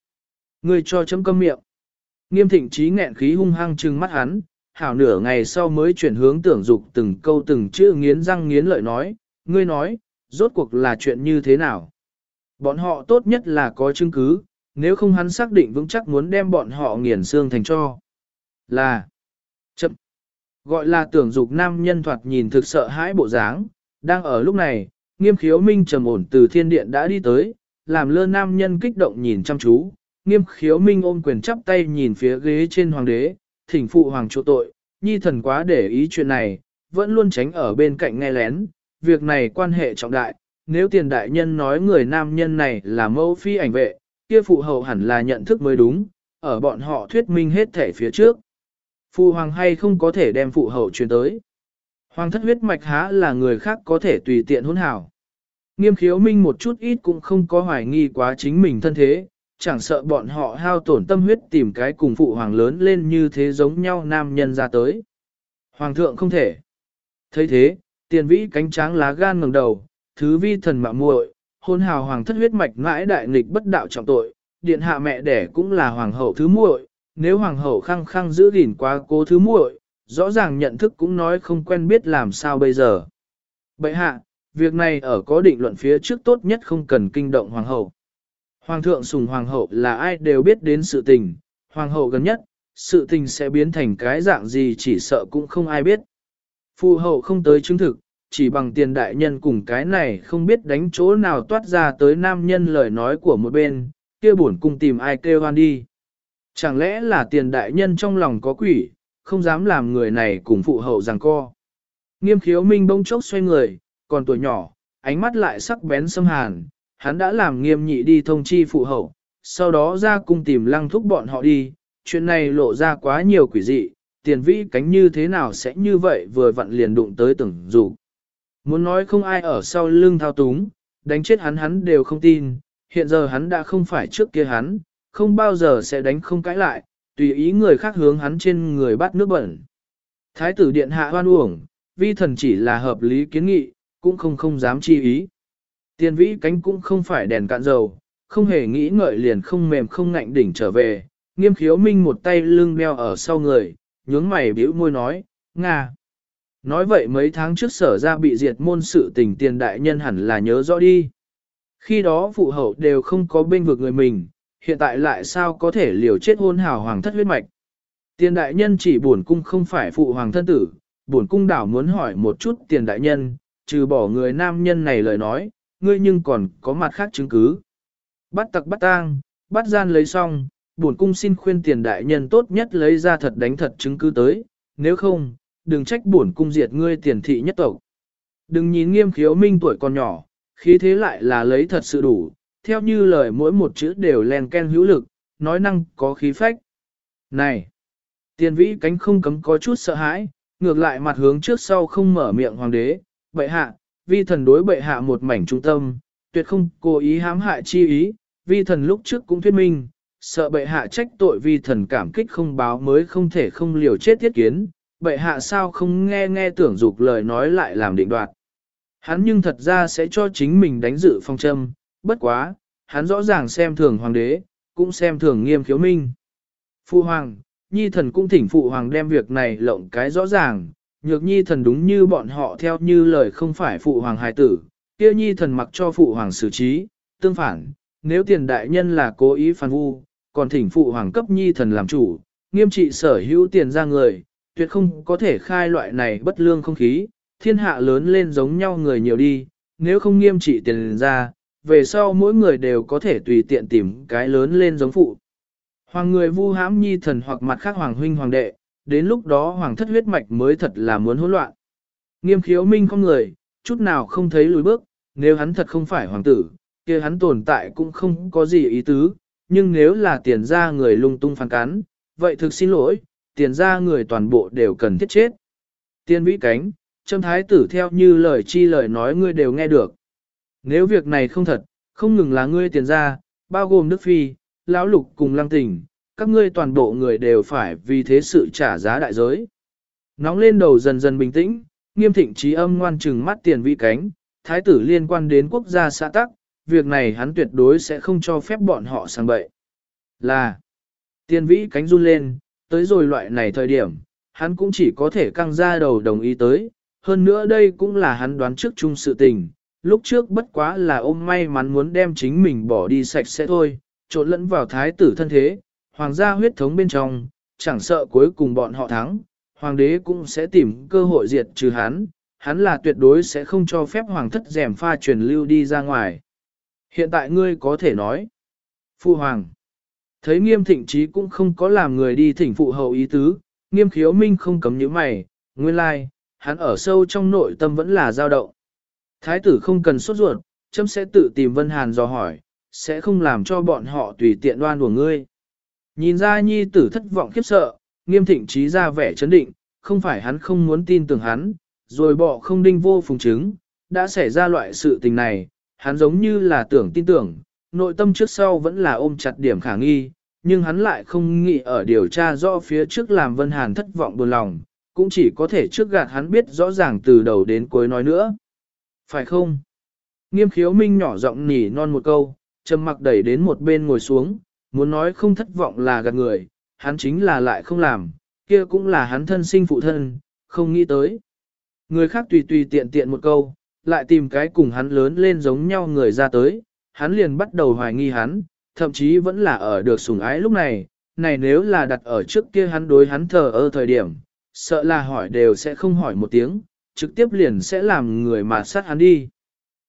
Người cho chấm câm miệng. Nghiêm thịnh trí nghẹn khí hung hăng trừng mắt hắn, hảo nửa ngày sau mới chuyển hướng tưởng dục từng câu từng chữ nghiến răng nghiến lợi nói, ngươi nói, rốt cuộc là chuyện như thế nào. Bọn họ tốt nhất là có chứng cứ, nếu không hắn xác định vững chắc muốn đem bọn họ nghiền xương thành cho. Là, chậm, gọi là tưởng dục nam nhân thoạt nhìn thực sợ hãi bộ dáng, đang ở lúc này, nghiêm khiếu minh trầm ổn từ thiên điện đã đi tới, làm lơ nam nhân kích động nhìn chăm chú, nghiêm khiếu minh ôm quyền chắp tay nhìn phía ghế trên hoàng đế, thỉnh phụ hoàng chỗ tội, nhi thần quá để ý chuyện này, vẫn luôn tránh ở bên cạnh nghe lén, việc này quan hệ trọng đại, nếu tiền đại nhân nói người nam nhân này là mẫu phi ảnh vệ, kia phụ hậu hẳn là nhận thức mới đúng, ở bọn họ thuyết minh hết thể phía trước. Phụ hoàng hay không có thể đem phụ hậu truyền tới. Hoàng thất huyết mạch há là người khác có thể tùy tiện hôn hảo. Nghiêm khiếu minh một chút ít cũng không có hoài nghi quá chính mình thân thế, chẳng sợ bọn họ hao tổn tâm huyết tìm cái cùng phụ hoàng lớn lên như thế giống nhau nam nhân ra tới. Hoàng thượng không thể. thấy thế, tiền vĩ cánh tráng lá gan ngẩng đầu, thứ vi thần mạ muội, hôn hào hoàng thất huyết mạch mãi đại nghịch bất đạo trọng tội, điện hạ mẹ đẻ cũng là hoàng hậu thứ muội, nếu hoàng hậu khăng khăng giữ gìn quá cố thứ muội, rõ ràng nhận thức cũng nói không quen biết làm sao bây giờ. Bệ hạ, việc này ở có định luận phía trước tốt nhất không cần kinh động hoàng hậu. Hoàng thượng sùng hoàng hậu là ai đều biết đến sự tình, hoàng hậu gần nhất, sự tình sẽ biến thành cái dạng gì chỉ sợ cũng không ai biết. Phù hậu không tới chứng thực, chỉ bằng tiền đại nhân cùng cái này không biết đánh chỗ nào toát ra tới nam nhân lời nói của một bên, kia buồn cung tìm ai kêu hoan đi. Chẳng lẽ là tiền đại nhân trong lòng có quỷ, không dám làm người này cùng phụ hậu rằng co. Nghiêm khiếu minh bông chốc xoay người, còn tuổi nhỏ, ánh mắt lại sắc bén xâm hàn, hắn đã làm nghiêm nhị đi thông chi phụ hậu, sau đó ra cung tìm lăng thúc bọn họ đi, chuyện này lộ ra quá nhiều quỷ dị, tiền vĩ cánh như thế nào sẽ như vậy vừa vặn liền đụng tới tưởng dù. Muốn nói không ai ở sau lưng thao túng, đánh chết hắn hắn đều không tin, hiện giờ hắn đã không phải trước kia hắn, không bao giờ sẽ đánh không cãi lại, tùy ý người khác hướng hắn trên người bắt nước bẩn. Thái tử điện hạ hoan uổng, vi thần chỉ là hợp lý kiến nghị, cũng không không dám chi ý. Tiền vĩ cánh cũng không phải đèn cạn dầu, không hề nghĩ ngợi liền không mềm không ngạnh đỉnh trở về, nghiêm khiếu minh một tay lưng đeo ở sau người, nhướng mày bĩu môi nói, Nga. Nói vậy mấy tháng trước sở ra bị diệt môn sự tình tiền đại nhân hẳn là nhớ rõ đi. Khi đó phụ hậu đều không có bên vực người mình, hiện tại lại sao có thể liều chết hôn hào hoàng thất huyết mạch. Tiền đại nhân chỉ buồn cung không phải phụ hoàng thân tử, buồn cung đảo muốn hỏi một chút tiền đại nhân, trừ bỏ người nam nhân này lời nói, ngươi nhưng còn có mặt khác chứng cứ. Bắt tặc bắt tang, bắt gian lấy xong, buồn cung xin khuyên tiền đại nhân tốt nhất lấy ra thật đánh thật chứng cứ tới, nếu không, đừng trách buồn cung diệt ngươi tiền thị nhất tộc. Đừng nhìn nghiêm khiếu minh tuổi còn nhỏ, khí thế lại là lấy thật sự đủ, theo như lời mỗi một chữ đều len ken hữu lực, nói năng có khí phách. Này! Tiền vĩ cánh không cấm có chút sợ hãi, ngược lại mặt hướng trước sau không mở miệng hoàng đế, bệ hạ, vi thần đối bệ hạ một mảnh trung tâm, tuyệt không cố ý hãm hại chi ý, vi thần lúc trước cũng thuyết minh, sợ bệ hạ trách tội vi thần cảm kích không báo mới không thể không liều chết thiết kiến, bệ hạ sao không nghe nghe tưởng dục lời nói lại làm định đoạt. Hắn nhưng thật ra sẽ cho chính mình đánh dự phong châm, bất quá, hắn rõ ràng xem thường hoàng đế, cũng xem thường nghiêm khiếu minh. Phụ hoàng, nhi thần cũng thỉnh phụ hoàng đem việc này lộng cái rõ ràng, nhược nhi thần đúng như bọn họ theo như lời không phải phụ hoàng hài tử, kia nhi thần mặc cho phụ hoàng xử trí, tương phản, nếu tiền đại nhân là cố ý phản vu, còn thỉnh phụ hoàng cấp nhi thần làm chủ, nghiêm trị sở hữu tiền ra người, tuyệt không có thể khai loại này bất lương không khí, thiên hạ lớn lên giống nhau người nhiều đi, nếu không nghiêm trị tiền ra, về sau mỗi người đều có thể tùy tiện tìm cái lớn lên giống phụ. Hoàng người vu hãm nhi thần hoặc mặt khác hoàng huynh hoàng đệ, đến lúc đó hoàng thất huyết mạch mới thật là muốn hỗn loạn. Nghiêm khiếu minh không người, chút nào không thấy lùi bước, nếu hắn thật không phải hoàng tử, kia hắn tồn tại cũng không có gì ý tứ, nhưng nếu là tiền ra người lung tung phản cán, vậy thực xin lỗi, tiền ra người toàn bộ đều cần thiết chết. Tiên vĩ cánh, trâm thái tử theo như lời chi lời nói ngươi đều nghe được. Nếu việc này không thật, không ngừng là ngươi tiền ra, bao gồm Đức Phi, Lão Lục cùng Lăng Tình, các ngươi toàn bộ người đều phải vì thế sự trả giá đại giới. Nóng lên đầu dần dần bình tĩnh, nghiêm thịnh trí âm ngoan trừng mắt tiền vĩ cánh, thái tử liên quan đến quốc gia xã tắc, việc này hắn tuyệt đối sẽ không cho phép bọn họ sang bậy. Là, tiền vĩ cánh run lên, tới rồi loại này thời điểm, hắn cũng chỉ có thể căng ra đầu đồng ý tới, hơn nữa đây cũng là hắn đoán trước chung sự tình, lúc trước bất quá là ôm may mắn muốn đem chính mình bỏ đi sạch sẽ thôi, trộn lẫn vào thái tử thân thế, hoàng gia huyết thống bên trong, chẳng sợ cuối cùng bọn họ thắng, hoàng đế cũng sẽ tìm cơ hội diệt trừ hắn, hắn là tuyệt đối sẽ không cho phép hoàng thất rèm pha truyền lưu đi ra ngoài. Hiện tại ngươi có thể nói, phu hoàng, thấy nghiêm thịnh trí cũng không có làm người đi thỉnh phụ hậu ý tứ, nghiêm khiếu minh không cấm những mày, nguyên lai, like, hắn ở sâu trong nội tâm vẫn là dao động. Thái tử không cần sốt ruột, chấm sẽ tự tìm Vân Hàn dò hỏi, sẽ không làm cho bọn họ tùy tiện đoan của ngươi. Nhìn ra nhi tử thất vọng khiếp sợ, nghiêm thịnh trí ra vẻ chấn định, không phải hắn không muốn tin tưởng hắn, rồi bỏ không đinh vô phùng chứng, đã xảy ra loại sự tình này, hắn giống như là tưởng tin tưởng, nội tâm trước sau vẫn là ôm chặt điểm khả nghi, nhưng hắn lại không nghĩ ở điều tra rõ phía trước làm Vân Hàn thất vọng buồn lòng, cũng chỉ có thể trước gạt hắn biết rõ ràng từ đầu đến cuối nói nữa. Phải không? Nghiêm khiếu minh nhỏ giọng nỉ non một câu, trầm mặc đẩy đến một bên ngồi xuống, muốn nói không thất vọng là gạt người, hắn chính là lại không làm, kia cũng là hắn thân sinh phụ thân, không nghĩ tới. Người khác tùy tùy tiện tiện một câu, lại tìm cái cùng hắn lớn lên giống nhau người ra tới, hắn liền bắt đầu hoài nghi hắn, thậm chí vẫn là ở được sủng ái lúc này, này nếu là đặt ở trước kia hắn đối hắn thờ ơ thời điểm, sợ là hỏi đều sẽ không hỏi một tiếng, trực tiếp liền sẽ làm người mà sát hắn đi.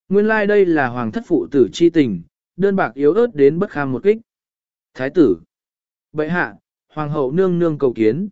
Nguyên lai like đây là hoàng thất phụ tử chi tình, đơn bạc yếu ớt đến bất kham một kích. Thái tử, bệ hạ, hoàng hậu nương nương cầu kiến.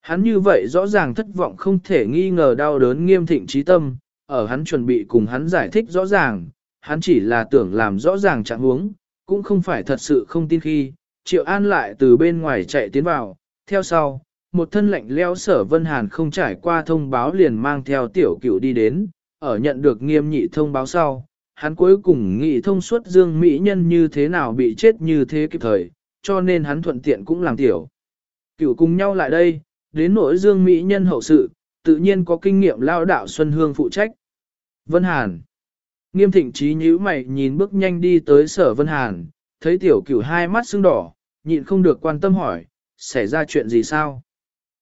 Hắn như vậy rõ ràng thất vọng không thể nghi ngờ đau đớn nghiêm thịnh trí tâm, ở hắn chuẩn bị cùng hắn giải thích rõ ràng, hắn chỉ là tưởng làm rõ ràng trạng huống, cũng không phải thật sự không tin khi, Triệu An lại từ bên ngoài chạy tiến vào, theo sau, một thân lạnh leo sở Vân Hàn không trải qua thông báo liền mang theo tiểu cửu đi đến, ở nhận được nghiêm nhị thông báo sau, hắn cuối cùng nghĩ thông suốt Dương Mỹ Nhân như thế nào bị chết như thế kịp thời, cho nên hắn thuận tiện cũng làm tiểu. Cửu cùng nhau lại đây, đến nỗi Dương Mỹ Nhân hậu sự, tự nhiên có kinh nghiệm lao đạo Xuân Hương phụ trách. Vân Hàn Nghiêm thịnh trí nhíu mày nhìn bước nhanh đi tới sở Vân Hàn, thấy tiểu cửu hai mắt sưng đỏ, nhịn không được quan tâm hỏi, xảy ra chuyện gì sao?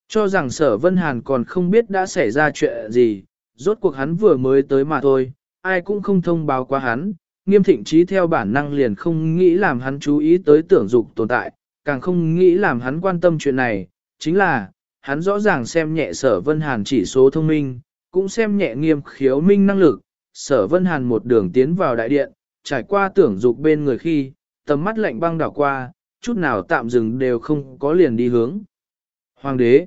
Cho rằng sở Vân Hàn còn không biết đã xảy ra chuyện gì, rốt cuộc hắn vừa mới tới mà thôi, ai cũng không thông báo qua hắn, nghiêm thịnh trí theo bản năng liền không nghĩ làm hắn chú ý tới tưởng dục tồn tại, càng không nghĩ làm hắn quan tâm chuyện này, chính là, hắn rõ ràng xem nhẹ sở Vân Hàn chỉ số thông minh, cũng xem nhẹ nghiêm khiếu minh năng lực, sở Vân Hàn một đường tiến vào đại điện, trải qua tưởng dục bên người khi, tầm mắt lạnh băng đảo qua, chút nào tạm dừng đều không có liền đi hướng. Hoàng đế,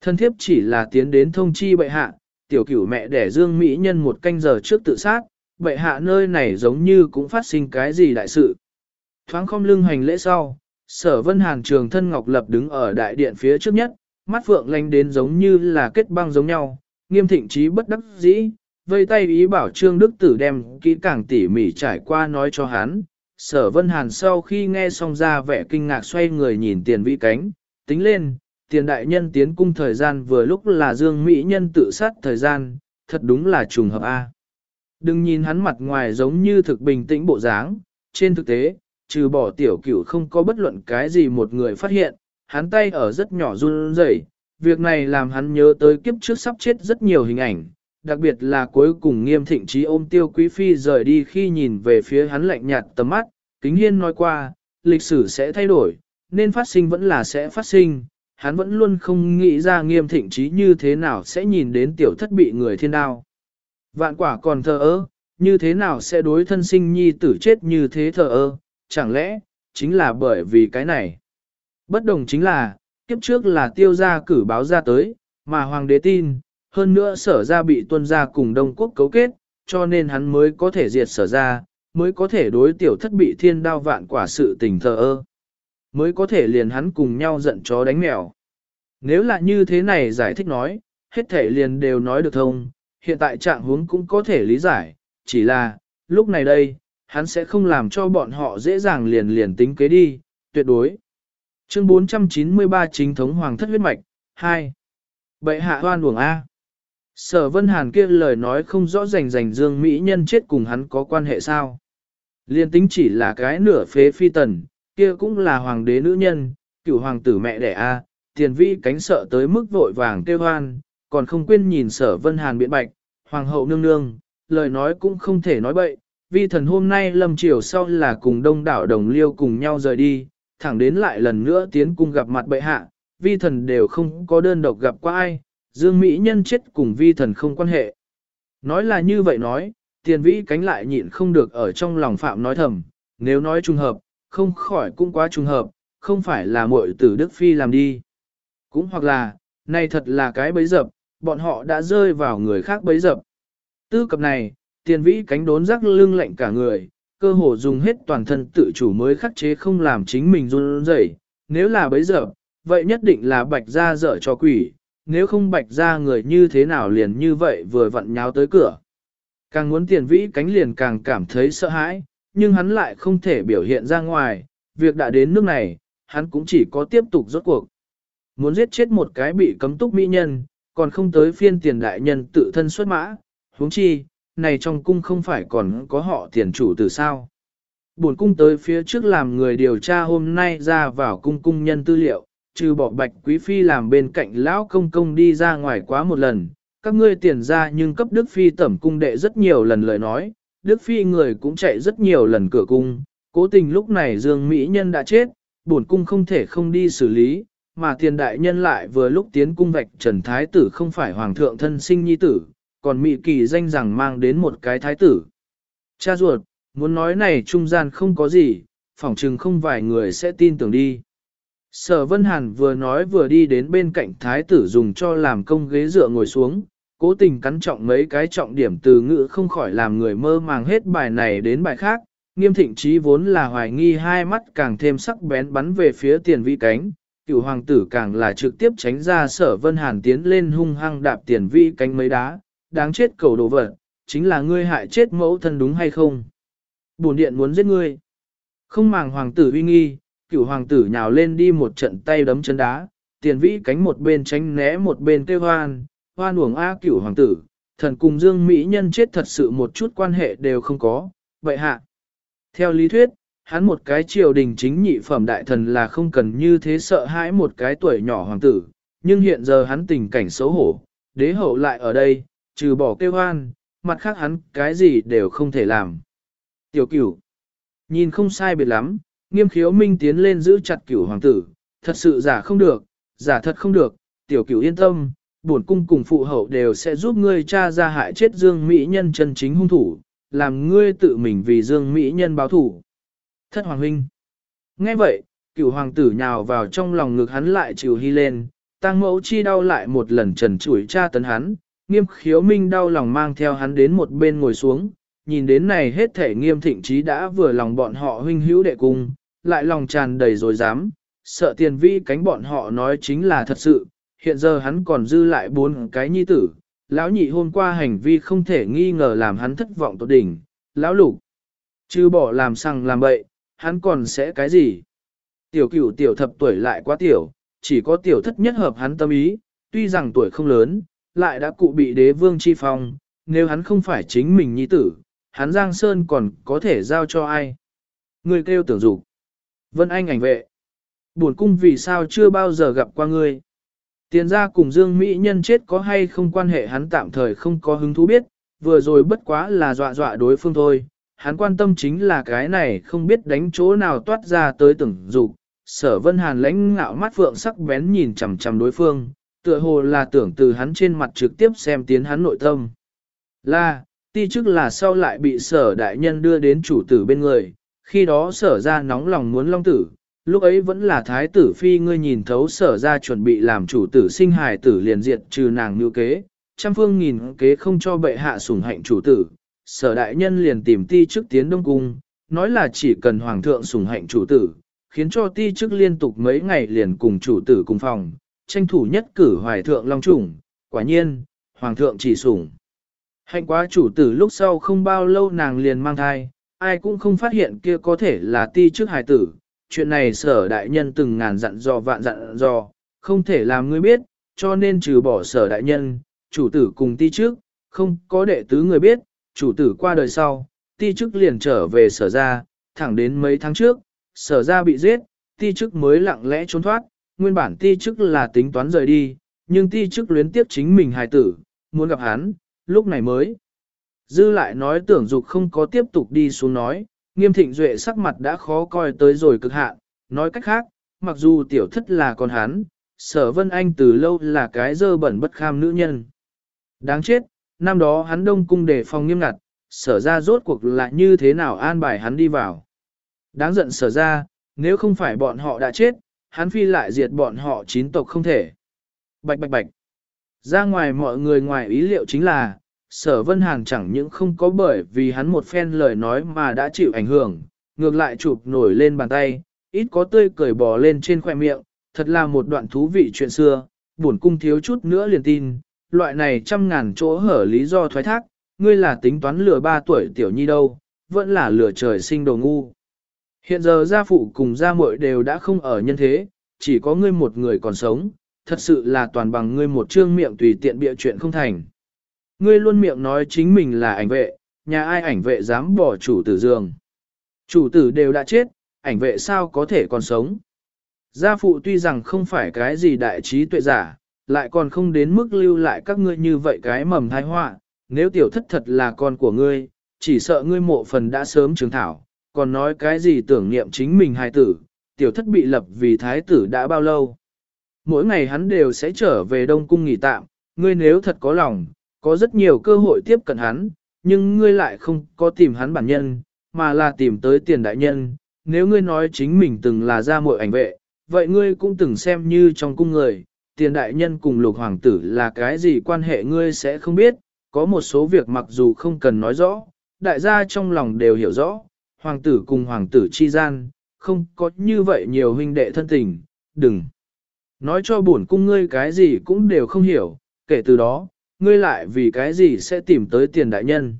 thân thiếp chỉ là tiến đến thông chi bệ hạ, tiểu cửu mẹ đẻ dương mỹ nhân một canh giờ trước tự sát, bệ hạ nơi này giống như cũng phát sinh cái gì đại sự. Thoáng không lưng hành lễ sau, sở vân hàn trường thân ngọc lập đứng ở đại điện phía trước nhất, mắt phượng lanh đến giống như là kết băng giống nhau, nghiêm thịnh trí bất đắc dĩ, vây tay ý bảo Trương Đức Tử đem kỹ càng tỉ mỉ trải qua nói cho hắn. Sở Vân Hàn sau khi nghe xong ra vẻ kinh ngạc xoay người nhìn tiền vĩ cánh, tính lên, tiền đại nhân tiến cung thời gian vừa lúc là dương mỹ nhân tự sát thời gian, thật đúng là trùng hợp A. Đừng nhìn hắn mặt ngoài giống như thực bình tĩnh bộ dáng, trên thực tế, trừ bỏ tiểu cửu không có bất luận cái gì một người phát hiện, hắn tay ở rất nhỏ run rẩy. Việc này làm hắn nhớ tới kiếp trước sắp chết rất nhiều hình ảnh, đặc biệt là cuối cùng nghiêm thịnh trí ôm tiêu quý phi rời đi khi nhìn về phía hắn lạnh nhạt tầm mắt, kính hiên nói qua, lịch sử sẽ thay đổi, nên phát sinh vẫn là sẽ phát sinh, hắn vẫn luôn không nghĩ ra nghiêm thịnh trí như thế nào sẽ nhìn đến tiểu thất bị người thiên đao. Vạn quả còn thờ ơ, như thế nào sẽ đối thân sinh nhi tử chết như thế thờ ơ, chẳng lẽ, chính là bởi vì cái này. Bất đồng chính là, kiếp trước là tiêu gia cử báo ra tới, mà hoàng đế tin, hơn nữa sở ra bị tuân ra cùng Đông Quốc cấu kết, cho nên hắn mới có thể diệt sở ra, mới có thể đối tiểu thất bị thiên đao vạn quả sự tình thờ ơ, mới có thể liền hắn cùng nhau giận chó đánh mèo. Nếu là như thế này giải thích nói, hết thể liền đều nói được thông, hiện tại trạng huống cũng có thể lý giải, chỉ là, lúc này đây, hắn sẽ không làm cho bọn họ dễ dàng liền liền tính kế đi, tuyệt đối. Chương 493 Chính thống Hoàng thất huyết mạch 2. Bệ hạ hoan uổng A. Sở Vân Hàn kia lời nói không rõ rành rành Dương Mỹ nhân chết cùng hắn có quan hệ sao. Liên tính chỉ là cái nửa phế phi tần, kia cũng là hoàng đế nữ nhân, cựu hoàng tử mẹ đẻ A, tiền vi cánh sợ tới mức vội vàng kêu hoan, còn không quên nhìn sở Vân Hàn biện bạch, hoàng hậu nương nương, lời nói cũng không thể nói bậy, vi thần hôm nay lâm chiều sau là cùng đông đảo đồng liêu cùng nhau rời đi, thẳng đến lại lần nữa tiến cung gặp mặt bệ hạ, vi thần đều không có đơn độc gặp qua ai, Dương Mỹ nhân chết cùng vi thần không quan hệ. Nói là như vậy nói, tiền vĩ cánh lại nhịn không được ở trong lòng phạm nói thầm, nếu nói trùng hợp, không khỏi cũng quá trùng hợp, không phải là muội tử Đức Phi làm đi. Cũng hoặc là, này thật là cái bấy dập, bọn họ đã rơi vào người khác bấy dập. Tư cập này, tiền vĩ cánh đốn rắc lưng lạnh cả người, cơ hồ dùng hết toàn thân tự chủ mới khắc chế không làm chính mình run rẩy. Nếu là bấy giờ vậy nhất định là bạch ra dở cho quỷ, nếu không bạch ra người như thế nào liền như vậy vừa vặn nháo tới cửa. Càng muốn tiền vĩ cánh liền càng cảm thấy sợ hãi, nhưng hắn lại không thể biểu hiện ra ngoài, việc đã đến nước này, hắn cũng chỉ có tiếp tục rốt cuộc. Muốn giết chết một cái bị cấm túc mỹ nhân, còn không tới phiên tiền đại nhân tự thân xuất mã, huống chi, này trong cung không phải còn có họ tiền chủ từ sao. Buồn cung tới phía trước làm người điều tra hôm nay ra vào cung cung nhân tư liệu, trừ bỏ bạch quý phi làm bên cạnh lão công công đi ra ngoài quá một lần, các ngươi tiền ra nhưng cấp Đức Phi tẩm cung đệ rất nhiều lần lời nói, Đức Phi người cũng chạy rất nhiều lần cửa cung, cố tình lúc này Dương Mỹ Nhân đã chết, bổn cung không thể không đi xử lý, mà tiền đại nhân lại vừa lúc tiến cung vạch Trần Thái tử không phải hoàng thượng thân sinh nhi tử, còn Mỹ kỳ danh rằng mang đến một cái thái tử. Cha ruột, muốn nói này trung gian không có gì, phỏng chừng không vài người sẽ tin tưởng đi. Sở Vân Hàn vừa nói vừa đi đến bên cạnh thái tử dùng cho làm công ghế dựa ngồi xuống, cố tình cắn trọng mấy cái trọng điểm từ ngữ không khỏi làm người mơ màng hết bài này đến bài khác, nghiêm thịnh trí vốn là hoài nghi hai mắt càng thêm sắc bén bắn về phía tiền vi cánh, cựu hoàng tử càng là trực tiếp tránh ra sở vân hàn tiến lên hung hăng đạp tiền vi cánh mấy đá, đáng chết cầu đồ vật, chính là ngươi hại chết mẫu thân đúng hay không? Bổn điện muốn giết ngươi. Không màng hoàng tử uy nghi, cửu hoàng tử nhào lên đi một trận tay đấm chân đá, tiền vĩ cánh một bên tránh né một bên kêu hoan, hoan uổng A cửu hoàng tử, thần cùng dương mỹ nhân chết thật sự một chút quan hệ đều không có, vậy hạ. Theo lý thuyết, hắn một cái triều đình chính nhị phẩm đại thần là không cần như thế sợ hãi một cái tuổi nhỏ hoàng tử, nhưng hiện giờ hắn tình cảnh xấu hổ, đế hậu lại ở đây, trừ bỏ kêu hoan, mặt khác hắn cái gì đều không thể làm. Tiểu cửu, nhìn không sai biệt lắm, nghiêm khiếu minh tiến lên giữ chặt cửu hoàng tử, thật sự giả không được, giả thật không được, tiểu cửu yên tâm, bổn cung cùng phụ hậu đều sẽ giúp ngươi cha ra hại chết Dương Mỹ Nhân chân chính hung thủ, làm ngươi tự mình vì Dương Mỹ Nhân báo thủ. Thất Hoàng Huynh Nghe vậy, cửu hoàng tử nhào vào trong lòng ngực hắn lại chịu hy lên, tăng mẫu chi đau lại một lần trần chủi cha tấn hắn, nghiêm khiếu minh đau lòng mang theo hắn đến một bên ngồi xuống, nhìn đến này hết thể nghiêm thịnh trí đã vừa lòng bọn họ huynh hữu đệ cung, lại lòng tràn đầy rồi dám, sợ tiền vi cánh bọn họ nói chính là thật sự, hiện giờ hắn còn dư lại bốn cái nhi tử, lão nhị hôm qua hành vi không thể nghi ngờ làm hắn thất vọng tột đỉnh, lão lục, chứ bỏ làm sằng làm bậy, hắn còn sẽ cái gì? Tiểu cửu tiểu thập tuổi lại quá tiểu, chỉ có tiểu thất nhất hợp hắn tâm ý, tuy rằng tuổi không lớn, lại đã cụ bị đế vương chi phong, nếu hắn không phải chính mình nhi tử, hắn Giang Sơn còn có thể giao cho ai? Người kêu tưởng dục Vân Anh ảnh vệ. Buồn cung vì sao chưa bao giờ gặp qua ngươi? Tiền ra cùng Dương Mỹ nhân chết có hay không quan hệ hắn tạm thời không có hứng thú biết, vừa rồi bất quá là dọa dọa đối phương thôi. Hắn quan tâm chính là cái này không biết đánh chỗ nào toát ra tới tưởng dục. Sở vân hàn lãnh ngạo mắt phượng sắc bén nhìn chằm chằm đối phương, tựa hồ là tưởng từ hắn trên mặt trực tiếp xem tiến hắn nội tâm. Là, ti chức là sau lại bị sở đại nhân đưa đến chủ tử bên người, khi đó sở ra nóng lòng muốn long tử, lúc ấy vẫn là thái tử phi ngươi nhìn thấu sở ra chuẩn bị làm chủ tử sinh hài tử liền diệt trừ nàng như kế, trăm phương nghìn kế không cho bệ hạ sủng hạnh chủ tử, sở đại nhân liền tìm ti chức tiến đông cung, nói là chỉ cần hoàng thượng sủng hạnh chủ tử, khiến cho ti chức liên tục mấy ngày liền cùng chủ tử cùng phòng, tranh thủ nhất cử hoài thượng long trùng, quả nhiên, hoàng thượng chỉ sủng. Hạnh quá chủ tử lúc sau không bao lâu nàng liền mang thai, ai cũng không phát hiện kia có thể là ti trước hài tử, chuyện này sở đại nhân từng ngàn dặn dò vạn dặn dò, không thể làm ngươi biết, cho nên trừ bỏ sở đại nhân, chủ tử cùng ti trước, không có đệ tứ người biết, chủ tử qua đời sau, ti chức liền trở về sở ra, thẳng đến mấy tháng trước, sở ra bị giết, ti chức mới lặng lẽ trốn thoát, nguyên bản ti chức là tính toán rời đi, nhưng ti chức luyến tiếp chính mình hài tử, muốn gặp hắn, lúc này mới. Dư lại nói tưởng dục không có tiếp tục đi xuống nói, Nghiêm thịnh duệ sắc mặt đã khó coi tới rồi cực hạn, nói cách khác, mặc dù tiểu thất là con hắn, sở vân anh từ lâu là cái dơ bẩn bất kham nữ nhân. Đáng chết, năm đó hắn đông cung đề phòng nghiêm ngặt, sở ra rốt cuộc là như thế nào an bài hắn đi vào. Đáng giận sở ra, nếu không phải bọn họ đã chết, hắn phi lại diệt bọn họ chín tộc không thể. Bạch bạch bạch. Ra ngoài mọi người ngoài ý liệu chính là, sở vân hàn chẳng những không có bởi vì hắn một phen lời nói mà đã chịu ảnh hưởng, ngược lại chụp nổi lên bàn tay, ít có tươi cười bò lên trên khoẻ miệng, thật là một đoạn thú vị chuyện xưa, buồn cung thiếu chút nữa liền tin, loại này trăm ngàn chỗ hở lý do thoái thác, ngươi là tính toán lừa ba tuổi tiểu nhi đâu, vẫn là lừa trời sinh đồ ngu. Hiện giờ gia phụ cùng gia muội đều đã không ở nhân thế, chỉ có ngươi một người còn sống, thật sự là toàn bằng ngươi một trương miệng tùy tiện bịa chuyện không thành. Ngươi luôn miệng nói chính mình là ảnh vệ, nhà ai ảnh vệ dám bỏ chủ tử giường. Chủ tử đều đã chết, ảnh vệ sao có thể còn sống. Gia phụ tuy rằng không phải cái gì đại trí tuệ giả, lại còn không đến mức lưu lại các ngươi như vậy cái mầm thai họa. nếu tiểu thất thật là con của ngươi, chỉ sợ ngươi mộ phần đã sớm trường thảo, còn nói cái gì tưởng niệm chính mình hài tử, tiểu thất bị lập vì thái tử đã bao lâu. Mỗi ngày hắn đều sẽ trở về Đông Cung nghỉ tạm, ngươi nếu thật có lòng, có rất nhiều cơ hội tiếp cận hắn, nhưng ngươi lại không có tìm hắn bản nhân, mà là tìm tới tiền đại nhân. Nếu ngươi nói chính mình từng là gia muội ảnh vệ, vậy ngươi cũng từng xem như trong cung người, tiền đại nhân cùng lục hoàng tử là cái gì quan hệ ngươi sẽ không biết, có một số việc mặc dù không cần nói rõ, đại gia trong lòng đều hiểu rõ, hoàng tử cùng hoàng tử chi gian, không có như vậy nhiều huynh đệ thân tình, đừng. Nói cho bổn cung ngươi cái gì cũng đều không hiểu, kể từ đó, ngươi lại vì cái gì sẽ tìm tới tiền đại nhân.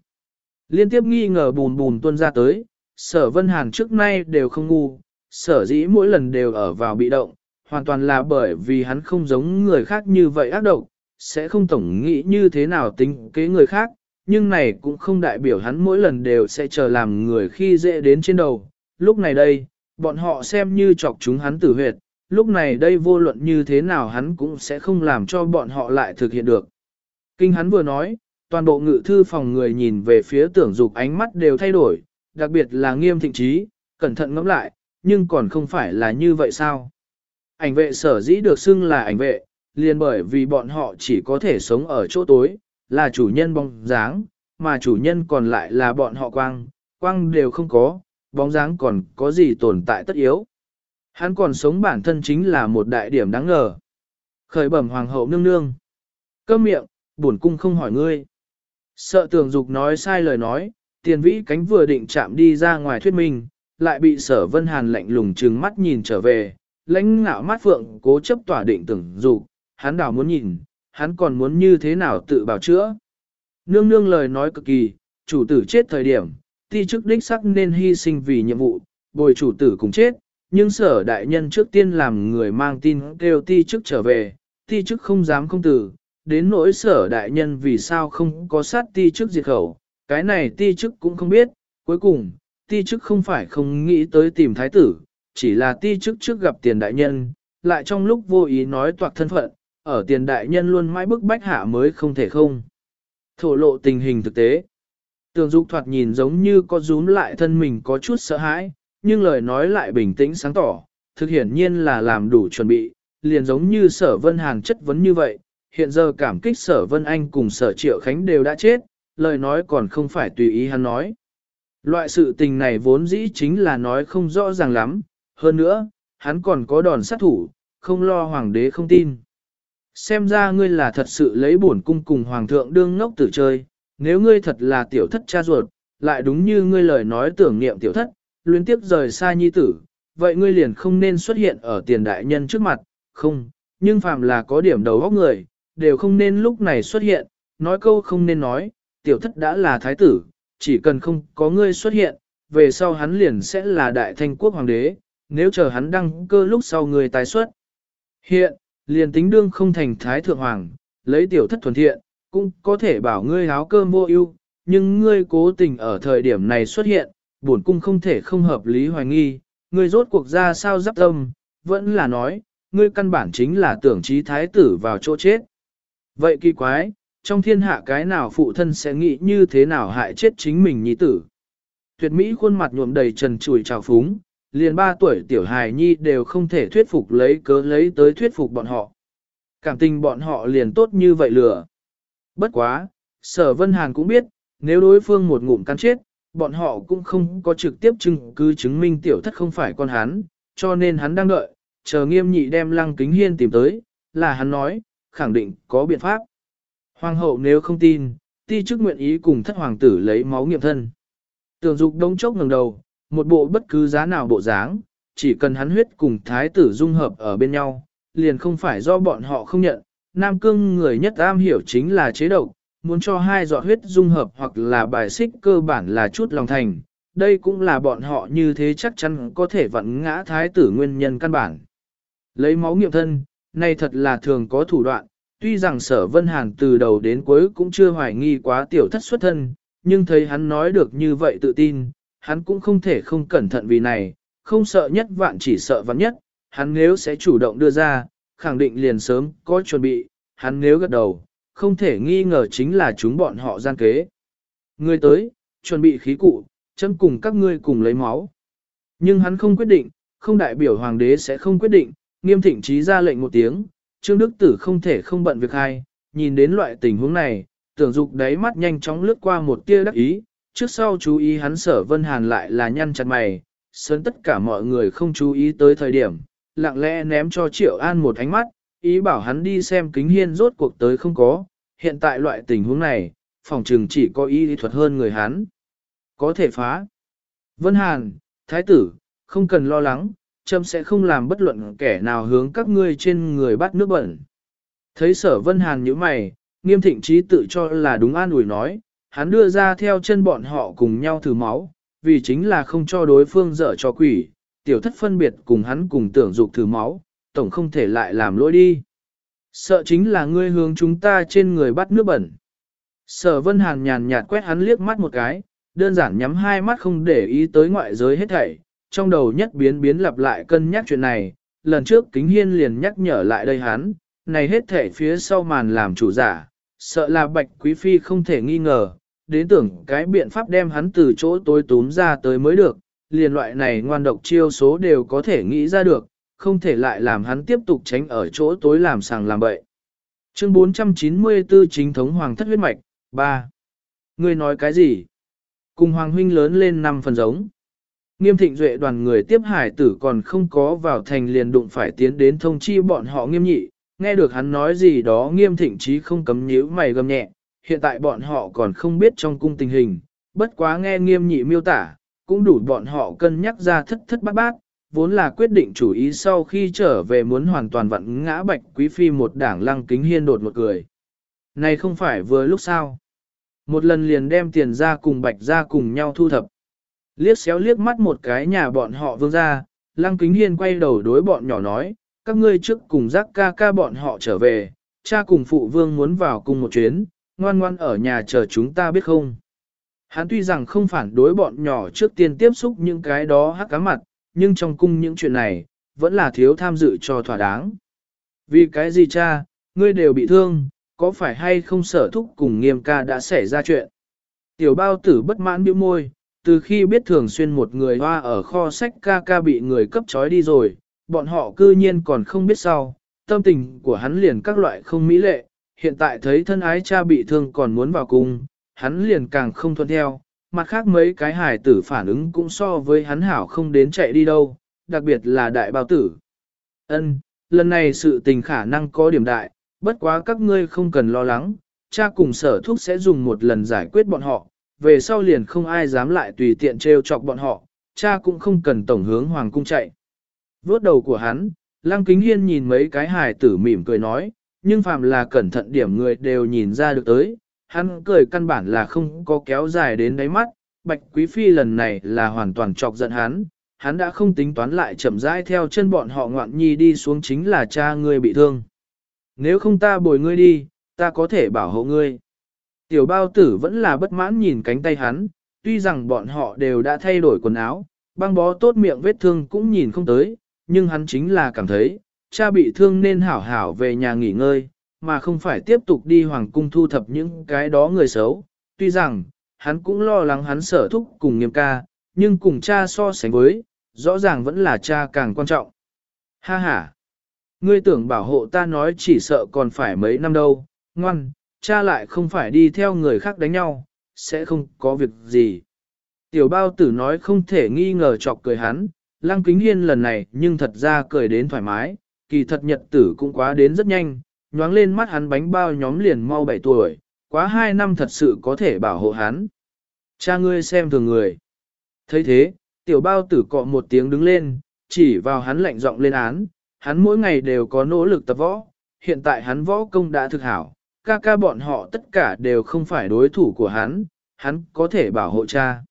Liên tiếp nghi ngờ bùn bùn tuân ra tới, sở vân hàn trước nay đều không ngu, sở dĩ mỗi lần đều ở vào bị động, hoàn toàn là bởi vì hắn không giống người khác như vậy ác độc, sẽ không tổng nghĩ như thế nào tính kế người khác, nhưng này cũng không đại biểu hắn mỗi lần đều sẽ chờ làm người khi dễ đến trên đầu. Lúc này đây, bọn họ xem như chọc chúng hắn tử huyệt, lúc này đây vô luận như thế nào hắn cũng sẽ không làm cho bọn họ lại thực hiện được. Kinh hắn vừa nói, toàn bộ ngự thư phòng người nhìn về phía tưởng dục ánh mắt đều thay đổi, đặc biệt là nghiêm thịnh trí, cẩn thận ngẫm lại, nhưng còn không phải là như vậy sao? Ảnh vệ sở dĩ được xưng là ảnh vệ, liền bởi vì bọn họ chỉ có thể sống ở chỗ tối, là chủ nhân bóng dáng, mà chủ nhân còn lại là bọn họ quang, quang đều không có, bóng dáng còn có gì tồn tại tất yếu. Hắn còn sống bản thân chính là một đại điểm đáng ngờ. Khởi bẩm hoàng hậu nương nương. Câm miệng, bổn cung không hỏi ngươi. Sợ tường dục nói sai lời nói, tiền vĩ cánh vừa định chạm đi ra ngoài thuyết minh, lại bị sở vân hàn lạnh lùng trừng mắt nhìn trở về, lãnh ngạo mắt phượng cố chấp tỏa định tưởng dục, hắn đảo muốn nhìn, hắn còn muốn như thế nào tự bảo chữa. Nương nương lời nói cực kỳ, chủ tử chết thời điểm, ti chức đích sắc nên hy sinh vì nhiệm vụ, bồi chủ tử cùng chết, nhưng sở đại nhân trước tiên làm người mang tin kêu ti chức trở về, ti chức không dám không tử, đến nỗi sở đại nhân vì sao không có sát ti chức diệt khẩu, cái này ti chức cũng không biết, cuối cùng, ti chức không phải không nghĩ tới tìm thái tử, chỉ là ti chức trước gặp tiền đại nhân, lại trong lúc vô ý nói toạc thân phận, ở tiền đại nhân luôn mãi bức bách hạ mới không thể không. Thổ lộ tình hình thực tế. Tường dục thoạt nhìn giống như có rúm lại thân mình có chút sợ hãi, nhưng lời nói lại bình tĩnh sáng tỏ, thực hiển nhiên là làm đủ chuẩn bị, liền giống như sở vân hàng chất vấn như vậy, hiện giờ cảm kích sở vân anh cùng sở triệu khánh đều đã chết, lời nói còn không phải tùy ý hắn nói. Loại sự tình này vốn dĩ chính là nói không rõ ràng lắm, hơn nữa, hắn còn có đòn sát thủ, không lo hoàng đế không tin. Xem ra ngươi là thật sự lấy bổn cung cùng hoàng thượng đương ngốc tử chơi, nếu ngươi thật là tiểu thất cha ruột, lại đúng như ngươi lời nói tưởng niệm tiểu thất, luyến tiếp rời xa nhi tử, vậy ngươi liền không nên xuất hiện ở tiền đại nhân trước mặt, không, nhưng phàm là có điểm đầu óc người, đều không nên lúc này xuất hiện, nói câu không nên nói, tiểu thất đã là thái tử, chỉ cần không có ngươi xuất hiện, về sau hắn liền sẽ là đại thanh quốc hoàng đế, nếu chờ hắn đăng cơ lúc sau người tái xuất. Hiện, liền tính đương không thành thái thượng hoàng, lấy tiểu thất thuần thiện, cũng có thể bảo ngươi háo cơm vô ưu, nhưng ngươi cố tình ở thời điểm này xuất hiện, bổn cung không thể không hợp lý hoài nghi, ngươi rốt cuộc ra sao giáp tâm, vẫn là nói, ngươi căn bản chính là tưởng trí thái tử vào chỗ chết. Vậy kỳ quái, trong thiên hạ cái nào phụ thân sẽ nghĩ như thế nào hại chết chính mình nhi tử. Tuyệt Mỹ khuôn mặt nhuộm đầy trần trùi trào phúng, liền ba tuổi tiểu hài nhi đều không thể thuyết phục lấy cớ lấy tới thuyết phục bọn họ. Cảm tình bọn họ liền tốt như vậy lừa. Bất quá, sở Vân Hàn cũng biết, nếu đối phương một ngụm cắn chết, bọn họ cũng không có trực tiếp chứng cứ chứng minh tiểu thất không phải con hắn, cho nên hắn đang đợi, chờ nghiêm nhị đem lăng kính hiên tìm tới, là hắn nói, khẳng định có biện pháp. Hoàng hậu nếu không tin, ti chức nguyện ý cùng thất hoàng tử lấy máu nghiệm thân. Tưởng dục đống chốc ngẩng đầu, một bộ bất cứ giá nào bộ dáng, chỉ cần hắn huyết cùng thái tử dung hợp ở bên nhau, liền không phải do bọn họ không nhận. Nam cương người nhất am hiểu chính là chế độc, muốn cho hai giọt huyết dung hợp hoặc là bài xích cơ bản là chút lòng thành. Đây cũng là bọn họ như thế chắc chắn có thể vặn ngã thái tử nguyên nhân căn bản. Lấy máu nghiệm thân, này thật là thường có thủ đoạn, tuy rằng sở vân hàn từ đầu đến cuối cũng chưa hoài nghi quá tiểu thất xuất thân, nhưng thấy hắn nói được như vậy tự tin, hắn cũng không thể không cẩn thận vì này, không sợ nhất vạn chỉ sợ vạn nhất, hắn nếu sẽ chủ động đưa ra, khẳng định liền sớm có chuẩn bị, hắn nếu gật đầu, không thể nghi ngờ chính là chúng bọn họ gian kế. Người tới, chuẩn bị khí cụ, chấm cùng các ngươi cùng lấy máu. Nhưng hắn không quyết định, không đại biểu hoàng đế sẽ không quyết định, nghiêm thịnh trí ra lệnh một tiếng, Trương Đức Tử không thể không bận việc hay, nhìn đến loại tình huống này, tưởng dục đáy mắt nhanh chóng lướt qua một tia đắc ý, trước sau chú ý hắn sở vân hàn lại là nhăn chặt mày, sớm tất cả mọi người không chú ý tới thời điểm, lặng lẽ ném cho Triệu An một ánh mắt, ý bảo hắn đi xem kính hiên rốt cuộc tới không có, hiện tại loại tình huống này, phòng trừng chỉ có ý lý thuật hơn người hắn. Có thể phá. Vân Hàn, Thái tử, không cần lo lắng, châm sẽ không làm bất luận kẻ nào hướng các ngươi trên người bắt nước bẩn. Thấy sở Vân Hàn như mày, nghiêm thịnh trí tự cho là đúng an ủi nói, hắn đưa ra theo chân bọn họ cùng nhau thử máu, vì chính là không cho đối phương dở cho quỷ, tiểu thất phân biệt cùng hắn cùng tưởng dục thử máu, tổng không thể lại làm lỗi đi. Sợ chính là ngươi hướng chúng ta trên người bắt nước bẩn. Sở vân hàn nhàn nhạt quét hắn liếc mắt một cái, đơn giản nhắm hai mắt không để ý tới ngoại giới hết thảy, trong đầu nhất biến biến lặp lại cân nhắc chuyện này, lần trước kính hiên liền nhắc nhở lại đây hắn, này hết thảy phía sau màn làm chủ giả, sợ là bạch quý phi không thể nghi ngờ, đến tưởng cái biện pháp đem hắn từ chỗ tối túm ra tới mới được, liền loại này ngoan độc chiêu số đều có thể nghĩ ra được, không thể lại làm hắn tiếp tục tránh ở chỗ tối làm sàng làm bậy. Chương 494 chính thống hoàng thất huyết mạch, 3. Ngươi nói cái gì? Cùng hoàng huynh lớn lên năm phần giống. Nghiêm thịnh duệ đoàn người tiếp hải tử còn không có vào thành liền đụng phải tiến đến thông chi bọn họ nghiêm nhị, nghe được hắn nói gì đó nghiêm thịnh chí không cấm nhíu mày gầm nhẹ, hiện tại bọn họ còn không biết trong cung tình hình, bất quá nghe nghiêm nhị miêu tả, cũng đủ bọn họ cân nhắc ra thất thất bát bát, vốn là quyết định chủ ý sau khi trở về muốn hoàn toàn vặn ngã bạch quý phi một đảng lăng kính hiên đột một cười. Này không phải vừa lúc sao? Một lần liền đem tiền ra cùng bạch ra cùng nhau thu thập. Liếc xéo liếc mắt một cái nhà bọn họ vương ra, lăng kính hiên quay đầu đối bọn nhỏ nói, các ngươi trước cùng giác ca ca bọn họ trở về, cha cùng phụ vương muốn vào cùng một chuyến, ngoan ngoan ở nhà chờ chúng ta biết không. Hắn tuy rằng không phản đối bọn nhỏ trước tiên tiếp xúc những cái đó hắc cá mặt, nhưng trong cung những chuyện này, vẫn là thiếu tham dự cho thỏa đáng. Vì cái gì cha, ngươi đều bị thương, có phải hay không sở thúc cùng nghiêm ca đã xảy ra chuyện. Tiểu bao tử bất mãn biểu môi, từ khi biết thường xuyên một người hoa ở kho sách ca ca bị người cấp trói đi rồi, bọn họ cư nhiên còn không biết sau, tâm tình của hắn liền các loại không mỹ lệ, hiện tại thấy thân ái cha bị thương còn muốn vào cung, hắn liền càng không thuận theo, mặt khác mấy cái hài tử phản ứng cũng so với hắn hảo không đến chạy đi đâu, đặc biệt là đại bao tử. Ân, lần này sự tình khả năng có điểm đại, bất quá các ngươi không cần lo lắng, cha cùng sở thuốc sẽ dùng một lần giải quyết bọn họ, về sau liền không ai dám lại tùy tiện trêu chọc bọn họ, cha cũng không cần tổng hướng hoàng cung chạy. Vốt đầu của hắn, Lăng Kính Hiên nhìn mấy cái hài tử mỉm cười nói, nhưng phàm là cẩn thận điểm người đều nhìn ra được tới, hắn cười căn bản là không có kéo dài đến đáy mắt, Bạch Quý Phi lần này là hoàn toàn chọc giận hắn, hắn đã không tính toán lại chậm rãi theo chân bọn họ ngoạn nhi đi xuống chính là cha ngươi bị thương. Nếu không ta bồi ngươi đi, ta có thể bảo hộ ngươi. Tiểu bao tử vẫn là bất mãn nhìn cánh tay hắn, tuy rằng bọn họ đều đã thay đổi quần áo, băng bó tốt miệng vết thương cũng nhìn không tới, nhưng hắn chính là cảm thấy, cha bị thương nên hảo hảo về nhà nghỉ ngơi, mà không phải tiếp tục đi hoàng cung thu thập những cái đó người xấu. Tuy rằng, hắn cũng lo lắng hắn sở thúc cùng nghiêm ca, nhưng cùng cha so sánh với, rõ ràng vẫn là cha càng quan trọng. Ha ha! Ngươi tưởng bảo hộ ta nói chỉ sợ còn phải mấy năm đâu, ngoan, cha lại không phải đi theo người khác đánh nhau, sẽ không có việc gì. Tiểu bao tử nói không thể nghi ngờ chọc cười hắn, lăng kính hiên lần này nhưng thật ra cười đến thoải mái, kỳ thật nhật tử cũng quá đến rất nhanh, nhoáng lên mắt hắn bánh bao nhóm liền mau 7 tuổi, quá 2 năm thật sự có thể bảo hộ hắn. Cha ngươi xem thường người. thấy thế, tiểu bao tử cọ một tiếng đứng lên, chỉ vào hắn lạnh giọng lên án, hắn mỗi ngày đều có nỗ lực tập võ, hiện tại hắn võ công đã thực hảo, ca ca bọn họ tất cả đều không phải đối thủ của hắn, hắn có thể bảo hộ cha.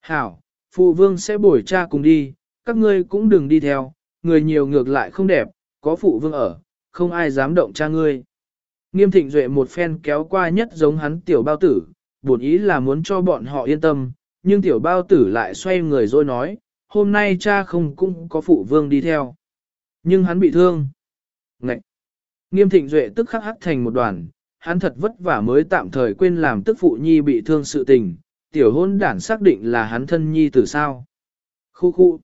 Hảo, phụ vương sẽ bồi cha cùng đi, các ngươi cũng đừng đi theo, người nhiều ngược lại không đẹp, có phụ vương ở, không ai dám động cha ngươi. Nghiêm thịnh duệ một phen kéo qua nhất giống hắn tiểu bao tử, bổn ý là muốn cho bọn họ yên tâm, nhưng tiểu bao tử lại xoay người rồi nói, hôm nay cha không cũng có phụ vương đi theo. Nhưng hắn bị thương. Ngậy! Nghiêm thịnh duệ tức khắc hắc thành một đoàn, hắn thật vất vả mới tạm thời quên làm tức phụ nhi bị thương sự tình, tiểu hôn đản xác định là hắn thân nhi tử sao. Khu khu!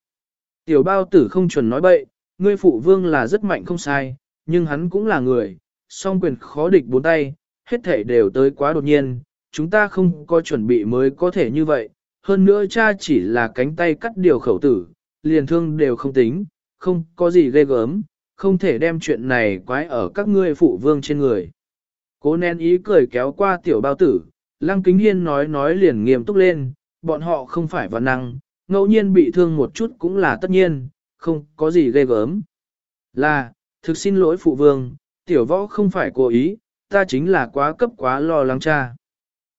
Tiểu bao tử không chuẩn nói bậy, ngươi phụ vương là rất mạnh không sai, nhưng hắn cũng là người, song quyền khó địch bốn tay, hết thể đều tới quá đột nhiên, chúng ta không có chuẩn bị mới có thể như vậy, hơn nữa cha chỉ là cánh tay cắt điều khẩu tử, liền thương đều không tính, không có gì ghê gớm, không thể đem chuyện này quái ở các ngươi phụ vương trên người. Cố nén ý cười kéo qua tiểu bao tử, lăng kính hiên nói nói liền nghiêm túc lên, bọn họ không phải văn năng, ngẫu nhiên bị thương một chút cũng là tất nhiên, không có gì ghê gớm. Là, thực xin lỗi phụ vương, tiểu võ không phải cố ý, ta chính là quá cấp quá lo lắng cha.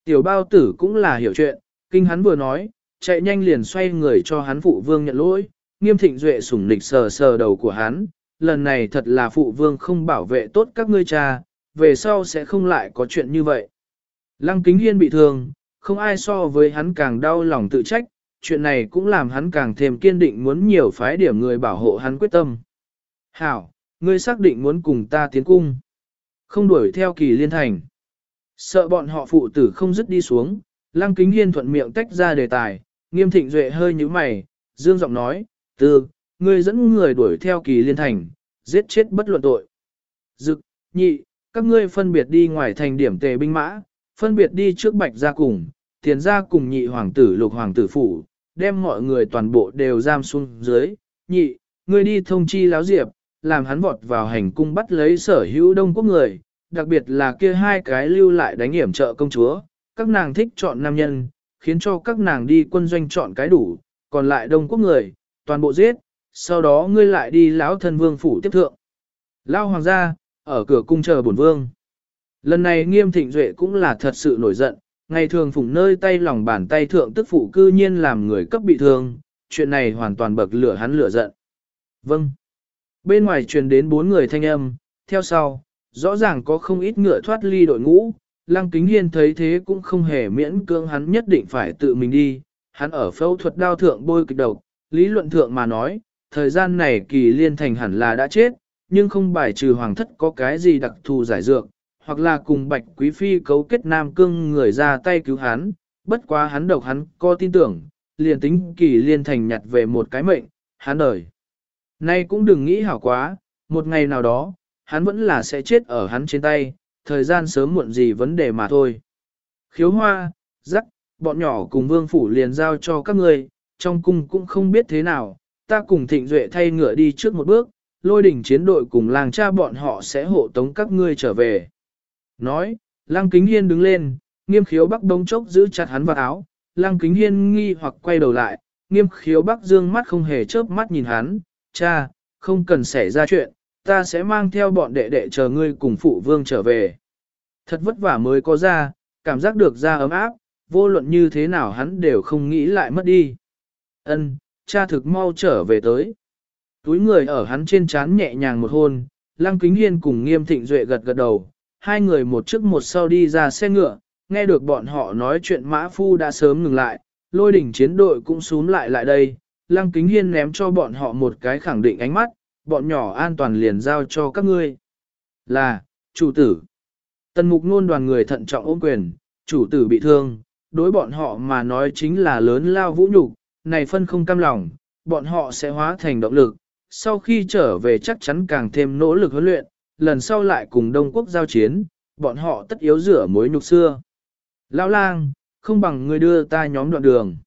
Tiểu bao tử cũng là hiểu chuyện, kinh hắn vừa nói, chạy nhanh liền xoay người cho hắn phụ vương nhận lỗi, nghiêm thịnh duệ sủng nịch sờ sờ đầu của hắn, lần này thật là phụ vương không bảo vệ tốt các ngươi cha, về sau sẽ không lại có chuyện như vậy. Lăng kính hiên bị thương, không ai so với hắn càng đau lòng tự trách, chuyện này cũng làm hắn càng thêm kiên định muốn nhiều phái điểm người bảo hộ hắn quyết tâm. Hảo, ngươi xác định muốn cùng ta tiến cung. Không đuổi theo kỳ liên thành. Sợ bọn họ phụ tử không dứt đi xuống, lăng kính hiên thuận miệng tách ra đề tài, nghiêm thịnh duệ hơi như mày, dương giọng nói, tư, ngươi dẫn người đuổi theo kỳ liên thành, giết chết bất luận tội. Dực, nhị, các ngươi phân biệt đi ngoài thành điểm tề binh mã, phân biệt đi trước bạch ra cùng, tiền ra cùng nhị hoàng tử lục hoàng tử phủ, đem mọi người toàn bộ đều giam xuống dưới, nhị, ngươi đi thông chi láo diệp, làm hắn vọt vào hành cung bắt lấy sở hữu đông quốc người, đặc biệt là kia hai cái lưu lại đánh hiểm trợ công chúa, các nàng thích chọn nam nhân, khiến cho các nàng đi quân doanh chọn cái đủ, còn lại đông quốc người, toàn bộ giết, sau đó ngươi lại đi lão thân vương phủ tiếp thượng. Lao hoàng gia, ở cửa cung chờ bổn vương. Lần này nghiêm thịnh duệ cũng là thật sự nổi giận, ngày thường phụng nơi tay lòng bàn tay thượng tức phụ cư nhiên làm người cấp bị thương, chuyện này hoàn toàn bậc lửa hắn lửa giận. Vâng. Bên ngoài truyền đến bốn người thanh âm, theo sau, rõ ràng có không ít ngựa thoát ly đội ngũ, Lăng Kính Hiên thấy thế cũng không hề miễn cưỡng hắn nhất định phải tự mình đi, hắn ở phẫu thuật đao thượng bôi kịch độc, lý luận thượng mà nói, thời gian này kỳ liên thành hẳn là đã chết, nhưng không bài trừ hoàng thất có cái gì đặc thù giải dược, hoặc là cùng bạch quý phi cấu kết nam cương người ra tay cứu hắn, bất quá hắn độc hắn có tin tưởng, liền tính kỳ liên thành nhặt về một cái mệnh, hắn đời. Nay cũng đừng nghĩ hảo quá, một ngày nào đó, hắn vẫn là sẽ chết ở hắn trên tay, thời gian sớm muộn gì vấn đề mà thôi. Khiếu hoa, rắc, bọn nhỏ cùng vương phủ liền giao cho các ngươi, trong cung cũng không biết thế nào, ta cùng thịnh duệ thay ngựa đi trước một bước, lôi đỉnh chiến đội cùng làng cha bọn họ sẽ hộ tống các ngươi trở về. Nói, lăng kính hiên đứng lên, nghiêm khiếu bắc đông chốc giữ chặt hắn vào áo, lăng kính hiên nghi hoặc quay đầu lại, nghiêm khiếu bắc dương mắt không hề chớp mắt nhìn hắn, cha, không cần xảy ra chuyện, ta sẽ mang theo bọn đệ đệ chờ ngươi cùng phụ vương trở về. Thật vất vả mới có ra, cảm giác được ra ấm áp, vô luận như thế nào hắn đều không nghĩ lại mất đi. Ân, cha thực mau trở về tới. Túi người ở hắn trên trán nhẹ nhàng một hôn, Lăng Kính Hiên cùng Nghiêm Thịnh Duệ gật gật đầu, hai người một trước một sau đi ra xe ngựa, nghe được bọn họ nói chuyện Mã Phu đã sớm ngừng lại, lôi đỉnh chiến đội cũng xuống lại lại đây, Lăng Kính Hiên ném cho bọn họ một cái khẳng định ánh mắt, bọn nhỏ an toàn liền giao cho các ngươi. Là, chủ tử. Tần mục nôn đoàn người thận trọng ôm quyền, chủ tử bị thương, đối bọn họ mà nói chính là lớn lao vũ nhục, này phân không cam lòng, bọn họ sẽ hóa thành động lực, sau khi trở về chắc chắn càng thêm nỗ lực huấn luyện, lần sau lại cùng Đông Quốc giao chiến, bọn họ tất yếu rửa mối nhục xưa. Lão lang, không bằng người đưa ta nhóm đoạn đường.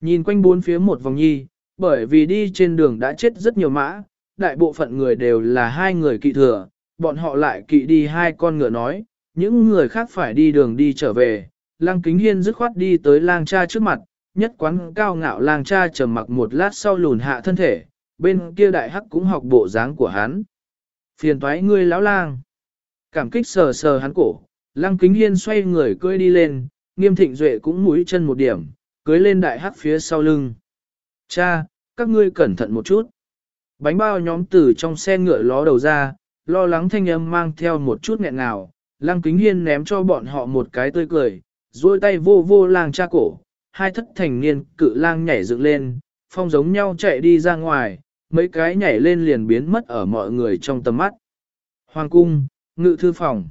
Nhìn quanh bốn phía một vòng nhi, bởi vì đi trên đường đã chết rất nhiều mã, đại bộ phận người đều là hai người kỵ thừa, bọn họ lại kỵ đi hai con ngựa nói, những người khác phải đi đường đi trở về. Lang kính hiên dứt khoát đi tới lang cha trước mặt, nhất quán cao ngạo lang cha trầm mặc một lát sau lùn hạ thân thể, bên kia đại hắc cũng học bộ dáng của hắn. Phiền toái ngươi lão lang. Cảm kích sờ sờ hắn cổ, lăng kính hiên xoay người cưỡi đi lên, nghiêm thịnh duệ cũng mũi chân một điểm, cưới lên đại hắc phía sau lưng. Cha, các ngươi cẩn thận một chút. Bánh bao nhóm từ trong xe ngựa ló đầu ra, lo lắng thanh âm mang theo một chút nghẹn ngào, lăng kính hiên ném cho bọn họ một cái tươi cười, duỗi tay vô vô lang cha cổ, hai thất thành niên cự lang nhảy dựng lên, phong giống nhau chạy đi ra ngoài, mấy cái nhảy lên liền biến mất ở mọi người trong tầm mắt. Hoàng cung, ngự thư phòng.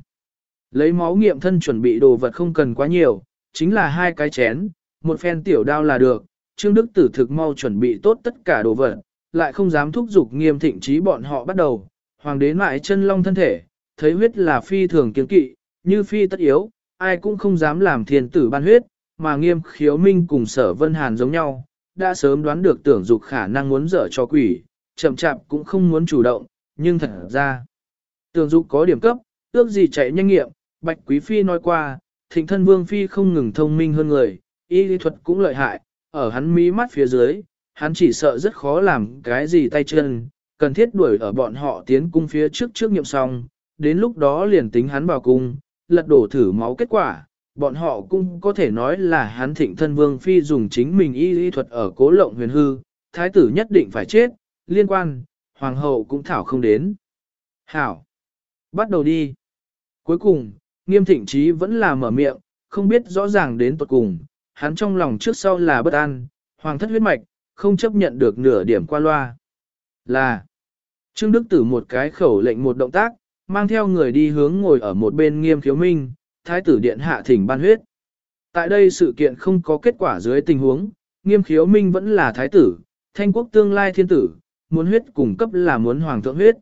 Lấy máu nghiệm thân chuẩn bị đồ vật không cần quá nhiều, chính là hai cái chén, một phen tiểu đao là được. Trương Đức Tử thực mau chuẩn bị tốt tất cả đồ vật, lại không dám thúc giục nghiêm thịnh trí bọn họ bắt đầu. Hoàng đế mại chân long thân thể, thấy huyết là phi thường kiên kỵ, như phi tất yếu, ai cũng không dám làm thiên tử ban huyết, mà nghiêm khiếu minh cùng sở vân hàn giống nhau, đã sớm đoán được tưởng dục khả năng muốn dở cho quỷ, chậm chạp cũng không muốn chủ động, nhưng thật ra, tường dục có điểm cấp, ước gì chạy nhanh nghiệm, bạch quý phi nói qua, thịnh thân vương phi không ngừng thông minh hơn người, y lý thuật cũng lợi hại, ở hắn mí mắt phía dưới, hắn chỉ sợ rất khó làm cái gì tay chân, cần thiết đuổi ở bọn họ tiến cung phía trước trước nghiệm xong, đến lúc đó liền tính hắn vào cung, lật đổ thử máu kết quả, bọn họ cũng có thể nói là hắn thịnh thân vương phi dùng chính mình y y thuật ở cố lộng huyền hư, thái tử nhất định phải chết, liên quan, hoàng hậu cũng thảo không đến. Hảo! Bắt đầu đi! Cuối cùng, nghiêm thịnh trí vẫn là mở miệng, không biết rõ ràng đến tuật cùng, hắn trong lòng trước sau là bất an, hoàng thất huyết mạch, không chấp nhận được nửa điểm qua loa. Là, Trương Đức Tử một cái khẩu lệnh một động tác, mang theo người đi hướng ngồi ở một bên nghiêm khiếu minh, thái tử điện hạ thỉnh ban huyết. Tại đây sự kiện không có kết quả dưới tình huống, nghiêm khiếu minh vẫn là thái tử, thanh quốc tương lai thiên tử, muốn huyết cùng cấp là muốn hoàng thượng huyết.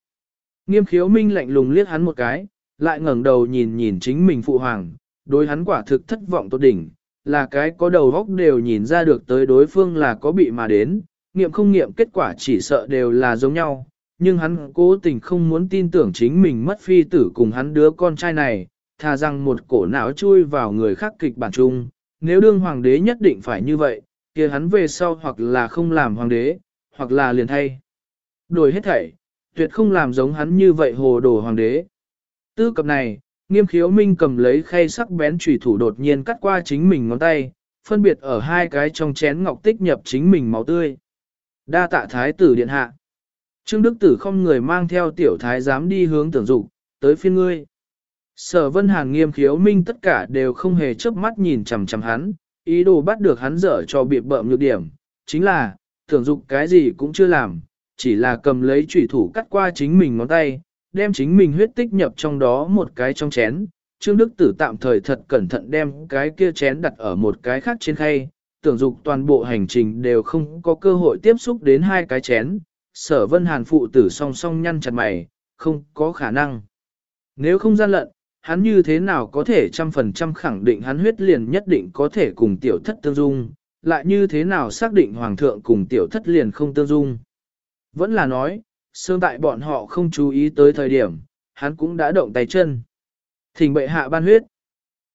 Nghiêm khiếu minh lạnh lùng liếc hắn một cái, lại ngẩng đầu nhìn nhìn chính mình phụ hoàng, đối hắn quả thực thất vọng tốt đỉnh, là cái có đầu góc đều nhìn ra được tới đối phương là có bị mà đến, nghiệm không nghiệm kết quả chỉ sợ đều là giống nhau, nhưng hắn cố tình không muốn tin tưởng chính mình mất phi tử cùng hắn đứa con trai này, thà rằng một cổ não chui vào người khác kịch bản chung, nếu đương hoàng đế nhất định phải như vậy, kia hắn về sau hoặc là không làm hoàng đế, hoặc là liền thay. Đổi hết thảy, tuyệt không làm giống hắn như vậy hồ đồ hoàng đế. Tư cập này, nghiêm khiếu minh cầm lấy khay sắc bén trùy thủ đột nhiên cắt qua chính mình ngón tay, phân biệt ở hai cái trong chén ngọc tích nhập chính mình máu tươi. Đa tạ thái tử điện hạ. Trương Đức Tử không người mang theo tiểu thái giám đi hướng tưởng dục tới phiên ngươi. Sở Vân Hàn nghiêm khiếu minh tất cả đều không hề chớp mắt nhìn chằm chằm hắn, ý đồ bắt được hắn dở cho biệt bợm nhược điểm, chính là, tưởng dục cái gì cũng chưa làm, chỉ là cầm lấy chủy thủ cắt qua chính mình ngón tay, đem chính mình huyết tích nhập trong đó một cái trong chén. Trương Đức Tử tạm thời thật cẩn thận đem cái kia chén đặt ở một cái khác trên khay, tưởng dục toàn bộ hành trình đều không có cơ hội tiếp xúc đến hai cái chén. Sở Vân Hàn phụ tử song song nhăn chặt mày, không có khả năng. Nếu không gian lận, hắn như thế nào có thể trăm phần trăm khẳng định hắn huyết liền nhất định có thể cùng tiểu thất tương dung, lại như thế nào xác định hoàng thượng cùng tiểu thất liền không tương dung. Vẫn là nói, sương tại bọn họ không chú ý tới thời điểm, hắn cũng đã động tay chân. Thỉnh bệ hạ ban huyết.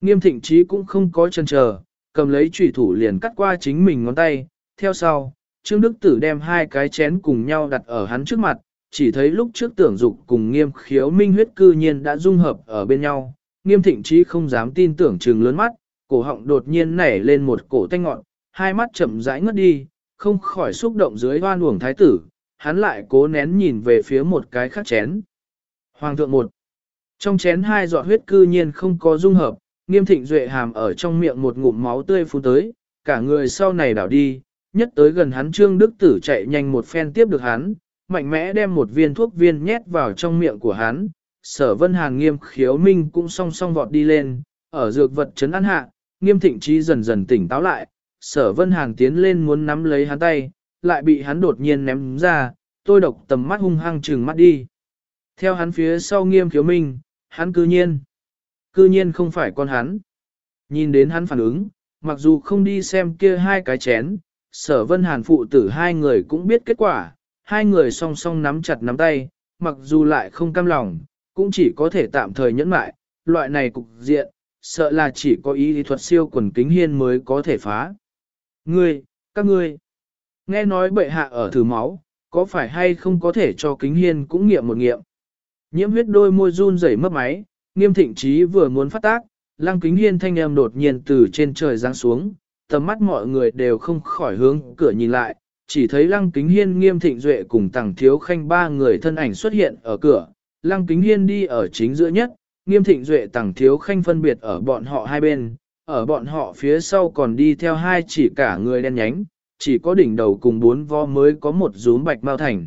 Nghiêm thịnh trí cũng không có chân chờ, cầm lấy trùy thủ liền cắt qua chính mình ngón tay, theo sau, Trương Đức Tử đem hai cái chén cùng nhau đặt ở hắn trước mặt, chỉ thấy lúc trước tưởng dục cùng nghiêm khiếu minh huyết cư nhiên đã dung hợp ở bên nhau, nghiêm thịnh trí không dám tin tưởng trừng lớn mắt, cổ họng đột nhiên nảy lên một cổ tanh ngọn, hai mắt chậm rãi ngất đi, không khỏi xúc động dưới hoan uổng thái tử, hắn lại cố nén nhìn về phía một cái khác chén. Hoàng thượng một, trong chén hai giọt huyết cư nhiên không có dung hợp, nghiêm thịnh duệ hàm ở trong miệng một ngụm máu tươi phun tới, cả người sau này đảo đi, nhất tới gần hắn trương đức tử chạy nhanh một phen tiếp được hắn, mạnh mẽ đem một viên thuốc viên nhét vào trong miệng của hắn. Sở vân hàng nghiêm khiếu minh cũng song song vọt đi lên, ở dược vật chấn ăn hạ, nghiêm thịnh trí dần dần tỉnh táo lại, sở vân hàng tiến lên muốn nắm lấy hắn tay, lại bị hắn đột nhiên ném ra, tôi độc tầm mắt hung hăng trừng mắt đi. Theo hắn phía sau nghiêm khiếu minh, hắn cư nhiên, cư nhiên không phải con hắn. Nhìn đến hắn phản ứng, mặc dù không đi xem kia hai cái chén, sở vân hàn phụ tử hai người cũng biết kết quả, hai người song song nắm chặt nắm tay, mặc dù lại không cam lòng, cũng chỉ có thể tạm thời nhẫn mại, loại này cục diện, sợ là chỉ có ý lý thuật siêu quần kính hiên mới có thể phá. Ngươi, các ngươi, nghe nói bệ hạ ở thử máu, có phải hay không có thể cho kính hiên cũng nghiệm một nghiệm. Nhiễm huyết đôi môi run rẩy mất máy, nghiêm thịnh trí vừa muốn phát tác, lăng kính hiên thanh em đột nhiên từ trên trời giáng xuống, tầm mắt mọi người đều không khỏi hướng cửa nhìn lại, chỉ thấy lăng kính hiên nghiêm thịnh duệ cùng tàng thiếu khanh ba người thân ảnh xuất hiện ở cửa, lăng kính hiên đi ở chính giữa nhất, nghiêm thịnh duệ tàng thiếu khanh phân biệt ở bọn họ hai bên, ở bọn họ phía sau còn đi theo hai chỉ cả người đen nhánh, chỉ có đỉnh đầu cùng bốn vo mới có một rúm bạch mao thành.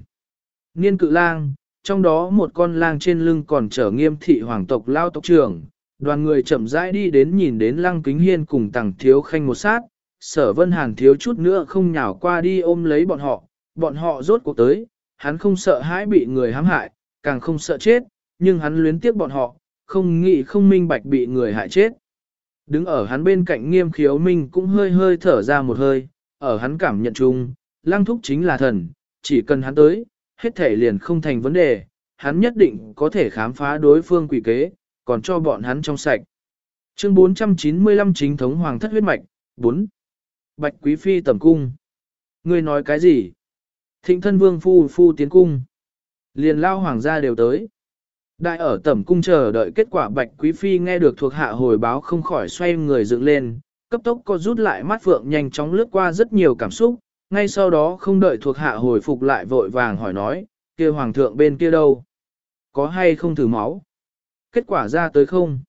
Niên cự lang, trong đó một con lang trên lưng còn chở nghiêm thị hoàng tộc lao tộc trưởng, đoàn người chậm rãi đi đến nhìn đến lăng kính hiên cùng tàng thiếu khanh một sát, sở vân hàn thiếu chút nữa không nhào qua đi ôm lấy bọn họ, bọn họ rốt cuộc tới, hắn không sợ hãi bị người hãm hại, càng không sợ chết, nhưng hắn luyến tiếc bọn họ, không nghĩ không minh bạch bị người hại chết. Đứng ở hắn bên cạnh nghiêm khiếu minh cũng hơi hơi thở ra một hơi, ở hắn cảm nhận chung, lăng thúc chính là thần, chỉ cần hắn tới, hết thể liền không thành vấn đề, hắn nhất định có thể khám phá đối phương quỷ kế, còn cho bọn hắn trong sạch. Chương 495 chính thống hoàng thất huyết mạch, 4. Bạch Quý Phi tẩm cung. Ngươi nói cái gì? Thịnh thân vương phu phu tiến cung. Liền lao hoàng gia đều tới. Đại ở tẩm cung chờ đợi kết quả Bạch Quý Phi nghe được thuộc hạ hồi báo không khỏi xoay người dựng lên, cấp tốc co rút lại mắt phượng nhanh chóng lướt qua rất nhiều cảm xúc, ngay sau đó không đợi thuộc hạ hồi phục lại vội vàng hỏi nói, kia hoàng thượng bên kia đâu? Có hay không thử máu? Kết quả ra tới không?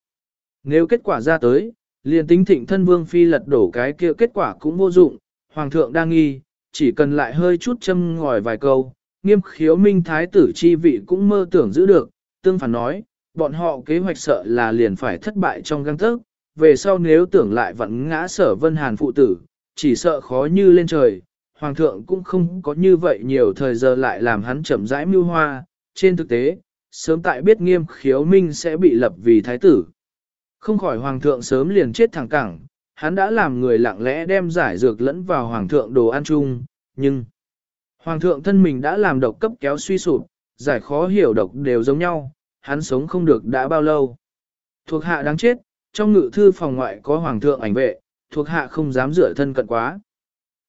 Nếu kết quả ra tới, liền tính thịnh thân vương phi lật đổ cái kia kết quả cũng vô dụng, hoàng thượng đang nghi, chỉ cần lại hơi chút châm ngòi vài câu, nghiêm khiếu minh thái tử chi vị cũng mơ tưởng giữ được, tương phản nói, bọn họ kế hoạch sợ là liền phải thất bại trong găng tấc, về sau nếu tưởng lại vẫn ngã sở vân hàn phụ tử, chỉ sợ khó như lên trời, hoàng thượng cũng không có như vậy nhiều thời giờ lại làm hắn chậm rãi mưu hoa, trên thực tế, sớm tại biết nghiêm khiếu minh sẽ bị lập vì thái tử. Không khỏi hoàng thượng sớm liền chết thẳng cẳng, hắn đã làm người lặng lẽ đem giải dược lẫn vào hoàng thượng đồ ăn chung, nhưng hoàng thượng thân mình đã làm độc cấp kéo suy sụp, giải khó hiểu độc đều giống nhau, hắn sống không được đã bao lâu. Thuộc hạ đáng chết, trong ngự thư phòng ngoại có hoàng thượng ảnh vệ, thuộc hạ không dám rửa thân cận quá.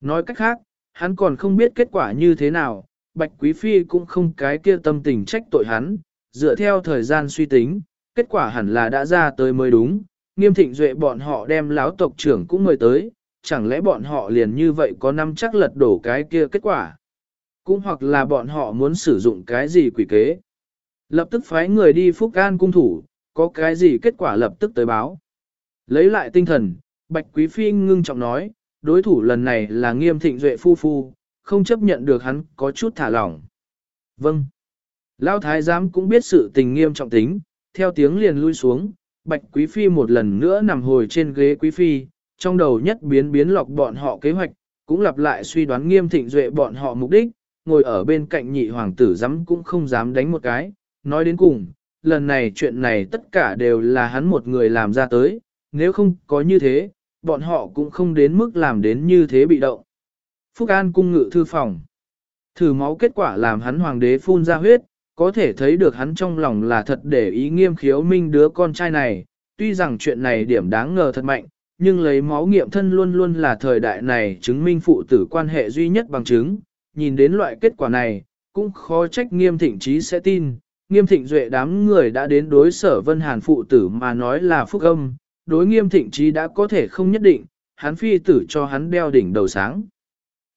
Nói cách khác, hắn còn không biết kết quả như thế nào, Bạch Quý Phi cũng không cái kia tâm tình trách tội hắn, dựa theo thời gian suy tính, kết quả hẳn là đã ra tới mới đúng, nghiêm thịnh duệ bọn họ đem láo tộc trưởng cũng mời tới, chẳng lẽ bọn họ liền như vậy có năm chắc lật đổ cái kia kết quả. Cũng hoặc là bọn họ muốn sử dụng cái gì quỷ kế. Lập tức phái người đi Phúc An cung thủ, có cái gì kết quả lập tức tới báo. Lấy lại tinh thần, Bạch Quý Phi ngưng trọng nói, đối thủ lần này là nghiêm thịnh duệ phu phu, không chấp nhận được hắn có chút thả lỏng. Vâng. lao thái giám cũng biết sự tình nghiêm trọng tính, theo tiếng liền lui xuống, Bạch Quý Phi một lần nữa nằm hồi trên ghế Quý Phi, trong đầu nhất biến biến lọc bọn họ kế hoạch, cũng lặp lại suy đoán nghiêm thịnh duệ bọn họ mục đích, ngồi ở bên cạnh nhị hoàng tử dám cũng không dám đánh một cái, nói đến cùng, lần này chuyện này tất cả đều là hắn một người làm ra tới, nếu không có như thế, bọn họ cũng không đến mức làm đến như thế bị động. Phúc An cung ngự thư phòng. Thử máu kết quả làm hắn hoàng đế phun ra huyết, có thể thấy được hắn trong lòng là thật để ý nghiêm khiếu minh đứa con trai này, tuy rằng chuyện này điểm đáng ngờ thật mạnh, nhưng lấy máu nghiệm thân luôn luôn là thời đại này chứng minh phụ tử quan hệ duy nhất bằng chứng, nhìn đến loại kết quả này, cũng khó trách nghiêm thịnh trí sẽ tin, nghiêm thịnh duệ đám người đã đến đối sở vân hàn phụ tử mà nói là phúc âm, đối nghiêm thịnh trí đã có thể không nhất định, hắn phi tử cho hắn đeo đỉnh đầu sáng.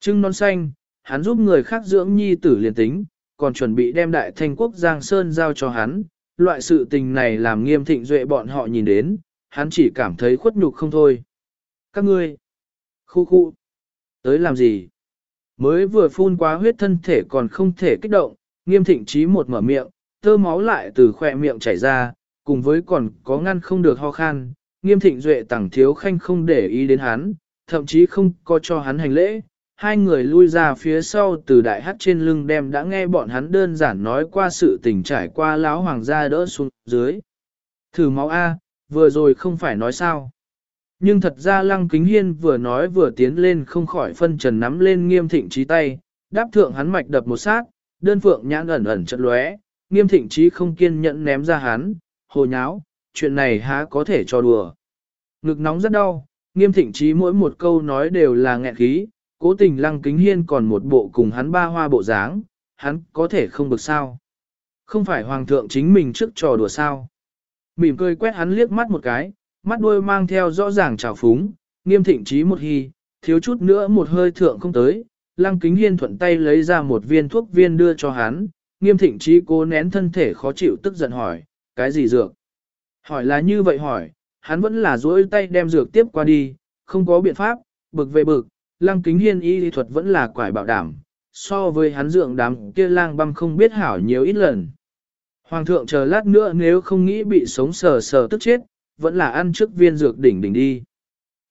Trưng non xanh, hắn giúp người khác dưỡng nhi tử liền tính, còn chuẩn bị đem đại thanh quốc Giang Sơn giao cho hắn, loại sự tình này làm nghiêm thịnh duệ bọn họ nhìn đến, hắn chỉ cảm thấy khuất nhục không thôi. Các ngươi, khu khu, tới làm gì? Mới vừa phun quá huyết thân thể còn không thể kích động, nghiêm thịnh trí một mở miệng, tơ máu lại từ khỏe miệng chảy ra, cùng với còn có ngăn không được ho khan, nghiêm thịnh duệ tẳng thiếu khanh không để ý đến hắn, thậm chí không có cho hắn hành lễ, hai người lui ra phía sau từ đại hát trên lưng đem đã nghe bọn hắn đơn giản nói qua sự tình trải qua lão hoàng gia đỡ xuống dưới. Thử máu A, vừa rồi không phải nói sao. Nhưng thật ra lăng kính hiên vừa nói vừa tiến lên không khỏi phân trần nắm lên nghiêm thịnh trí tay, đáp thượng hắn mạch đập một sát, đơn phượng nhãn ẩn ẩn chật lóe, nghiêm thịnh trí không kiên nhẫn ném ra hắn, hồ nháo, chuyện này há có thể cho đùa. Ngực nóng rất đau, nghiêm thịnh trí mỗi một câu nói đều là nghẹn khí, cố tình lăng kính hiên còn một bộ cùng hắn ba hoa bộ dáng, hắn có thể không bực sao. Không phải hoàng thượng chính mình trước trò đùa sao. Mỉm cười quét hắn liếc mắt một cái, mắt đuôi mang theo rõ ràng trào phúng, nghiêm thịnh trí một hy, thiếu chút nữa một hơi thượng không tới, lăng kính hiên thuận tay lấy ra một viên thuốc viên đưa cho hắn, nghiêm thịnh trí cố nén thân thể khó chịu tức giận hỏi, cái gì dược? Hỏi là như vậy hỏi, hắn vẫn là duỗi tay đem dược tiếp qua đi, không có biện pháp, bực về bực, lăng kính hiên y lý thuật vẫn là quải bảo đảm, so với hắn dượng đám kia lang băm không biết hảo nhiều ít lần. Hoàng thượng chờ lát nữa nếu không nghĩ bị sống sờ sờ tức chết, vẫn là ăn trước viên dược đỉnh đỉnh đi.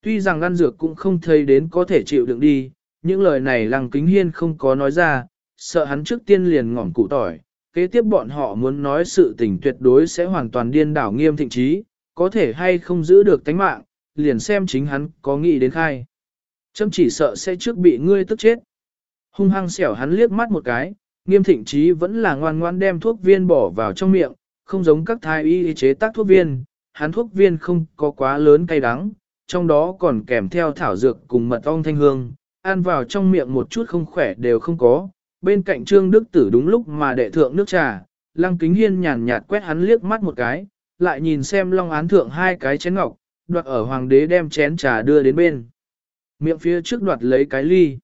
Tuy rằng ăn dược cũng không thấy đến có thể chịu đựng đi, những lời này lăng kính hiên không có nói ra, sợ hắn trước tiên liền ngỏm cụ tỏi. Kế tiếp bọn họ muốn nói sự tình tuyệt đối sẽ hoàn toàn điên đảo nghiêm thịnh trí, có thể hay không giữ được tánh mạng, liền xem chính hắn có nghĩ đến khai. Châm chỉ sợ sẽ trước bị ngươi tức chết. Hung hăng xẻo hắn liếc mắt một cái, nghiêm thịnh trí vẫn là ngoan ngoan đem thuốc viên bỏ vào trong miệng, không giống các thái y chế tác thuốc viên, hắn thuốc viên không có quá lớn cay đắng, trong đó còn kèm theo thảo dược cùng mật ong thanh hương, ăn vào trong miệng một chút không khỏe đều không có. Bên cạnh Trương Đức Tử đúng lúc mà đệ thượng nước trà, Lăng Kính Hiên nhàn nhạt quét hắn liếc mắt một cái, lại nhìn xem long án thượng hai cái chén ngọc, đoạt ở hoàng đế đem chén trà đưa đến bên. Miệng phía trước đoạt lấy cái ly.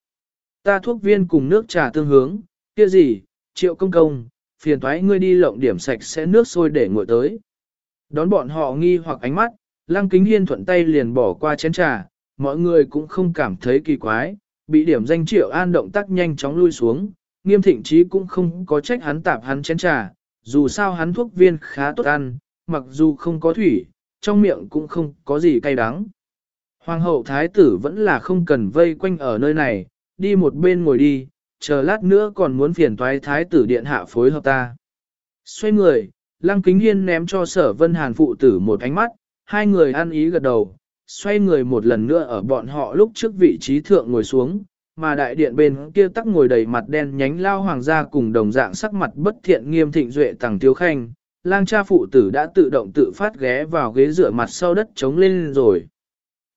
Ta thuốc viên cùng nước trà tương hướng, kia gì, triệu công công, phiền thoái ngươi đi lộng điểm sạch sẽ nước sôi để nguội tới. Đón bọn họ nghi hoặc ánh mắt, lăng kính hiên thuận tay liền bỏ qua chén trà, mọi người cũng không cảm thấy kỳ quái, bị điểm danh triệu an động tác nhanh chóng lui xuống, nghiêm thịnh trí cũng không có trách hắn tạp hắn chén trà, dù sao hắn thuốc viên khá tốt ăn, mặc dù không có thủy, trong miệng cũng không có gì cay đắng. Hoàng hậu thái tử vẫn là không cần vây quanh ở nơi này, đi một bên ngồi đi, chờ lát nữa còn muốn phiền toái thái tử điện hạ phối hợp ta. Xoay người, lăng kính hiên ném cho sở vân hàn phụ tử một ánh mắt, hai người ăn ý gật đầu, xoay người một lần nữa ở bọn họ lúc trước vị trí thượng ngồi xuống, mà đại điện bên kia tắc ngồi đầy mặt đen nhánh lao hoàng gia cùng đồng dạng sắc mặt bất thiện nghiêm thịnh duệ tàng thiếu khanh, lang cha phụ tử đã tự động tự phát ghé vào ghế rửa mặt sau đất chống lên rồi.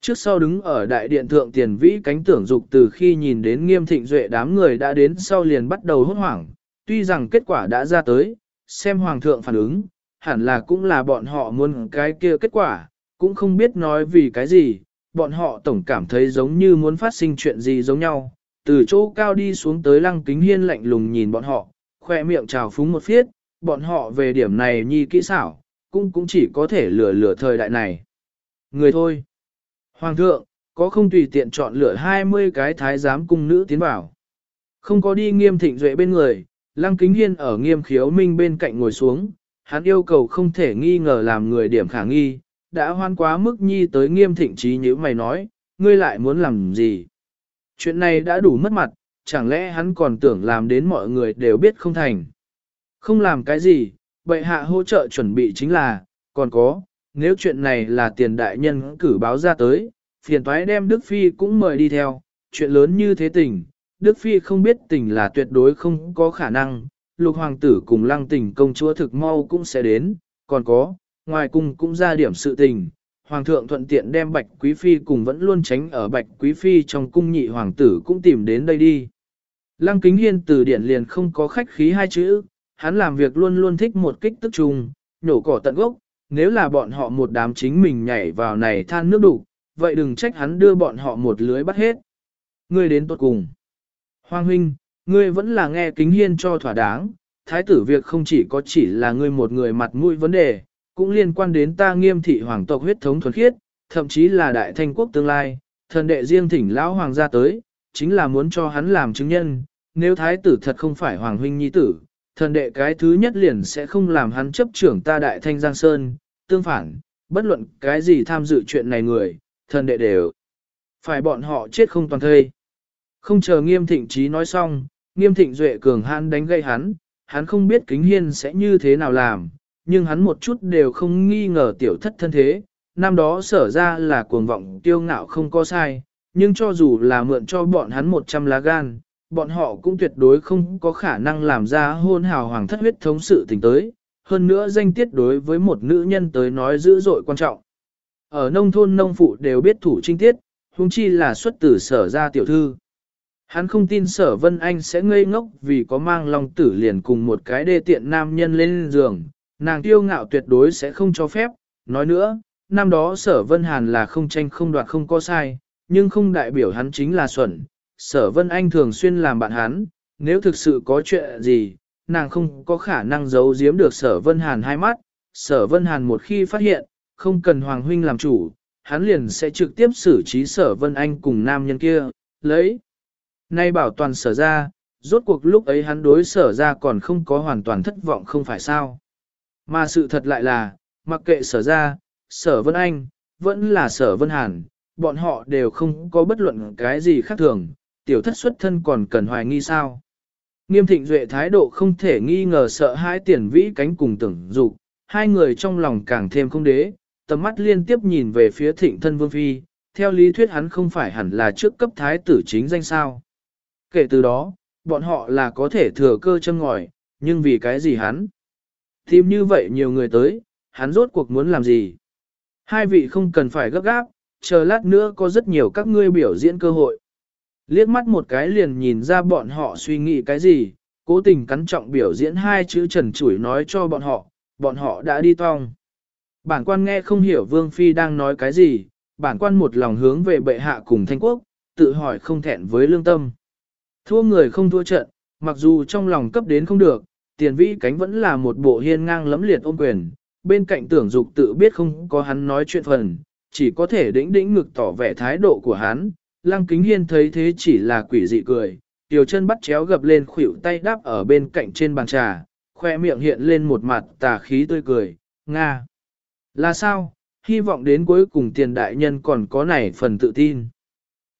Trước sau đứng ở đại điện thượng tiền vĩ cánh tưởng dục từ khi nhìn đến nghiêm thịnh duệ đám người đã đến sau liền bắt đầu hốt hoảng, tuy rằng kết quả đã ra tới, xem hoàng thượng phản ứng, hẳn là cũng là bọn họ muốn cái kia kết quả, cũng không biết nói vì cái gì, bọn họ tổng cảm thấy giống như muốn phát sinh chuyện gì giống nhau, từ chỗ cao đi xuống tới lăng kính hiên lạnh lùng nhìn bọn họ, khoe miệng trào phúng một phiết, bọn họ về điểm này nhi kỹ xảo, cũng cũng chỉ có thể lừa lừa thời đại này. Người thôi. Hoàng thượng, có không tùy tiện chọn lựa 20 cái thái giám cung nữ tiến vào. Không có đi nghiêm thịnh duệ bên người, lăng kính hiên ở nghiêm khiếu minh bên cạnh ngồi xuống, hắn yêu cầu không thể nghi ngờ làm người điểm khả nghi, đã hoan quá mức nhi tới nghiêm thịnh trí như mày nói, ngươi lại muốn làm gì. Chuyện này đã đủ mất mặt, chẳng lẽ hắn còn tưởng làm đến mọi người đều biết không thành. Không làm cái gì, bệ hạ hỗ trợ chuẩn bị chính là, còn có, nếu chuyện này là tiền đại nhân cử báo ra tới, phiền toái đem Đức Phi cũng mời đi theo, chuyện lớn như thế tình, Đức Phi không biết tình là tuyệt đối không có khả năng, lục hoàng tử cùng lăng tình công chúa thực mau cũng sẽ đến, còn có, ngoài cung cũng ra điểm sự tình, hoàng thượng thuận tiện đem bạch quý phi cùng vẫn luôn tránh ở bạch quý phi trong cung nhị hoàng tử cũng tìm đến đây đi. Lăng kính hiên từ điển liền không có khách khí hai chữ, hắn làm việc luôn luôn thích một kích tức trùng, nhổ cỏ tận gốc, nếu là bọn họ một đám chính mình nhảy vào này than nước đủ, vậy đừng trách hắn đưa bọn họ một lưới bắt hết. Ngươi đến tốt cùng. Hoàng huynh, ngươi vẫn là nghe kính hiên cho thỏa đáng, thái tử việc không chỉ có chỉ là ngươi một người mặt mũi vấn đề, cũng liên quan đến ta nghiêm thị hoàng tộc huyết thống thuần khiết, thậm chí là đại thanh quốc tương lai, thần đệ riêng thỉnh lão hoàng gia tới, chính là muốn cho hắn làm chứng nhân, nếu thái tử thật không phải hoàng huynh nhi tử, thần đệ cái thứ nhất liền sẽ không làm hắn chấp trưởng ta đại thanh giang sơn, tương phản, bất luận cái gì tham dự chuyện này người, thần đệ đều phải bọn họ chết không toàn thây. Không chờ nghiêm thịnh trí nói xong, nghiêm thịnh duệ cường hãn đánh gây hắn, hắn không biết kính hiên sẽ như thế nào làm, nhưng hắn một chút đều không nghi ngờ tiểu thất thân thế, năm đó sở ra là cuồng vọng tiêu ngạo không có sai, nhưng cho dù là mượn cho bọn hắn 100 lá gan, bọn họ cũng tuyệt đối không có khả năng làm ra hôn hào hoàng thất huyết thống sự tình tới, hơn nữa danh tiết đối với một nữ nhân tới nói dữ dội quan trọng. Ở nông thôn nông phụ đều biết thủ trinh tiết, huống chi là xuất tử sở ra tiểu thư. Hắn không tin sở Vân Anh sẽ ngây ngốc vì có mang long tử liền cùng một cái đê tiện nam nhân lên giường, nàng tiêu ngạo tuyệt đối sẽ không cho phép, nói nữa, năm đó sở Vân Hàn là không tranh không đoạt không có sai, nhưng không đại biểu hắn chính là xuẩn, sở Vân Anh thường xuyên làm bạn hắn, nếu thực sự có chuyện gì, nàng không có khả năng giấu giếm được sở Vân Hàn hai mắt, sở Vân Hàn một khi phát hiện, không cần Hoàng Huynh làm chủ, hắn liền sẽ trực tiếp xử trí sở Vân Anh cùng nam nhân kia, lấy. Nay bảo toàn sở ra, rốt cuộc lúc ấy hắn đối sở ra còn không có hoàn toàn thất vọng không phải sao. Mà sự thật lại là, mặc kệ sở ra, sở Vân Anh, vẫn là sở Vân Hàn, bọn họ đều không có bất luận cái gì khác thường, tiểu thất xuất thân còn cần hoài nghi sao. Nghiêm thịnh duệ thái độ không thể nghi ngờ sợ hai tiền vĩ cánh cùng tưởng dục hai người trong lòng càng thêm không đế, tầm mắt liên tiếp nhìn về phía thịnh thân vương phi, theo lý thuyết hắn không phải hẳn là trước cấp thái tử chính danh sao. Kể từ đó, bọn họ là có thể thừa cơ châm ngòi, nhưng vì cái gì hắn? Tìm như vậy nhiều người tới, hắn rốt cuộc muốn làm gì? Hai vị không cần phải gấp gáp, chờ lát nữa có rất nhiều các ngươi biểu diễn cơ hội. Liếc mắt một cái liền nhìn ra bọn họ suy nghĩ cái gì, cố tình cắn trọng biểu diễn hai chữ trần chủi nói cho bọn họ, bọn họ đã đi tong. Bản quan nghe không hiểu Vương Phi đang nói cái gì, bản quan một lòng hướng về bệ hạ cùng thanh quốc, tự hỏi không thẹn với lương tâm. Thua người không thua trận, mặc dù trong lòng cấp đến không được, tiền vĩ cánh vẫn là một bộ hiên ngang lấm liệt ôm quyền, bên cạnh tưởng dục tự biết không có hắn nói chuyện phần, chỉ có thể đĩnh đĩnh ngực tỏ vẻ thái độ của hắn, lăng kính hiên thấy thế chỉ là quỷ dị cười, tiểu chân bắt chéo gập lên khuỷu tay đáp ở bên cạnh trên bàn trà, khoe miệng hiện lên một mặt tà khí tươi cười, Nga. Là sao, hy vọng đến cuối cùng tiền đại nhân còn có này phần tự tin.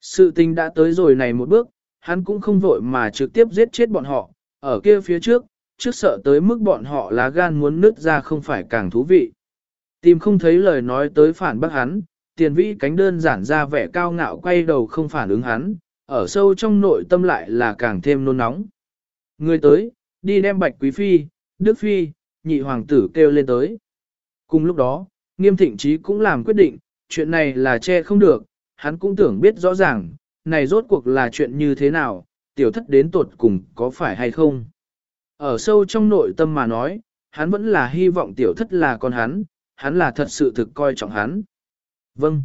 Sự tình đã tới rồi này một bước, hắn cũng không vội mà trực tiếp giết chết bọn họ, ở kia phía trước, trước sợ tới mức bọn họ lá gan muốn nứt ra không phải càng thú vị. Tìm không thấy lời nói tới phản bác hắn, tiền vĩ cánh đơn giản ra vẻ cao ngạo quay đầu không phản ứng hắn, ở sâu trong nội tâm lại là càng thêm nôn nóng. Người tới, đi đem bạch quý phi, đức phi, nhị hoàng tử kêu lên tới. Cùng lúc đó, nghiêm thịnh trí cũng làm quyết định, chuyện này là che không được, hắn cũng tưởng biết rõ ràng, này rốt cuộc là chuyện như thế nào, tiểu thất đến tột cùng có phải hay không. Ở sâu trong nội tâm mà nói, hắn vẫn là hy vọng tiểu thất là con hắn, hắn là thật sự thực coi trọng hắn. Vâng.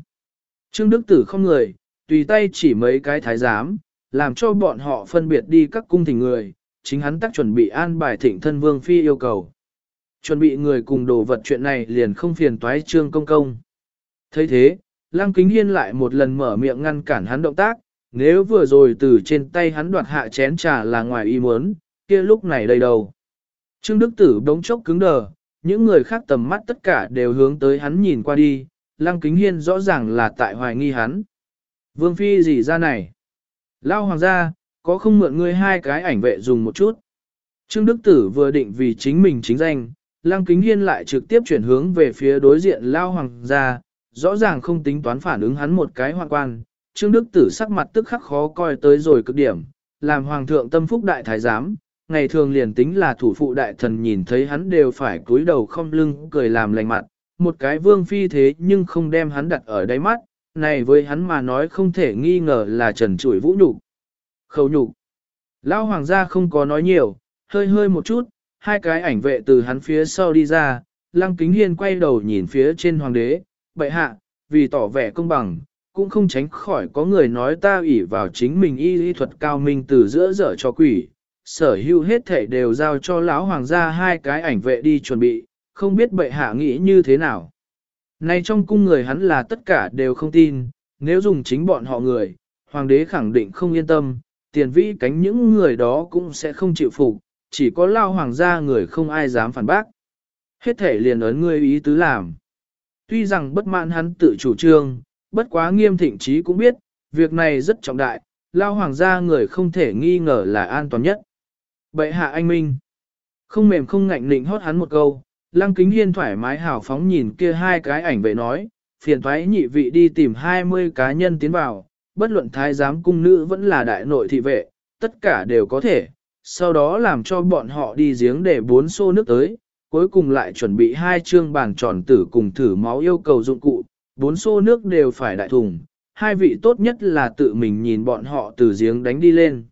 Trương Đức Tử không người, tùy tay chỉ mấy cái thái giám, làm cho bọn họ phân biệt đi các cung thỉnh người, chính hắn tác chuẩn bị an bài thịnh thân vương phi yêu cầu. Chuẩn bị người cùng đồ vật chuyện này liền không phiền toái trương công công. thấy thế, Lăng Kính Hiên lại một lần mở miệng ngăn cản hắn động tác, nếu vừa rồi từ trên tay hắn đoạt hạ chén trà là ngoài ý muốn, kia lúc này đây đâu. Trương Đức Tử đống chốc cứng đờ, những người khác tầm mắt tất cả đều hướng tới hắn nhìn qua đi, Lăng Kính Hiên rõ ràng là tại hoài nghi hắn. Vương Phi gì ra này? Lao hoàng gia, có không mượn ngươi hai cái ảnh vệ dùng một chút? Trương Đức Tử vừa định vì chính mình chính danh, Lăng Kính Hiên lại trực tiếp chuyển hướng về phía đối diện Lao hoàng gia, rõ ràng không tính toán phản ứng hắn một cái hoàn quan. Trương Đức Tử sắc mặt tức khắc khó coi tới rồi cực điểm, làm hoàng thượng tâm phúc đại thái giám, ngày thường liền tính là thủ phụ đại thần nhìn thấy hắn đều phải cúi đầu không lưng cười làm lành mặt, một cái vương phi thế nhưng không đem hắn đặt ở đáy mắt, này với hắn mà nói không thể nghi ngờ là trần trụi vũ nhục. Khẩu nhục. Lão hoàng gia không có nói nhiều, hơi hơi một chút, hai cái ảnh vệ từ hắn phía sau đi ra, lăng kính hiên quay đầu nhìn phía trên hoàng đế, bệ hạ, vì tỏ vẻ công bằng, cũng không tránh khỏi có người nói ta ủy vào chính mình y lý thuật cao minh từ giữa dở cho quỷ, sở hữu hết thể đều giao cho lão hoàng gia hai cái ảnh vệ đi chuẩn bị, không biết bệ hạ nghĩ như thế nào. Nay trong cung người hắn là tất cả đều không tin, nếu dùng chính bọn họ người, hoàng đế khẳng định không yên tâm, tiền vĩ cánh những người đó cũng sẽ không chịu phục, chỉ có lao hoàng gia người không ai dám phản bác. Hết thể liền ấn ngươi ý tứ làm. Tuy rằng bất mãn hắn tự chủ trương, bất quá nghiêm thịnh trí cũng biết, việc này rất trọng đại, lao hoàng gia người không thể nghi ngờ là an toàn nhất. Bệ hạ anh Minh. Không mềm không ngạnh nịnh hót hắn một câu, lăng kính hiên thoải mái hào phóng nhìn kia hai cái ảnh vệ nói, phiền thoái nhị vị đi tìm 20 cá nhân tiến vào, bất luận thái giám cung nữ vẫn là đại nội thị vệ, tất cả đều có thể, sau đó làm cho bọn họ đi giếng để bốn xô nước tới, cuối cùng lại chuẩn bị hai chương bàn tròn tử cùng thử máu yêu cầu dụng cụ, bốn xô nước đều phải đại thùng, hai vị tốt nhất là tự mình nhìn bọn họ từ giếng đánh đi lên.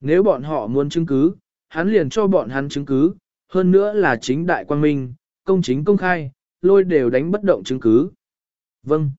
Nếu bọn họ muốn chứng cứ, hắn liền cho bọn hắn chứng cứ, hơn nữa là chính đại quan minh, công chính công khai, lôi đều đánh bất động chứng cứ. Vâng.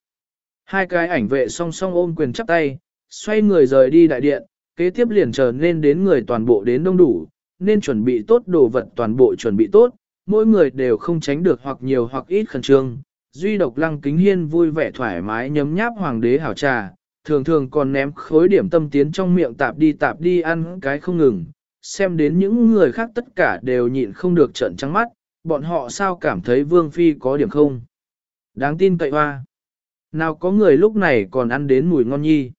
Hai cái ảnh vệ song song ôm quyền chắp tay, xoay người rời đi đại điện, kế tiếp liền trở nên đến người toàn bộ đến đông đủ, nên chuẩn bị tốt đồ vật toàn bộ chuẩn bị tốt, mỗi người đều không tránh được hoặc nhiều hoặc ít khẩn trương. Duy độc lăng kính hiên vui vẻ thoải mái nhấm nháp hoàng đế hảo trà, thường thường còn ném khối điểm tâm tiến trong miệng tạp đi tạp đi ăn cái không ngừng, xem đến những người khác tất cả đều nhịn không được trợn trắng mắt, bọn họ sao cảm thấy vương phi có điểm không. Đáng tin cậy hoa. Nào có người lúc này còn ăn đến mùi ngon nhi.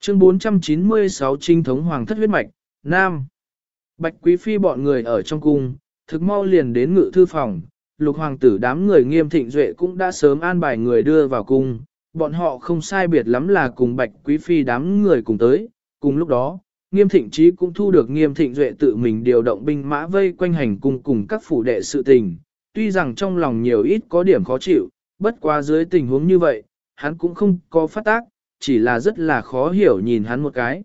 Chương 496 Trinh thống hoàng thất huyết mạch, Nam. Bạch Quý Phi bọn người ở trong cung, thực mau liền đến ngự thư phòng, lục hoàng tử đám người nghiêm thịnh duệ cũng đã sớm an bài người đưa vào cung, bọn họ không sai biệt lắm là cùng Bạch Quý Phi đám người cùng tới, cùng lúc đó, nghiêm thịnh trí cũng thu được nghiêm thịnh duệ tự mình điều động binh mã vây quanh hành cung cùng các phủ đệ sự tình, tuy rằng trong lòng nhiều ít có điểm khó chịu, bất qua dưới tình huống như vậy, hắn cũng không có phát tác, chỉ là rất là khó hiểu nhìn hắn một cái.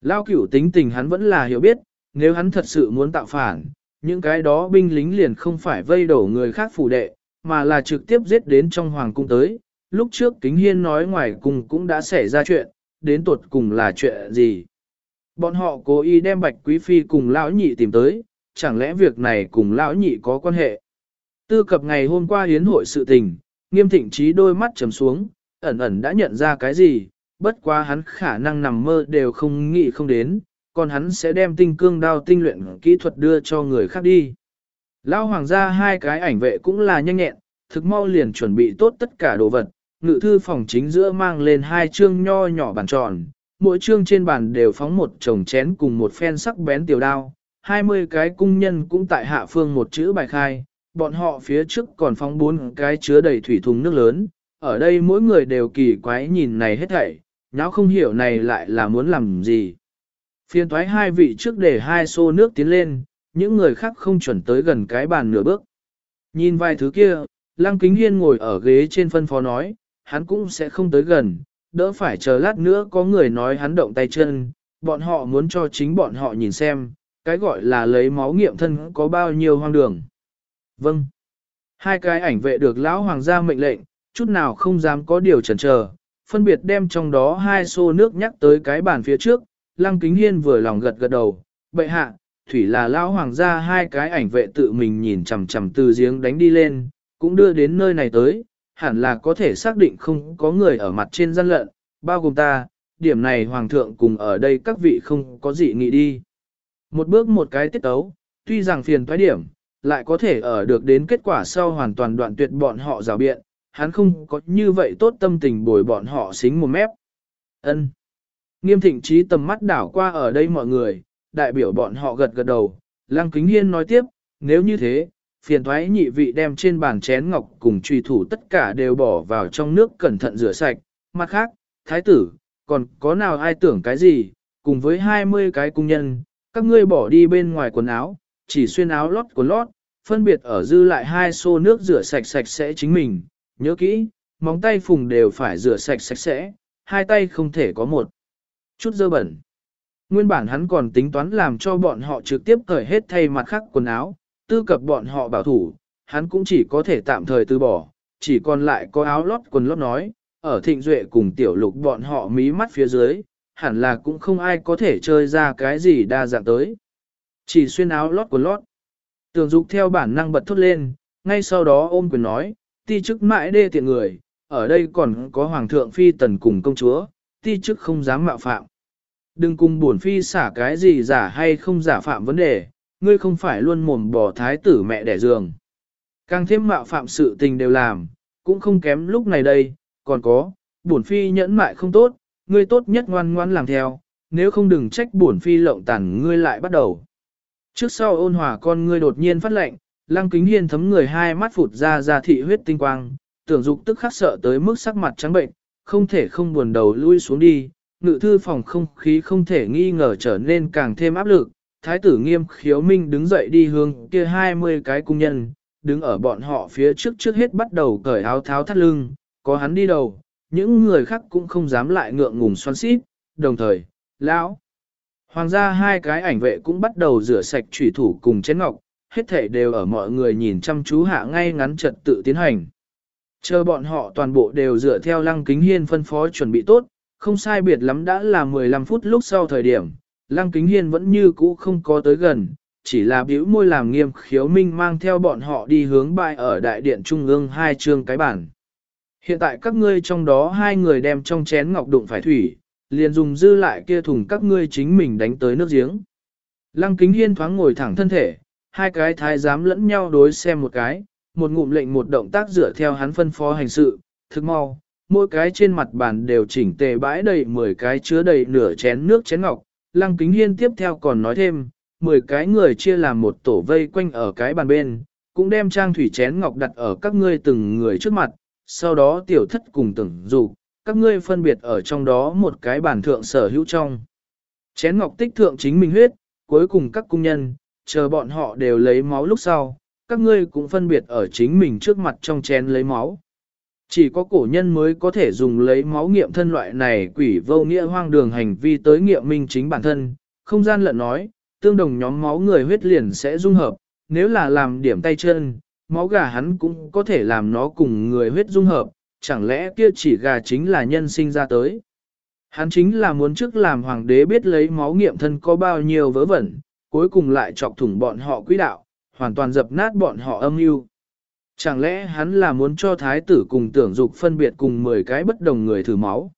Lao cửu tính tình hắn vẫn là hiểu biết, nếu hắn thật sự muốn tạo phản, những cái đó binh lính liền không phải vây đổ người khác phủ đệ, mà là trực tiếp giết đến trong hoàng cung tới. Lúc trước kính hiên nói ngoài cùng cũng đã xảy ra chuyện, đến tuột cùng là chuyện gì. Bọn họ cố ý đem bạch quý phi cùng lão nhị tìm tới, chẳng lẽ việc này cùng lão nhị có quan hệ. Tư cập ngày hôm qua hiến hội sự tình, nghiêm thịnh trí đôi mắt trầm xuống, ẩn ẩn đã nhận ra cái gì, bất quá hắn khả năng nằm mơ đều không nghĩ không đến, còn hắn sẽ đem tinh cương đao tinh luyện kỹ thuật đưa cho người khác đi. Lão hoàng gia hai cái ảnh vệ cũng là nhanh nhẹn, thực mau liền chuẩn bị tốt tất cả đồ vật, ngự thư phòng chính giữa mang lên hai chương nho nhỏ bàn tròn, mỗi chương trên bàn đều phóng một chồng chén cùng một phen sắc bén tiểu đao, 20 cái cung nhân cũng tại hạ phương một chữ bài khai, bọn họ phía trước còn phóng bốn cái chứa đầy thủy thùng nước lớn, ở đây mỗi người đều kỳ quái nhìn này hết thảy, nháo không hiểu này lại là muốn làm gì. Phiên thoái hai vị trước để hai xô nước tiến lên, những người khác không chuẩn tới gần cái bàn nửa bước. Nhìn vài thứ kia, Lăng Kính Hiên ngồi ở ghế trên phân phó nói, hắn cũng sẽ không tới gần, đỡ phải chờ lát nữa có người nói hắn động tay chân, bọn họ muốn cho chính bọn họ nhìn xem, cái gọi là lấy máu nghiệm thân có bao nhiêu hoang đường. Vâng. Hai cái ảnh vệ được lão hoàng gia mệnh lệnh, chút nào không dám có điều chần chờ, phân biệt đem trong đó hai xô nước nhắc tới cái bàn phía trước, Lăng Kính Hiên vừa lòng gật gật đầu, bệ hạ, thủy là lão hoàng gia hai cái ảnh vệ tự mình nhìn chằm chằm từ giếng đánh đi lên, cũng đưa đến nơi này tới, hẳn là có thể xác định không có người ở mặt trên gian lận, bao gồm ta, điểm này hoàng thượng cùng ở đây các vị không có gì nghĩ đi. Một bước một cái tiết tấu, tuy rằng phiền thoái điểm, lại có thể ở được đến kết quả sau hoàn toàn đoạn tuyệt bọn họ rào biện, hắn không có như vậy tốt tâm tình bồi bọn họ xính một mép. Ân. Nghiêm thịnh trí tầm mắt đảo qua ở đây mọi người, đại biểu bọn họ gật gật đầu, Lăng Kính Hiên nói tiếp, nếu như thế, phiền thoái nhị vị đem trên bàn chén ngọc cùng truy thủ tất cả đều bỏ vào trong nước cẩn thận rửa sạch, mặt khác, thái tử, còn có nào ai tưởng cái gì, cùng với 20 cái cung nhân, các ngươi bỏ đi bên ngoài quần áo, chỉ xuyên áo lót quần lót, phân biệt ở dư lại hai xô nước rửa sạch sạch sẽ chính mình, nhớ kỹ, móng tay phùng đều phải rửa sạch sạch sẽ, hai tay không thể có một chút dơ bẩn. Nguyên bản hắn còn tính toán làm cho bọn họ trực tiếp cởi hết thay mặt khác quần áo, tư cập bọn họ bảo thủ, hắn cũng chỉ có thể tạm thời từ bỏ, chỉ còn lại có áo lót quần lót nói, ở thịnh duệ cùng tiểu lục bọn họ mí mắt phía dưới, hẳn là cũng không ai có thể chơi ra cái gì đa dạng tới. Chỉ xuyên áo lót quần lót. Tường dục theo bản năng bật thốt lên, ngay sau đó ôm quyền nói, ti chức mãi đê tiện người, ở đây còn có hoàng thượng phi tần cùng công chúa, ti chức không dám mạo phạm. Đừng cùng buồn phi xả cái gì giả hay không giả phạm vấn đề, ngươi không phải luôn mồm bỏ thái tử mẹ đẻ giường. Càng thêm mạo phạm sự tình đều làm, cũng không kém lúc này đây, còn có, bổn phi nhẫn mại không tốt, ngươi tốt nhất ngoan ngoan làm theo, nếu không đừng trách bổn phi lộng tàn ngươi lại bắt đầu. Trước sau ôn hòa con ngươi đột nhiên phát lệnh, lăng kính hiên thấm người hai mắt phụt ra ra thị huyết tinh quang, tưởng dục tức khắc sợ tới mức sắc mặt trắng bệnh, không thể không buồn đầu lui xuống đi, ngự thư phòng không khí không thể nghi ngờ trở nên càng thêm áp lực. Thái tử nghiêm khiếu minh đứng dậy đi hướng kia 20 cái cung nhân, đứng ở bọn họ phía trước trước hết bắt đầu cởi áo tháo thắt lưng, có hắn đi đầu, những người khác cũng không dám lại ngượng ngùng xoắn xít, đồng thời, lão. Hoàng gia hai cái ảnh vệ cũng bắt đầu rửa sạch trùy thủ cùng chén ngọc, hết thể đều ở mọi người nhìn chăm chú hạ ngay ngắn trật tự tiến hành. Chờ bọn họ toàn bộ đều dựa theo lăng kính hiên phân phó chuẩn bị tốt, không sai biệt lắm đã là 15 phút lúc sau thời điểm, lăng kính hiên vẫn như cũ không có tới gần, chỉ là biểu môi làm nghiêm khiếu minh mang theo bọn họ đi hướng bại ở đại điện trung ương hai chương cái bản. Hiện tại các ngươi trong đó hai người đem trong chén ngọc đụng phải thủy, liền dùng dư lại kia thùng các ngươi chính mình đánh tới nước giếng. Lăng kính hiên thoáng ngồi thẳng thân thể, hai cái thái giám lẫn nhau đối xem một cái, một ngụm lệnh một động tác dựa theo hắn phân phó hành sự, thức mau, mỗi cái trên mặt bàn đều chỉnh tề bãi đầy 10 cái chứa đầy nửa chén nước chén ngọc. Lăng kính hiên tiếp theo còn nói thêm, 10 cái người chia làm một tổ vây quanh ở cái bàn bên, cũng đem trang thủy chén ngọc đặt ở các ngươi từng người trước mặt, sau đó tiểu thất cùng từng dù các ngươi phân biệt ở trong đó một cái bàn thượng sở hữu trong. Chén ngọc tích thượng chính mình huyết, cuối cùng các cung nhân, chờ bọn họ đều lấy máu lúc sau, các ngươi cũng phân biệt ở chính mình trước mặt trong chén lấy máu. Chỉ có cổ nhân mới có thể dùng lấy máu nghiệm thân loại này quỷ vô nghĩa hoang đường hành vi tới nghiệm minh chính bản thân, không gian lận nói, tương đồng nhóm máu người huyết liền sẽ dung hợp, nếu là làm điểm tay chân, máu gà hắn cũng có thể làm nó cùng người huyết dung hợp, chẳng lẽ kia chỉ gà chính là nhân sinh ra tới. Hắn chính là muốn trước làm hoàng đế biết lấy máu nghiệm thân có bao nhiêu vớ vẩn, cuối cùng lại chọc thủng bọn họ quỹ đạo, hoàn toàn dập nát bọn họ âm mưu. Chẳng lẽ hắn là muốn cho thái tử cùng tưởng dục phân biệt cùng 10 cái bất đồng người thử máu?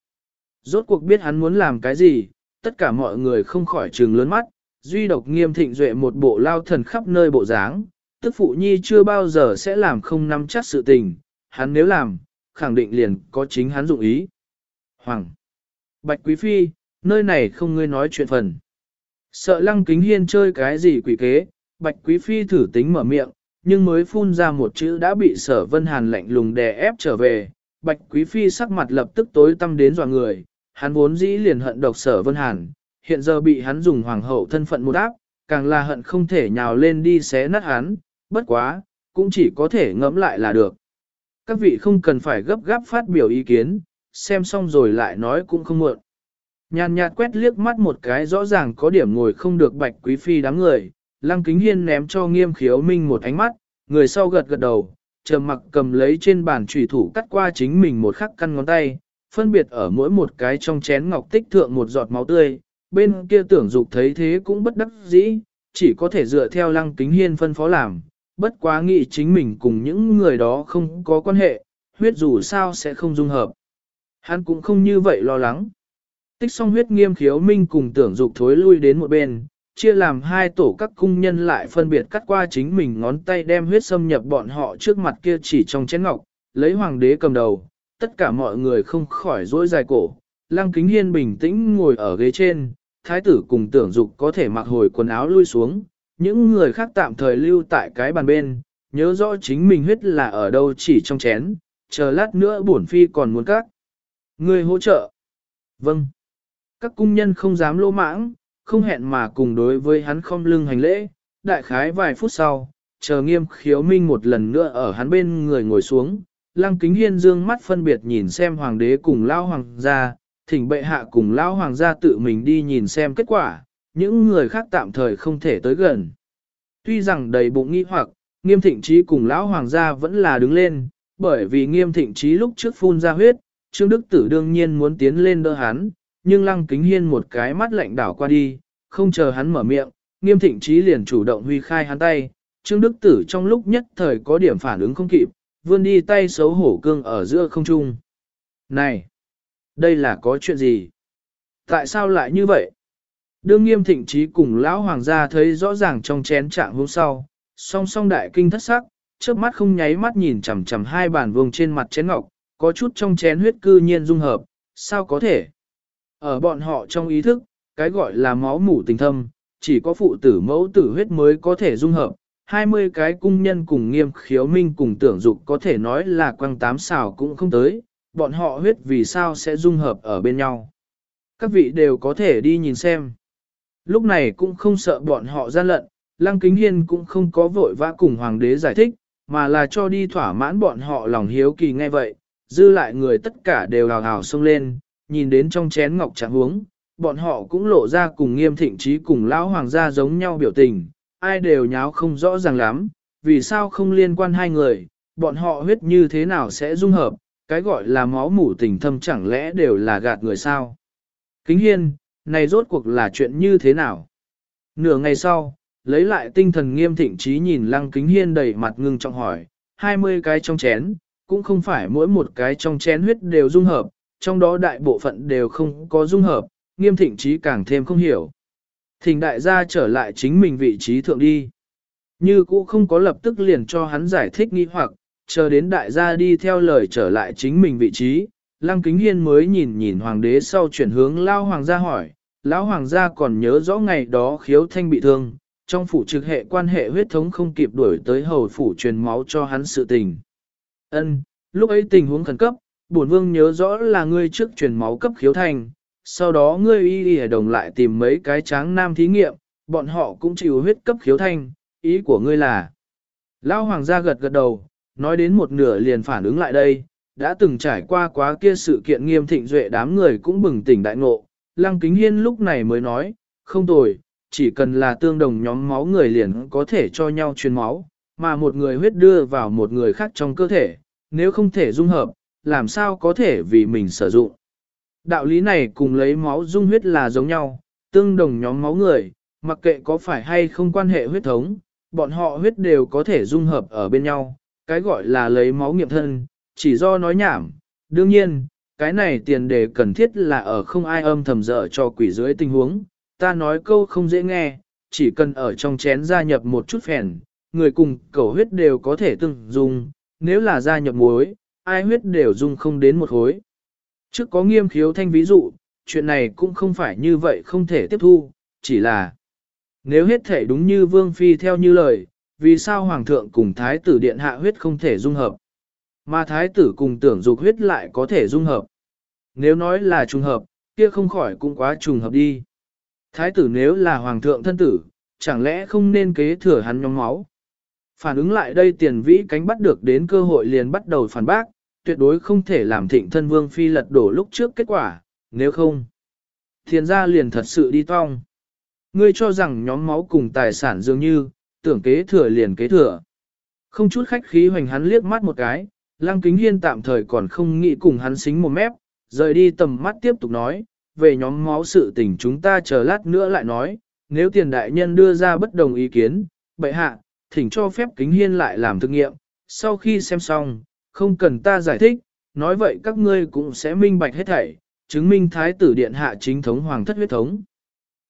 Rốt cuộc biết hắn muốn làm cái gì, tất cả mọi người không khỏi trừng lớn mắt, duy độc nghiêm thịnh duệ một bộ lao thần khắp nơi bộ dáng, tức phụ nhi chưa bao giờ sẽ làm không nắm chắc sự tình, hắn nếu làm, khẳng định liền có chính hắn dụng ý. Hoàng! Bạch Quý Phi, nơi này không ngươi nói chuyện phần. Sợ lăng kính hiên chơi cái gì quỷ kế, Bạch Quý Phi thử tính mở miệng, nhưng mới phun ra một chữ đã bị sở vân hàn lạnh lùng đè ép trở về. Bạch Quý Phi sắc mặt lập tức tối tâm đến dò người, hắn vốn dĩ liền hận độc sở vân hàn, hiện giờ bị hắn dùng hoàng hậu thân phận một áp, càng là hận không thể nhào lên đi xé nát hắn, bất quá, cũng chỉ có thể ngẫm lại là được. Các vị không cần phải gấp gáp phát biểu ý kiến, xem xong rồi lại nói cũng không muộn. Nhàn nhạt quét liếc mắt một cái rõ ràng có điểm ngồi không được bạch quý phi đám người, lăng kính hiên ném cho nghiêm khiếu minh một ánh mắt, người sau gật gật đầu, trầm mặc cầm lấy trên bàn chủy thủ cắt qua chính mình một khắc căn ngón tay, phân biệt ở mỗi một cái trong chén ngọc tích thượng một giọt máu tươi, bên kia tưởng dục thấy thế cũng bất đắc dĩ, chỉ có thể dựa theo lăng kính hiên phân phó làm, bất quá nghĩ chính mình cùng những người đó không có quan hệ, huyết dù sao sẽ không dung hợp. Hắn cũng không như vậy lo lắng. Tích xong huyết nghiêm khiếu minh cùng tưởng dục thối lui đến một bên, chia làm hai tổ các cung nhân lại phân biệt cắt qua chính mình ngón tay đem huyết xâm nhập bọn họ trước mặt kia chỉ trong chén ngọc, lấy hoàng đế cầm đầu, tất cả mọi người không khỏi rỗi dài cổ. Lăng kính hiên bình tĩnh ngồi ở ghế trên, thái tử cùng tưởng dục có thể mặc hồi quần áo lui xuống, những người khác tạm thời lưu tại cái bàn bên, nhớ rõ chính mình huyết là ở đâu chỉ trong chén, chờ lát nữa bổn phi còn muốn các. Người hỗ trợ. Vâng. Các cung nhân không dám lô mãng, không hẹn mà cùng đối với hắn không lưng hành lễ, đại khái vài phút sau, chờ nghiêm khiếu minh một lần nữa ở hắn bên người ngồi xuống, lăng kính hiên dương mắt phân biệt nhìn xem hoàng đế cùng lao hoàng gia, thỉnh bệ hạ cùng lao hoàng gia tự mình đi nhìn xem kết quả, những người khác tạm thời không thể tới gần. Tuy rằng đầy bụng nghi hoặc, nghiêm thịnh trí cùng lão hoàng gia vẫn là đứng lên, bởi vì nghiêm thịnh trí lúc trước phun ra huyết, Trương Đức Tử đương nhiên muốn tiến lên đỡ hắn, nhưng lăng kính hiên một cái mắt lạnh đảo qua đi, không chờ hắn mở miệng, nghiêm thịnh trí liền chủ động huy khai hắn tay, Trương Đức Tử trong lúc nhất thời có điểm phản ứng không kịp, vươn đi tay xấu hổ cương ở giữa không trung. Này! Đây là có chuyện gì? Tại sao lại như vậy? Đương nghiêm thịnh trí cùng lão hoàng gia thấy rõ ràng trong chén trạng hôm sau, song song đại kinh thất sắc, trước mắt không nháy mắt nhìn chằm chằm hai bàn vuông trên mặt chén ngọc, có chút trong chén huyết cư nhiên dung hợp, sao có thể? Ở bọn họ trong ý thức, cái gọi là máu mủ tình thâm, chỉ có phụ tử mẫu tử huyết mới có thể dung hợp, 20 cái cung nhân cùng nghiêm khiếu minh cùng tưởng dục có thể nói là quăng tám xào cũng không tới, bọn họ huyết vì sao sẽ dung hợp ở bên nhau. các vị đều có thể đi nhìn xem. Lúc này cũng không sợ bọn họ gian lận, Lăng Kính Hiên cũng không có vội vã cùng hoàng đế giải thích, mà là cho đi thỏa mãn bọn họ lòng hiếu kỳ ngay vậy, dư lại người tất cả đều hào hào xông lên, nhìn đến trong chén ngọc trạng huống, bọn họ cũng lộ ra cùng nghiêm thịnh trí cùng lão hoàng gia giống nhau biểu tình, ai đều nháo không rõ ràng lắm, vì sao không liên quan hai người, bọn họ huyết như thế nào sẽ dung hợp, cái gọi là máu mủ tình thâm chẳng lẽ đều là gạt người sao. Kính hiên, này rốt cuộc là chuyện như thế nào? Nửa ngày sau, lấy lại tinh thần nghiêm thịnh trí nhìn lăng kính hiên đầy mặt ngưng trọng hỏi, 20 cái trong chén, cũng không phải mỗi một cái trong chén huyết đều dung hợp, trong đó đại bộ phận đều không có dung hợp, nghiêm thịnh trí càng thêm không hiểu. Thỉnh đại gia trở lại chính mình vị trí thượng đi. Như cũ không có lập tức liền cho hắn giải thích nghi hoặc, chờ đến đại gia đi theo lời trở lại chính mình vị trí, Lăng Kính Hiên mới nhìn nhìn hoàng đế sau chuyển hướng lao hoàng gia hỏi, lão hoàng gia còn nhớ rõ ngày đó khiếu thanh bị thương, trong phủ trực hệ quan hệ huyết thống không kịp đuổi tới hầu phủ truyền máu cho hắn sự tình. Ân, lúc ấy tình huống khẩn cấp, bổn vương nhớ rõ là ngươi trước truyền máu cấp khiếu thanh, sau đó ngươi y y đồng lại tìm mấy cái tráng nam thí nghiệm, bọn họ cũng chịu huyết cấp khiếu thanh, ý của ngươi là. Lão hoàng gia gật gật đầu, nói đến một nửa liền phản ứng lại đây, đã từng trải qua quá kia sự kiện nghiêm thịnh duệ đám người cũng bừng tỉnh đại ngộ, lăng kính hiên lúc này mới nói, không tồi, chỉ cần là tương đồng nhóm máu người liền có thể cho nhau truyền máu, mà một người huyết đưa vào một người khác trong cơ thể, nếu không thể dung hợp, làm sao có thể vì mình sử dụng. Đạo lý này cùng lấy máu dung huyết là giống nhau, tương đồng nhóm máu người, mặc kệ có phải hay không quan hệ huyết thống, bọn họ huyết đều có thể dung hợp ở bên nhau, cái gọi là lấy máu nghiệm thân, chỉ do nói nhảm. Đương nhiên, cái này tiền đề cần thiết là ở không ai âm thầm dở cho quỷ dưới tình huống, ta nói câu không dễ nghe, chỉ cần ở trong chén gia nhập một chút phèn, người cùng cầu huyết đều có thể từng dùng, nếu là gia nhập muối, ai huyết đều dung không đến một hối. Trước có nghiêm khiếu thanh ví dụ, chuyện này cũng không phải như vậy không thể tiếp thu, chỉ là nếu hết thể đúng như Vương Phi theo như lời, vì sao Hoàng thượng cùng Thái tử Điện hạ huyết không thể dung hợp, mà Thái tử cùng tưởng dục huyết lại có thể dung hợp. Nếu nói là trùng hợp, kia không khỏi cũng quá trùng hợp đi. Thái tử nếu là Hoàng thượng thân tử, chẳng lẽ không nên kế thừa hắn nhóm máu. Phản ứng lại đây tiền vĩ cánh bắt được đến cơ hội liền bắt đầu phản bác, tuyệt đối không thể làm thịnh thân vương phi lật đổ lúc trước kết quả, nếu không. Thiền gia liền thật sự đi tong. Ngươi cho rằng nhóm máu cùng tài sản dường như, tưởng kế thừa liền kế thừa. Không chút khách khí hoành hắn liếc mắt một cái, lăng kính hiên tạm thời còn không nghĩ cùng hắn xính một mép, rời đi tầm mắt tiếp tục nói, về nhóm máu sự tình chúng ta chờ lát nữa lại nói, nếu tiền đại nhân đưa ra bất đồng ý kiến, bệ hạ, thỉnh cho phép kính hiên lại làm thực nghiệm, sau khi xem xong, không cần ta giải thích, nói vậy các ngươi cũng sẽ minh bạch hết thảy, chứng minh thái tử điện hạ chính thống hoàng thất huyết thống.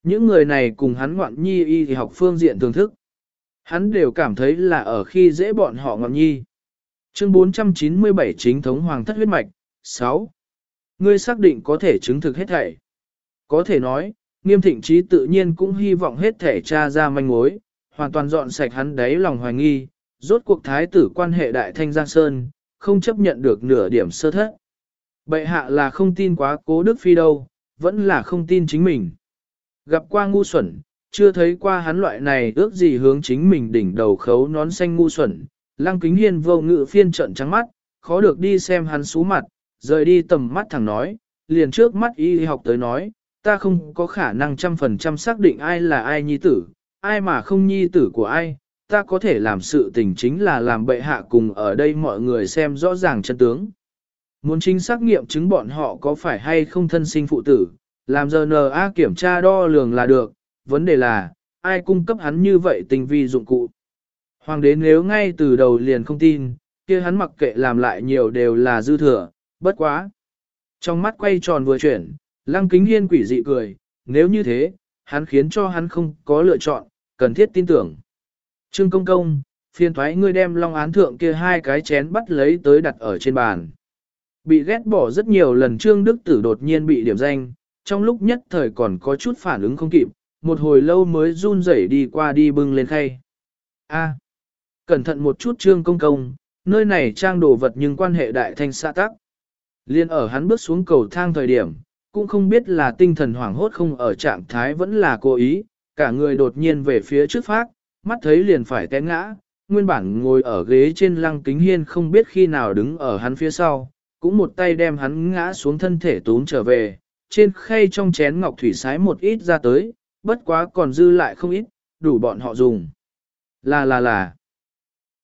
Những người này cùng hắn ngoạn nhi y thì học phương diện thưởng thức. Hắn đều cảm thấy là ở khi dễ bọn họ ngoạn nhi. Chương 497 chính thống hoàng thất huyết mạch, 6. Ngươi xác định có thể chứng thực hết thảy. Có thể nói, nghiêm thịnh trí tự nhiên cũng hy vọng hết thể tra ra manh mối, hoàn toàn dọn sạch hắn đáy lòng hoài nghi, rốt cuộc thái tử quan hệ đại thanh Giang Sơn, không chấp nhận được nửa điểm sơ thất. Bệ hạ là không tin quá cố Đức Phi đâu, vẫn là không tin chính mình. Gặp qua ngu xuẩn, chưa thấy qua hắn loại này ước gì hướng chính mình đỉnh đầu khấu nón xanh ngu xuẩn. Lăng kính hiên vô ngự phiên trận trắng mắt, khó được đi xem hắn xú mặt, rời đi tầm mắt thẳng nói, liền trước mắt y học tới nói, ta không có khả năng trăm phần trăm xác định ai là ai nhi tử, ai mà không nhi tử của ai, ta có thể làm sự tình chính là làm bệ hạ cùng ở đây mọi người xem rõ ràng chân tướng. Muốn chính xác nghiệm chứng bọn họ có phải hay không thân sinh phụ tử, làm giờ NA kiểm tra đo lường là được, vấn đề là, ai cung cấp hắn như vậy tình vi dụng cụ. Hoàng đế nếu ngay từ đầu liền không tin, kia hắn mặc kệ làm lại nhiều đều là dư thừa, bất quá. Trong mắt quay tròn vừa chuyển, lăng kính hiên quỷ dị cười, nếu như thế, hắn khiến cho hắn không có lựa chọn, cần thiết tin tưởng. Trương công công, phiền thoái ngươi đem long án thượng kia hai cái chén bắt lấy tới đặt ở trên bàn. Bị ghét bỏ rất nhiều lần Trương Đức Tử đột nhiên bị điểm danh, trong lúc nhất thời còn có chút phản ứng không kịp, một hồi lâu mới run rẩy đi qua đi bưng lên khay. A, à, cẩn thận một chút Trương công công, nơi này trang đồ vật nhưng quan hệ đại thanh xã tắc. Liên ở hắn bước xuống cầu thang thời điểm, cũng không biết là tinh thần hoảng hốt không ở trạng thái vẫn là cố ý, cả người đột nhiên về phía trước phát, mắt thấy liền phải té ngã, nguyên bản ngồi ở ghế trên lăng kính hiên không biết khi nào đứng ở hắn phía sau, cũng một tay đem hắn ngã xuống thân thể tốn trở về, trên khay trong chén ngọc thủy sái một ít ra tới, bất quá còn dư lại không ít, đủ bọn họ dùng. Là là là,